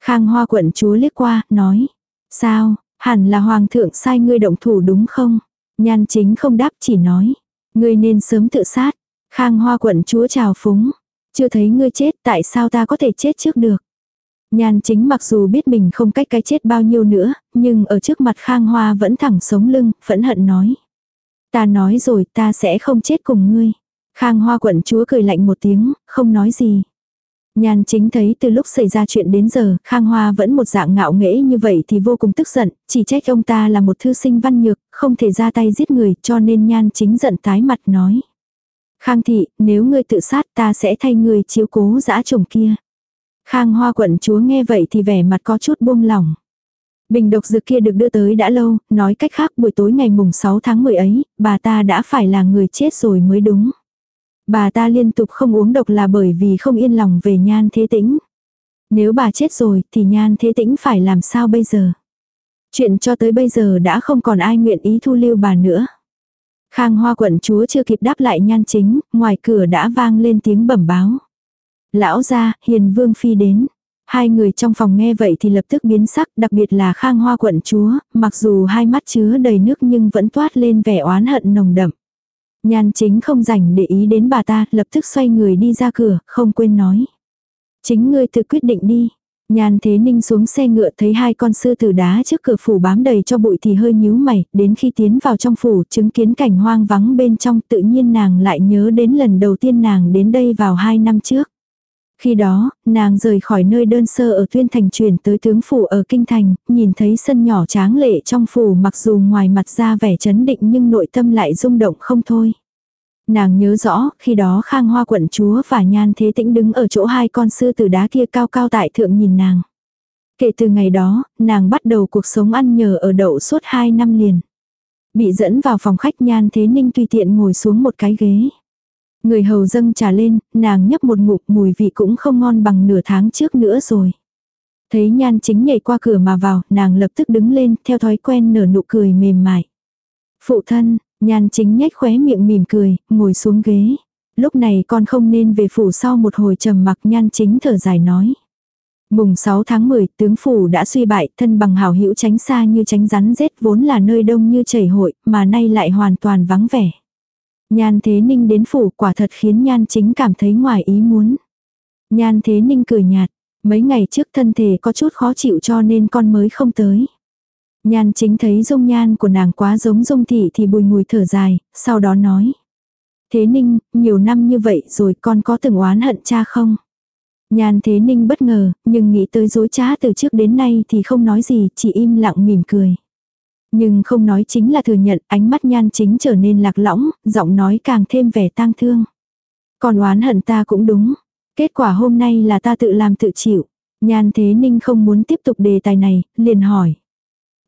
Khang hoa quận chúa liếc qua, nói. Sao, hẳn là hoàng thượng sai ngươi động thủ đúng không? Nhan chính không đáp chỉ nói. Ngươi nên sớm tự sát. Khang hoa quận chúa chào phúng. Chưa thấy ngươi chết tại sao ta có thể chết trước được? Nhan chính mặc dù biết mình không cách cái chết bao nhiêu nữa, nhưng ở trước mặt Khang Hoa vẫn thẳng sống lưng, phẫn hận nói. Ta nói rồi ta sẽ không chết cùng ngươi. Khang Hoa quận chúa cười lạnh một tiếng, không nói gì. Nhan chính thấy từ lúc xảy ra chuyện đến giờ, Khang Hoa vẫn một dạng ngạo nghễ như vậy thì vô cùng tức giận, chỉ trách ông ta là một thư sinh văn nhược, không thể ra tay giết người, cho nên nhan chính giận tái mặt nói. Khang thị, nếu ngươi tự sát ta sẽ thay ngươi chiếu cố dã chồng kia. Khang Hoa quận chúa nghe vậy thì vẻ mặt có chút buông lỏng. Bình độc dược kia được đưa tới đã lâu, nói cách khác buổi tối ngày mùng 6 tháng 10 ấy, bà ta đã phải là người chết rồi mới đúng. Bà ta liên tục không uống độc là bởi vì không yên lòng về nhan thế tĩnh. Nếu bà chết rồi thì nhan thế tĩnh phải làm sao bây giờ? Chuyện cho tới bây giờ đã không còn ai nguyện ý thu lưu bà nữa. Khang hoa quận chúa chưa kịp đáp lại nhan chính, ngoài cửa đã vang lên tiếng bẩm báo. Lão gia, hiền vương phi đến. Hai người trong phòng nghe vậy thì lập tức biến sắc, đặc biệt là khang hoa quận chúa, mặc dù hai mắt chứa đầy nước nhưng vẫn toát lên vẻ oán hận nồng đậm. Nhan chính không rảnh để ý đến bà ta, lập tức xoay người đi ra cửa, không quên nói. Chính ngươi tự quyết định đi. Nhan thế ninh xuống xe ngựa thấy hai con sư tử đá trước cửa phủ bám đầy cho bụi thì hơi nhíu mày, đến khi tiến vào trong phủ chứng kiến cảnh hoang vắng bên trong tự nhiên nàng lại nhớ đến lần đầu tiên nàng đến đây vào hai năm trước. Khi đó, nàng rời khỏi nơi đơn sơ ở Tuyên Thành chuyển tới tướng phủ ở Kinh Thành, nhìn thấy sân nhỏ tráng lệ trong phủ mặc dù ngoài mặt ra vẻ chấn định nhưng nội tâm lại rung động không thôi. Nàng nhớ rõ, khi đó Khang Hoa quận chúa và Nhan Thế Tĩnh đứng ở chỗ hai con sư tử đá kia cao cao tại thượng nhìn nàng. Kể từ ngày đó, nàng bắt đầu cuộc sống ăn nhờ ở đậu suốt hai năm liền. Bị dẫn vào phòng khách Nhan Thế Ninh tùy tiện ngồi xuống một cái ghế. Người hầu dâng trà lên, nàng nhấp một ngụm mùi vị cũng không ngon bằng nửa tháng trước nữa rồi. Thấy nhan chính nhảy qua cửa mà vào, nàng lập tức đứng lên, theo thói quen nở nụ cười mềm mại. Phụ thân, nhan chính nhếch khóe miệng mỉm cười, ngồi xuống ghế. Lúc này con không nên về phủ sau một hồi trầm mặc nhan chính thở dài nói. Mùng 6 tháng 10, tướng phủ đã suy bại, thân bằng hảo hữu tránh xa như tránh rắn rết vốn là nơi đông như chảy hội, mà nay lại hoàn toàn vắng vẻ. Nhan Thế Ninh đến phủ quả thật khiến Nhan chính cảm thấy ngoài ý muốn. Nhan Thế Ninh cười nhạt, mấy ngày trước thân thể có chút khó chịu cho nên con mới không tới. Nhan chính thấy dung nhan của nàng quá giống dung thị thì bùi ngùi thở dài, sau đó nói. Thế Ninh, nhiều năm như vậy rồi con có từng oán hận cha không? Nhan Thế Ninh bất ngờ, nhưng nghĩ tới dối trá từ trước đến nay thì không nói gì, chỉ im lặng mỉm cười. Nhưng không nói chính là thừa nhận, ánh mắt nhan chính trở nên lạc lõng, giọng nói càng thêm vẻ tang thương. Còn oán hận ta cũng đúng. Kết quả hôm nay là ta tự làm tự chịu. Nhan Thế Ninh không muốn tiếp tục đề tài này, liền hỏi.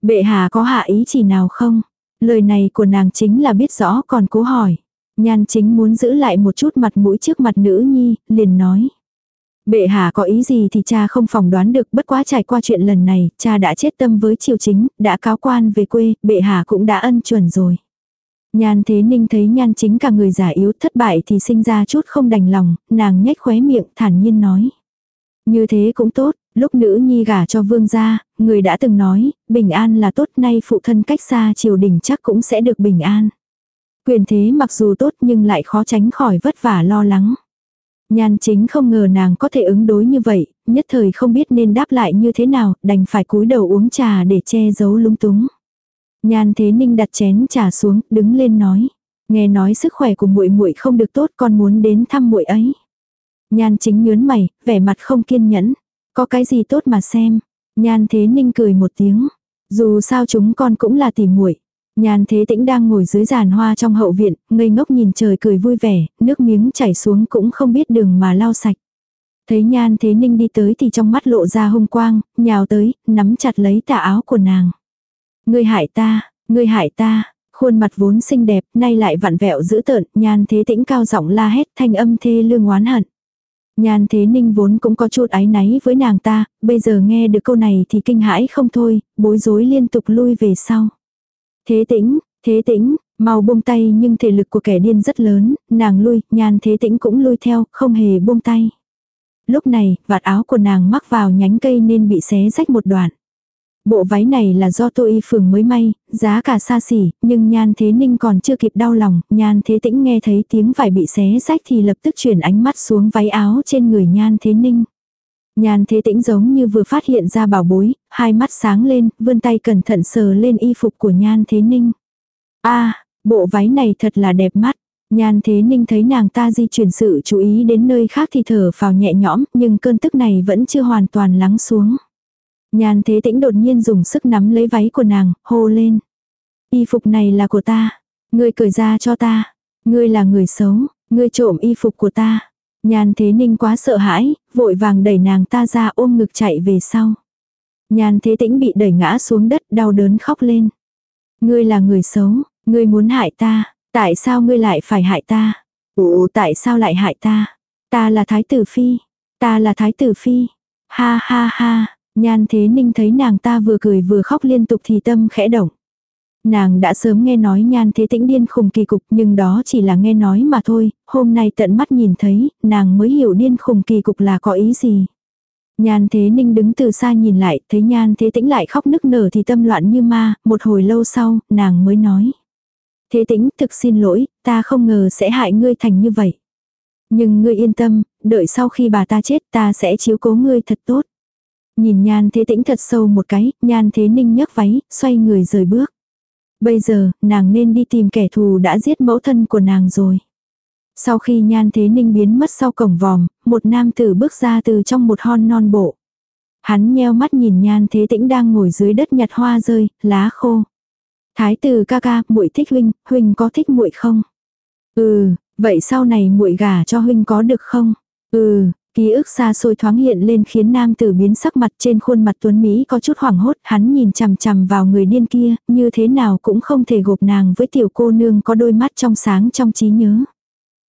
Bệ hạ có hạ ý chỉ nào không? Lời này của nàng chính là biết rõ còn cố hỏi. Nhan chính muốn giữ lại một chút mặt mũi trước mặt nữ nhi, liền nói. Bệ hạ có ý gì thì cha không phỏng đoán được bất quá trải qua chuyện lần này, cha đã chết tâm với triều chính, đã cáo quan về quê, bệ hạ cũng đã ân chuẩn rồi. Nhan thế ninh thấy nhan chính cả người giả yếu thất bại thì sinh ra chút không đành lòng, nàng nhếch khóe miệng thản nhiên nói. Như thế cũng tốt, lúc nữ nhi gả cho vương gia, người đã từng nói, bình an là tốt nay phụ thân cách xa triều đình chắc cũng sẽ được bình an. Quyền thế mặc dù tốt nhưng lại khó tránh khỏi vất vả lo lắng. Nhan chính không ngờ nàng có thể ứng đối như vậy, nhất thời không biết nên đáp lại như thế nào, đành phải cúi đầu uống trà để che giấu lúng túng. Nhan thế ninh đặt chén trà xuống, đứng lên nói. Nghe nói sức khỏe của muội muội không được tốt con muốn đến thăm muội ấy. Nhan chính nhớn mày, vẻ mặt không kiên nhẫn. Có cái gì tốt mà xem. Nhan thế ninh cười một tiếng. Dù sao chúng con cũng là tỉ muội Nhan thế tĩnh đang ngồi dưới giàn hoa trong hậu viện, ngây ngốc nhìn trời cười vui vẻ, nước miếng chảy xuống cũng không biết đường mà lau sạch. Thấy nhan thế ninh đi tới thì trong mắt lộ ra hung quang, nhào tới, nắm chặt lấy tà áo của nàng. Ngươi hại ta, ngươi hại ta, khuôn mặt vốn xinh đẹp, nay lại vặn vẹo dữ tợn, nhan thế tĩnh cao giọng la hét thanh âm thê lương oán hận. Nhan thế ninh vốn cũng có chút áy náy với nàng ta, bây giờ nghe được câu này thì kinh hãi không thôi, bối rối liên tục lui về sau. Thế tĩnh, thế tĩnh, mau buông tay nhưng thể lực của kẻ điên rất lớn, nàng lui, nhan thế tĩnh cũng lui theo, không hề buông tay. Lúc này, vạt áo của nàng mắc vào nhánh cây nên bị xé rách một đoạn. Bộ váy này là do tôi y phường mới may, giá cả xa xỉ, nhưng nhan thế ninh còn chưa kịp đau lòng, nhan thế tĩnh nghe thấy tiếng vải bị xé rách thì lập tức chuyển ánh mắt xuống váy áo trên người nhan thế ninh. Nhan thế tĩnh giống như vừa phát hiện ra bảo bối, hai mắt sáng lên, vươn tay cẩn thận sờ lên y phục của nhan thế ninh. a bộ váy này thật là đẹp mắt. Nhan thế ninh thấy nàng ta di chuyển sự chú ý đến nơi khác thì thở vào nhẹ nhõm, nhưng cơn tức này vẫn chưa hoàn toàn lắng xuống. Nhan thế tĩnh đột nhiên dùng sức nắm lấy váy của nàng, hô lên. Y phục này là của ta. Ngươi cởi ra cho ta. Ngươi là người xấu. Ngươi trộm y phục của ta. Nhan thế ninh quá sợ hãi, vội vàng đẩy nàng ta ra ôm ngực chạy về sau. Nhan thế tĩnh bị đẩy ngã xuống đất đau đớn khóc lên. Ngươi là người xấu, ngươi muốn hại ta, tại sao ngươi lại phải hại ta? Ủa tại sao lại hại ta? Ta là thái tử phi, ta là thái tử phi. Ha ha ha, nhan thế ninh thấy nàng ta vừa cười vừa khóc liên tục thì tâm khẽ động. Nàng đã sớm nghe nói nhan thế tĩnh điên khùng kỳ cục nhưng đó chỉ là nghe nói mà thôi, hôm nay tận mắt nhìn thấy, nàng mới hiểu điên khùng kỳ cục là có ý gì. Nhan thế ninh đứng từ xa nhìn lại, thấy nhan thế tĩnh lại khóc nức nở thì tâm loạn như ma, một hồi lâu sau, nàng mới nói. Thế tĩnh thực xin lỗi, ta không ngờ sẽ hại ngươi thành như vậy. Nhưng ngươi yên tâm, đợi sau khi bà ta chết ta sẽ chiếu cố ngươi thật tốt. Nhìn nhan thế tĩnh thật sâu một cái, nhan thế ninh nhấc váy, xoay người rời bước. Bây giờ, nàng nên đi tìm kẻ thù đã giết mẫu thân của nàng rồi. Sau khi nhan thế ninh biến mất sau cổng vòm, một nam tử bước ra từ trong một hon non bộ. Hắn nheo mắt nhìn nhan thế tĩnh đang ngồi dưới đất nhặt hoa rơi, lá khô. Thái tử ca ca, muội thích huynh, huynh có thích muội không? Ừ, vậy sau này muội gả cho huynh có được không? Ừ, Ký ức xa xôi thoáng hiện lên khiến nam tử biến sắc mặt trên khuôn mặt tuấn Mỹ có chút hoảng hốt, hắn nhìn chằm chằm vào người điên kia, như thế nào cũng không thể gộp nàng với tiểu cô nương có đôi mắt trong sáng trong trí nhớ.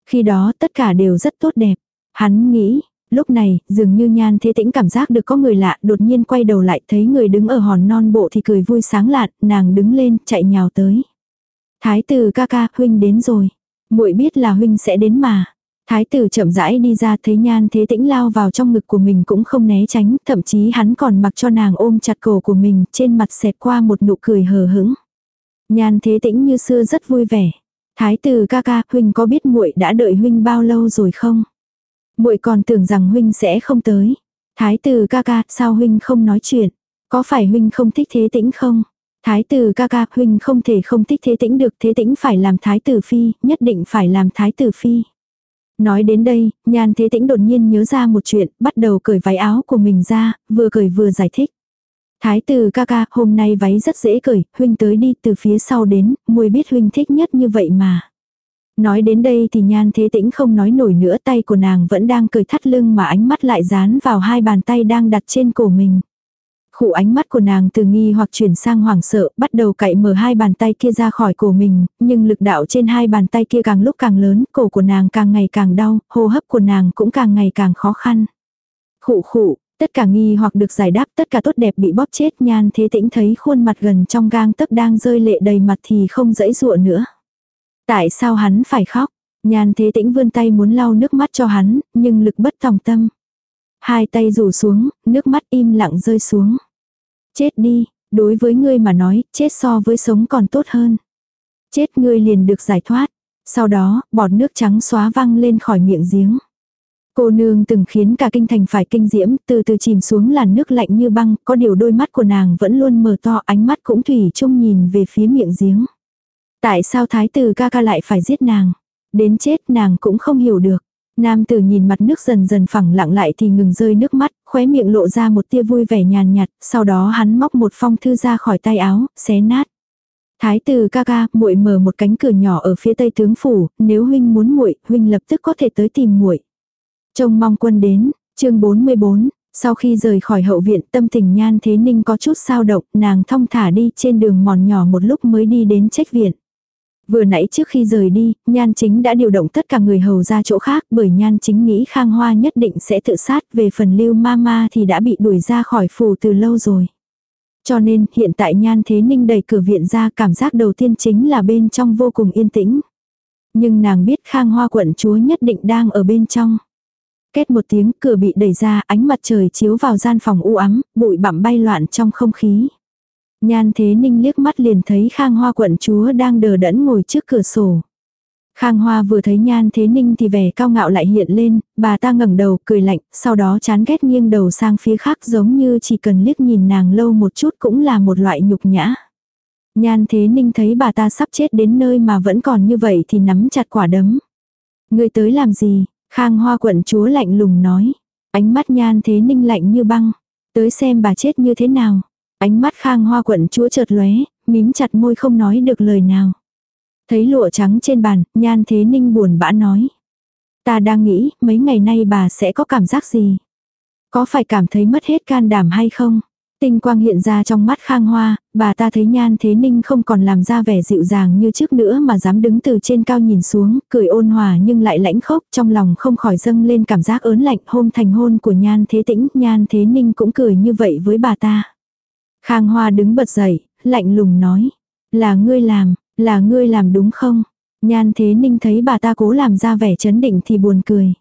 Khi đó tất cả đều rất tốt đẹp. Hắn nghĩ, lúc này, dường như nhan thế tĩnh cảm giác được có người lạ, đột nhiên quay đầu lại thấy người đứng ở hòn non bộ thì cười vui sáng lạn, nàng đứng lên, chạy nhào tới. Thái tử ca ca, huynh đến rồi. muội biết là huynh sẽ đến mà. Thái tử chậm rãi đi ra thấy nhan thế tĩnh lao vào trong ngực của mình cũng không né tránh, thậm chí hắn còn mặc cho nàng ôm chặt cổ của mình, trên mặt xẹt qua một nụ cười hờ hững. Nhan thế tĩnh như xưa rất vui vẻ. Thái tử ca ca, huynh có biết muội đã đợi huynh bao lâu rồi không? Muội còn tưởng rằng huynh sẽ không tới. Thái tử ca ca, sao huynh không nói chuyện? Có phải huynh không thích thế tĩnh không? Thái tử ca ca, huynh không thể không thích thế tĩnh được, thế tĩnh phải làm thái tử phi, nhất định phải làm thái tử phi. Nói đến đây, nhan thế tĩnh đột nhiên nhớ ra một chuyện, bắt đầu cởi váy áo của mình ra, vừa cởi vừa giải thích. Thái tử ca ca, hôm nay váy rất dễ cởi, huynh tới đi từ phía sau đến, mùi biết huynh thích nhất như vậy mà. Nói đến đây thì nhan thế tĩnh không nói nổi nữa tay của nàng vẫn đang cởi thắt lưng mà ánh mắt lại dán vào hai bàn tay đang đặt trên cổ mình. Khụ ánh mắt của nàng từ nghi hoặc chuyển sang hoảng sợ, bắt đầu cậy mở hai bàn tay kia ra khỏi cổ mình, nhưng lực đạo trên hai bàn tay kia càng lúc càng lớn, cổ của nàng càng ngày càng đau, hô hấp của nàng cũng càng ngày càng khó khăn. Khụ khụ, tất cả nghi hoặc được giải đáp, tất cả tốt đẹp bị bóp chết nhan thế tĩnh thấy khuôn mặt gần trong gang tấc đang rơi lệ đầy mặt thì không dãy dụa nữa. Tại sao hắn phải khóc? Nhan thế tĩnh vươn tay muốn lau nước mắt cho hắn, nhưng lực bất tòng tâm. Hai tay rủ xuống, nước mắt im lặng rơi xuống. Chết đi, đối với ngươi mà nói, chết so với sống còn tốt hơn. Chết ngươi liền được giải thoát. Sau đó, bọt nước trắng xóa văng lên khỏi miệng giếng. Cô nương từng khiến cả kinh thành phải kinh diễm, từ từ chìm xuống làn nước lạnh như băng, có điều đôi mắt của nàng vẫn luôn mở to ánh mắt cũng thủy chung nhìn về phía miệng giếng. Tại sao thái tử ca ca lại phải giết nàng? Đến chết nàng cũng không hiểu được. Nam tử nhìn mặt nước dần dần phẳng lặng lại thì ngừng rơi nước mắt, khóe miệng lộ ra một tia vui vẻ nhàn nhạt, sau đó hắn móc một phong thư ra khỏi tay áo, xé nát. Thái tử ca ca, muội mở một cánh cửa nhỏ ở phía tây tướng phủ, nếu huynh muốn muội, huynh lập tức có thể tới tìm muội. Trông mong quân đến, chương 44, sau khi rời khỏi hậu viện tâm tình nhan thế ninh có chút sao động, nàng thong thả đi trên đường mòn nhỏ một lúc mới đi đến trách viện. Vừa nãy trước khi rời đi, Nhan Chính đã điều động tất cả người hầu ra chỗ khác bởi Nhan Chính nghĩ Khang Hoa nhất định sẽ tự sát về phần lưu ma ma thì đã bị đuổi ra khỏi phủ từ lâu rồi. Cho nên hiện tại Nhan Thế Ninh đẩy cửa viện ra cảm giác đầu tiên chính là bên trong vô cùng yên tĩnh. Nhưng nàng biết Khang Hoa quận chúa nhất định đang ở bên trong. Kết một tiếng cửa bị đẩy ra ánh mặt trời chiếu vào gian phòng u ám, bụi bặm bay loạn trong không khí. Nhan thế ninh liếc mắt liền thấy Khang Hoa quận chúa đang đờ đẫn ngồi trước cửa sổ. Khang Hoa vừa thấy Nhan Thế Ninh thì vẻ cao ngạo lại hiện lên, bà ta ngẩng đầu cười lạnh, sau đó chán ghét nghiêng đầu sang phía khác giống như chỉ cần liếc nhìn nàng lâu một chút cũng là một loại nhục nhã. Nhan Thế Ninh thấy bà ta sắp chết đến nơi mà vẫn còn như vậy thì nắm chặt quả đấm. Người tới làm gì? Khang Hoa quận chúa lạnh lùng nói. Ánh mắt Nhan Thế Ninh lạnh như băng. Tới xem bà chết như thế nào. Ánh mắt khang hoa quận chúa chợt lóe, mím chặt môi không nói được lời nào. Thấy lụa trắng trên bàn, nhan thế ninh buồn bã nói. Ta đang nghĩ, mấy ngày nay bà sẽ có cảm giác gì? Có phải cảm thấy mất hết can đảm hay không? Tinh quang hiện ra trong mắt khang hoa, bà ta thấy nhan thế ninh không còn làm ra vẻ dịu dàng như trước nữa mà dám đứng từ trên cao nhìn xuống, cười ôn hòa nhưng lại lãnh khốc, trong lòng không khỏi dâng lên cảm giác ớn lạnh hôm thành hôn của nhan thế tĩnh, nhan thế ninh cũng cười như vậy với bà ta. Khang Hoa đứng bật dậy, lạnh lùng nói. Là ngươi làm, là ngươi làm đúng không? Nhan Thế Ninh thấy bà ta cố làm ra vẻ chấn định thì buồn cười.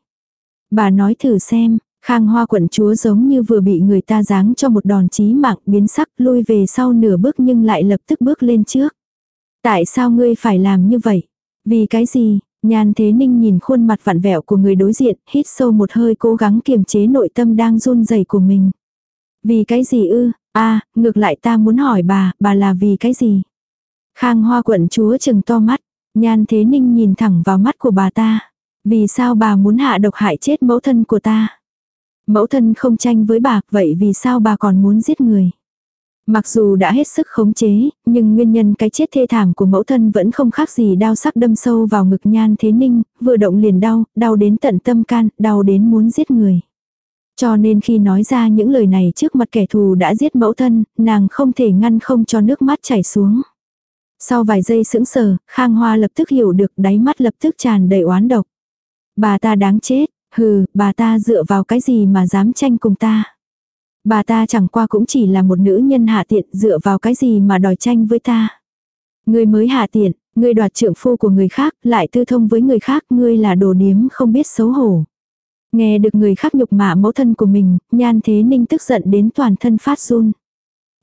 Bà nói thử xem, Khang Hoa quận chúa giống như vừa bị người ta giáng cho một đòn chí mạng biến sắc lui về sau nửa bước nhưng lại lập tức bước lên trước. Tại sao ngươi phải làm như vậy? Vì cái gì? Nhan Thế Ninh nhìn khuôn mặt vặn vẹo của người đối diện, hít sâu một hơi cố gắng kiềm chế nội tâm đang run rẩy của mình. Vì cái gì ư? a à, ngược lại ta muốn hỏi bà, bà là vì cái gì? Khang hoa quận chúa chừng to mắt, nhan thế ninh nhìn thẳng vào mắt của bà ta. Vì sao bà muốn hạ độc hại chết mẫu thân của ta? Mẫu thân không tranh với bà, vậy vì sao bà còn muốn giết người? Mặc dù đã hết sức khống chế, nhưng nguyên nhân cái chết thê thảm của mẫu thân vẫn không khác gì đau sắc đâm sâu vào ngực nhan thế ninh, vừa động liền đau, đau đến tận tâm can, đau đến muốn giết người. Cho nên khi nói ra những lời này trước mặt kẻ thù đã giết mẫu thân, nàng không thể ngăn không cho nước mắt chảy xuống. Sau vài giây sững sờ, Khang Hoa lập tức hiểu được đáy mắt lập tức tràn đầy oán độc. Bà ta đáng chết, hừ, bà ta dựa vào cái gì mà dám tranh cùng ta. Bà ta chẳng qua cũng chỉ là một nữ nhân hạ tiện dựa vào cái gì mà đòi tranh với ta. Ngươi mới hạ tiện, ngươi đoạt trượng phu của người khác, lại tư thông với người khác, ngươi là đồ điếm không biết xấu hổ. Nghe được người khác nhục mạ mẫu thân của mình, nhan thế ninh tức giận đến toàn thân phát run.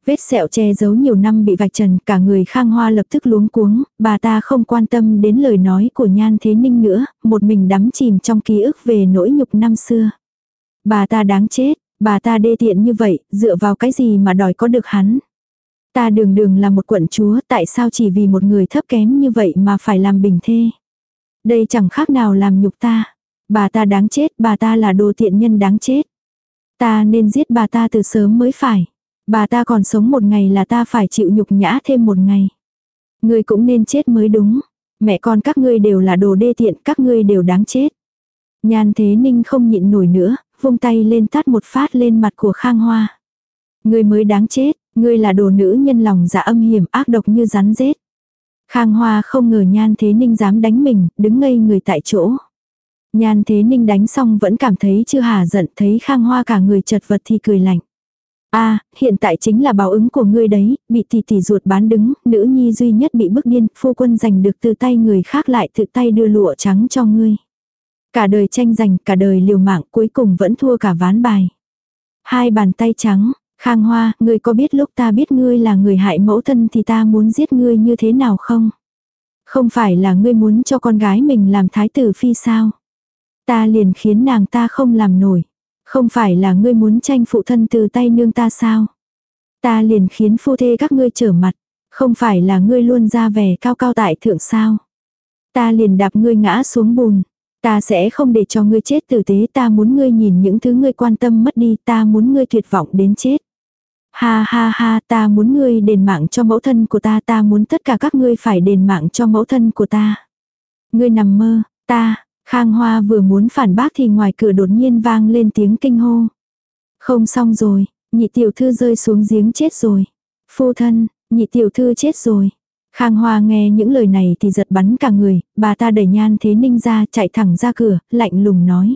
Vết sẹo che giấu nhiều năm bị vạch trần, cả người khang hoa lập tức luống cuống, bà ta không quan tâm đến lời nói của nhan thế ninh nữa, một mình đắm chìm trong ký ức về nỗi nhục năm xưa. Bà ta đáng chết, bà ta đê tiện như vậy, dựa vào cái gì mà đòi có được hắn. Ta đường đường là một quận chúa, tại sao chỉ vì một người thấp kém như vậy mà phải làm bình thê. Đây chẳng khác nào làm nhục ta. Bà ta đáng chết, bà ta là đồ tiện nhân đáng chết. Ta nên giết bà ta từ sớm mới phải. Bà ta còn sống một ngày là ta phải chịu nhục nhã thêm một ngày. Ngươi cũng nên chết mới đúng. Mẹ con các ngươi đều là đồ đê tiện, các ngươi đều đáng chết. Nhan thế ninh không nhịn nổi nữa, vung tay lên tát một phát lên mặt của Khang Hoa. Ngươi mới đáng chết, ngươi là đồ nữ nhân lòng dạ âm hiểm ác độc như rắn rết. Khang Hoa không ngờ Nhan Thế Ninh dám đánh mình, đứng ngây người tại chỗ. Nhan Thế Ninh đánh xong vẫn cảm thấy chưa hà giận thấy Khang Hoa cả người chật vật thì cười lạnh. a hiện tại chính là báo ứng của ngươi đấy, bị tỷ tỷ ruột bán đứng, nữ nhi duy nhất bị bức điên, phu quân giành được từ tay người khác lại tự tay đưa lụa trắng cho ngươi. Cả đời tranh giành, cả đời liều mạng cuối cùng vẫn thua cả ván bài. Hai bàn tay trắng, Khang Hoa, ngươi có biết lúc ta biết ngươi là người hại mẫu thân thì ta muốn giết ngươi như thế nào không? Không phải là ngươi muốn cho con gái mình làm thái tử phi sao? Ta liền khiến nàng ta không làm nổi. Không phải là ngươi muốn tranh phụ thân từ tay nương ta sao? Ta liền khiến phu thê các ngươi trở mặt. Không phải là ngươi luôn ra vẻ cao cao tại thượng sao? Ta liền đạp ngươi ngã xuống bùn. Ta sẽ không để cho ngươi chết tử tế ta muốn ngươi nhìn những thứ ngươi quan tâm mất đi ta muốn ngươi tuyệt vọng đến chết. Ha ha ha ta muốn ngươi đền mạng cho mẫu thân của ta ta muốn tất cả các ngươi phải đền mạng cho mẫu thân của ta. Ngươi nằm mơ, ta, Khang Hoa vừa muốn phản bác thì ngoài cửa đột nhiên vang lên tiếng kinh hô. Không xong rồi, nhị tiểu thư rơi xuống giếng chết rồi. Phu thân, nhị tiểu thư chết rồi. Khang Hoa nghe những lời này thì giật bắn cả người, bà ta đẩy nhan thế ninh ra chạy thẳng ra cửa, lạnh lùng nói.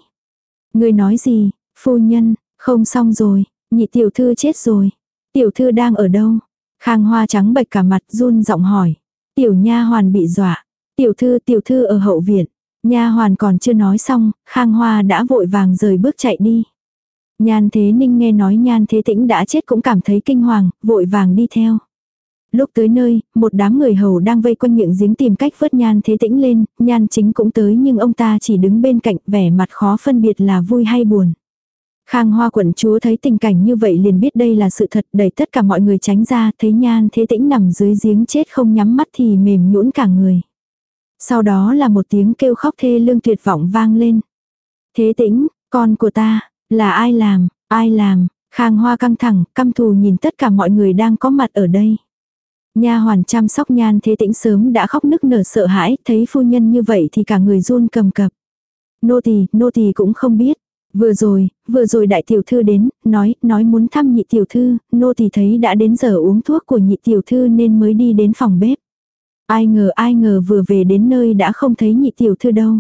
Người nói gì, phu nhân, không xong rồi, nhị tiểu thư chết rồi. Tiểu thư đang ở đâu? Khang Hoa trắng bệch cả mặt run giọng hỏi. Tiểu nha hoàn bị dọa. Tiểu thư tiểu thư ở hậu viện. Nha hoàn còn chưa nói xong, Khang Hoa đã vội vàng rời bước chạy đi. Nhan Thế Ninh nghe nói Nhan Thế Tĩnh đã chết cũng cảm thấy kinh hoàng, vội vàng đi theo. Lúc tới nơi, một đám người hầu đang vây quanh miệng giếng tìm cách vớt Nhan Thế Tĩnh lên, Nhan chính cũng tới nhưng ông ta chỉ đứng bên cạnh vẻ mặt khó phân biệt là vui hay buồn. Khang Hoa quận chúa thấy tình cảnh như vậy liền biết đây là sự thật đẩy tất cả mọi người tránh ra thấy Nhan Thế Tĩnh nằm dưới giếng chết không nhắm mắt thì mềm nhũn cả người. Sau đó là một tiếng kêu khóc thê lương tuyệt vọng vang lên. Thế Tĩnh, con của ta, là ai làm, ai làm, Khang Hoa căng thẳng, căm thù nhìn tất cả mọi người đang có mặt ở đây. Nha hoàn chăm sóc nhan thế tĩnh sớm đã khóc nức nở sợ hãi, thấy phu nhân như vậy thì cả người run cầm cập. Nô tỳ, nô tỳ cũng không biết. Vừa rồi, vừa rồi đại tiểu thư đến, nói, nói muốn thăm nhị tiểu thư, nô tỳ thấy đã đến giờ uống thuốc của nhị tiểu thư nên mới đi đến phòng bếp. Ai ngờ ai ngờ vừa về đến nơi đã không thấy nhị tiểu thư đâu.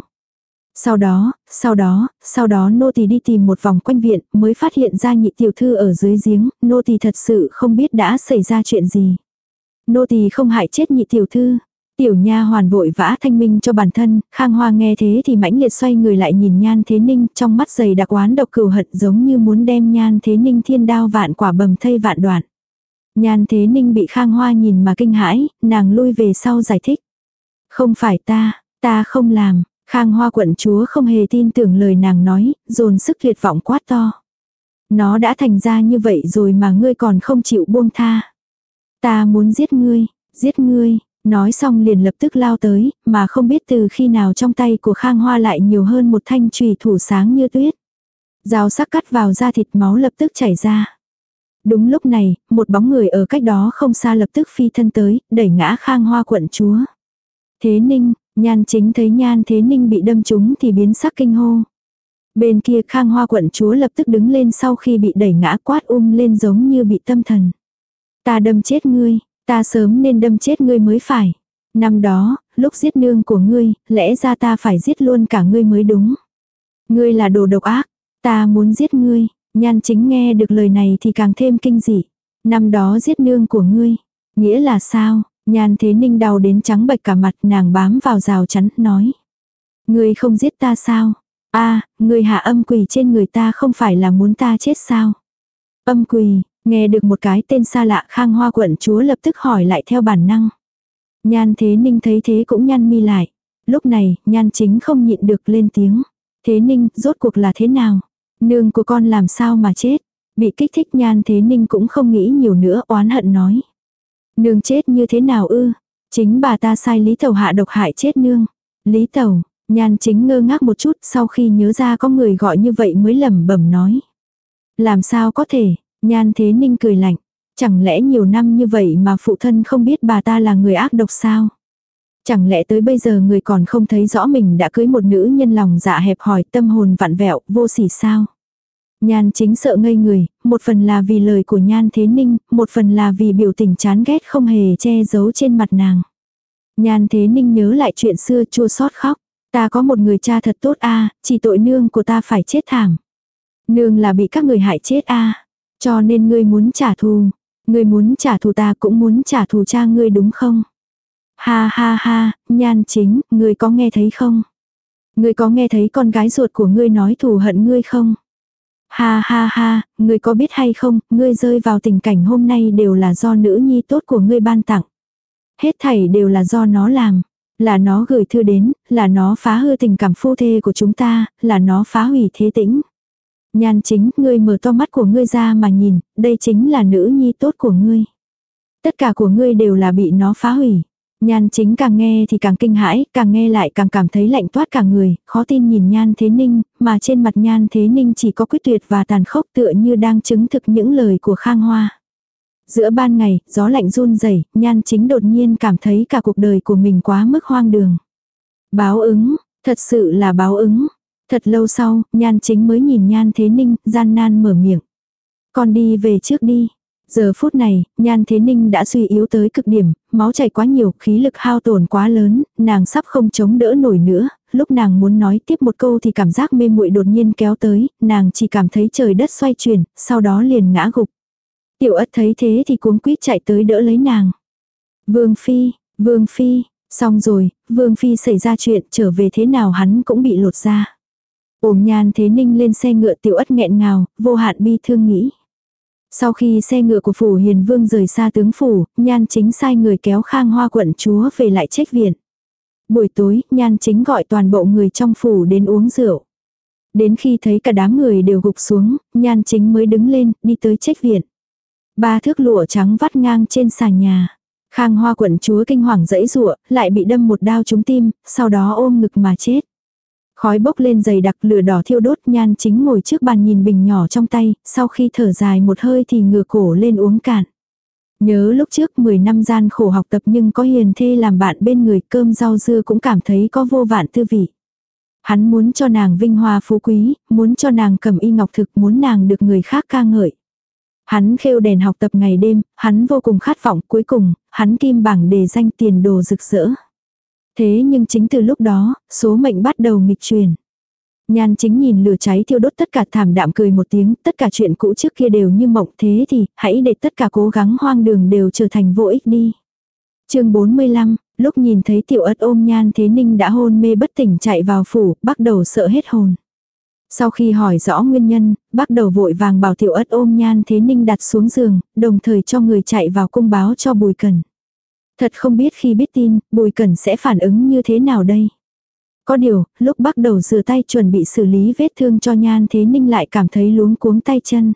Sau đó, sau đó, sau đó nô tỳ đi tìm một vòng quanh viện mới phát hiện ra nhị tiểu thư ở dưới giếng, nô tỳ thật sự không biết đã xảy ra chuyện gì. Nô tỳ không hại chết nhị tiểu thư. Tiểu nha hoàn vội vã thanh minh cho bản thân, Khang Hoa nghe thế thì mãnh liệt xoay người lại nhìn Nhan Thế Ninh, trong mắt dày đặc oán độc cừu hận giống như muốn đem Nhan Thế Ninh thiên đao vạn quả bầm thây vạn đoạn. Nhan Thế Ninh bị Khang Hoa nhìn mà kinh hãi, nàng lui về sau giải thích. Không phải ta, ta không làm, Khang Hoa quận chúa không hề tin tưởng lời nàng nói, dồn sức tuyệt vọng quát to. Nó đã thành ra như vậy rồi mà ngươi còn không chịu buông tha. Ta muốn giết ngươi, giết ngươi, nói xong liền lập tức lao tới, mà không biết từ khi nào trong tay của Khang Hoa lại nhiều hơn một thanh trùy thủ sáng như tuyết. rào sắc cắt vào da thịt máu lập tức chảy ra. Đúng lúc này, một bóng người ở cách đó không xa lập tức phi thân tới, đẩy ngã Khang Hoa quận chúa. Thế Ninh, Nhan chính thấy Nhan Thế Ninh bị đâm trúng thì biến sắc kinh hô. Bên kia Khang Hoa quận chúa lập tức đứng lên sau khi bị đẩy ngã quát um lên giống như bị tâm thần. Ta đâm chết ngươi, ta sớm nên đâm chết ngươi mới phải. Năm đó, lúc giết nương của ngươi, lẽ ra ta phải giết luôn cả ngươi mới đúng. Ngươi là đồ độc ác, ta muốn giết ngươi. Nhan chính nghe được lời này thì càng thêm kinh dị. Năm đó giết nương của ngươi. Nghĩa là sao? Nhan thế ninh đau đến trắng bệch cả mặt nàng bám vào rào chắn, nói. Ngươi không giết ta sao? a à, ngươi hạ âm quỷ trên người ta không phải là muốn ta chết sao? Âm quỷ, nghe được một cái tên xa lạ khang hoa quận chúa lập tức hỏi lại theo bản năng. Nhan thế ninh thấy thế cũng nhăn mi lại. Lúc này, nhan chính không nhịn được lên tiếng. Thế ninh, rốt cuộc là thế nào? Nương của con làm sao mà chết? Bị kích thích nhan thế ninh cũng không nghĩ nhiều nữa oán hận nói. Nương chết như thế nào ư? Chính bà ta sai Lý Tẩu hạ độc hại chết nương. Lý Tẩu, nhan chính ngơ ngác một chút sau khi nhớ ra có người gọi như vậy mới lẩm bẩm nói. Làm sao có thể, nhan thế ninh cười lạnh. Chẳng lẽ nhiều năm như vậy mà phụ thân không biết bà ta là người ác độc sao? Chẳng lẽ tới bây giờ người còn không thấy rõ mình đã cưới một nữ nhân lòng dạ hẹp hòi tâm hồn vặn vẹo, vô sỉ sao? Nhan chính sợ ngây người, một phần là vì lời của Nhan Thế Ninh, một phần là vì biểu tình chán ghét không hề che giấu trên mặt nàng. Nhan Thế Ninh nhớ lại chuyện xưa chua xót khóc. Ta có một người cha thật tốt a chỉ tội nương của ta phải chết thảm. Nương là bị các người hại chết a cho nên ngươi muốn trả thù. Ngươi muốn trả thù ta cũng muốn trả thù cha ngươi đúng không? Ha ha ha, nhan chính, ngươi có nghe thấy không? Ngươi có nghe thấy con gái ruột của ngươi nói thù hận ngươi không? Ha ha ha, ngươi có biết hay không, ngươi rơi vào tình cảnh hôm nay đều là do nữ nhi tốt của ngươi ban tặng. Hết thảy đều là do nó làm. Là nó gửi thư đến, là nó phá hư tình cảm phu thê của chúng ta, là nó phá hủy thế tĩnh. Nhan chính, ngươi mở to mắt của ngươi ra mà nhìn, đây chính là nữ nhi tốt của ngươi. Tất cả của ngươi đều là bị nó phá hủy. Nhan chính càng nghe thì càng kinh hãi, càng nghe lại càng cảm thấy lạnh toát cả người, khó tin nhìn nhan thế ninh, mà trên mặt nhan thế ninh chỉ có quyết tuyệt và tàn khốc tựa như đang chứng thực những lời của khang hoa. Giữa ban ngày, gió lạnh run rẩy nhan chính đột nhiên cảm thấy cả cuộc đời của mình quá mức hoang đường. Báo ứng, thật sự là báo ứng. Thật lâu sau, nhan chính mới nhìn nhan thế ninh, gian nan mở miệng. Con đi về trước đi. Giờ phút này, nhan thế ninh đã suy yếu tới cực điểm, máu chảy quá nhiều, khí lực hao tổn quá lớn, nàng sắp không chống đỡ nổi nữa, lúc nàng muốn nói tiếp một câu thì cảm giác mê muội đột nhiên kéo tới, nàng chỉ cảm thấy trời đất xoay chuyển, sau đó liền ngã gục. Tiểu ất thấy thế thì cuống quýt chạy tới đỡ lấy nàng. Vương Phi, Vương Phi, xong rồi, Vương Phi xảy ra chuyện trở về thế nào hắn cũng bị lột ra. Ôm nhan thế ninh lên xe ngựa tiểu ất nghẹn ngào, vô hạn bi thương nghĩ. Sau khi xe ngựa của phủ hiền vương rời xa tướng phủ, nhan chính sai người kéo khang hoa quận chúa về lại trách viện. Buổi tối, nhan chính gọi toàn bộ người trong phủ đến uống rượu. Đến khi thấy cả đám người đều gục xuống, nhan chính mới đứng lên, đi tới trách viện. Ba thước lụa trắng vắt ngang trên sàn nhà. Khang hoa quận chúa kinh hoàng dẫy rụa, lại bị đâm một đao trúng tim, sau đó ôm ngực mà chết. Khói bốc lên dày đặc lửa đỏ thiêu đốt nhan chính ngồi trước bàn nhìn bình nhỏ trong tay, sau khi thở dài một hơi thì ngửa cổ lên uống cạn. Nhớ lúc trước 10 năm gian khổ học tập nhưng có hiền thê làm bạn bên người cơm rau dưa cũng cảm thấy có vô vạn tư vị. Hắn muốn cho nàng vinh hoa phú quý, muốn cho nàng cầm y ngọc thực, muốn nàng được người khác ca ngợi. Hắn khêu đèn học tập ngày đêm, hắn vô cùng khát vọng cuối cùng, hắn kim bảng đề danh tiền đồ rực rỡ. Thế nhưng chính từ lúc đó, số mệnh bắt đầu nghịch chuyển Nhan chính nhìn lửa cháy thiêu đốt tất cả thảm đạm cười một tiếng, tất cả chuyện cũ trước kia đều như mộng thế thì, hãy để tất cả cố gắng hoang đường đều trở thành vô ích đi. chương 45, lúc nhìn thấy tiểu ất ôm nhan thế ninh đã hôn mê bất tỉnh chạy vào phủ, bắt đầu sợ hết hồn. Sau khi hỏi rõ nguyên nhân, bắt đầu vội vàng bảo tiểu ất ôm nhan thế ninh đặt xuống giường, đồng thời cho người chạy vào cung báo cho bùi cần. Thật không biết khi biết tin, Bùi Cẩn sẽ phản ứng như thế nào đây. Có điều, lúc bắt đầu rửa tay chuẩn bị xử lý vết thương cho Nhan Thế Ninh lại cảm thấy luống cuống tay chân.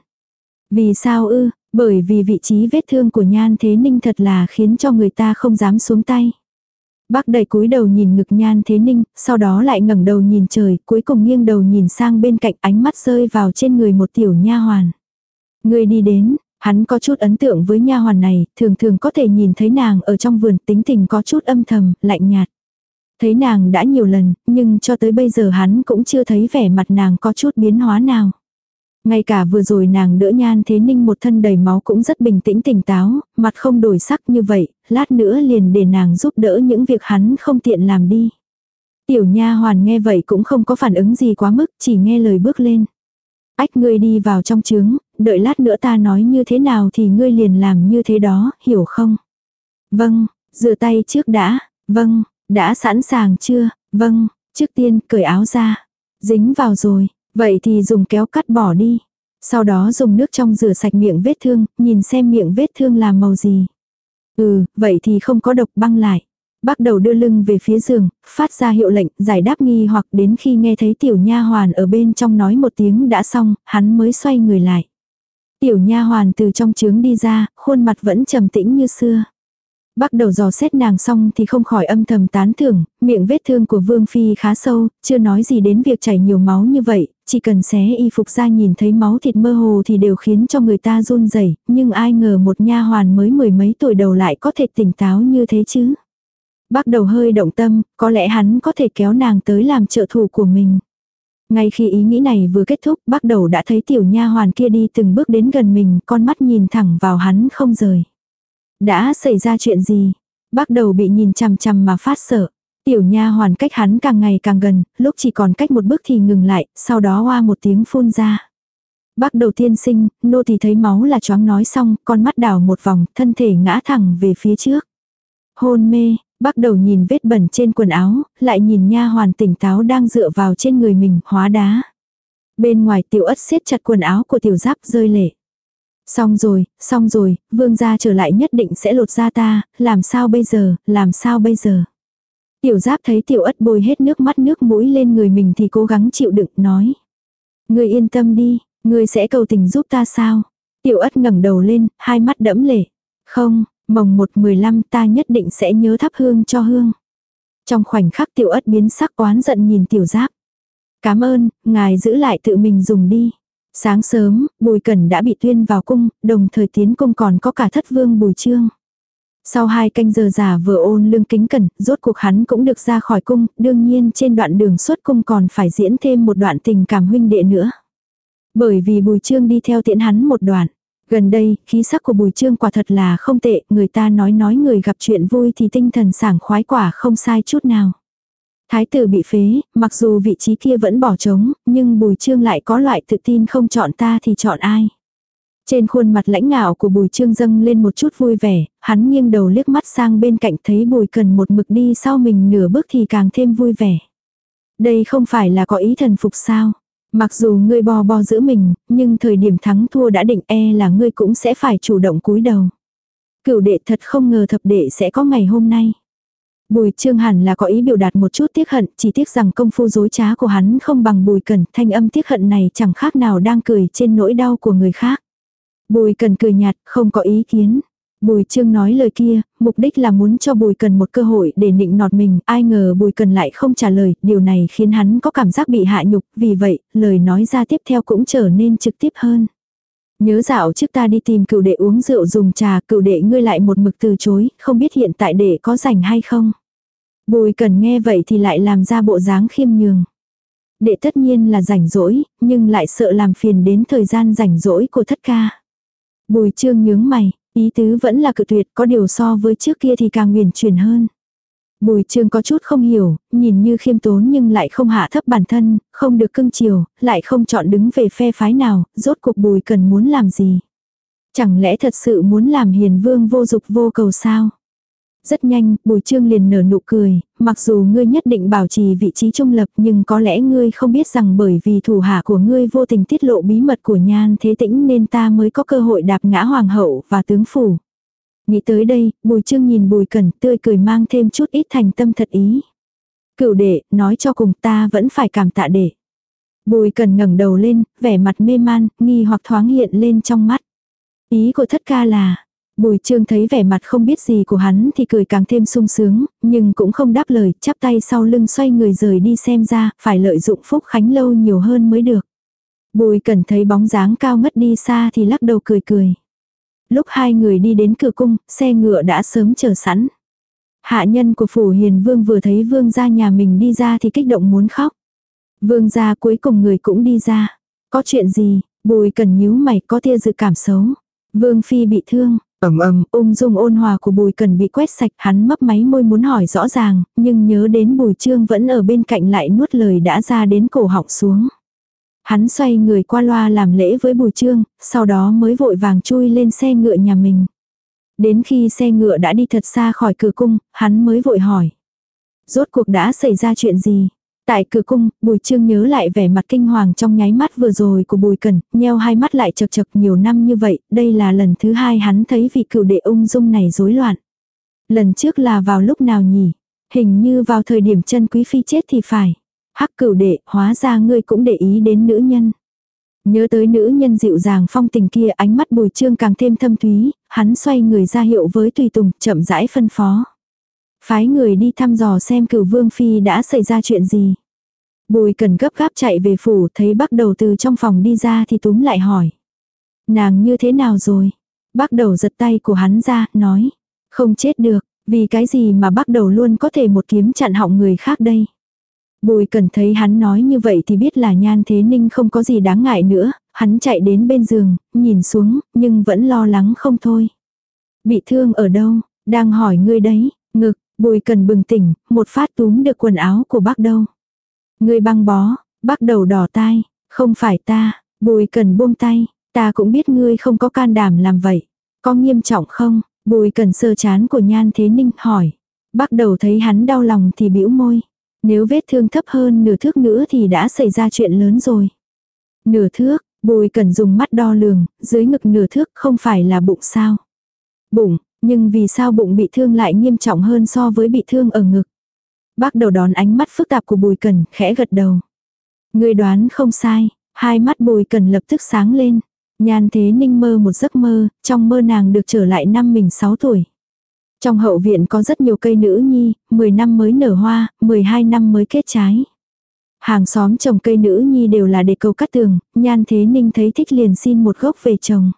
Vì sao ư, bởi vì vị trí vết thương của Nhan Thế Ninh thật là khiến cho người ta không dám xuống tay. Bác đầy cúi đầu nhìn ngực Nhan Thế Ninh, sau đó lại ngẩng đầu nhìn trời, cuối cùng nghiêng đầu nhìn sang bên cạnh ánh mắt rơi vào trên người một tiểu nha hoàn. Người đi đến, Hắn có chút ấn tượng với nha hoàn này, thường thường có thể nhìn thấy nàng ở trong vườn tính tình có chút âm thầm, lạnh nhạt. Thấy nàng đã nhiều lần, nhưng cho tới bây giờ hắn cũng chưa thấy vẻ mặt nàng có chút biến hóa nào. Ngay cả vừa rồi nàng đỡ nhan thế ninh một thân đầy máu cũng rất bình tĩnh tỉnh táo, mặt không đổi sắc như vậy, lát nữa liền để nàng giúp đỡ những việc hắn không tiện làm đi. Tiểu nha hoàn nghe vậy cũng không có phản ứng gì quá mức, chỉ nghe lời bước lên. Ách ngươi đi vào trong trướng, đợi lát nữa ta nói như thế nào thì ngươi liền làm như thế đó, hiểu không? Vâng, rửa tay trước đã, vâng, đã sẵn sàng chưa, vâng, trước tiên cởi áo ra. Dính vào rồi, vậy thì dùng kéo cắt bỏ đi. Sau đó dùng nước trong rửa sạch miệng vết thương, nhìn xem miệng vết thương là màu gì. Ừ, vậy thì không có độc băng lại. Bắt đầu đưa lưng về phía giường, phát ra hiệu lệnh, giải đáp nghi hoặc đến khi nghe thấy tiểu nha hoàn ở bên trong nói một tiếng đã xong, hắn mới xoay người lại. Tiểu nha hoàn từ trong trướng đi ra, khuôn mặt vẫn trầm tĩnh như xưa. Bắt đầu dò xét nàng xong thì không khỏi âm thầm tán thưởng, miệng vết thương của Vương Phi khá sâu, chưa nói gì đến việc chảy nhiều máu như vậy, chỉ cần xé y phục ra nhìn thấy máu thịt mơ hồ thì đều khiến cho người ta run rẩy nhưng ai ngờ một nha hoàn mới mười mấy tuổi đầu lại có thể tỉnh táo như thế chứ. Bắt đầu hơi động tâm, có lẽ hắn có thể kéo nàng tới làm trợ thủ của mình. Ngay khi ý nghĩ này vừa kết thúc, bắt đầu đã thấy tiểu nha hoàn kia đi từng bước đến gần mình, con mắt nhìn thẳng vào hắn không rời. Đã xảy ra chuyện gì? Bắt đầu bị nhìn chằm chằm mà phát sợ. Tiểu nha hoàn cách hắn càng ngày càng gần, lúc chỉ còn cách một bước thì ngừng lại, sau đó hoa một tiếng phun ra. Bác đầu tiên sinh, nô thì thấy máu là choáng nói xong, con mắt đảo một vòng, thân thể ngã thẳng về phía trước. Hôn mê, bắt đầu nhìn vết bẩn trên quần áo, lại nhìn nha hoàn tỉnh táo đang dựa vào trên người mình, hóa đá. Bên ngoài tiểu ất siết chặt quần áo của tiểu giáp rơi lệ. Xong rồi, xong rồi, vương gia trở lại nhất định sẽ lột ra ta, làm sao bây giờ, làm sao bây giờ. Tiểu giáp thấy tiểu ất bôi hết nước mắt nước mũi lên người mình thì cố gắng chịu đựng, nói. Người yên tâm đi, người sẽ cầu tình giúp ta sao? Tiểu ất ngẩng đầu lên, hai mắt đẫm lệ. Không, mồng một mười lăm ta nhất định sẽ nhớ thắp hương cho hương. Trong khoảnh khắc tiểu ất biến sắc oán giận nhìn tiểu giáp. Cảm ơn, ngài giữ lại tự mình dùng đi. Sáng sớm, Bùi Cẩn đã bị tuyên vào cung, đồng thời tiến cung còn có cả thất vương Bùi Trương. Sau hai canh giờ giả vừa ôn lương kính cẩn, rốt cuộc hắn cũng được ra khỏi cung, đương nhiên trên đoạn đường xuất cung còn phải diễn thêm một đoạn tình cảm huynh đệ nữa. Bởi vì Bùi Trương đi theo tiễn hắn một đoạn. Gần đây, khí sắc của Bùi Trương quả thật là không tệ, người ta nói nói người gặp chuyện vui thì tinh thần sảng khoái quả không sai chút nào. Thái tử bị phế, mặc dù vị trí kia vẫn bỏ trống, nhưng Bùi Trương lại có loại tự tin không chọn ta thì chọn ai. Trên khuôn mặt lãnh ngạo của Bùi Trương dâng lên một chút vui vẻ, hắn nghiêng đầu liếc mắt sang bên cạnh thấy Bùi cần một mực đi sau mình nửa bước thì càng thêm vui vẻ. Đây không phải là có ý thần phục sao. Mặc dù ngươi bò bò giữ mình, nhưng thời điểm thắng thua đã định e là ngươi cũng sẽ phải chủ động cúi đầu. Cửu đệ thật không ngờ thập đệ sẽ có ngày hôm nay. Bùi trương hẳn là có ý biểu đạt một chút tiếc hận, chỉ tiếc rằng công phu dối trá của hắn không bằng bùi cần thanh âm tiếc hận này chẳng khác nào đang cười trên nỗi đau của người khác. Bùi cần cười nhạt, không có ý kiến. Bùi trương nói lời kia, mục đích là muốn cho bùi cần một cơ hội để nịnh nọt mình, ai ngờ bùi cần lại không trả lời, điều này khiến hắn có cảm giác bị hạ nhục, vì vậy, lời nói ra tiếp theo cũng trở nên trực tiếp hơn. Nhớ dạo trước ta đi tìm cựu đệ uống rượu dùng trà, cựu đệ ngươi lại một mực từ chối, không biết hiện tại đệ có rảnh hay không. Bùi cần nghe vậy thì lại làm ra bộ dáng khiêm nhường. Đệ tất nhiên là rảnh rỗi, nhưng lại sợ làm phiền đến thời gian rảnh rỗi của thất ca. Bùi trương nhướng mày, ý tứ vẫn là cự tuyệt có điều so với trước kia thì càng nguyền chuyển hơn. Bùi trương có chút không hiểu, nhìn như khiêm tốn nhưng lại không hạ thấp bản thân, không được cưng chiều, lại không chọn đứng về phe phái nào, rốt cuộc bùi cần muốn làm gì. Chẳng lẽ thật sự muốn làm hiền vương vô dục vô cầu sao? Rất nhanh, Bùi Trương liền nở nụ cười, mặc dù ngươi nhất định bảo trì vị trí trung lập nhưng có lẽ ngươi không biết rằng bởi vì thủ hạ của ngươi vô tình tiết lộ bí mật của nhan thế tĩnh nên ta mới có cơ hội đạp ngã hoàng hậu và tướng phủ. Nghĩ tới đây, Bùi Trương nhìn Bùi Cẩn tươi cười mang thêm chút ít thành tâm thật ý. cựu đệ, nói cho cùng ta vẫn phải cảm tạ đệ. Bùi Cẩn ngẩng đầu lên, vẻ mặt mê man, nghi hoặc thoáng hiện lên trong mắt. Ý của thất ca là, Bùi trương thấy vẻ mặt không biết gì của hắn thì cười càng thêm sung sướng, nhưng cũng không đáp lời, chắp tay sau lưng xoay người rời đi xem ra, phải lợi dụng phúc khánh lâu nhiều hơn mới được. Bùi Cẩn thấy bóng dáng cao ngất đi xa thì lắc đầu cười cười. Lúc hai người đi đến cửa cung, xe ngựa đã sớm chờ sẵn. Hạ nhân của phủ hiền vương vừa thấy vương gia nhà mình đi ra thì kích động muốn khóc. Vương gia cuối cùng người cũng đi ra. Có chuyện gì, bùi cần nhíu mày có tia dự cảm xấu. Vương phi bị thương, ầm ầm, ung dung ôn hòa của Bùi Cần bị quét sạch, hắn mấp máy môi muốn hỏi rõ ràng, nhưng nhớ đến Bùi Trương vẫn ở bên cạnh lại nuốt lời đã ra đến cổ họng xuống. Hắn xoay người qua loa làm lễ với Bùi Trương, sau đó mới vội vàng chui lên xe ngựa nhà mình. Đến khi xe ngựa đã đi thật xa khỏi cửa cung, hắn mới vội hỏi. Rốt cuộc đã xảy ra chuyện gì? Tại cửa cung, Bùi Trương nhớ lại vẻ mặt kinh hoàng trong nháy mắt vừa rồi của Bùi cẩn nheo hai mắt lại chật chật nhiều năm như vậy, đây là lần thứ hai hắn thấy vị cựu đệ ung dung này rối loạn. Lần trước là vào lúc nào nhỉ? Hình như vào thời điểm chân quý phi chết thì phải. Hắc cửu đệ, hóa ra ngươi cũng để ý đến nữ nhân. Nhớ tới nữ nhân dịu dàng phong tình kia ánh mắt bùi trương càng thêm thâm thúy, hắn xoay người ra hiệu với tùy tùng, chậm rãi phân phó. Phái người đi thăm dò xem cửu vương phi đã xảy ra chuyện gì. Bùi cần gấp gáp chạy về phủ thấy bác đầu từ trong phòng đi ra thì túm lại hỏi. Nàng như thế nào rồi? Bác đầu giật tay của hắn ra, nói. Không chết được, vì cái gì mà bác đầu luôn có thể một kiếm chặn họng người khác đây. Bùi cần thấy hắn nói như vậy thì biết là nhan thế ninh không có gì đáng ngại nữa, hắn chạy đến bên giường, nhìn xuống, nhưng vẫn lo lắng không thôi. Bị thương ở đâu, đang hỏi ngươi đấy, ngực, bùi cần bừng tỉnh, một phát túm được quần áo của bác đâu. Ngươi băng bó, bắt đầu đỏ tai, không phải ta, bùi cần buông tay, ta cũng biết ngươi không có can đảm làm vậy. Có nghiêm trọng không? Bùi cần sơ chán của nhan thế ninh hỏi. bắt đầu thấy hắn đau lòng thì bĩu môi. Nếu vết thương thấp hơn nửa thước nữa thì đã xảy ra chuyện lớn rồi. Nửa thước, bùi cần dùng mắt đo lường, dưới ngực nửa thước không phải là bụng sao. Bụng, nhưng vì sao bụng bị thương lại nghiêm trọng hơn so với bị thương ở ngực. Bác đầu đón ánh mắt phức tạp của bùi cần, khẽ gật đầu. Người đoán không sai, hai mắt bùi cần lập tức sáng lên. Nhan thế ninh mơ một giấc mơ, trong mơ nàng được trở lại năm mình 6 tuổi. Trong hậu viện có rất nhiều cây nữ nhi, 10 năm mới nở hoa, 12 năm mới kết trái. Hàng xóm trồng cây nữ nhi đều là để cầu cắt tường, nhan thế ninh thấy thích liền xin một gốc về trồng.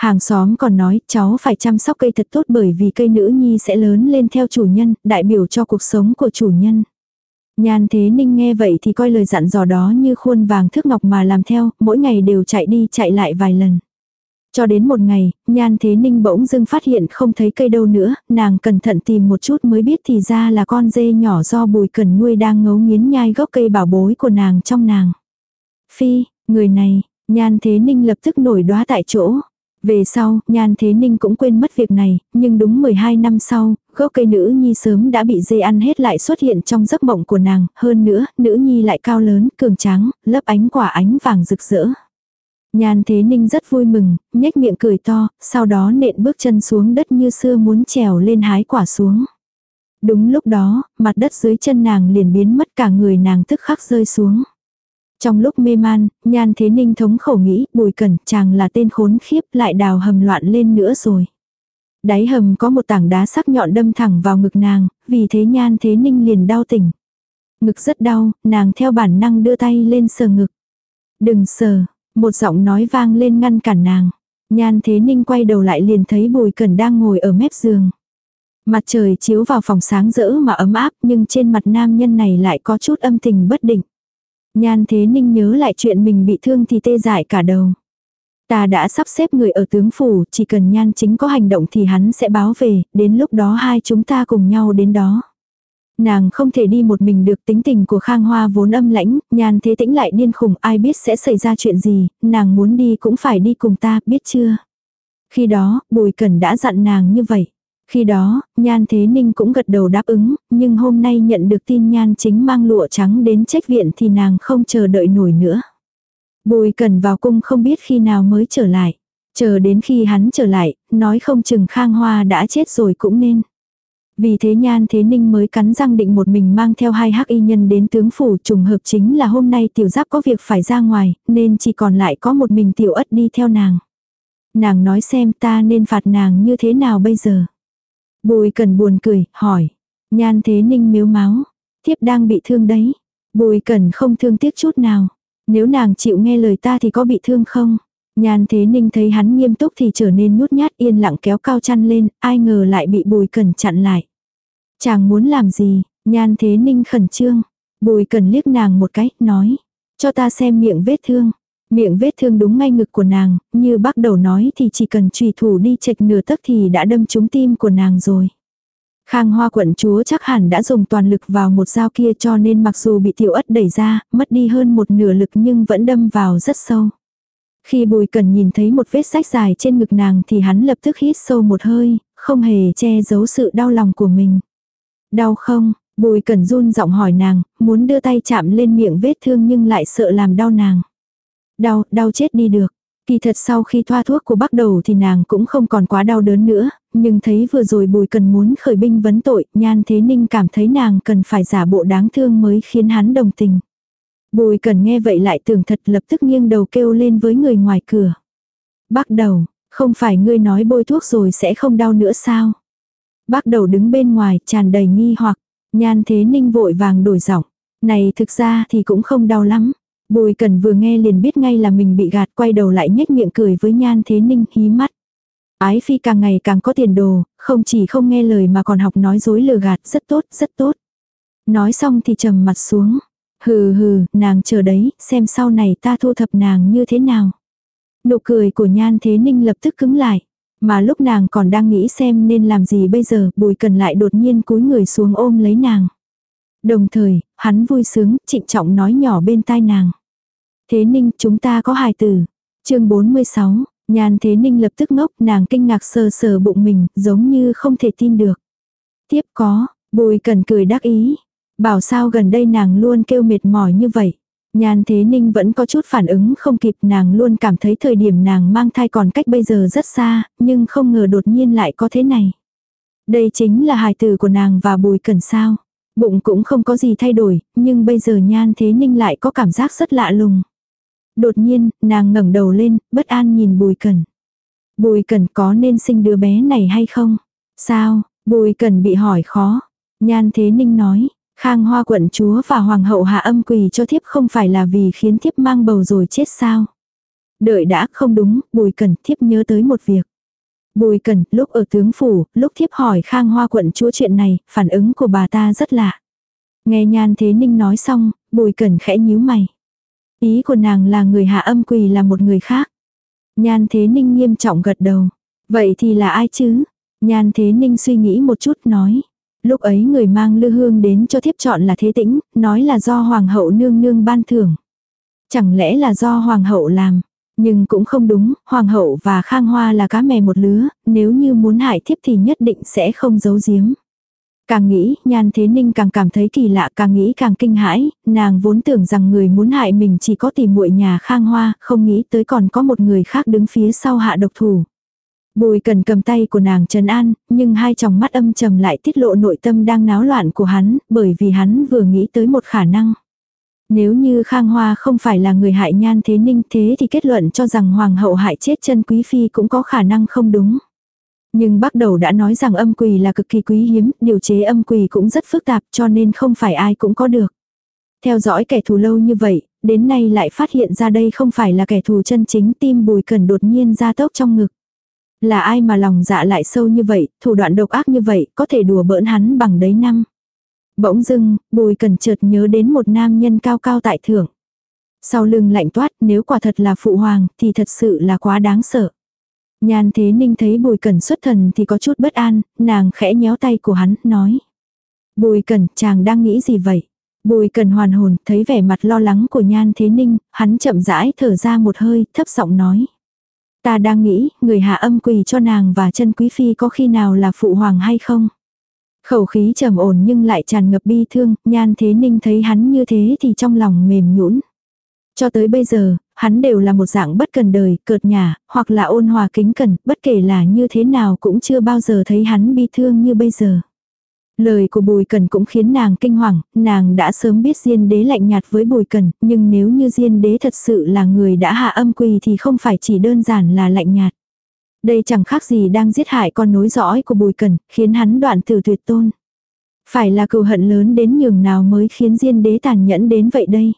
Hàng xóm còn nói cháu phải chăm sóc cây thật tốt bởi vì cây nữ nhi sẽ lớn lên theo chủ nhân, đại biểu cho cuộc sống của chủ nhân. Nhan thế ninh nghe vậy thì coi lời dặn dò đó như khuôn vàng thước ngọc mà làm theo, mỗi ngày đều chạy đi chạy lại vài lần. Cho đến một ngày, nhan thế ninh bỗng dưng phát hiện không thấy cây đâu nữa, nàng cẩn thận tìm một chút mới biết thì ra là con dê nhỏ do bùi cần nuôi đang ngấu nghiến nhai gốc cây bảo bối của nàng trong nàng. Phi, người này, nhan thế ninh lập tức nổi đóa tại chỗ. Về sau, Nhan Thế Ninh cũng quên mất việc này, nhưng đúng 12 năm sau, gốc cây nữ nhi sớm đã bị dê ăn hết lại xuất hiện trong giấc mộng của nàng, hơn nữa, nữ nhi lại cao lớn, cường tráng, lớp ánh quả ánh vàng rực rỡ. Nhan Thế Ninh rất vui mừng, nhếch miệng cười to, sau đó nện bước chân xuống đất như xưa muốn trèo lên hái quả xuống. Đúng lúc đó, mặt đất dưới chân nàng liền biến mất cả người nàng tức khắc rơi xuống. Trong lúc mê man, nhan thế ninh thống khẩu nghĩ, bùi cẩn chàng là tên khốn khiếp lại đào hầm loạn lên nữa rồi. Đáy hầm có một tảng đá sắc nhọn đâm thẳng vào ngực nàng, vì thế nhan thế ninh liền đau tỉnh. Ngực rất đau, nàng theo bản năng đưa tay lên sờ ngực. Đừng sờ, một giọng nói vang lên ngăn cản nàng. Nhan thế ninh quay đầu lại liền thấy bùi cẩn đang ngồi ở mép giường. Mặt trời chiếu vào phòng sáng rỡ mà ấm áp nhưng trên mặt nam nhân này lại có chút âm tình bất định. Nhan thế ninh nhớ lại chuyện mình bị thương thì tê dại cả đầu. Ta đã sắp xếp người ở tướng phủ, chỉ cần nhan chính có hành động thì hắn sẽ báo về, đến lúc đó hai chúng ta cùng nhau đến đó. Nàng không thể đi một mình được tính tình của Khang Hoa vốn âm lãnh, nhan thế tĩnh lại điên khùng ai biết sẽ xảy ra chuyện gì, nàng muốn đi cũng phải đi cùng ta, biết chưa? Khi đó, Bùi Cẩn đã dặn nàng như vậy. Khi đó, Nhan Thế Ninh cũng gật đầu đáp ứng, nhưng hôm nay nhận được tin Nhan chính mang lụa trắng đến trách viện thì nàng không chờ đợi nổi nữa. Bùi cần vào cung không biết khi nào mới trở lại. Chờ đến khi hắn trở lại, nói không chừng Khang Hoa đã chết rồi cũng nên. Vì thế Nhan Thế Ninh mới cắn răng định một mình mang theo hai hắc y nhân đến tướng phủ trùng hợp chính là hôm nay tiểu giáp có việc phải ra ngoài, nên chỉ còn lại có một mình tiểu ất đi theo nàng. Nàng nói xem ta nên phạt nàng như thế nào bây giờ. Bùi cần buồn cười, hỏi. Nhan thế ninh miếu máu. Thiếp đang bị thương đấy. Bùi cần không thương tiếc chút nào. Nếu nàng chịu nghe lời ta thì có bị thương không? Nhan thế ninh thấy hắn nghiêm túc thì trở nên nhút nhát yên lặng kéo cao chăn lên, ai ngờ lại bị bùi cần chặn lại. Chàng muốn làm gì? Nhan thế ninh khẩn trương. Bùi cần liếc nàng một cái, nói. Cho ta xem miệng vết thương. Miệng vết thương đúng ngay ngực của nàng, như bắt đầu nói thì chỉ cần trùy thủ đi chệch nửa tấc thì đã đâm trúng tim của nàng rồi. Khang Hoa quận chúa chắc hẳn đã dùng toàn lực vào một dao kia cho nên mặc dù bị tiểu ất đẩy ra, mất đi hơn một nửa lực nhưng vẫn đâm vào rất sâu. Khi Bùi Cần nhìn thấy một vết sách dài trên ngực nàng thì hắn lập tức hít sâu một hơi, không hề che giấu sự đau lòng của mình. Đau không? Bùi Cần run giọng hỏi nàng, muốn đưa tay chạm lên miệng vết thương nhưng lại sợ làm đau nàng. Đau, đau chết đi được. Kỳ thật sau khi thoa thuốc của bắt đầu thì nàng cũng không còn quá đau đớn nữa, nhưng thấy vừa rồi bùi cần muốn khởi binh vấn tội, nhan thế ninh cảm thấy nàng cần phải giả bộ đáng thương mới khiến hắn đồng tình. Bùi cần nghe vậy lại tưởng thật lập tức nghiêng đầu kêu lên với người ngoài cửa. Bắt đầu, không phải ngươi nói bôi thuốc rồi sẽ không đau nữa sao? Bắt đầu đứng bên ngoài tràn đầy nghi hoặc, nhan thế ninh vội vàng đổi giọng. Này thực ra thì cũng không đau lắm. Bùi cần vừa nghe liền biết ngay là mình bị gạt quay đầu lại nhếch miệng cười với nhan thế ninh hí mắt. Ái phi càng ngày càng có tiền đồ, không chỉ không nghe lời mà còn học nói dối lừa gạt rất tốt, rất tốt. Nói xong thì trầm mặt xuống. Hừ hừ, nàng chờ đấy, xem sau này ta thu thập nàng như thế nào. Nụ cười của nhan thế ninh lập tức cứng lại. Mà lúc nàng còn đang nghĩ xem nên làm gì bây giờ, bùi cần lại đột nhiên cúi người xuống ôm lấy nàng. Đồng thời, hắn vui sướng, trịnh trọng nói nhỏ bên tai nàng. Thế ninh, chúng ta có hài tử. chương 46, Nhan Thế Ninh lập tức ngốc, nàng kinh ngạc sờ sờ bụng mình, giống như không thể tin được. Tiếp có, Bùi Cần cười đắc ý. Bảo sao gần đây nàng luôn kêu mệt mỏi như vậy. Nhan Thế Ninh vẫn có chút phản ứng không kịp nàng luôn cảm thấy thời điểm nàng mang thai còn cách bây giờ rất xa, nhưng không ngờ đột nhiên lại có thế này. Đây chính là hài tử của nàng và Bùi Cần sao. Bụng cũng không có gì thay đổi, nhưng bây giờ Nhan Thế Ninh lại có cảm giác rất lạ lùng. Đột nhiên, nàng ngẩng đầu lên, bất an nhìn Bùi Cẩn. Bùi Cẩn có nên sinh đứa bé này hay không? Sao? Bùi Cẩn bị hỏi khó. Nhan Thế Ninh nói, Khang Hoa quận chúa và Hoàng hậu hạ âm quỳ cho thiếp không phải là vì khiến thiếp mang bầu rồi chết sao? Đợi đã không đúng, Bùi Cẩn thiếp nhớ tới một việc. Bùi Cẩn, lúc ở tướng phủ, lúc thiếp hỏi Khang Hoa quận chúa chuyện này, phản ứng của bà ta rất lạ. Nghe Nhan Thế Ninh nói xong, Bùi Cẩn khẽ nhíu mày. Ý của nàng là người hạ âm quỳ là một người khác. Nhan Thế Ninh nghiêm trọng gật đầu. Vậy thì là ai chứ? Nhan Thế Ninh suy nghĩ một chút nói. Lúc ấy người mang lư hương đến cho thiếp chọn là thế tĩnh, nói là do hoàng hậu nương nương ban thưởng. Chẳng lẽ là do hoàng hậu làm? Nhưng cũng không đúng, hoàng hậu và khang hoa là cá mè một lứa, nếu như muốn hại thiếp thì nhất định sẽ không giấu giếm. Càng nghĩ, nhan thế ninh càng cảm thấy kỳ lạ, càng nghĩ càng kinh hãi, nàng vốn tưởng rằng người muốn hại mình chỉ có tìm muội nhà khang hoa, không nghĩ tới còn có một người khác đứng phía sau hạ độc thủ. Bùi cần cầm tay của nàng trần an, nhưng hai tròng mắt âm trầm lại tiết lộ nội tâm đang náo loạn của hắn, bởi vì hắn vừa nghĩ tới một khả năng. Nếu như Khang Hoa không phải là người hại nhan thế ninh thế thì kết luận cho rằng hoàng hậu hại chết chân quý phi cũng có khả năng không đúng. Nhưng bác đầu đã nói rằng âm quỳ là cực kỳ quý hiếm, điều chế âm quỳ cũng rất phức tạp cho nên không phải ai cũng có được. Theo dõi kẻ thù lâu như vậy, đến nay lại phát hiện ra đây không phải là kẻ thù chân chính tim bùi cần đột nhiên ra tốc trong ngực. Là ai mà lòng dạ lại sâu như vậy, thủ đoạn độc ác như vậy, có thể đùa bỡn hắn bằng đấy năm. Bỗng dưng, bùi cần chợt nhớ đến một nam nhân cao cao tại thượng. Sau lưng lạnh toát, nếu quả thật là phụ hoàng, thì thật sự là quá đáng sợ. Nhan thế ninh thấy bùi cẩn xuất thần thì có chút bất an, nàng khẽ nhéo tay của hắn, nói. Bùi cẩn, chàng đang nghĩ gì vậy? Bùi cẩn hoàn hồn, thấy vẻ mặt lo lắng của nhan thế ninh, hắn chậm rãi thở ra một hơi, thấp giọng nói. Ta đang nghĩ, người hạ âm quỳ cho nàng và chân quý phi có khi nào là phụ hoàng hay không? Khẩu khí trầm ổn nhưng lại tràn ngập bi thương, nhan thế ninh thấy hắn như thế thì trong lòng mềm nhũn. Cho tới bây giờ, hắn đều là một dạng bất cần đời, cợt nhả, hoặc là ôn hòa kính cẩn, bất kể là như thế nào cũng chưa bao giờ thấy hắn bi thương như bây giờ. Lời của Bùi Cần cũng khiến nàng kinh hoàng, nàng đã sớm biết Diên Đế lạnh nhạt với Bùi Cần, nhưng nếu như Diên Đế thật sự là người đã hạ âm quỳ thì không phải chỉ đơn giản là lạnh nhạt. Đây chẳng khác gì đang giết hại con nối dõi của Bùi Cần, khiến hắn đoạn tử tuyệt tôn. Phải là cừu hận lớn đến nhường nào mới khiến Diên Đế tàn nhẫn đến vậy đây.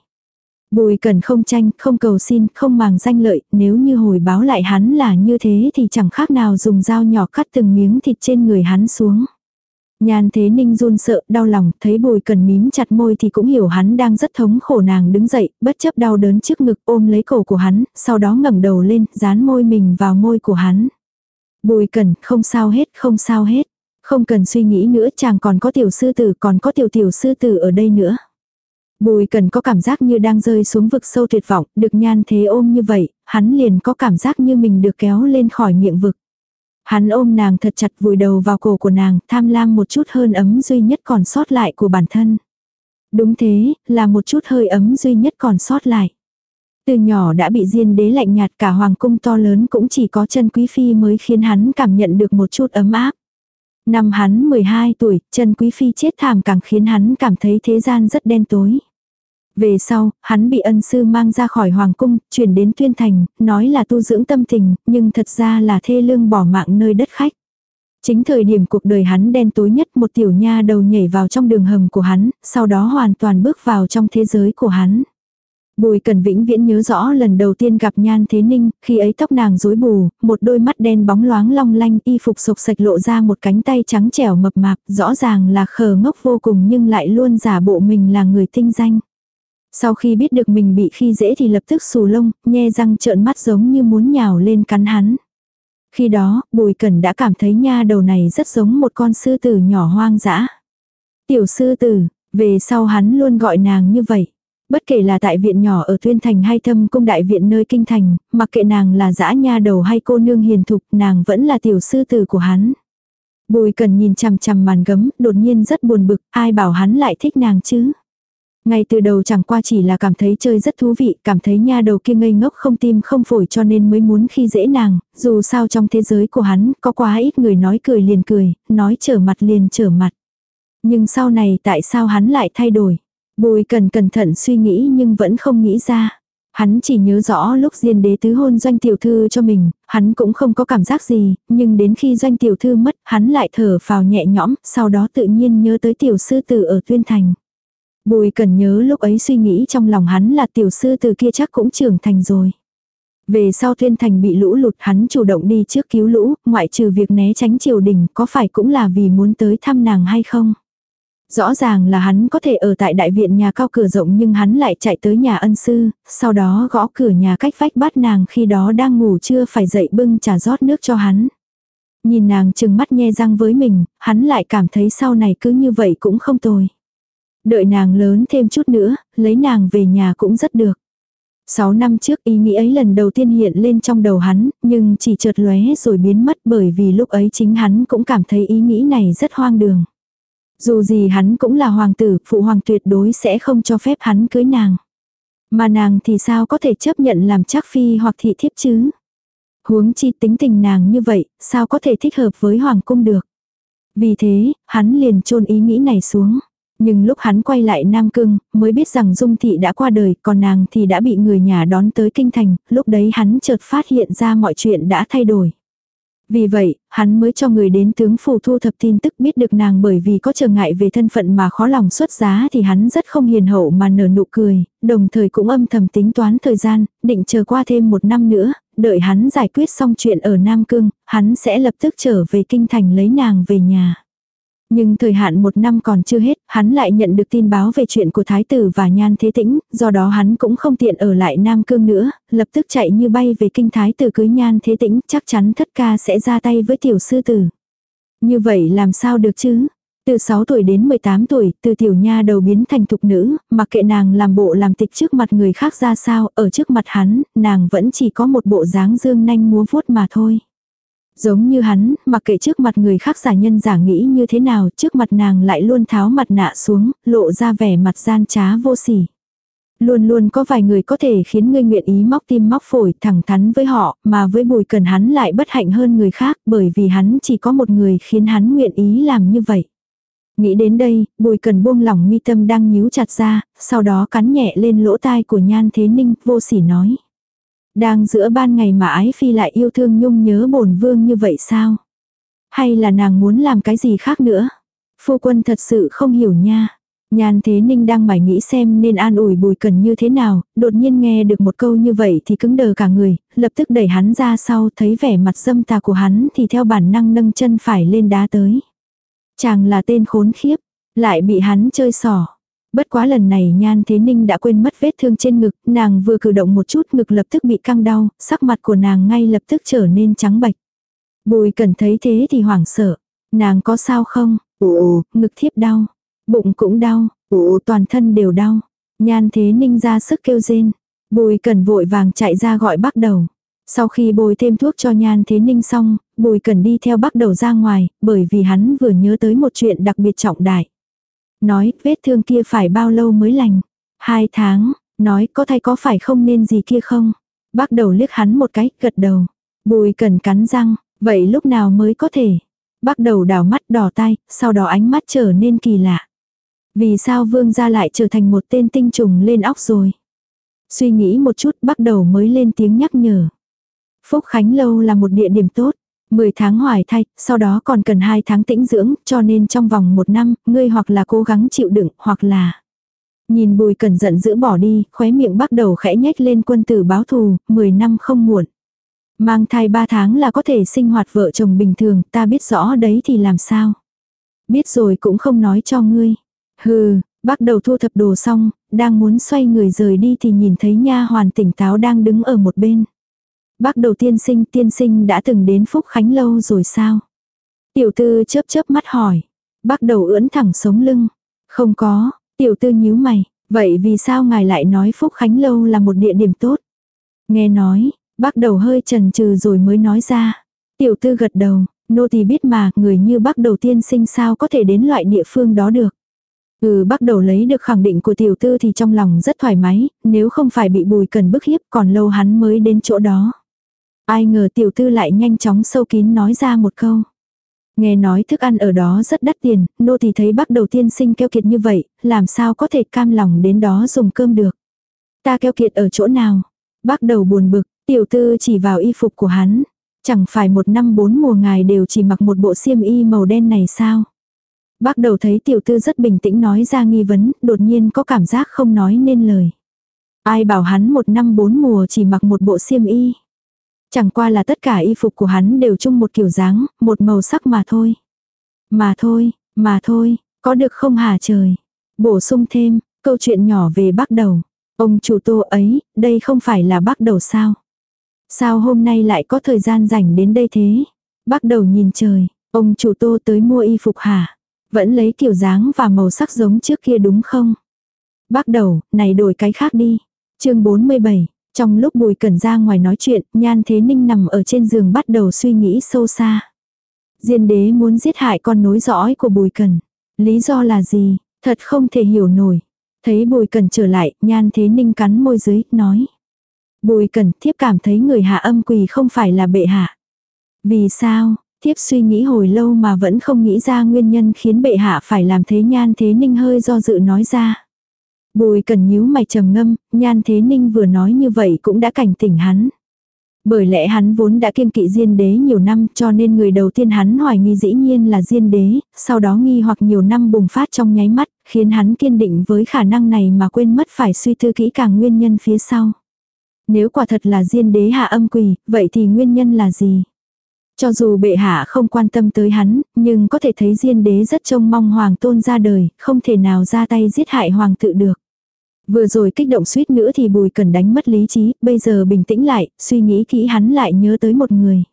Bùi cần không tranh, không cầu xin, không màng danh lợi, nếu như hồi báo lại hắn là như thế thì chẳng khác nào dùng dao nhỏ cắt từng miếng thịt trên người hắn xuống. Nhan thế ninh run sợ, đau lòng, thấy bùi cần mím chặt môi thì cũng hiểu hắn đang rất thống khổ nàng đứng dậy, bất chấp đau đớn trước ngực ôm lấy cổ của hắn, sau đó ngẩng đầu lên, dán môi mình vào môi của hắn. Bùi cần, không sao hết, không sao hết. Không cần suy nghĩ nữa chàng còn có tiểu sư tử, còn có tiểu tiểu sư tử ở đây nữa. Bùi cần có cảm giác như đang rơi xuống vực sâu tuyệt vọng, được nhan thế ôm như vậy, hắn liền có cảm giác như mình được kéo lên khỏi miệng vực. Hắn ôm nàng thật chặt vùi đầu vào cổ của nàng, tham lam một chút hơn ấm duy nhất còn sót lại của bản thân. Đúng thế, là một chút hơi ấm duy nhất còn sót lại. Từ nhỏ đã bị diên đế lạnh nhạt cả hoàng cung to lớn cũng chỉ có chân quý phi mới khiến hắn cảm nhận được một chút ấm áp. Năm hắn 12 tuổi, chân quý phi chết thảm càng khiến hắn cảm thấy thế gian rất đen tối. Về sau, hắn bị ân sư mang ra khỏi hoàng cung, chuyển đến tuyên thành, nói là tu dưỡng tâm tình, nhưng thật ra là thê lương bỏ mạng nơi đất khách. Chính thời điểm cuộc đời hắn đen tối nhất một tiểu nha đầu nhảy vào trong đường hầm của hắn, sau đó hoàn toàn bước vào trong thế giới của hắn. Bùi Cần Vĩnh viễn nhớ rõ lần đầu tiên gặp Nhan Thế Ninh, khi ấy tóc nàng rối bù, một đôi mắt đen bóng loáng long lanh, y phục sộc sạch lộ ra một cánh tay trắng trẻo mập mạp, rõ ràng là khờ ngốc vô cùng nhưng lại luôn giả bộ mình là người tinh danh. Sau khi biết được mình bị khi dễ thì lập tức xù lông, nhe răng trợn mắt giống như muốn nhào lên cắn hắn. Khi đó, Bùi Cẩn đã cảm thấy nha đầu này rất giống một con sư tử nhỏ hoang dã. Tiểu sư tử, về sau hắn luôn gọi nàng như vậy. Bất kể là tại viện nhỏ ở Thuyên Thành hay thâm cung đại viện nơi kinh thành, mặc kệ nàng là dã nha đầu hay cô nương hiền thục, nàng vẫn là tiểu sư tử của hắn. Bùi cần nhìn chằm chằm màn gấm, đột nhiên rất buồn bực, ai bảo hắn lại thích nàng chứ. Ngay từ đầu chẳng qua chỉ là cảm thấy chơi rất thú vị, cảm thấy nha đầu kia ngây ngốc không tim không phổi cho nên mới muốn khi dễ nàng, dù sao trong thế giới của hắn có quá ít người nói cười liền cười, nói trở mặt liền trở mặt. Nhưng sau này tại sao hắn lại thay đổi? Bùi cần cẩn thận suy nghĩ nhưng vẫn không nghĩ ra. Hắn chỉ nhớ rõ lúc diên đế tứ hôn doanh tiểu thư cho mình, hắn cũng không có cảm giác gì, nhưng đến khi doanh tiểu thư mất, hắn lại thở phào nhẹ nhõm, sau đó tự nhiên nhớ tới tiểu sư tử ở tuyên thành. Bùi cần nhớ lúc ấy suy nghĩ trong lòng hắn là tiểu sư từ kia chắc cũng trưởng thành rồi. Về sau thiên thành bị lũ lụt hắn chủ động đi trước cứu lũ, ngoại trừ việc né tránh triều đình có phải cũng là vì muốn tới thăm nàng hay không. Rõ ràng là hắn có thể ở tại đại viện nhà cao cửa rộng nhưng hắn lại chạy tới nhà ân sư, sau đó gõ cửa nhà cách vách bắt nàng khi đó đang ngủ chưa phải dậy bưng trà rót nước cho hắn. Nhìn nàng chừng mắt nhe răng với mình, hắn lại cảm thấy sau này cứ như vậy cũng không tồi. Đợi nàng lớn thêm chút nữa, lấy nàng về nhà cũng rất được. Sáu năm trước ý nghĩ ấy lần đầu tiên hiện lên trong đầu hắn, nhưng chỉ chợt lóe rồi biến mất bởi vì lúc ấy chính hắn cũng cảm thấy ý nghĩ này rất hoang đường. Dù gì hắn cũng là hoàng tử, phụ hoàng tuyệt đối sẽ không cho phép hắn cưới nàng. Mà nàng thì sao có thể chấp nhận làm trác phi hoặc thị thiếp chứ? Huống chi tính tình nàng như vậy, sao có thể thích hợp với hoàng cung được? Vì thế, hắn liền chôn ý nghĩ này xuống. Nhưng lúc hắn quay lại Nam Cương, mới biết rằng Dung Thị đã qua đời, còn nàng thì đã bị người nhà đón tới Kinh Thành, lúc đấy hắn chợt phát hiện ra mọi chuyện đã thay đổi. Vì vậy, hắn mới cho người đến tướng phủ thu thập tin tức biết được nàng bởi vì có trở ngại về thân phận mà khó lòng xuất giá thì hắn rất không hiền hậu mà nở nụ cười, đồng thời cũng âm thầm tính toán thời gian, định chờ qua thêm một năm nữa, đợi hắn giải quyết xong chuyện ở Nam Cương, hắn sẽ lập tức trở về kinh thành lấy nàng về nhà. Nhưng thời hạn một năm còn chưa hết, hắn lại nhận được tin báo về chuyện của Thái tử và Nhan Thế Tĩnh, do đó hắn cũng không tiện ở lại Nam Cương nữa, lập tức chạy như bay về kinh Thái tử cưới Nhan Thế Tĩnh, chắc chắn thất ca sẽ ra tay với tiểu sư tử. Như vậy làm sao được chứ? Từ 6 tuổi đến 18 tuổi, từ tiểu nha đầu biến thành thục nữ, mặc kệ nàng làm bộ làm tịch trước mặt người khác ra sao, ở trước mặt hắn, nàng vẫn chỉ có một bộ dáng dương nanh múa vuốt mà thôi. Giống như hắn, mặc kệ trước mặt người khác giả nhân giả nghĩ như thế nào, trước mặt nàng lại luôn tháo mặt nạ xuống, lộ ra vẻ mặt gian trá vô sỉ. Luôn luôn có vài người có thể khiến ngươi nguyện ý móc tim móc phổi thẳng thắn với họ, mà với bùi cần hắn lại bất hạnh hơn người khác bởi vì hắn chỉ có một người khiến hắn nguyện ý làm như vậy. Nghĩ đến đây, bùi cần buông lỏng mi tâm đang nhíu chặt ra, sau đó cắn nhẹ lên lỗ tai của nhan thế ninh, vô sỉ nói. Đang giữa ban ngày mà ái phi lại yêu thương nhung nhớ bổn vương như vậy sao? Hay là nàng muốn làm cái gì khác nữa? Phu quân thật sự không hiểu nha. Nhan Thế Ninh đang mải nghĩ xem nên an ủi Bùi Cần như thế nào, đột nhiên nghe được một câu như vậy thì cứng đờ cả người, lập tức đẩy hắn ra sau thấy vẻ mặt dâm tà của hắn thì theo bản năng nâng chân phải lên đá tới. Chàng là tên khốn khiếp, lại bị hắn chơi xỏ. Bất quá lần này Nhan Thế Ninh đã quên mất vết thương trên ngực, nàng vừa cử động một chút ngực lập tức bị căng đau, sắc mặt của nàng ngay lập tức trở nên trắng bệch. Bùi cần thấy thế thì hoảng sợ. Nàng có sao không? Ồ, ngực thiếp đau. Bụng cũng đau. Ồ, toàn thân đều đau. Nhan Thế Ninh ra sức kêu rên. Bùi cần vội vàng chạy ra gọi bắt đầu. Sau khi bồi thêm thuốc cho Nhan Thế Ninh xong, Bùi cần đi theo bắt đầu ra ngoài, bởi vì hắn vừa nhớ tới một chuyện đặc biệt trọng đại. Nói, vết thương kia phải bao lâu mới lành? Hai tháng, nói có thay có phải không nên gì kia không? Bác đầu liếc hắn một cái, gật đầu. Bùi cần cắn răng, vậy lúc nào mới có thể? Bác đầu đảo mắt đỏ tay, sau đó ánh mắt trở nên kỳ lạ. Vì sao vương gia lại trở thành một tên tinh trùng lên óc rồi? Suy nghĩ một chút bắt đầu mới lên tiếng nhắc nhở. Phúc Khánh Lâu là một địa điểm tốt. 10 tháng hoài thai, sau đó còn cần 2 tháng tĩnh dưỡng, cho nên trong vòng một năm, ngươi hoặc là cố gắng chịu đựng, hoặc là... Nhìn bùi cần giận giữ bỏ đi, khóe miệng bắt đầu khẽ nhếch lên quân tử báo thù, 10 năm không muộn. Mang thai 3 tháng là có thể sinh hoạt vợ chồng bình thường, ta biết rõ đấy thì làm sao. Biết rồi cũng không nói cho ngươi. Hừ, bắt đầu thu thập đồ xong, đang muốn xoay người rời đi thì nhìn thấy nha hoàn tỉnh táo đang đứng ở một bên. Bác đầu tiên sinh tiên sinh đã từng đến Phúc Khánh lâu rồi sao? Tiểu tư chớp chớp mắt hỏi. Bác đầu ưỡn thẳng sống lưng. Không có, tiểu tư nhíu mày. Vậy vì sao ngài lại nói Phúc Khánh lâu là một địa điểm tốt? Nghe nói, bác đầu hơi chần chừ rồi mới nói ra. Tiểu tư gật đầu, nô tỳ biết mà, người như bác đầu tiên sinh sao có thể đến loại địa phương đó được. Ừ bắt đầu lấy được khẳng định của tiểu tư thì trong lòng rất thoải mái, nếu không phải bị bùi cần bức hiếp còn lâu hắn mới đến chỗ đó. Ai ngờ tiểu tư lại nhanh chóng sâu kín nói ra một câu. Nghe nói thức ăn ở đó rất đắt tiền, nô thì thấy bác đầu tiên sinh keo kiệt như vậy, làm sao có thể cam lòng đến đó dùng cơm được. Ta keo kiệt ở chỗ nào? Bác đầu buồn bực, tiểu tư chỉ vào y phục của hắn. Chẳng phải một năm bốn mùa ngài đều chỉ mặc một bộ xiêm y màu đen này sao? Bác đầu thấy tiểu tư rất bình tĩnh nói ra nghi vấn, đột nhiên có cảm giác không nói nên lời. Ai bảo hắn một năm bốn mùa chỉ mặc một bộ xiêm y. Chẳng qua là tất cả y phục của hắn đều chung một kiểu dáng, một màu sắc mà thôi. Mà thôi, mà thôi, có được không hả trời. Bổ sung thêm, câu chuyện nhỏ về bác đầu. Ông chủ tô ấy, đây không phải là bác đầu sao? Sao hôm nay lại có thời gian rảnh đến đây thế? Bác đầu nhìn trời, ông chủ tô tới mua y phục hả? Vẫn lấy kiểu dáng và màu sắc giống trước kia đúng không? Bác đầu, này đổi cái khác đi. chương 47, trong lúc Bùi Cẩn ra ngoài nói chuyện, Nhan Thế Ninh nằm ở trên giường bắt đầu suy nghĩ sâu xa. Diên đế muốn giết hại con nối dõi của Bùi Cẩn. Lý do là gì? Thật không thể hiểu nổi. Thấy Bùi Cẩn trở lại, Nhan Thế Ninh cắn môi dưới, nói. Bùi Cẩn thiếp cảm thấy người hạ âm quỳ không phải là bệ hạ. Vì sao? Thiếp suy nghĩ hồi lâu mà vẫn không nghĩ ra nguyên nhân khiến bệ hạ phải làm thế Nhan Thế Ninh hơi do dự nói ra. Bùi cần nhíu mày trầm ngâm, nhan thế ninh vừa nói như vậy cũng đã cảnh tỉnh hắn. Bởi lẽ hắn vốn đã kiên kỵ diên đế nhiều năm cho nên người đầu tiên hắn hoài nghi dĩ nhiên là diên đế, sau đó nghi hoặc nhiều năm bùng phát trong nháy mắt, khiến hắn kiên định với khả năng này mà quên mất phải suy tư kỹ càng nguyên nhân phía sau. Nếu quả thật là diên đế hạ âm quỳ, vậy thì nguyên nhân là gì? Cho dù bệ hạ không quan tâm tới hắn, nhưng có thể thấy diên đế rất trông mong hoàng tôn ra đời, không thể nào ra tay giết hại hoàng tự được. Vừa rồi kích động suýt nữa thì bùi cần đánh mất lý trí, bây giờ bình tĩnh lại, suy nghĩ kỹ hắn lại nhớ tới một người.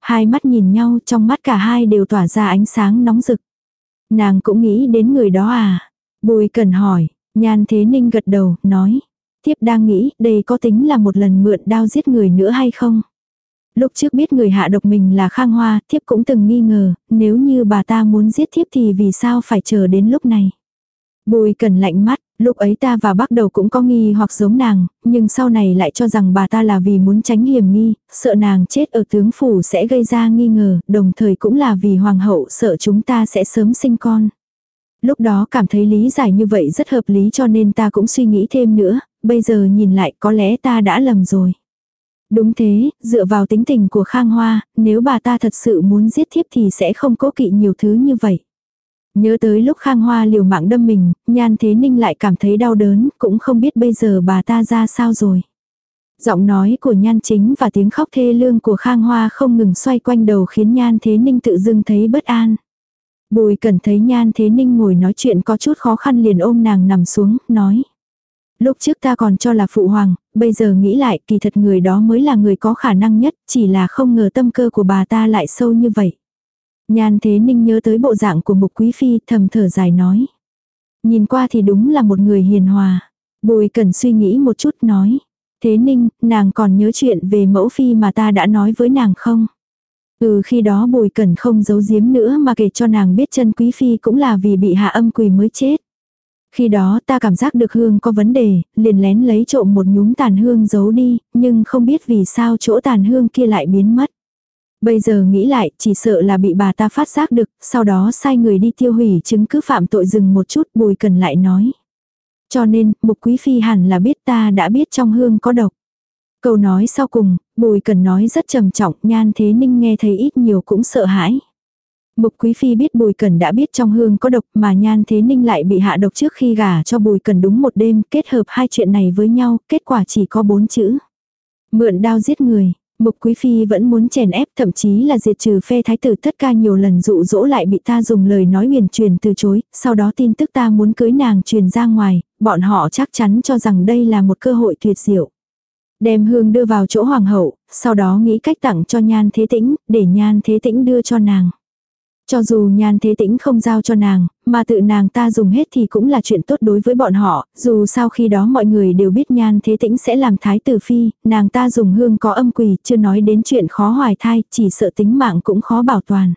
Hai mắt nhìn nhau, trong mắt cả hai đều tỏa ra ánh sáng nóng rực. Nàng cũng nghĩ đến người đó à? Bùi cần hỏi, nhan thế ninh gật đầu, nói. Tiếp đang nghĩ, đây có tính là một lần mượn đao giết người nữa hay không? Lúc trước biết người hạ độc mình là Khang Hoa, thiếp cũng từng nghi ngờ, nếu như bà ta muốn giết thiếp thì vì sao phải chờ đến lúc này? Bùi cần lạnh mắt, lúc ấy ta và bắt đầu cũng có nghi hoặc giống nàng, nhưng sau này lại cho rằng bà ta là vì muốn tránh hiểm nghi, sợ nàng chết ở tướng phủ sẽ gây ra nghi ngờ, đồng thời cũng là vì hoàng hậu sợ chúng ta sẽ sớm sinh con. Lúc đó cảm thấy lý giải như vậy rất hợp lý cho nên ta cũng suy nghĩ thêm nữa, bây giờ nhìn lại có lẽ ta đã lầm rồi. Đúng thế, dựa vào tính tình của Khang Hoa, nếu bà ta thật sự muốn giết thiếp thì sẽ không cố kỵ nhiều thứ như vậy. Nhớ tới lúc Khang Hoa liều mạng đâm mình, Nhan Thế Ninh lại cảm thấy đau đớn, cũng không biết bây giờ bà ta ra sao rồi. Giọng nói của Nhan Chính và tiếng khóc thê lương của Khang Hoa không ngừng xoay quanh đầu khiến Nhan Thế Ninh tự dưng thấy bất an. Bùi cần thấy nhan thế ninh ngồi nói chuyện có chút khó khăn liền ôm nàng nằm xuống, nói. Lúc trước ta còn cho là phụ hoàng, bây giờ nghĩ lại kỳ thật người đó mới là người có khả năng nhất, chỉ là không ngờ tâm cơ của bà ta lại sâu như vậy. Nhan thế ninh nhớ tới bộ dạng của mục quý phi thầm thở dài nói. Nhìn qua thì đúng là một người hiền hòa. Bùi cần suy nghĩ một chút nói. Thế ninh, nàng còn nhớ chuyện về mẫu phi mà ta đã nói với nàng không? Ừ khi đó bùi cần không giấu giếm nữa mà kể cho nàng biết chân quý phi cũng là vì bị hạ âm quỳ mới chết. Khi đó ta cảm giác được hương có vấn đề, liền lén lấy trộm một nhúm tàn hương giấu đi, nhưng không biết vì sao chỗ tàn hương kia lại biến mất. Bây giờ nghĩ lại, chỉ sợ là bị bà ta phát giác được, sau đó sai người đi tiêu hủy chứng cứ phạm tội dừng một chút, bùi cần lại nói. Cho nên, mục quý phi hẳn là biết ta đã biết trong hương có độc. Câu nói sau cùng, bùi cần nói rất trầm trọng, nhan thế ninh nghe thấy ít nhiều cũng sợ hãi. Mục Quý Phi biết Bùi Cần đã biết trong hương có độc mà Nhan Thế Ninh lại bị hạ độc trước khi gả cho Bùi Cần đúng một đêm, kết hợp hai chuyện này với nhau, kết quả chỉ có bốn chữ. Mượn đao giết người, Mục Quý Phi vẫn muốn chèn ép thậm chí là diệt trừ phê thái tử tất ca nhiều lần dụ dỗ lại bị ta dùng lời nói huyền truyền từ chối, sau đó tin tức ta muốn cưới nàng truyền ra ngoài, bọn họ chắc chắn cho rằng đây là một cơ hội tuyệt diệu. Đem hương đưa vào chỗ hoàng hậu, sau đó nghĩ cách tặng cho nhan thế tĩnh, để nhan thế tĩnh đưa cho nàng. Cho dù nhan thế tĩnh không giao cho nàng, mà tự nàng ta dùng hết thì cũng là chuyện tốt đối với bọn họ, dù sau khi đó mọi người đều biết nhan thế tĩnh sẽ làm thái tử phi, nàng ta dùng hương có âm quỷ, chưa nói đến chuyện khó hoài thai, chỉ sợ tính mạng cũng khó bảo toàn.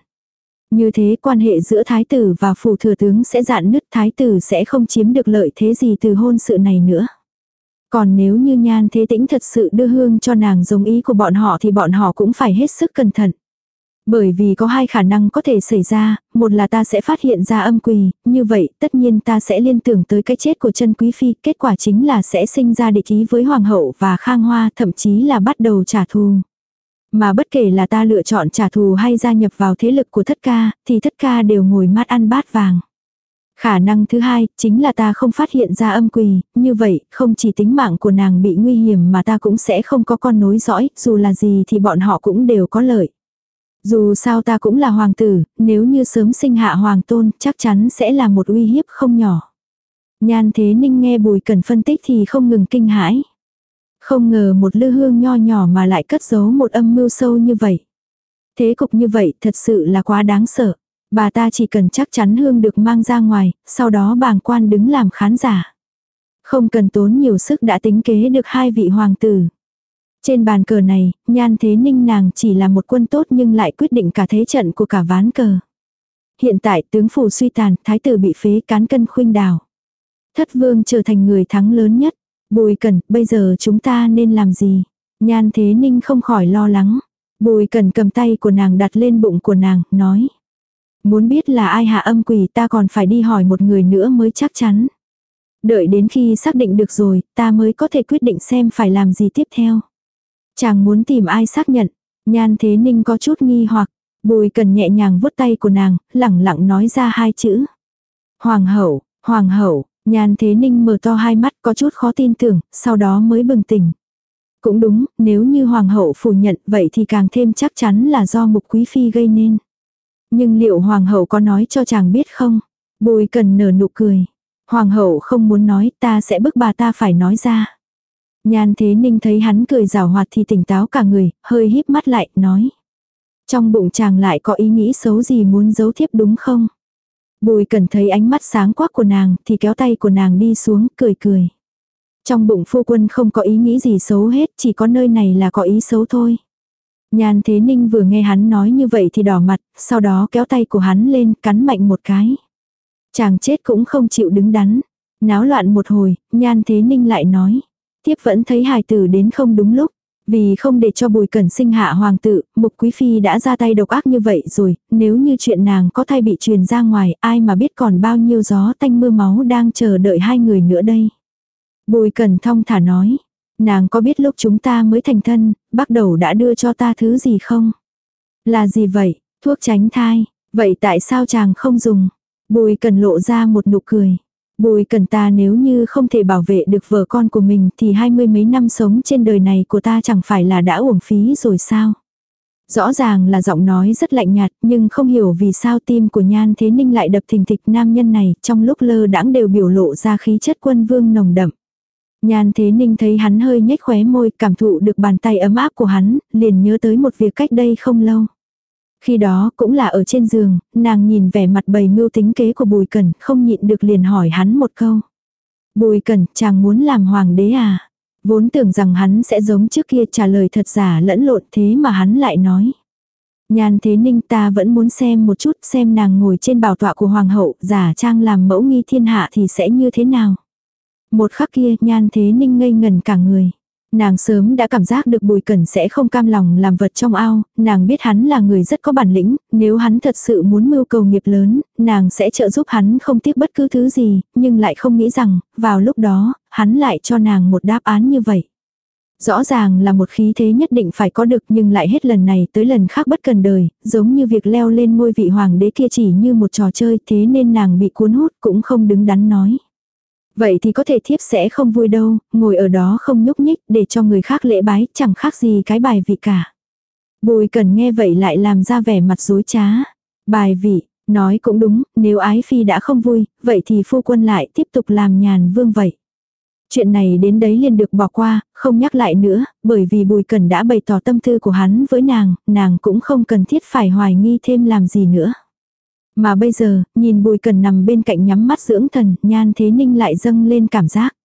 Như thế quan hệ giữa thái tử và phủ thừa tướng sẽ dạn nứt thái tử sẽ không chiếm được lợi thế gì từ hôn sự này nữa. Còn nếu như nhan thế tĩnh thật sự đưa hương cho nàng giống ý của bọn họ thì bọn họ cũng phải hết sức cẩn thận. Bởi vì có hai khả năng có thể xảy ra, một là ta sẽ phát hiện ra âm quỳ, như vậy tất nhiên ta sẽ liên tưởng tới cái chết của chân quý phi, kết quả chính là sẽ sinh ra địch ý với hoàng hậu và khang hoa, thậm chí là bắt đầu trả thù. Mà bất kể là ta lựa chọn trả thù hay gia nhập vào thế lực của thất ca, thì thất ca đều ngồi mát ăn bát vàng. Khả năng thứ hai, chính là ta không phát hiện ra âm quỳ, như vậy, không chỉ tính mạng của nàng bị nguy hiểm mà ta cũng sẽ không có con nối dõi, dù là gì thì bọn họ cũng đều có lợi. Dù sao ta cũng là hoàng tử, nếu như sớm sinh hạ hoàng tôn chắc chắn sẽ là một uy hiếp không nhỏ. Nhan thế ninh nghe bùi cần phân tích thì không ngừng kinh hãi. Không ngờ một lư hương nho nhỏ mà lại cất giấu một âm mưu sâu như vậy. Thế cục như vậy thật sự là quá đáng sợ. Bà ta chỉ cần chắc chắn hương được mang ra ngoài, sau đó bàng quan đứng làm khán giả. Không cần tốn nhiều sức đã tính kế được hai vị hoàng tử. Trên bàn cờ này, nhan thế ninh nàng chỉ là một quân tốt nhưng lại quyết định cả thế trận của cả ván cờ. Hiện tại tướng phủ suy tàn, thái tử bị phế cán cân khuynh đảo. Thất vương trở thành người thắng lớn nhất. Bùi cần, bây giờ chúng ta nên làm gì? Nhan thế ninh không khỏi lo lắng. Bùi cần cầm tay của nàng đặt lên bụng của nàng, nói. Muốn biết là ai hạ âm quỷ ta còn phải đi hỏi một người nữa mới chắc chắn. Đợi đến khi xác định được rồi, ta mới có thể quyết định xem phải làm gì tiếp theo. Chàng muốn tìm ai xác nhận. Nhan thế ninh có chút nghi hoặc. Bùi cần nhẹ nhàng vuốt tay của nàng, lẳng lặng nói ra hai chữ. Hoàng hậu, hoàng hậu, nhan thế ninh mở to hai mắt có chút khó tin tưởng, sau đó mới bừng tỉnh. Cũng đúng, nếu như hoàng hậu phủ nhận vậy thì càng thêm chắc chắn là do mục quý phi gây nên. Nhưng liệu hoàng hậu có nói cho chàng biết không? Bùi cần nở nụ cười. Hoàng hậu không muốn nói ta sẽ bức bà ta phải nói ra. Nhan thế ninh thấy hắn cười rào hoạt thì tỉnh táo cả người, hơi híp mắt lại, nói. Trong bụng chàng lại có ý nghĩ xấu gì muốn giấu thiếp đúng không? Bùi cần thấy ánh mắt sáng quắc của nàng thì kéo tay của nàng đi xuống, cười cười. Trong bụng phu quân không có ý nghĩ gì xấu hết, chỉ có nơi này là có ý xấu thôi. Nhan thế ninh vừa nghe hắn nói như vậy thì đỏ mặt, sau đó kéo tay của hắn lên, cắn mạnh một cái. Chàng chết cũng không chịu đứng đắn. Náo loạn một hồi, nhan thế ninh lại nói tiếp vẫn thấy hài tử đến không đúng lúc. Vì không để cho bùi cẩn sinh hạ hoàng tử, mục quý phi đã ra tay độc ác như vậy rồi, nếu như chuyện nàng có thai bị truyền ra ngoài, ai mà biết còn bao nhiêu gió tanh mưa máu đang chờ đợi hai người nữa đây. Bùi cẩn thong thả nói, nàng có biết lúc chúng ta mới thành thân, bắt đầu đã đưa cho ta thứ gì không? Là gì vậy? Thuốc tránh thai, vậy tại sao chàng không dùng? Bùi cần lộ ra một nụ cười. Bùi cần ta nếu như không thể bảo vệ được vợ con của mình thì hai mươi mấy năm sống trên đời này của ta chẳng phải là đã uổng phí rồi sao. Rõ ràng là giọng nói rất lạnh nhạt, nhưng không hiểu vì sao tim của Nhan Thế Ninh lại đập thình thịch nam nhân này, trong lúc lơ đãng đều biểu lộ ra khí chất quân vương nồng đậm. Nhan Thế Ninh thấy hắn hơi nhếch khóe môi, cảm thụ được bàn tay ấm áp của hắn, liền nhớ tới một việc cách đây không lâu. Khi đó cũng là ở trên giường, nàng nhìn vẻ mặt bầy mưu tính kế của Bùi Cẩn, không nhịn được liền hỏi hắn một câu. Bùi Cẩn, chàng muốn làm hoàng đế à? Vốn tưởng rằng hắn sẽ giống trước kia trả lời thật giả lẫn lộn thế mà hắn lại nói. Nhan thế ninh ta vẫn muốn xem một chút xem nàng ngồi trên bảo tọa của hoàng hậu giả trang làm mẫu nghi thiên hạ thì sẽ như thế nào. Một khắc kia nhan thế ninh ngây ngần cả người. Nàng sớm đã cảm giác được Bùi Cẩn sẽ không cam lòng làm vật trong ao, nàng biết hắn là người rất có bản lĩnh, nếu hắn thật sự muốn mưu cầu nghiệp lớn, nàng sẽ trợ giúp hắn không tiếc bất cứ thứ gì, nhưng lại không nghĩ rằng, vào lúc đó, hắn lại cho nàng một đáp án như vậy. Rõ ràng là một khí thế nhất định phải có được nhưng lại hết lần này tới lần khác bất cần đời, giống như việc leo lên ngôi vị hoàng đế kia chỉ như một trò chơi thế nên nàng bị cuốn hút cũng không đứng đắn nói. Vậy thì có thể thiếp sẽ không vui đâu, ngồi ở đó không nhúc nhích để cho người khác lễ bái, chẳng khác gì cái bài vị cả. Bùi cần nghe vậy lại làm ra vẻ mặt dối trá. Bài vị, nói cũng đúng, nếu ái phi đã không vui, vậy thì phu quân lại tiếp tục làm nhàn vương vậy. Chuyện này đến đấy liền được bỏ qua, không nhắc lại nữa, bởi vì Bùi Cần đã bày tỏ tâm tư của hắn với nàng, nàng cũng không cần thiết phải hoài nghi thêm làm gì nữa. Mà bây giờ, nhìn bùi cần nằm bên cạnh nhắm mắt dưỡng thần, nhan thế ninh lại dâng lên cảm giác.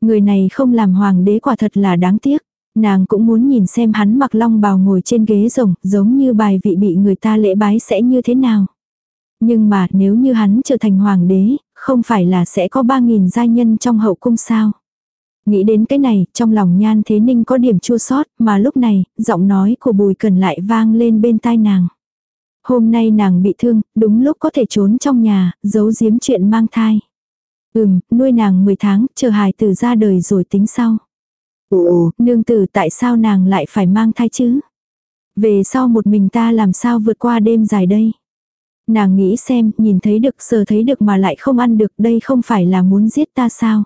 Người này không làm hoàng đế quả thật là đáng tiếc. Nàng cũng muốn nhìn xem hắn mặc long bào ngồi trên ghế rồng, giống như bài vị bị người ta lễ bái sẽ như thế nào. Nhưng mà nếu như hắn trở thành hoàng đế, không phải là sẽ có ba nghìn giai nhân trong hậu cung sao. Nghĩ đến cái này, trong lòng nhan thế ninh có điểm chua sót, mà lúc này, giọng nói của bùi cần lại vang lên bên tai nàng. Hôm nay nàng bị thương, đúng lúc có thể trốn trong nhà, giấu giếm chuyện mang thai. Ừm, nuôi nàng 10 tháng, chờ hài tử ra đời rồi tính sau. Ồ, nương tử tại sao nàng lại phải mang thai chứ? Về sau một mình ta làm sao vượt qua đêm dài đây? Nàng nghĩ xem, nhìn thấy được, sờ thấy được mà lại không ăn được, đây không phải là muốn giết ta sao?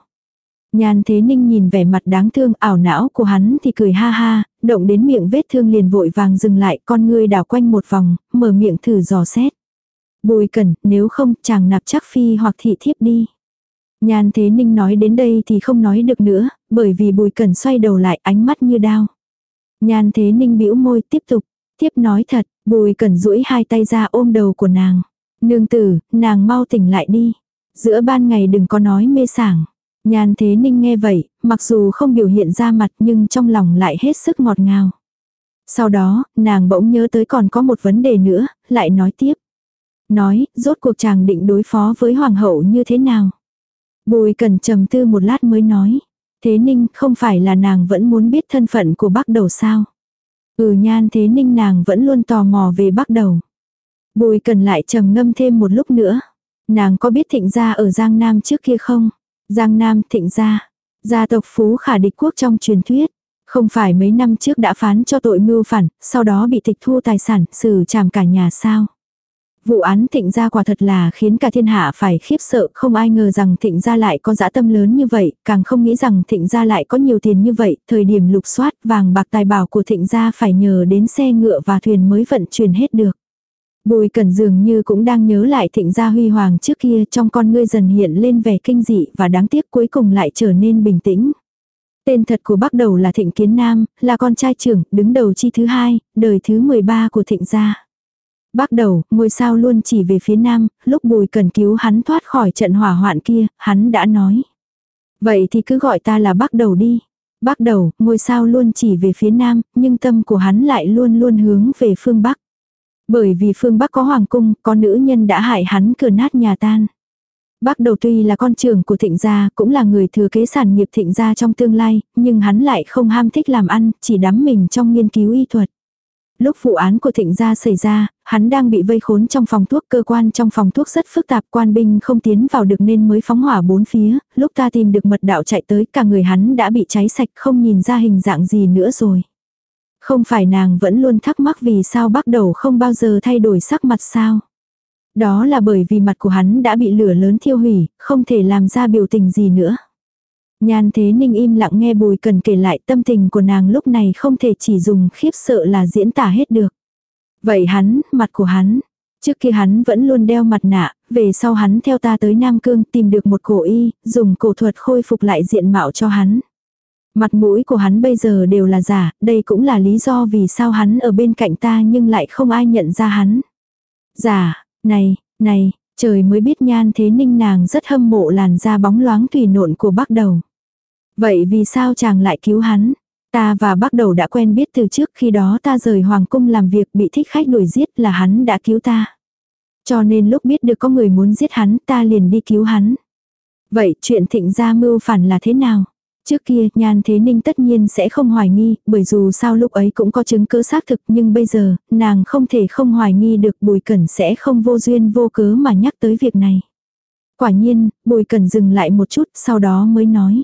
Nhan Thế Ninh nhìn vẻ mặt đáng thương ảo não của hắn thì cười ha ha, động đến miệng vết thương liền vội vàng dừng lại con ngươi đảo quanh một vòng, mở miệng thử dò xét. Bùi cẩn, nếu không chàng nạp chắc phi hoặc thị thiếp đi. Nhan Thế Ninh nói đến đây thì không nói được nữa, bởi vì bùi cẩn xoay đầu lại ánh mắt như đao. Nhan Thế Ninh bĩu môi tiếp tục, tiếp nói thật, bùi cẩn duỗi hai tay ra ôm đầu của nàng. Nương tử, nàng mau tỉnh lại đi. Giữa ban ngày đừng có nói mê sảng. Nhan thế ninh nghe vậy, mặc dù không biểu hiện ra mặt nhưng trong lòng lại hết sức ngọt ngào. Sau đó, nàng bỗng nhớ tới còn có một vấn đề nữa, lại nói tiếp. Nói, rốt cuộc chàng định đối phó với hoàng hậu như thế nào? Bùi cần trầm tư một lát mới nói. Thế ninh không phải là nàng vẫn muốn biết thân phận của bác đầu sao? Ừ nhan thế ninh nàng vẫn luôn tò mò về bác đầu. Bùi cần lại trầm ngâm thêm một lúc nữa. Nàng có biết thịnh gia ở Giang Nam trước kia không? Giang Nam thịnh gia. Gia tộc Phú Khả địch quốc trong truyền thuyết. Không phải mấy năm trước đã phán cho tội mưu phản, sau đó bị tịch thu tài sản, xử trảm cả nhà sao. Vụ án thịnh gia quả thật là khiến cả thiên hạ phải khiếp sợ, không ai ngờ rằng thịnh gia lại có dã tâm lớn như vậy, càng không nghĩ rằng thịnh gia lại có nhiều tiền như vậy, thời điểm lục soát vàng bạc tài bảo của thịnh gia phải nhờ đến xe ngựa và thuyền mới vận chuyển hết được. Bùi cẩn dường như cũng đang nhớ lại thịnh gia huy hoàng trước kia trong con ngươi dần hiện lên vẻ kinh dị và đáng tiếc cuối cùng lại trở nên bình tĩnh. Tên thật của bác đầu là Thịnh Kiến Nam, là con trai trưởng, đứng đầu chi thứ hai, đời thứ 13 của thịnh gia. Bác đầu, ngôi sao luôn chỉ về phía nam, lúc bùi cần cứu hắn thoát khỏi trận hỏa hoạn kia, hắn đã nói. Vậy thì cứ gọi ta là bác đầu đi. Bác đầu, ngôi sao luôn chỉ về phía nam, nhưng tâm của hắn lại luôn luôn hướng về phương bắc. Bởi vì phương Bắc có hoàng cung, có nữ nhân đã hại hắn cửa nát nhà tan. Bác đầu tuy là con trưởng của thịnh gia, cũng là người thừa kế sản nghiệp thịnh gia trong tương lai, nhưng hắn lại không ham thích làm ăn, chỉ đắm mình trong nghiên cứu y thuật. Lúc vụ án của thịnh gia xảy ra, hắn đang bị vây khốn trong phòng thuốc cơ quan trong phòng thuốc rất phức tạp quan binh không tiến vào được nên mới phóng hỏa bốn phía, lúc ta tìm được mật đạo chạy tới cả người hắn đã bị cháy sạch không nhìn ra hình dạng gì nữa rồi. Không phải nàng vẫn luôn thắc mắc vì sao bắt đầu không bao giờ thay đổi sắc mặt sao. Đó là bởi vì mặt của hắn đã bị lửa lớn thiêu hủy, không thể làm ra biểu tình gì nữa. Nhan thế ninh im lặng nghe bùi cần kể lại tâm tình của nàng lúc này không thể chỉ dùng khiếp sợ là diễn tả hết được. Vậy hắn, mặt của hắn. Trước kia hắn vẫn luôn đeo mặt nạ, về sau hắn theo ta tới Nam Cương tìm được một cổ y, dùng cổ thuật khôi phục lại diện mạo cho hắn. Mặt mũi của hắn bây giờ đều là giả, đây cũng là lý do vì sao hắn ở bên cạnh ta nhưng lại không ai nhận ra hắn. Giả, này, này, trời mới biết nhan thế ninh nàng rất hâm mộ làn da bóng loáng thủy nộn của bác đầu. Vậy vì sao chàng lại cứu hắn? Ta và bác đầu đã quen biết từ trước khi đó ta rời hoàng cung làm việc bị thích khách đuổi giết là hắn đã cứu ta. Cho nên lúc biết được có người muốn giết hắn ta liền đi cứu hắn. Vậy chuyện thịnh gia mưu phản là thế nào? Trước kia, Nhan Thế Ninh tất nhiên sẽ không hoài nghi, bởi dù sao lúc ấy cũng có chứng cứ xác thực, nhưng bây giờ, nàng không thể không hoài nghi được Bùi Cẩn sẽ không vô duyên vô cớ mà nhắc tới việc này. Quả nhiên, Bùi Cẩn dừng lại một chút, sau đó mới nói.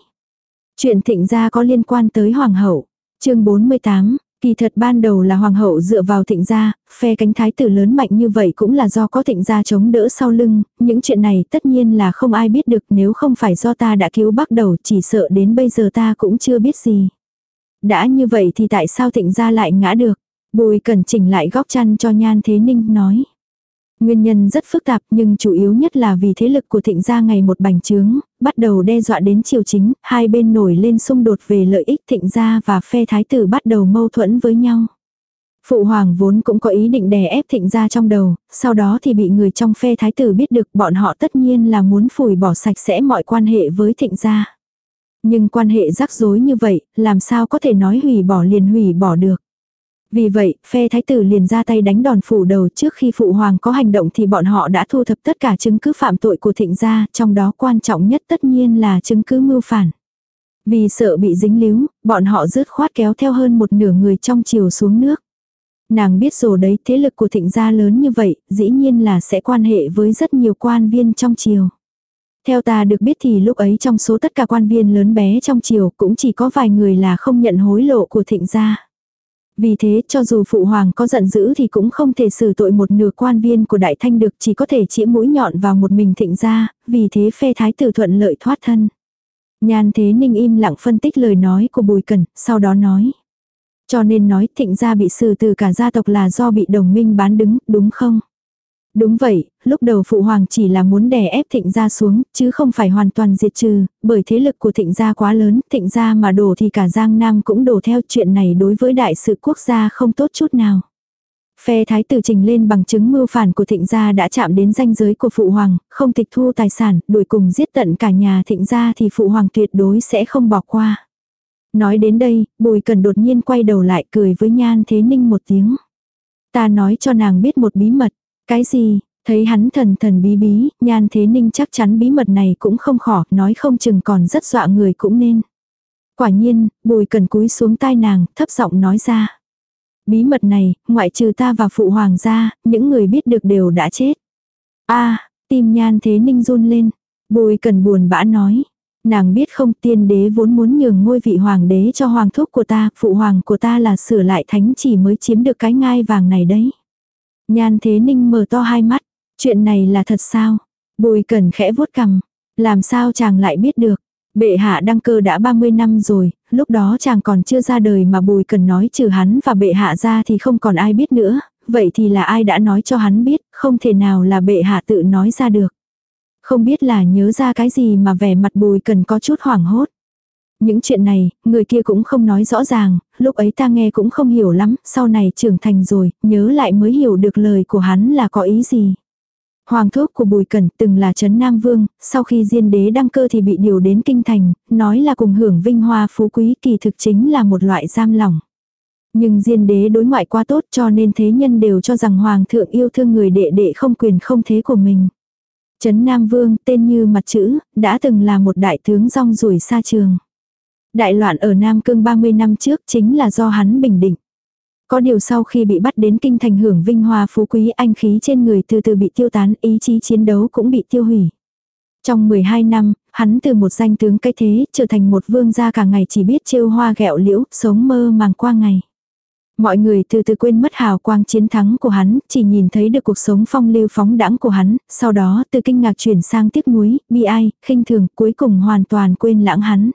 Chuyện thịnh gia có liên quan tới Hoàng hậu. chương 48, Kỳ thật ban đầu là hoàng hậu dựa vào thịnh gia, phe cánh thái tử lớn mạnh như vậy cũng là do có thịnh gia chống đỡ sau lưng, những chuyện này tất nhiên là không ai biết được nếu không phải do ta đã cứu bắt đầu chỉ sợ đến bây giờ ta cũng chưa biết gì. Đã như vậy thì tại sao thịnh gia lại ngã được? Bùi cần chỉnh lại góc chăn cho nhan thế ninh nói. Nguyên nhân rất phức tạp nhưng chủ yếu nhất là vì thế lực của thịnh gia ngày một bành trướng, bắt đầu đe dọa đến triều chính, hai bên nổi lên xung đột về lợi ích thịnh gia và phe thái tử bắt đầu mâu thuẫn với nhau. Phụ hoàng vốn cũng có ý định đè ép thịnh gia trong đầu, sau đó thì bị người trong phe thái tử biết được bọn họ tất nhiên là muốn phủi bỏ sạch sẽ mọi quan hệ với thịnh gia. Nhưng quan hệ rắc rối như vậy, làm sao có thể nói hủy bỏ liền hủy bỏ được. Vì vậy, phe thái tử liền ra tay đánh đòn phủ đầu trước khi phụ hoàng có hành động thì bọn họ đã thu thập tất cả chứng cứ phạm tội của thịnh gia, trong đó quan trọng nhất tất nhiên là chứng cứ mưu phản. Vì sợ bị dính líu, bọn họ rứt khoát kéo theo hơn một nửa người trong chiều xuống nước. Nàng biết rồi đấy, thế lực của thịnh gia lớn như vậy, dĩ nhiên là sẽ quan hệ với rất nhiều quan viên trong triều. Theo ta được biết thì lúc ấy trong số tất cả quan viên lớn bé trong triều cũng chỉ có vài người là không nhận hối lộ của thịnh gia. Vì thế cho dù phụ hoàng có giận dữ thì cũng không thể xử tội một nửa quan viên của đại thanh được chỉ có thể chĩa mũi nhọn vào một mình thịnh gia, vì thế phe thái tử thuận lợi thoát thân. Nhan thế ninh im lặng phân tích lời nói của bùi cẩn, sau đó nói. Cho nên nói thịnh gia bị xử từ cả gia tộc là do bị đồng minh bán đứng, đúng không? Đúng vậy, lúc đầu phụ hoàng chỉ là muốn đè ép thịnh gia xuống, chứ không phải hoàn toàn diệt trừ, bởi thế lực của thịnh gia quá lớn, thịnh gia mà đổ thì cả Giang Nam cũng đổ theo chuyện này đối với đại sự quốc gia không tốt chút nào. Phe thái tử trình lên bằng chứng mưu phản của thịnh gia đã chạm đến danh giới của phụ hoàng, không tịch thu tài sản, đuổi cùng giết tận cả nhà thịnh gia thì phụ hoàng tuyệt đối sẽ không bỏ qua. Nói đến đây, bùi cần đột nhiên quay đầu lại cười với nhan thế ninh một tiếng. Ta nói cho nàng biết một bí mật, cái gì, thấy hắn thần thần bí bí, nhan thế ninh chắc chắn bí mật này cũng không khỏ, nói không chừng còn rất dọa người cũng nên. Quả nhiên, bùi cần cúi xuống tai nàng, thấp giọng nói ra. Bí mật này, ngoại trừ ta và phụ hoàng gia, những người biết được đều đã chết. a tim nhan thế ninh run lên. Bùi cần buồn bã nói. Nàng biết không tiên đế vốn muốn nhường ngôi vị hoàng đế cho hoàng thúc của ta, phụ hoàng của ta là sửa lại thánh chỉ mới chiếm được cái ngai vàng này đấy. Nhan Thế Ninh mở to hai mắt. Chuyện này là thật sao? Bùi Cẩn khẽ vuốt cằm. Làm sao chàng lại biết được? Bệ hạ đăng cơ đã 30 năm rồi, lúc đó chàng còn chưa ra đời mà Bùi Cẩn nói trừ hắn và bệ hạ ra thì không còn ai biết nữa. Vậy thì là ai đã nói cho hắn biết, không thể nào là bệ hạ tự nói ra được. Không biết là nhớ ra cái gì mà vẻ mặt Bùi Cẩn có chút hoảng hốt. Những chuyện này, người kia cũng không nói rõ ràng, lúc ấy ta nghe cũng không hiểu lắm, sau này trưởng thành rồi, nhớ lại mới hiểu được lời của hắn là có ý gì. Hoàng thúc của Bùi Cẩn từng là Trấn Nam Vương, sau khi diên đế đăng cơ thì bị điều đến kinh thành, nói là cùng hưởng vinh hoa phú quý kỳ thực chính là một loại giam lỏng. Nhưng diên đế đối ngoại quá tốt cho nên thế nhân đều cho rằng Hoàng thượng yêu thương người đệ đệ không quyền không thế của mình. Trấn Nam Vương tên như mặt chữ, đã từng là một đại tướng rong rủi xa trường. Đại loạn ở Nam Cương 30 năm trước chính là do hắn bình định. Có điều sau khi bị bắt đến kinh thành hưởng vinh hoa phú quý anh khí trên người từ từ bị tiêu tán, ý chí chiến đấu cũng bị tiêu hủy. Trong 12 năm, hắn từ một danh tướng cái thế trở thành một vương gia cả ngày chỉ biết trêu hoa gẹo liễu, sống mơ màng qua ngày. Mọi người từ từ quên mất hào quang chiến thắng của hắn, chỉ nhìn thấy được cuộc sống phong lưu phóng đãng của hắn, sau đó từ kinh ngạc chuyển sang tiếc nuối, bi ai, khinh thường, cuối cùng hoàn toàn quên lãng hắn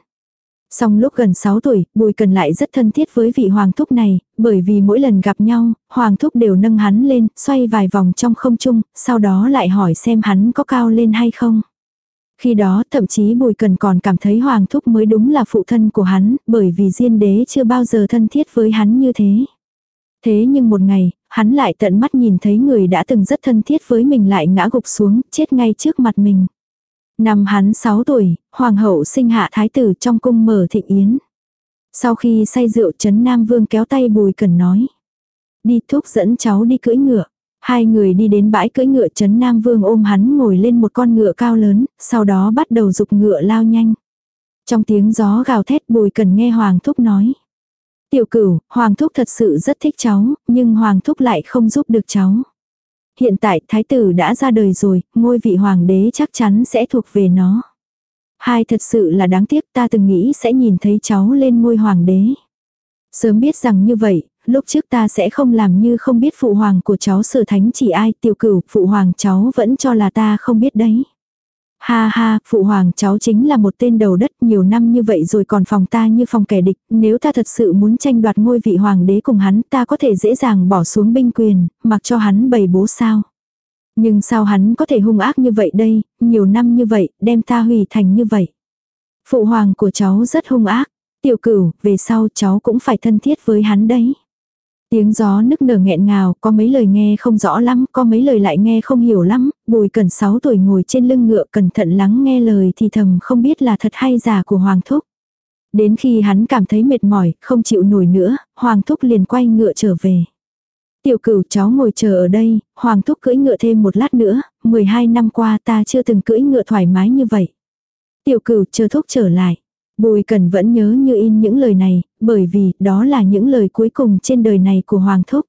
song lúc gần 6 tuổi, Bùi Cần lại rất thân thiết với vị hoàng thúc này, bởi vì mỗi lần gặp nhau, hoàng thúc đều nâng hắn lên, xoay vài vòng trong không trung, sau đó lại hỏi xem hắn có cao lên hay không. Khi đó thậm chí Bùi Cần còn cảm thấy hoàng thúc mới đúng là phụ thân của hắn, bởi vì diên đế chưa bao giờ thân thiết với hắn như thế. Thế nhưng một ngày, hắn lại tận mắt nhìn thấy người đã từng rất thân thiết với mình lại ngã gục xuống, chết ngay trước mặt mình. Năm hắn 6 tuổi, hoàng hậu sinh hạ thái tử trong cung mở thịnh yến. Sau khi say rượu Trấn Nam Vương kéo tay Bùi Cần nói. Đi thúc dẫn cháu đi cưỡi ngựa. Hai người đi đến bãi cưỡi ngựa Trấn Nam Vương ôm hắn ngồi lên một con ngựa cao lớn, sau đó bắt đầu dục ngựa lao nhanh. Trong tiếng gió gào thét Bùi Cần nghe Hoàng Thúc nói. Tiểu cửu, Hoàng Thúc thật sự rất thích cháu, nhưng Hoàng Thúc lại không giúp được cháu. Hiện tại thái tử đã ra đời rồi, ngôi vị hoàng đế chắc chắn sẽ thuộc về nó. Hai thật sự là đáng tiếc ta từng nghĩ sẽ nhìn thấy cháu lên ngôi hoàng đế. Sớm biết rằng như vậy, lúc trước ta sẽ không làm như không biết phụ hoàng của cháu sở thánh chỉ ai tiêu cửu, phụ hoàng cháu vẫn cho là ta không biết đấy. Ha ha, phụ hoàng cháu chính là một tên đầu đất nhiều năm như vậy rồi còn phòng ta như phòng kẻ địch, nếu ta thật sự muốn tranh đoạt ngôi vị hoàng đế cùng hắn ta có thể dễ dàng bỏ xuống binh quyền, mặc cho hắn bày bố sao. Nhưng sao hắn có thể hung ác như vậy đây, nhiều năm như vậy, đem ta hủy thành như vậy. Phụ hoàng của cháu rất hung ác, tiểu cửu, về sau cháu cũng phải thân thiết với hắn đấy. Tiếng gió nức nở nghẹn ngào, có mấy lời nghe không rõ lắm, có mấy lời lại nghe không hiểu lắm, bùi cần 6 tuổi ngồi trên lưng ngựa cẩn thận lắng nghe lời thì thầm không biết là thật hay giả của Hoàng Thúc. Đến khi hắn cảm thấy mệt mỏi, không chịu nổi nữa, Hoàng Thúc liền quay ngựa trở về. Tiểu cửu cháu ngồi chờ ở đây, Hoàng Thúc cưỡi ngựa thêm một lát nữa, 12 năm qua ta chưa từng cưỡi ngựa thoải mái như vậy. Tiểu cửu chờ Thúc trở lại. Bùi Cần vẫn nhớ như in những lời này, bởi vì đó là những lời cuối cùng trên đời này của Hoàng Thúc.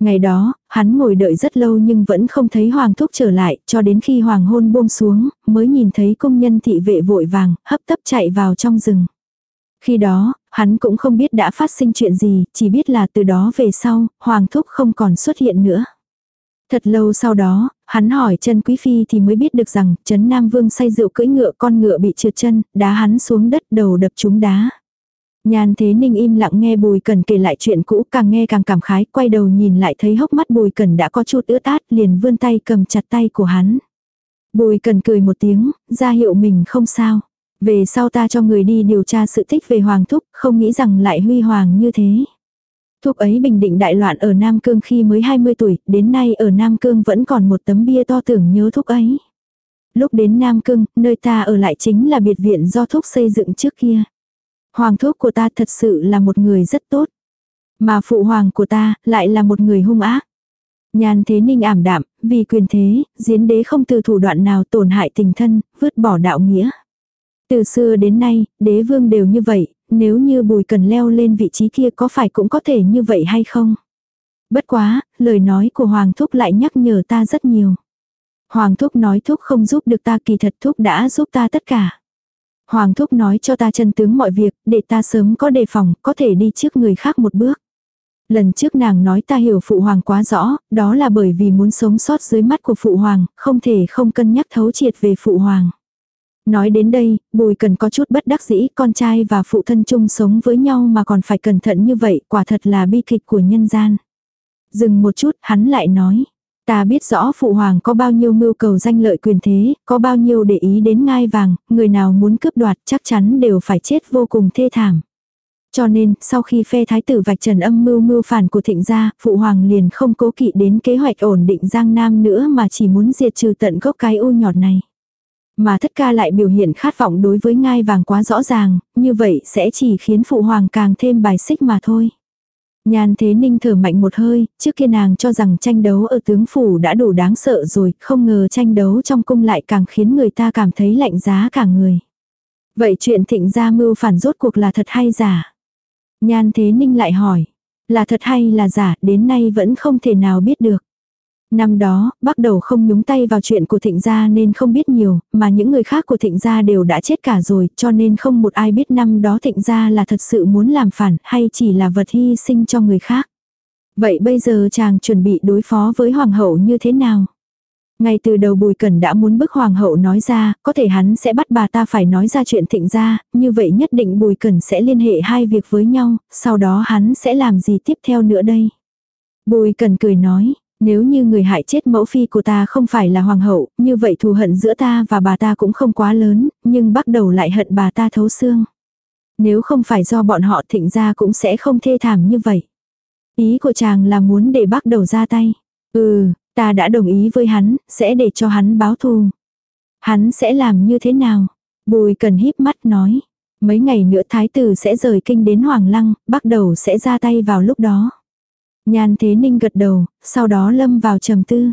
Ngày đó, hắn ngồi đợi rất lâu nhưng vẫn không thấy Hoàng Thúc trở lại, cho đến khi Hoàng hôn buông xuống, mới nhìn thấy công nhân thị vệ vội vàng, hấp tấp chạy vào trong rừng. Khi đó, hắn cũng không biết đã phát sinh chuyện gì, chỉ biết là từ đó về sau, Hoàng Thúc không còn xuất hiện nữa. Thật lâu sau đó, hắn hỏi chân quý phi thì mới biết được rằng Trấn Nam Vương say rượu cưỡi ngựa con ngựa bị trượt chân, đá hắn xuống đất đầu đập trúng đá. nhàn Thế Ninh im lặng nghe Bùi Cần kể lại chuyện cũ càng nghe càng cảm khái, quay đầu nhìn lại thấy hốc mắt Bùi Cần đã có chút ướt át liền vươn tay cầm chặt tay của hắn. Bùi Cần cười một tiếng, ra hiệu mình không sao. Về sau ta cho người đi điều tra sự thích về Hoàng Thúc, không nghĩ rằng lại huy hoàng như thế thuốc ấy bình định đại loạn ở Nam Cương khi mới 20 tuổi, đến nay ở Nam Cương vẫn còn một tấm bia to tưởng nhớ thuốc ấy. Lúc đến Nam Cương, nơi ta ở lại chính là biệt viện do thuốc xây dựng trước kia. Hoàng thuốc của ta thật sự là một người rất tốt. Mà phụ hoàng của ta lại là một người hung ác. nhàn thế ninh ảm đạm, vì quyền thế, diễn đế không từ thủ đoạn nào tổn hại tình thân, vứt bỏ đạo nghĩa. Từ xưa đến nay, đế vương đều như vậy, nếu như bùi cần leo lên vị trí kia có phải cũng có thể như vậy hay không? Bất quá, lời nói của Hoàng Thúc lại nhắc nhở ta rất nhiều. Hoàng Thúc nói Thúc không giúp được ta kỳ thật Thúc đã giúp ta tất cả. Hoàng Thúc nói cho ta chân tướng mọi việc, để ta sớm có đề phòng, có thể đi trước người khác một bước. Lần trước nàng nói ta hiểu Phụ Hoàng quá rõ, đó là bởi vì muốn sống sót dưới mắt của Phụ Hoàng, không thể không cân nhắc thấu triệt về Phụ Hoàng. Nói đến đây, bùi cần có chút bất đắc dĩ, con trai và phụ thân chung sống với nhau mà còn phải cẩn thận như vậy, quả thật là bi kịch của nhân gian. Dừng một chút, hắn lại nói. Ta biết rõ phụ hoàng có bao nhiêu mưu cầu danh lợi quyền thế, có bao nhiêu để ý đến ngai vàng, người nào muốn cướp đoạt chắc chắn đều phải chết vô cùng thê thảm. Cho nên, sau khi phe thái tử vạch trần âm mưu mưu phản của thịnh gia, phụ hoàng liền không cố kỵ đến kế hoạch ổn định Giang Nam nữa mà chỉ muốn diệt trừ tận gốc cái u nhọt này. Mà thất ca lại biểu hiện khát vọng đối với ngai vàng quá rõ ràng, như vậy sẽ chỉ khiến phụ hoàng càng thêm bài xích mà thôi. Nhan thế ninh thở mạnh một hơi, trước kia nàng cho rằng tranh đấu ở tướng phủ đã đủ đáng sợ rồi, không ngờ tranh đấu trong cung lại càng khiến người ta cảm thấy lạnh giá cả người. Vậy chuyện thịnh gia mưu phản rốt cuộc là thật hay giả? Nhan thế ninh lại hỏi, là thật hay là giả, đến nay vẫn không thể nào biết được. Năm đó, bắt đầu không nhúng tay vào chuyện của thịnh gia nên không biết nhiều, mà những người khác của thịnh gia đều đã chết cả rồi, cho nên không một ai biết năm đó thịnh gia là thật sự muốn làm phản hay chỉ là vật hy sinh cho người khác. Vậy bây giờ chàng chuẩn bị đối phó với hoàng hậu như thế nào? Ngay từ đầu Bùi Cẩn đã muốn bức hoàng hậu nói ra, có thể hắn sẽ bắt bà ta phải nói ra chuyện thịnh gia như vậy nhất định Bùi Cẩn sẽ liên hệ hai việc với nhau, sau đó hắn sẽ làm gì tiếp theo nữa đây. Bùi Cẩn cười nói, nếu như người hại chết mẫu phi của ta không phải là hoàng hậu, như vậy thù hận giữa ta và bà ta cũng không quá lớn, nhưng bắt đầu lại hận bà ta thấu xương. Nếu không phải do bọn họ thịnh ra cũng sẽ không thê thảm như vậy. Ý của chàng là muốn để bắt đầu ra tay. Ừ, ta đã đồng ý với hắn, sẽ để cho hắn báo thù. Hắn sẽ làm như thế nào? Bùi cần híp mắt nói. Mấy ngày nữa thái tử sẽ rời kinh đến Hoàng Lăng, bắt đầu sẽ ra tay vào lúc đó. Nhan Thế Ninh gật đầu, sau đó lâm vào trầm tư.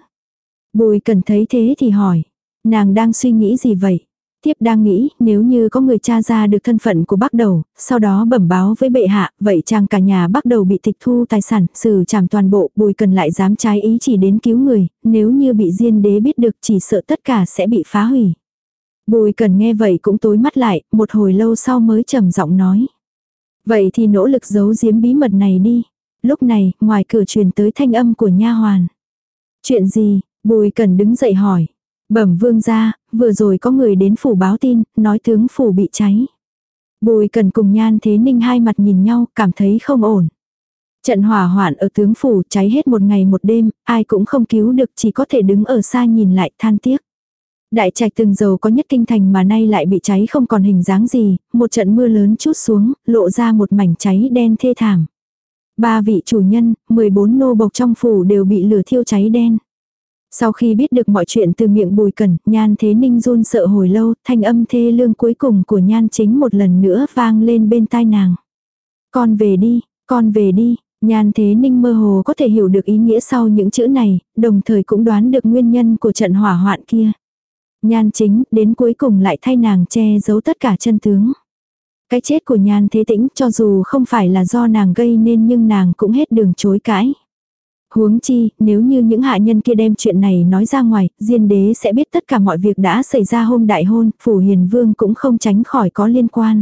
Bùi cần thấy thế thì hỏi. Nàng đang suy nghĩ gì vậy? Tiếp đang nghĩ, nếu như có người cha ra được thân phận của bác đầu, sau đó bẩm báo với bệ hạ, vậy chàng cả nhà bác đầu bị tịch thu tài sản, xử trảm toàn bộ, bùi cần lại dám trái ý chỉ đến cứu người, nếu như bị diên đế biết được chỉ sợ tất cả sẽ bị phá hủy. Bùi cần nghe vậy cũng tối mắt lại, một hồi lâu sau mới trầm giọng nói. Vậy thì nỗ lực giấu giếm bí mật này đi. Lúc này, ngoài cửa truyền tới thanh âm của nha hoàn. Chuyện gì? Bùi cần đứng dậy hỏi. Bẩm vương ra, vừa rồi có người đến phủ báo tin, nói tướng phủ bị cháy. Bùi cần cùng nhan thế ninh hai mặt nhìn nhau, cảm thấy không ổn. Trận hỏa hoạn ở tướng phủ cháy hết một ngày một đêm, ai cũng không cứu được chỉ có thể đứng ở xa nhìn lại than tiếc. Đại trạch từng giàu có nhất kinh thành mà nay lại bị cháy không còn hình dáng gì, một trận mưa lớn chút xuống, lộ ra một mảnh cháy đen thê thảm. Ba vị chủ nhân, 14 nô bộc trong phủ đều bị lửa thiêu cháy đen. Sau khi biết được mọi chuyện từ miệng bùi cẩn, nhan thế ninh run sợ hồi lâu, thanh âm thê lương cuối cùng của nhan chính một lần nữa vang lên bên tai nàng. Con về đi, con về đi, nhan thế ninh mơ hồ có thể hiểu được ý nghĩa sau những chữ này, đồng thời cũng đoán được nguyên nhân của trận hỏa hoạn kia. Nhan chính, đến cuối cùng lại thay nàng che giấu tất cả chân tướng. Cái chết của nhan thế tĩnh cho dù không phải là do nàng gây nên nhưng nàng cũng hết đường chối cãi. Huống chi, nếu như những hạ nhân kia đem chuyện này nói ra ngoài, diên đế sẽ biết tất cả mọi việc đã xảy ra hôm đại hôn, phủ hiền vương cũng không tránh khỏi có liên quan.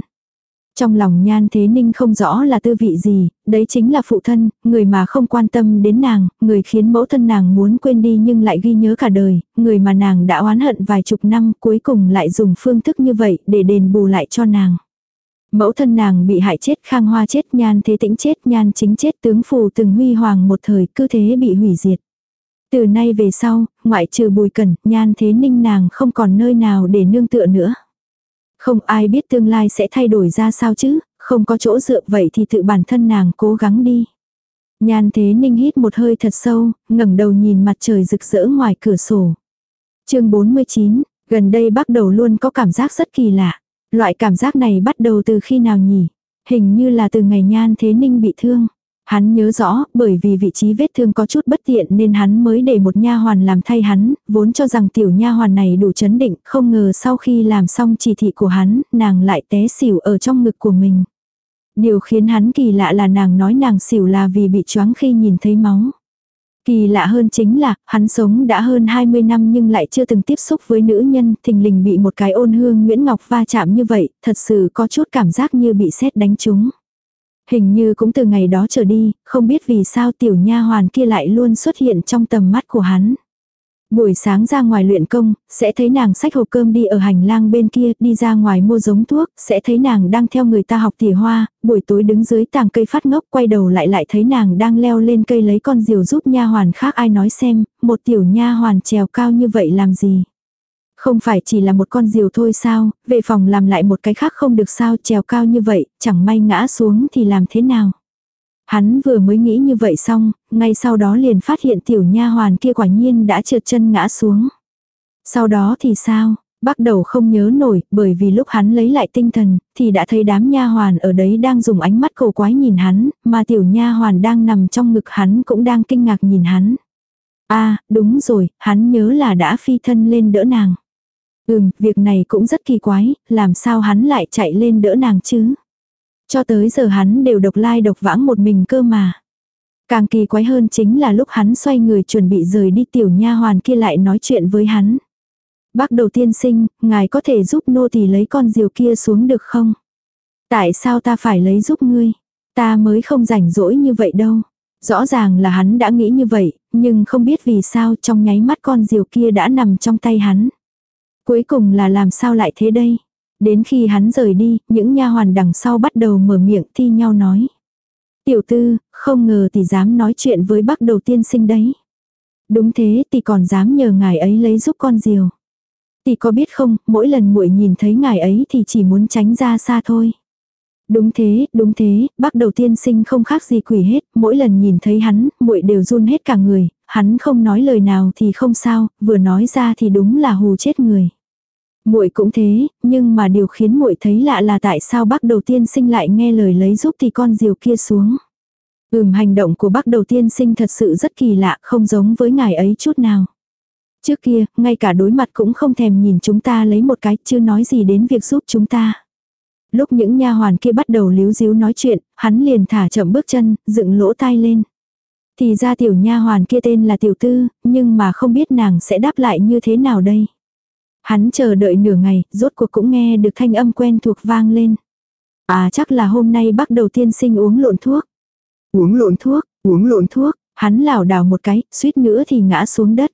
Trong lòng nhan thế ninh không rõ là tư vị gì, đấy chính là phụ thân, người mà không quan tâm đến nàng, người khiến mẫu thân nàng muốn quên đi nhưng lại ghi nhớ cả đời, người mà nàng đã oán hận vài chục năm cuối cùng lại dùng phương thức như vậy để đền bù lại cho nàng. Mẫu thân nàng bị hại chết, khang hoa chết, nhan thế tĩnh chết, nhan chính chết, tướng phù từng huy hoàng một thời, cứ thế bị hủy diệt. Từ nay về sau, ngoại trừ bùi cẩn, nhan thế ninh nàng không còn nơi nào để nương tựa nữa. Không ai biết tương lai sẽ thay đổi ra sao chứ, không có chỗ dựa vậy thì tự bản thân nàng cố gắng đi. Nhan thế ninh hít một hơi thật sâu, ngẩng đầu nhìn mặt trời rực rỡ ngoài cửa sổ. chương 49, gần đây bắt đầu luôn có cảm giác rất kỳ lạ. Loại cảm giác này bắt đầu từ khi nào nhỉ? Hình như là từ ngày nhan thế ninh bị thương. Hắn nhớ rõ, bởi vì vị trí vết thương có chút bất tiện nên hắn mới để một nha hoàn làm thay hắn, vốn cho rằng tiểu nha hoàn này đủ chấn định, không ngờ sau khi làm xong chỉ thị của hắn, nàng lại té xỉu ở trong ngực của mình. Điều khiến hắn kỳ lạ là nàng nói nàng xỉu là vì bị choáng khi nhìn thấy máu. Kỳ lạ hơn chính là, hắn sống đã hơn 20 năm nhưng lại chưa từng tiếp xúc với nữ nhân, thình lình bị một cái ôn hương Nguyễn Ngọc va chạm như vậy, thật sự có chút cảm giác như bị sét đánh trúng. Hình như cũng từ ngày đó trở đi, không biết vì sao tiểu nha hoàn kia lại luôn xuất hiện trong tầm mắt của hắn. Buổi sáng ra ngoài luyện công, sẽ thấy nàng sách hộp cơm đi ở hành lang bên kia, đi ra ngoài mua giống thuốc, sẽ thấy nàng đang theo người ta học tỉa hoa, buổi tối đứng dưới tàng cây phát ngốc, quay đầu lại lại thấy nàng đang leo lên cây lấy con diều giúp nha hoàn khác ai nói xem, một tiểu nha hoàn trèo cao như vậy làm gì. Không phải chỉ là một con diều thôi sao, về phòng làm lại một cái khác không được sao trèo cao như vậy, chẳng may ngã xuống thì làm thế nào. Hắn vừa mới nghĩ như vậy xong, ngay sau đó liền phát hiện tiểu nha hoàn kia quả nhiên đã trượt chân ngã xuống. Sau đó thì sao? Bắt đầu không nhớ nổi, bởi vì lúc hắn lấy lại tinh thần, thì đã thấy đám nha hoàn ở đấy đang dùng ánh mắt cầu quái nhìn hắn, mà tiểu nha hoàn đang nằm trong ngực hắn cũng đang kinh ngạc nhìn hắn. a à, đúng rồi, hắn nhớ là đã phi thân lên đỡ nàng. Ừm, việc này cũng rất kỳ quái, làm sao hắn lại chạy lên đỡ nàng chứ? Cho tới giờ hắn đều độc lai độc vãng một mình cơ mà. Càng kỳ quái hơn chính là lúc hắn xoay người chuẩn bị rời đi tiểu nha hoàn kia lại nói chuyện với hắn. Bác đầu tiên sinh, ngài có thể giúp nô tỳ lấy con diều kia xuống được không? Tại sao ta phải lấy giúp ngươi? Ta mới không rảnh rỗi như vậy đâu. Rõ ràng là hắn đã nghĩ như vậy, nhưng không biết vì sao trong nháy mắt con diều kia đã nằm trong tay hắn. Cuối cùng là làm sao lại thế đây? Đến khi hắn rời đi, những nha hoàn đằng sau bắt đầu mở miệng thi nhau nói. Tiểu tư, không ngờ tỷ dám nói chuyện với bác đầu tiên sinh đấy. Đúng thế, tỷ còn dám nhờ ngài ấy lấy giúp con diều. Tỷ có biết không, mỗi lần muội nhìn thấy ngài ấy thì chỉ muốn tránh ra xa thôi. Đúng thế, đúng thế, bác đầu tiên sinh không khác gì quỷ hết, mỗi lần nhìn thấy hắn, muội đều run hết cả người, hắn không nói lời nào thì không sao, vừa nói ra thì đúng là hù chết người. Muội cũng thế, nhưng mà điều khiến muội thấy lạ là tại sao bác đầu tiên sinh lại nghe lời lấy giúp thì con diều kia xuống. Ừm hành động của bác đầu tiên sinh thật sự rất kỳ lạ, không giống với ngài ấy chút nào. Trước kia, ngay cả đối mặt cũng không thèm nhìn chúng ta lấy một cái, chưa nói gì đến việc giúp chúng ta. Lúc những nha hoàn kia bắt đầu líu díu nói chuyện, hắn liền thả chậm bước chân, dựng lỗ tai lên. Thì ra tiểu nha hoàn kia tên là tiểu tư, nhưng mà không biết nàng sẽ đáp lại như thế nào đây. Hắn chờ đợi nửa ngày, rốt cuộc cũng nghe được thanh âm quen thuộc vang lên. À chắc là hôm nay bắt đầu tiên sinh uống lộn thuốc. Uống lộn thuốc, uống lộn thuốc, hắn lảo đảo một cái, suýt nữa thì ngã xuống đất.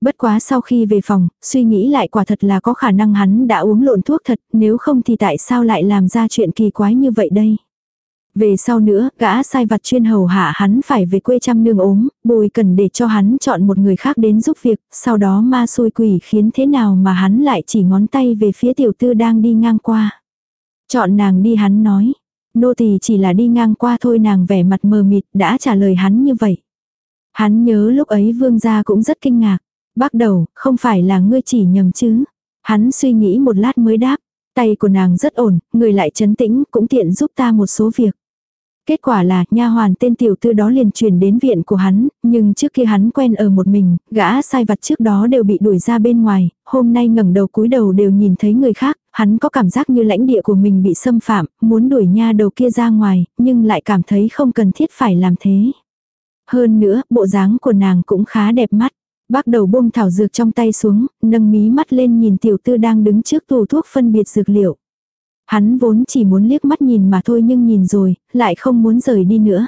Bất quá sau khi về phòng, suy nghĩ lại quả thật là có khả năng hắn đã uống lộn thuốc thật, nếu không thì tại sao lại làm ra chuyện kỳ quái như vậy đây. Về sau nữa, gã sai vặt chuyên hầu hạ hắn phải về quê chăm nương ốm, bùi cần để cho hắn chọn một người khác đến giúp việc, sau đó ma xôi quỷ khiến thế nào mà hắn lại chỉ ngón tay về phía tiểu tư đang đi ngang qua. Chọn nàng đi hắn nói, nô tỳ chỉ là đi ngang qua thôi nàng vẻ mặt mờ mịt đã trả lời hắn như vậy. Hắn nhớ lúc ấy vương gia cũng rất kinh ngạc. Bác đầu, không phải là ngươi chỉ nhầm chứ. Hắn suy nghĩ một lát mới đáp. Tay của nàng rất ổn, người lại chấn tĩnh, cũng tiện giúp ta một số việc. Kết quả là, nha hoàn tên tiểu tư đó liền truyền đến viện của hắn, nhưng trước khi hắn quen ở một mình, gã sai vặt trước đó đều bị đuổi ra bên ngoài, hôm nay ngẩng đầu cúi đầu đều nhìn thấy người khác, hắn có cảm giác như lãnh địa của mình bị xâm phạm, muốn đuổi nha đầu kia ra ngoài, nhưng lại cảm thấy không cần thiết phải làm thế. Hơn nữa, bộ dáng của nàng cũng khá đẹp mắt. Bác đầu buông thảo dược trong tay xuống, nâng mí mắt lên nhìn tiểu tư đang đứng trước tủ thuốc phân biệt dược liệu. Hắn vốn chỉ muốn liếc mắt nhìn mà thôi nhưng nhìn rồi, lại không muốn rời đi nữa.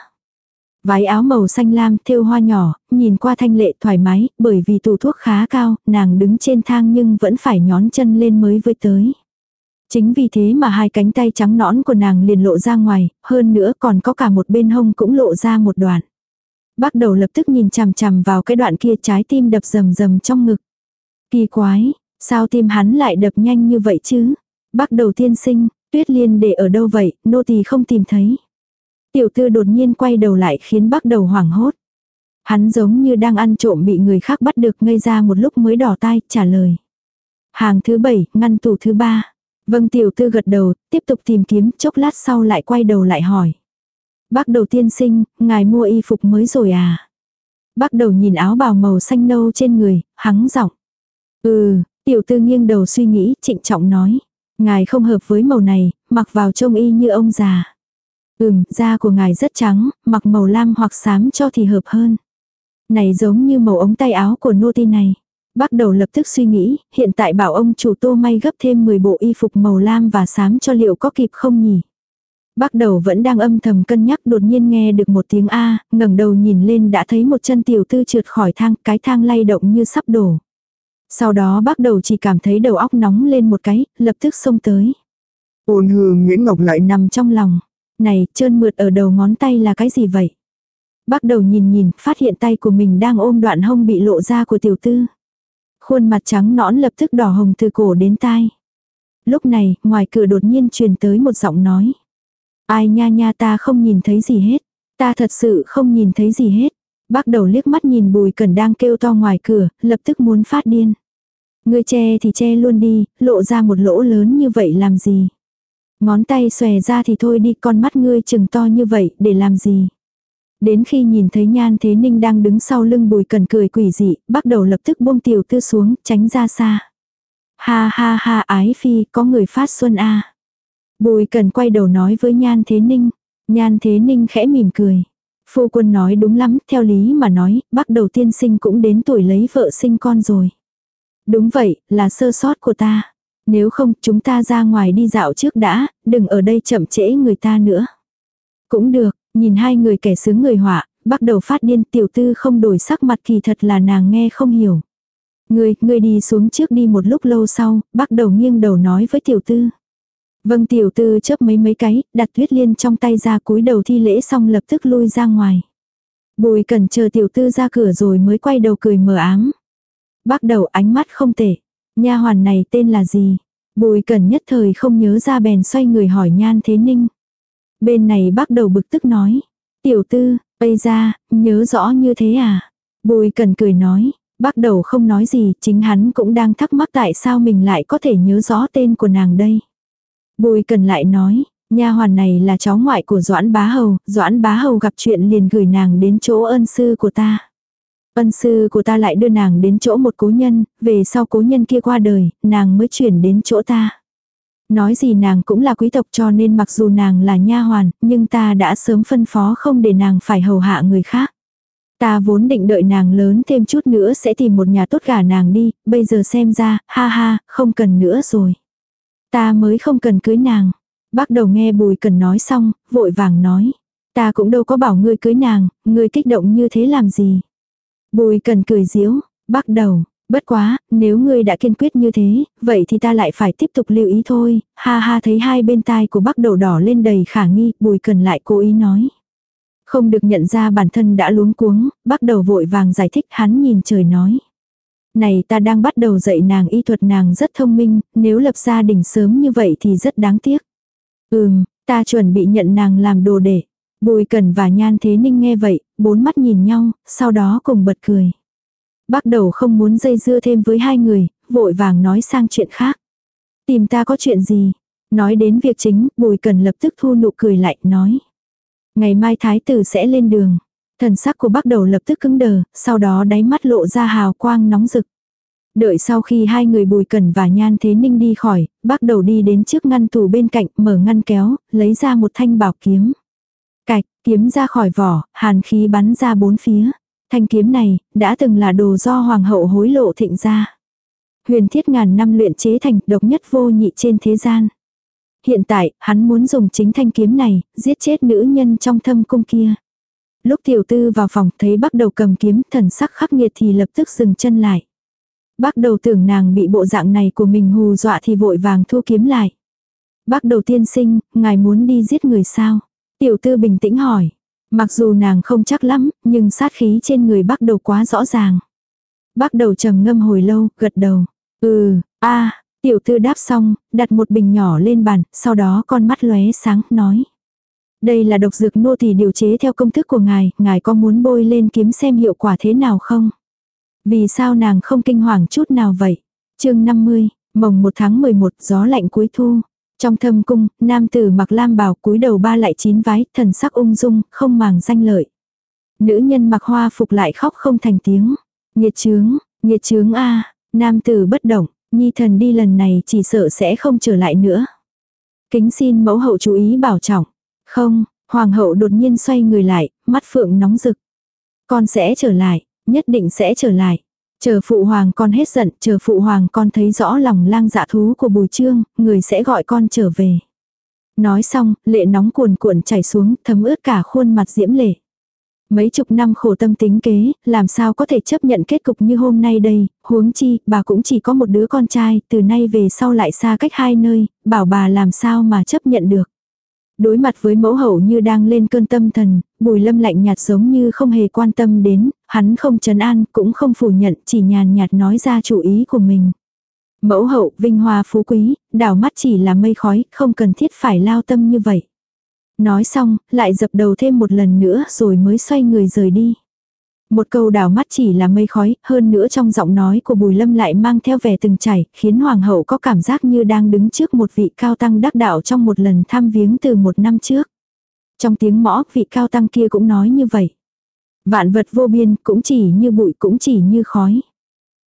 Váy áo màu xanh lam thêu hoa nhỏ, nhìn qua thanh lệ thoải mái, bởi vì tủ thuốc khá cao, nàng đứng trên thang nhưng vẫn phải nhón chân lên mới với tới. Chính vì thế mà hai cánh tay trắng nõn của nàng liền lộ ra ngoài, hơn nữa còn có cả một bên hông cũng lộ ra một đoạn. Bác đầu lập tức nhìn chằm chằm vào cái đoạn kia trái tim đập rầm rầm trong ngực. Kỳ quái, sao tim hắn lại đập nhanh như vậy chứ? Bác đầu tiên sinh, tuyết liên để ở đâu vậy, nô tỳ không tìm thấy. Tiểu tư đột nhiên quay đầu lại khiến bác đầu hoảng hốt. Hắn giống như đang ăn trộm bị người khác bắt được ngây ra một lúc mới đỏ tai, trả lời. Hàng thứ bảy, ngăn tủ thứ ba. Vâng tiểu tư gật đầu, tiếp tục tìm kiếm, chốc lát sau lại quay đầu lại hỏi. Bác đầu tiên sinh, ngài mua y phục mới rồi à? Bác đầu nhìn áo bào màu xanh nâu trên người, hắng giọng. Ừ, tiểu tư nghiêng đầu suy nghĩ, trịnh trọng nói. Ngài không hợp với màu này, mặc vào trông y như ông già. Ừm, da của ngài rất trắng, mặc màu lam hoặc xám cho thì hợp hơn. Này giống như màu ống tay áo của nô ti này. Bắt đầu lập tức suy nghĩ, hiện tại bảo ông chủ tô may gấp thêm 10 bộ y phục màu lam và xám cho liệu có kịp không nhỉ? Bác đầu vẫn đang âm thầm cân nhắc đột nhiên nghe được một tiếng A, ngẩng đầu nhìn lên đã thấy một chân tiểu tư trượt khỏi thang, cái thang lay động như sắp đổ. Sau đó bác đầu chỉ cảm thấy đầu óc nóng lên một cái, lập tức xông tới. Ôn hương Nguyễn Ngọc lại nằm trong lòng. Này, trơn mượt ở đầu ngón tay là cái gì vậy? Bác đầu nhìn nhìn, phát hiện tay của mình đang ôm đoạn hông bị lộ ra của tiểu tư. Khuôn mặt trắng nõn lập tức đỏ hồng từ cổ đến tai. Lúc này, ngoài cửa đột nhiên truyền tới một giọng nói. Ai nha nha ta không nhìn thấy gì hết. Ta thật sự không nhìn thấy gì hết. Bác đầu liếc mắt nhìn bùi cần đang kêu to ngoài cửa, lập tức muốn phát điên. Ngươi che thì che luôn đi, lộ ra một lỗ lớn như vậy làm gì. Ngón tay xòe ra thì thôi đi con mắt ngươi chừng to như vậy để làm gì. Đến khi nhìn thấy nhan thế ninh đang đứng sau lưng bùi cần cười quỷ dị, bắt đầu lập tức buông tiểu tư xuống, tránh ra xa. Ha ha ha ái phi, có người phát xuân a Bùi cần quay đầu nói với Nhan Thế Ninh. Nhan Thế Ninh khẽ mỉm cười. Phu quân nói đúng lắm, theo lý mà nói, bác đầu tiên sinh cũng đến tuổi lấy vợ sinh con rồi. Đúng vậy, là sơ sót của ta. Nếu không, chúng ta ra ngoài đi dạo trước đã, đừng ở đây chậm trễ người ta nữa. Cũng được, nhìn hai người kẻ sướng người họa, bắt đầu phát điên tiểu tư không đổi sắc mặt kỳ thật là nàng nghe không hiểu. Ngươi, ngươi đi xuống trước đi một lúc lâu sau, bắt đầu nghiêng đầu nói với tiểu tư. Vâng tiểu tư chớp mấy mấy cái, đặt tuyết liên trong tay ra cúi đầu thi lễ xong lập tức lui ra ngoài. Bùi cần chờ tiểu tư ra cửa rồi mới quay đầu cười mờ ám. Bắt đầu ánh mắt không tệ. Nha hoàn này tên là gì? Bùi cần nhất thời không nhớ ra bèn xoay người hỏi nhan thế ninh. Bên này bắt đầu bực tức nói. Tiểu tư, bây ra, nhớ rõ như thế à? Bùi cần cười nói. Bắt đầu không nói gì, chính hắn cũng đang thắc mắc tại sao mình lại có thể nhớ rõ tên của nàng đây. Bùi cần lại nói, nha hoàn này là cháu ngoại của Doãn Bá Hầu, Doãn Bá Hầu gặp chuyện liền gửi nàng đến chỗ ân sư của ta. Ân sư của ta lại đưa nàng đến chỗ một cố nhân, về sau cố nhân kia qua đời, nàng mới chuyển đến chỗ ta. Nói gì nàng cũng là quý tộc cho nên mặc dù nàng là nha hoàn, nhưng ta đã sớm phân phó không để nàng phải hầu hạ người khác. Ta vốn định đợi nàng lớn thêm chút nữa sẽ tìm một nhà tốt gả nàng đi, bây giờ xem ra, ha ha, không cần nữa rồi. Ta mới không cần cưới nàng. Bác đầu nghe bùi cần nói xong, vội vàng nói. Ta cũng đâu có bảo ngươi cưới nàng, ngươi kích động như thế làm gì. Bùi cần cười diếu, bác đầu, bất quá, nếu ngươi đã kiên quyết như thế, vậy thì ta lại phải tiếp tục lưu ý thôi, ha ha thấy hai bên tai của bác đầu đỏ lên đầy khả nghi, bùi cần lại cố ý nói. Không được nhận ra bản thân đã luống cuống, bác đầu vội vàng giải thích hắn nhìn trời nói. Này ta đang bắt đầu dạy nàng y thuật nàng rất thông minh, nếu lập gia đình sớm như vậy thì rất đáng tiếc. Ừm, ta chuẩn bị nhận nàng làm đồ để. Bùi Cần và Nhan Thế Ninh nghe vậy, bốn mắt nhìn nhau, sau đó cùng bật cười. Bác đầu không muốn dây dưa thêm với hai người, vội vàng nói sang chuyện khác. Tìm ta có chuyện gì? Nói đến việc chính, Bùi Cần lập tức thu nụ cười lại, nói. Ngày mai thái tử sẽ lên đường. Thần sắc của bác đầu lập tức cứng đờ, sau đó đáy mắt lộ ra hào quang nóng rực. Đợi sau khi hai người bùi cẩn và nhan thế ninh đi khỏi, bác đầu đi đến trước ngăn tủ bên cạnh, mở ngăn kéo, lấy ra một thanh bảo kiếm. Cạch, kiếm ra khỏi vỏ, hàn khí bắn ra bốn phía. Thanh kiếm này, đã từng là đồ do hoàng hậu hối lộ thịnh ra. Huyền thiết ngàn năm luyện chế thành độc nhất vô nhị trên thế gian. Hiện tại, hắn muốn dùng chính thanh kiếm này, giết chết nữ nhân trong thâm cung kia. Lúc tiểu tư vào phòng thấy bác đầu cầm kiếm thần sắc khắc nghiệt thì lập tức dừng chân lại. Bác đầu tưởng nàng bị bộ dạng này của mình hù dọa thì vội vàng thu kiếm lại. Bác đầu tiên sinh, ngài muốn đi giết người sao? Tiểu tư bình tĩnh hỏi. Mặc dù nàng không chắc lắm, nhưng sát khí trên người bác đầu quá rõ ràng. Bác đầu trầm ngâm hồi lâu, gật đầu. Ừ, a tiểu tư đáp xong, đặt một bình nhỏ lên bàn, sau đó con mắt lóe sáng, nói. Đây là độc dược nô tỳ điều chế theo công thức của ngài, ngài có muốn bôi lên kiếm xem hiệu quả thế nào không? Vì sao nàng không kinh hoàng chút nào vậy? chương 50, mồng 1 tháng 11, gió lạnh cuối thu. Trong thâm cung, nam tử mặc lam bào cúi đầu ba lại chín vái, thần sắc ung dung, không màng danh lợi. Nữ nhân mặc hoa phục lại khóc không thành tiếng. Nhiệt chướng, nhiệt chướng a nam tử bất động, nhi thần đi lần này chỉ sợ sẽ không trở lại nữa. Kính xin mẫu hậu chú ý bảo trọng. Không, hoàng hậu đột nhiên xoay người lại, mắt phượng nóng rực. Con sẽ trở lại, nhất định sẽ trở lại. Chờ phụ hoàng con hết giận, chờ phụ hoàng con thấy rõ lòng lang dạ thú của bùi trương, người sẽ gọi con trở về. Nói xong, lệ nóng cuồn cuộn chảy xuống, thấm ướt cả khuôn mặt diễm lệ. Mấy chục năm khổ tâm tính kế, làm sao có thể chấp nhận kết cục như hôm nay đây, huống chi, bà cũng chỉ có một đứa con trai, từ nay về sau lại xa cách hai nơi, bảo bà làm sao mà chấp nhận được. Đối mặt với mẫu hậu như đang lên cơn tâm thần, bùi lâm lạnh nhạt giống như không hề quan tâm đến, hắn không trấn an, cũng không phủ nhận, chỉ nhàn nhạt nói ra chủ ý của mình. Mẫu hậu, vinh hoa phú quý, đảo mắt chỉ là mây khói, không cần thiết phải lao tâm như vậy. Nói xong, lại dập đầu thêm một lần nữa rồi mới xoay người rời đi. Một câu đảo mắt chỉ là mây khói, hơn nữa trong giọng nói của Bùi Lâm lại mang theo vẻ từng chảy, khiến Hoàng hậu có cảm giác như đang đứng trước một vị cao tăng đắc đạo trong một lần thăm viếng từ một năm trước. Trong tiếng mõ, vị cao tăng kia cũng nói như vậy. Vạn vật vô biên, cũng chỉ như bụi, cũng chỉ như khói.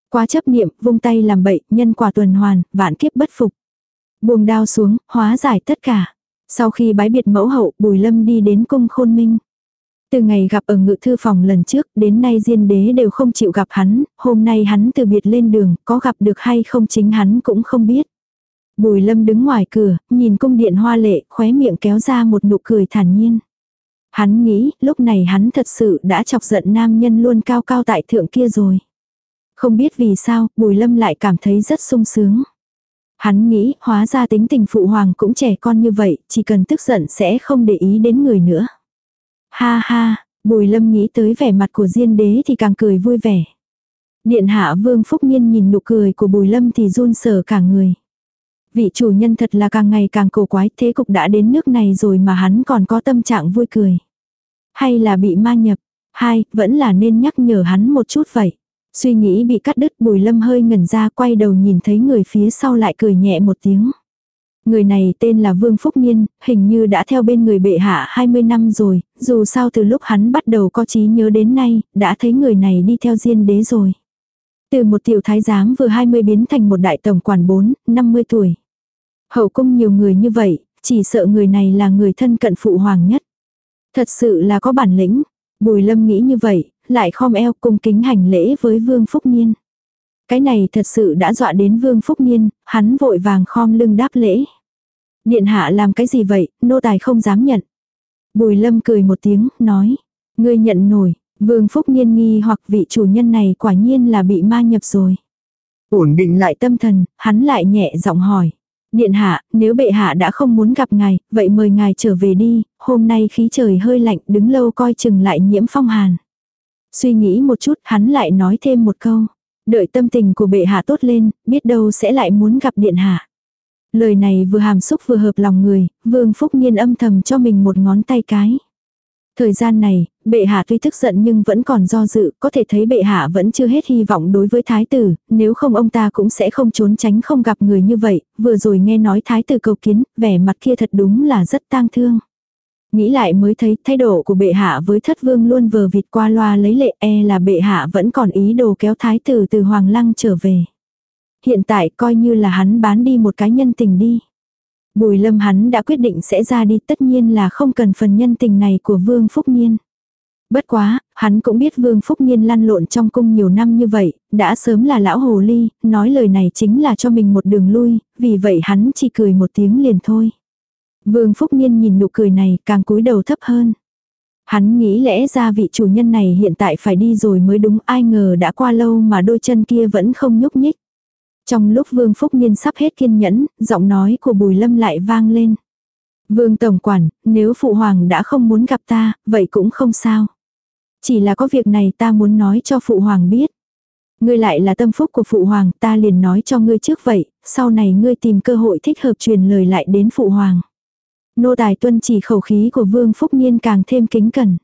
Quá chấp niệm, vung tay làm bậy, nhân quả tuần hoàn, vạn kiếp bất phục. Buông đao xuống, hóa giải tất cả. Sau khi bái biệt mẫu hậu, Bùi Lâm đi đến cung khôn minh. Từ ngày gặp ở ngự thư phòng lần trước đến nay diên đế đều không chịu gặp hắn, hôm nay hắn từ biệt lên đường, có gặp được hay không chính hắn cũng không biết. Bùi lâm đứng ngoài cửa, nhìn cung điện hoa lệ, khóe miệng kéo ra một nụ cười thản nhiên. Hắn nghĩ, lúc này hắn thật sự đã chọc giận nam nhân luôn cao cao tại thượng kia rồi. Không biết vì sao, Bùi Lâm lại cảm thấy rất sung sướng. Hắn nghĩ, hóa ra tính tình phụ hoàng cũng trẻ con như vậy, chỉ cần tức giận sẽ không để ý đến người nữa. Ha ha, Bùi Lâm nghĩ tới vẻ mặt của Diên đế thì càng cười vui vẻ. Điện hạ Vương Phúc Nhiên nhìn nụ cười của Bùi Lâm thì run sờ cả người. Vị chủ nhân thật là càng ngày càng cổ quái, thế cục đã đến nước này rồi mà hắn còn có tâm trạng vui cười. Hay là bị ma nhập? Hai, vẫn là nên nhắc nhở hắn một chút vậy. Suy nghĩ bị cắt đứt Bùi Lâm hơi ngẩn ra quay đầu nhìn thấy người phía sau lại cười nhẹ một tiếng. Người này tên là Vương Phúc Niên, hình như đã theo bên người bệ hạ 20 năm rồi, dù sao từ lúc hắn bắt đầu có trí nhớ đến nay, đã thấy người này đi theo diên đế rồi. Từ một tiểu thái giám vừa 20 biến thành một đại tổng quản 4, 50 tuổi. Hậu cung nhiều người như vậy, chỉ sợ người này là người thân cận phụ hoàng nhất. Thật sự là có bản lĩnh. Bùi lâm nghĩ như vậy, lại khom eo cung kính hành lễ với Vương Phúc Niên. Cái này thật sự đã dọa đến Vương Phúc Niên, hắn vội vàng khom lưng đáp lễ. Điện hạ làm cái gì vậy, nô tài không dám nhận. Bùi lâm cười một tiếng, nói. Ngươi nhận nổi, Vương Phúc Niên nghi hoặc vị chủ nhân này quả nhiên là bị ma nhập rồi. Ổn định lại tâm thần, hắn lại nhẹ giọng hỏi. Điện hạ, nếu bệ hạ đã không muốn gặp ngài, vậy mời ngài trở về đi, hôm nay khí trời hơi lạnh đứng lâu coi chừng lại nhiễm phong hàn. Suy nghĩ một chút hắn lại nói thêm một câu. Đợi tâm tình của bệ hạ tốt lên, biết đâu sẽ lại muốn gặp điện hạ. Lời này vừa hàm xúc vừa hợp lòng người, vương phúc nhiên âm thầm cho mình một ngón tay cái. Thời gian này, bệ hạ tuy tức giận nhưng vẫn còn do dự, có thể thấy bệ hạ vẫn chưa hết hy vọng đối với thái tử, nếu không ông ta cũng sẽ không trốn tránh không gặp người như vậy, vừa rồi nghe nói thái tử cầu kiến, vẻ mặt kia thật đúng là rất tang thương. Nghĩ lại mới thấy thái độ của bệ hạ với thất vương luôn vờ vịt qua loa lấy lệ e là bệ hạ vẫn còn ý đồ kéo thái tử từ hoàng lăng trở về. Hiện tại coi như là hắn bán đi một cái nhân tình đi. Bùi lâm hắn đã quyết định sẽ ra đi tất nhiên là không cần phần nhân tình này của Vương Phúc Niên. Bất quá, hắn cũng biết Vương Phúc Niên lăn lộn trong cung nhiều năm như vậy, đã sớm là lão hồ ly, nói lời này chính là cho mình một đường lui, vì vậy hắn chỉ cười một tiếng liền thôi. Vương Phúc Niên nhìn nụ cười này càng cúi đầu thấp hơn. Hắn nghĩ lẽ ra vị chủ nhân này hiện tại phải đi rồi mới đúng ai ngờ đã qua lâu mà đôi chân kia vẫn không nhúc nhích. Trong lúc Vương Phúc Niên sắp hết kiên nhẫn, giọng nói của Bùi Lâm lại vang lên. Vương Tổng Quản, nếu Phụ Hoàng đã không muốn gặp ta, vậy cũng không sao. Chỉ là có việc này ta muốn nói cho Phụ Hoàng biết. Ngươi lại là tâm phúc của Phụ Hoàng, ta liền nói cho ngươi trước vậy, sau này ngươi tìm cơ hội thích hợp truyền lời lại đến Phụ Hoàng. Nô tài tuân chỉ khẩu khí của Vương Phúc Niên càng thêm kính cẩn.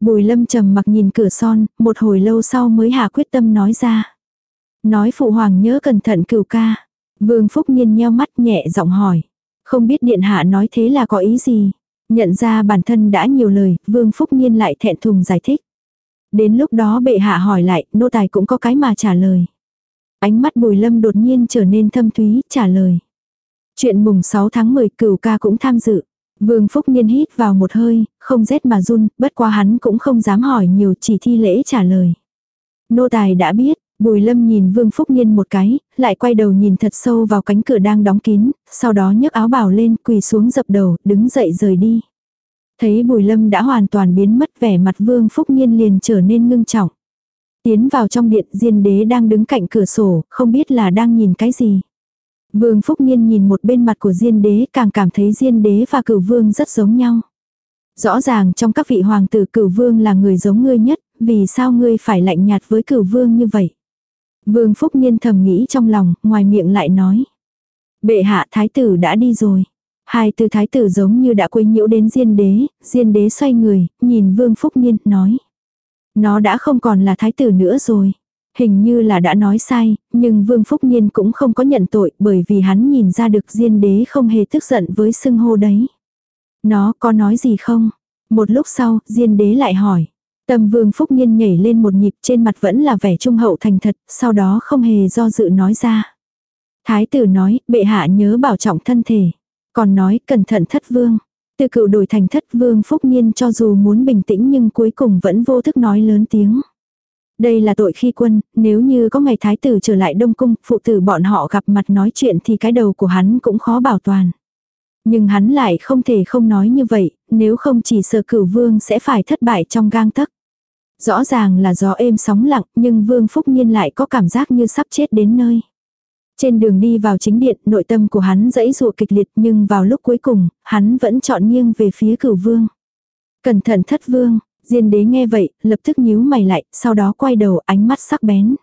Bùi lâm trầm mặc nhìn cửa son, một hồi lâu sau mới hạ quyết tâm nói ra. Nói phụ hoàng nhớ cẩn thận cửu ca. Vương Phúc Niên nheo mắt nhẹ giọng hỏi. Không biết điện hạ nói thế là có ý gì. Nhận ra bản thân đã nhiều lời, Vương Phúc Niên lại thẹn thùng giải thích. Đến lúc đó bệ hạ hỏi lại, nô tài cũng có cái mà trả lời. Ánh mắt bùi lâm đột nhiên trở nên thâm thúy, trả lời. Chuyện mùng 6 tháng 10 cửu ca cũng tham dự. Vương Phúc Niên hít vào một hơi, không rét mà run, bất quá hắn cũng không dám hỏi nhiều chỉ thi lễ trả lời. Nô tài đã biết, Bùi lâm nhìn Vương Phúc Niên một cái, lại quay đầu nhìn thật sâu vào cánh cửa đang đóng kín, sau đó nhấc áo bào lên quỳ xuống dập đầu, đứng dậy rời đi. Thấy bùi lâm đã hoàn toàn biến mất vẻ mặt Vương Phúc Niên liền trở nên ngưng trọng. Tiến vào trong điện diên đế đang đứng cạnh cửa sổ, không biết là đang nhìn cái gì. Vương Phúc Niên nhìn một bên mặt của Diên Đế càng cảm thấy Diên Đế và Cửu Vương rất giống nhau. Rõ ràng trong các vị hoàng tử Cửu Vương là người giống ngươi nhất, vì sao ngươi phải lạnh nhạt với Cửu Vương như vậy? Vương Phúc Niên thầm nghĩ trong lòng, ngoài miệng lại nói. Bệ hạ thái tử đã đi rồi. Hai từ thái tử giống như đã quấy nhiễu đến Diên Đế, Diên Đế xoay người, nhìn Vương Phúc Niên, nói. Nó đã không còn là thái tử nữa rồi. Hình như là đã nói sai, nhưng Vương Phúc Niên cũng không có nhận tội bởi vì hắn nhìn ra được Diên Đế không hề tức giận với xưng hô đấy. Nó có nói gì không? Một lúc sau, Diên Đế lại hỏi. Tâm Vương Phúc Niên nhảy lên một nhịp trên mặt vẫn là vẻ trung hậu thành thật, sau đó không hề do dự nói ra. Thái tử nói, bệ hạ nhớ bảo trọng thân thể. Còn nói, cẩn thận thất vương. Từ cựu đổi thành thất vương Phúc Niên cho dù muốn bình tĩnh nhưng cuối cùng vẫn vô thức nói lớn tiếng. Đây là tội khi quân, nếu như có ngày thái tử trở lại Đông Cung, phụ tử bọn họ gặp mặt nói chuyện thì cái đầu của hắn cũng khó bảo toàn. Nhưng hắn lại không thể không nói như vậy, nếu không chỉ sợ cửu vương sẽ phải thất bại trong gang tấc. Rõ ràng là gió êm sóng lặng, nhưng Vương Phúc Nhiên lại có cảm giác như sắp chết đến nơi. Trên đường đi vào chính điện, nội tâm của hắn dãy dụa kịch liệt nhưng vào lúc cuối cùng, hắn vẫn chọn nghiêng về phía cửu vương. Cẩn thận thất vương, diên đế nghe vậy, lập tức nhíu mày lại, sau đó quay đầu ánh mắt sắc bén.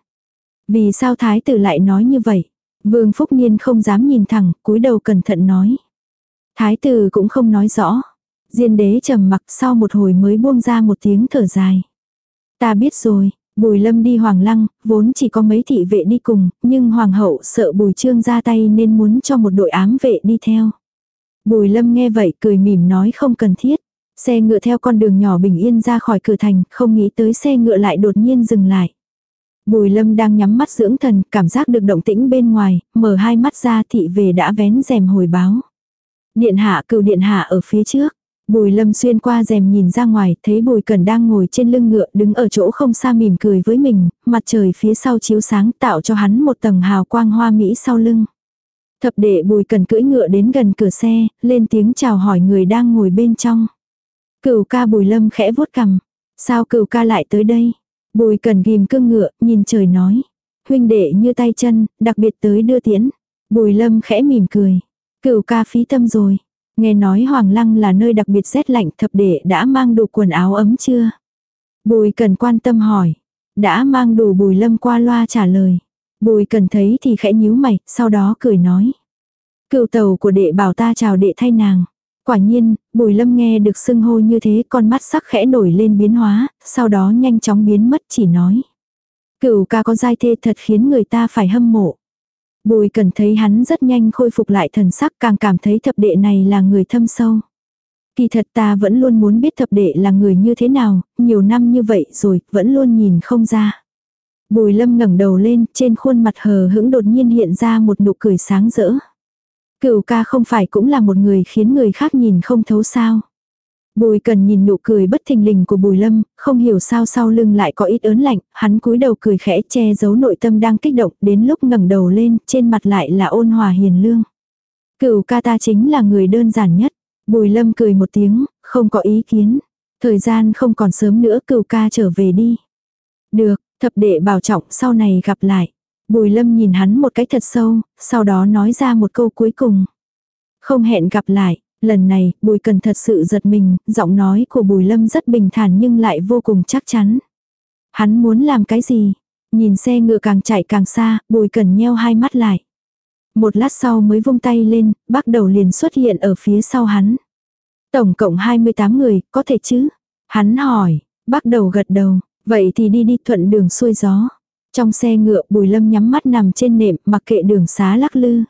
Vì sao thái tử lại nói như vậy? Vương Phúc Niên không dám nhìn thẳng, cúi đầu cẩn thận nói. Thái tử cũng không nói rõ. Diên đế trầm mặc sau một hồi mới buông ra một tiếng thở dài. Ta biết rồi, Bùi lâm đi hoàng lăng, vốn chỉ có mấy thị vệ đi cùng, nhưng hoàng hậu sợ bùi trương ra tay nên muốn cho một đội ám vệ đi theo. Bùi lâm nghe vậy cười mỉm nói không cần thiết. Xe ngựa theo con đường nhỏ bình yên ra khỏi cửa thành, không nghĩ tới xe ngựa lại đột nhiên dừng lại. Bùi lâm đang nhắm mắt dưỡng thần, cảm giác được động tĩnh bên ngoài, mở hai mắt ra thị về đã vén rèm hồi báo. Điện hạ cựu điện hạ ở phía trước. Bùi lâm xuyên qua rèm nhìn ra ngoài, thấy bùi cần đang ngồi trên lưng ngựa đứng ở chỗ không xa mỉm cười với mình, mặt trời phía sau chiếu sáng tạo cho hắn một tầng hào quang hoa mỹ sau lưng. Thập đệ bùi cần cưỡi ngựa đến gần cửa xe, lên tiếng chào hỏi người đang ngồi bên trong. Cửu ca bùi lâm khẽ vuốt cằm. Sao cửu ca lại tới đây? Bùi cần ghim cương ngựa, nhìn trời nói. Huynh đệ như tay chân, đặc biệt tới đưa tiễn. Bùi lâm khẽ mỉm cười. Cửu ca phí tâm rồi. Nghe nói Hoàng Lăng là nơi đặc biệt rét lạnh thập đệ đã mang đủ quần áo ấm chưa? Bùi cần quan tâm hỏi. Đã mang đủ bùi lâm qua loa trả lời. Bùi cần thấy thì khẽ nhíu mày, sau đó cười nói. Cựu tàu của đệ bảo ta chào đệ thay nàng. Quả nhiên, bùi lâm nghe được xưng hô như thế con mắt sắc khẽ nổi lên biến hóa, sau đó nhanh chóng biến mất chỉ nói. Cựu ca có giai thê thật khiến người ta phải hâm mộ. Bùi cần thấy hắn rất nhanh khôi phục lại thần sắc càng cảm thấy thập đệ này là người thâm sâu. Kỳ thật ta vẫn luôn muốn biết thập đệ là người như thế nào, nhiều năm như vậy rồi, vẫn luôn nhìn không ra. Bùi lâm ngẩng đầu lên, trên khuôn mặt hờ hững đột nhiên hiện ra một nụ cười sáng rỡ. Cửu ca không phải cũng là một người khiến người khác nhìn không thấu sao. Bùi cần nhìn nụ cười bất thình lình của bùi lâm, không hiểu sao sau lưng lại có ít ớn lạnh, hắn cúi đầu cười khẽ che giấu nội tâm đang kích động, đến lúc ngẩng đầu lên, trên mặt lại là ôn hòa hiền lương. Cửu ca ta chính là người đơn giản nhất. Bùi lâm cười một tiếng, không có ý kiến. Thời gian không còn sớm nữa cửu ca trở về đi. Được, thập đệ bảo trọng sau này gặp lại. Bùi lâm nhìn hắn một cái thật sâu, sau đó nói ra một câu cuối cùng. Không hẹn gặp lại. Lần này, Bùi Cần thật sự giật mình, giọng nói của Bùi Lâm rất bình thản nhưng lại vô cùng chắc chắn. Hắn muốn làm cái gì? Nhìn xe ngựa càng chạy càng xa, Bùi Cần nheo hai mắt lại. Một lát sau mới vung tay lên, bắt đầu liền xuất hiện ở phía sau hắn. Tổng cộng 28 người, có thể chứ? Hắn hỏi, bắt đầu gật đầu, vậy thì đi đi thuận đường xuôi gió. Trong xe ngựa Bùi Lâm nhắm mắt nằm trên nệm mặc kệ đường xá lắc lư.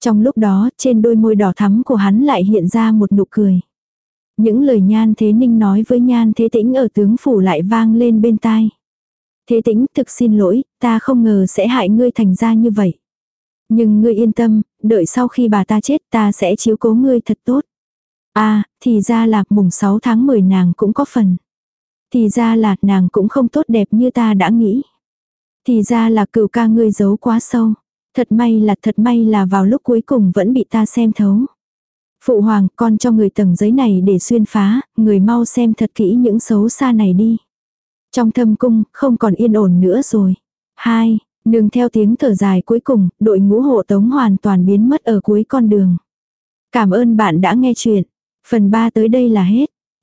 Trong lúc đó, trên đôi môi đỏ thắm của hắn lại hiện ra một nụ cười. Những lời nhan thế ninh nói với nhan thế tĩnh ở tướng phủ lại vang lên bên tai. Thế tĩnh thực xin lỗi, ta không ngờ sẽ hại ngươi thành ra như vậy. Nhưng ngươi yên tâm, đợi sau khi bà ta chết ta sẽ chiếu cố ngươi thật tốt. À, thì ra là mùng 6 tháng 10 nàng cũng có phần. Thì ra là nàng cũng không tốt đẹp như ta đã nghĩ. Thì ra là cửu ca ngươi giấu quá sâu. Thật may là thật may là vào lúc cuối cùng vẫn bị ta xem thấu. Phụ hoàng, con cho người tầng giấy này để xuyên phá, người mau xem thật kỹ những xấu xa này đi. Trong thâm cung, không còn yên ổn nữa rồi. Hai, nương theo tiếng thở dài cuối cùng, đội ngũ hộ tống hoàn toàn biến mất ở cuối con đường. Cảm ơn bạn đã nghe chuyện. Phần 3 tới đây là hết.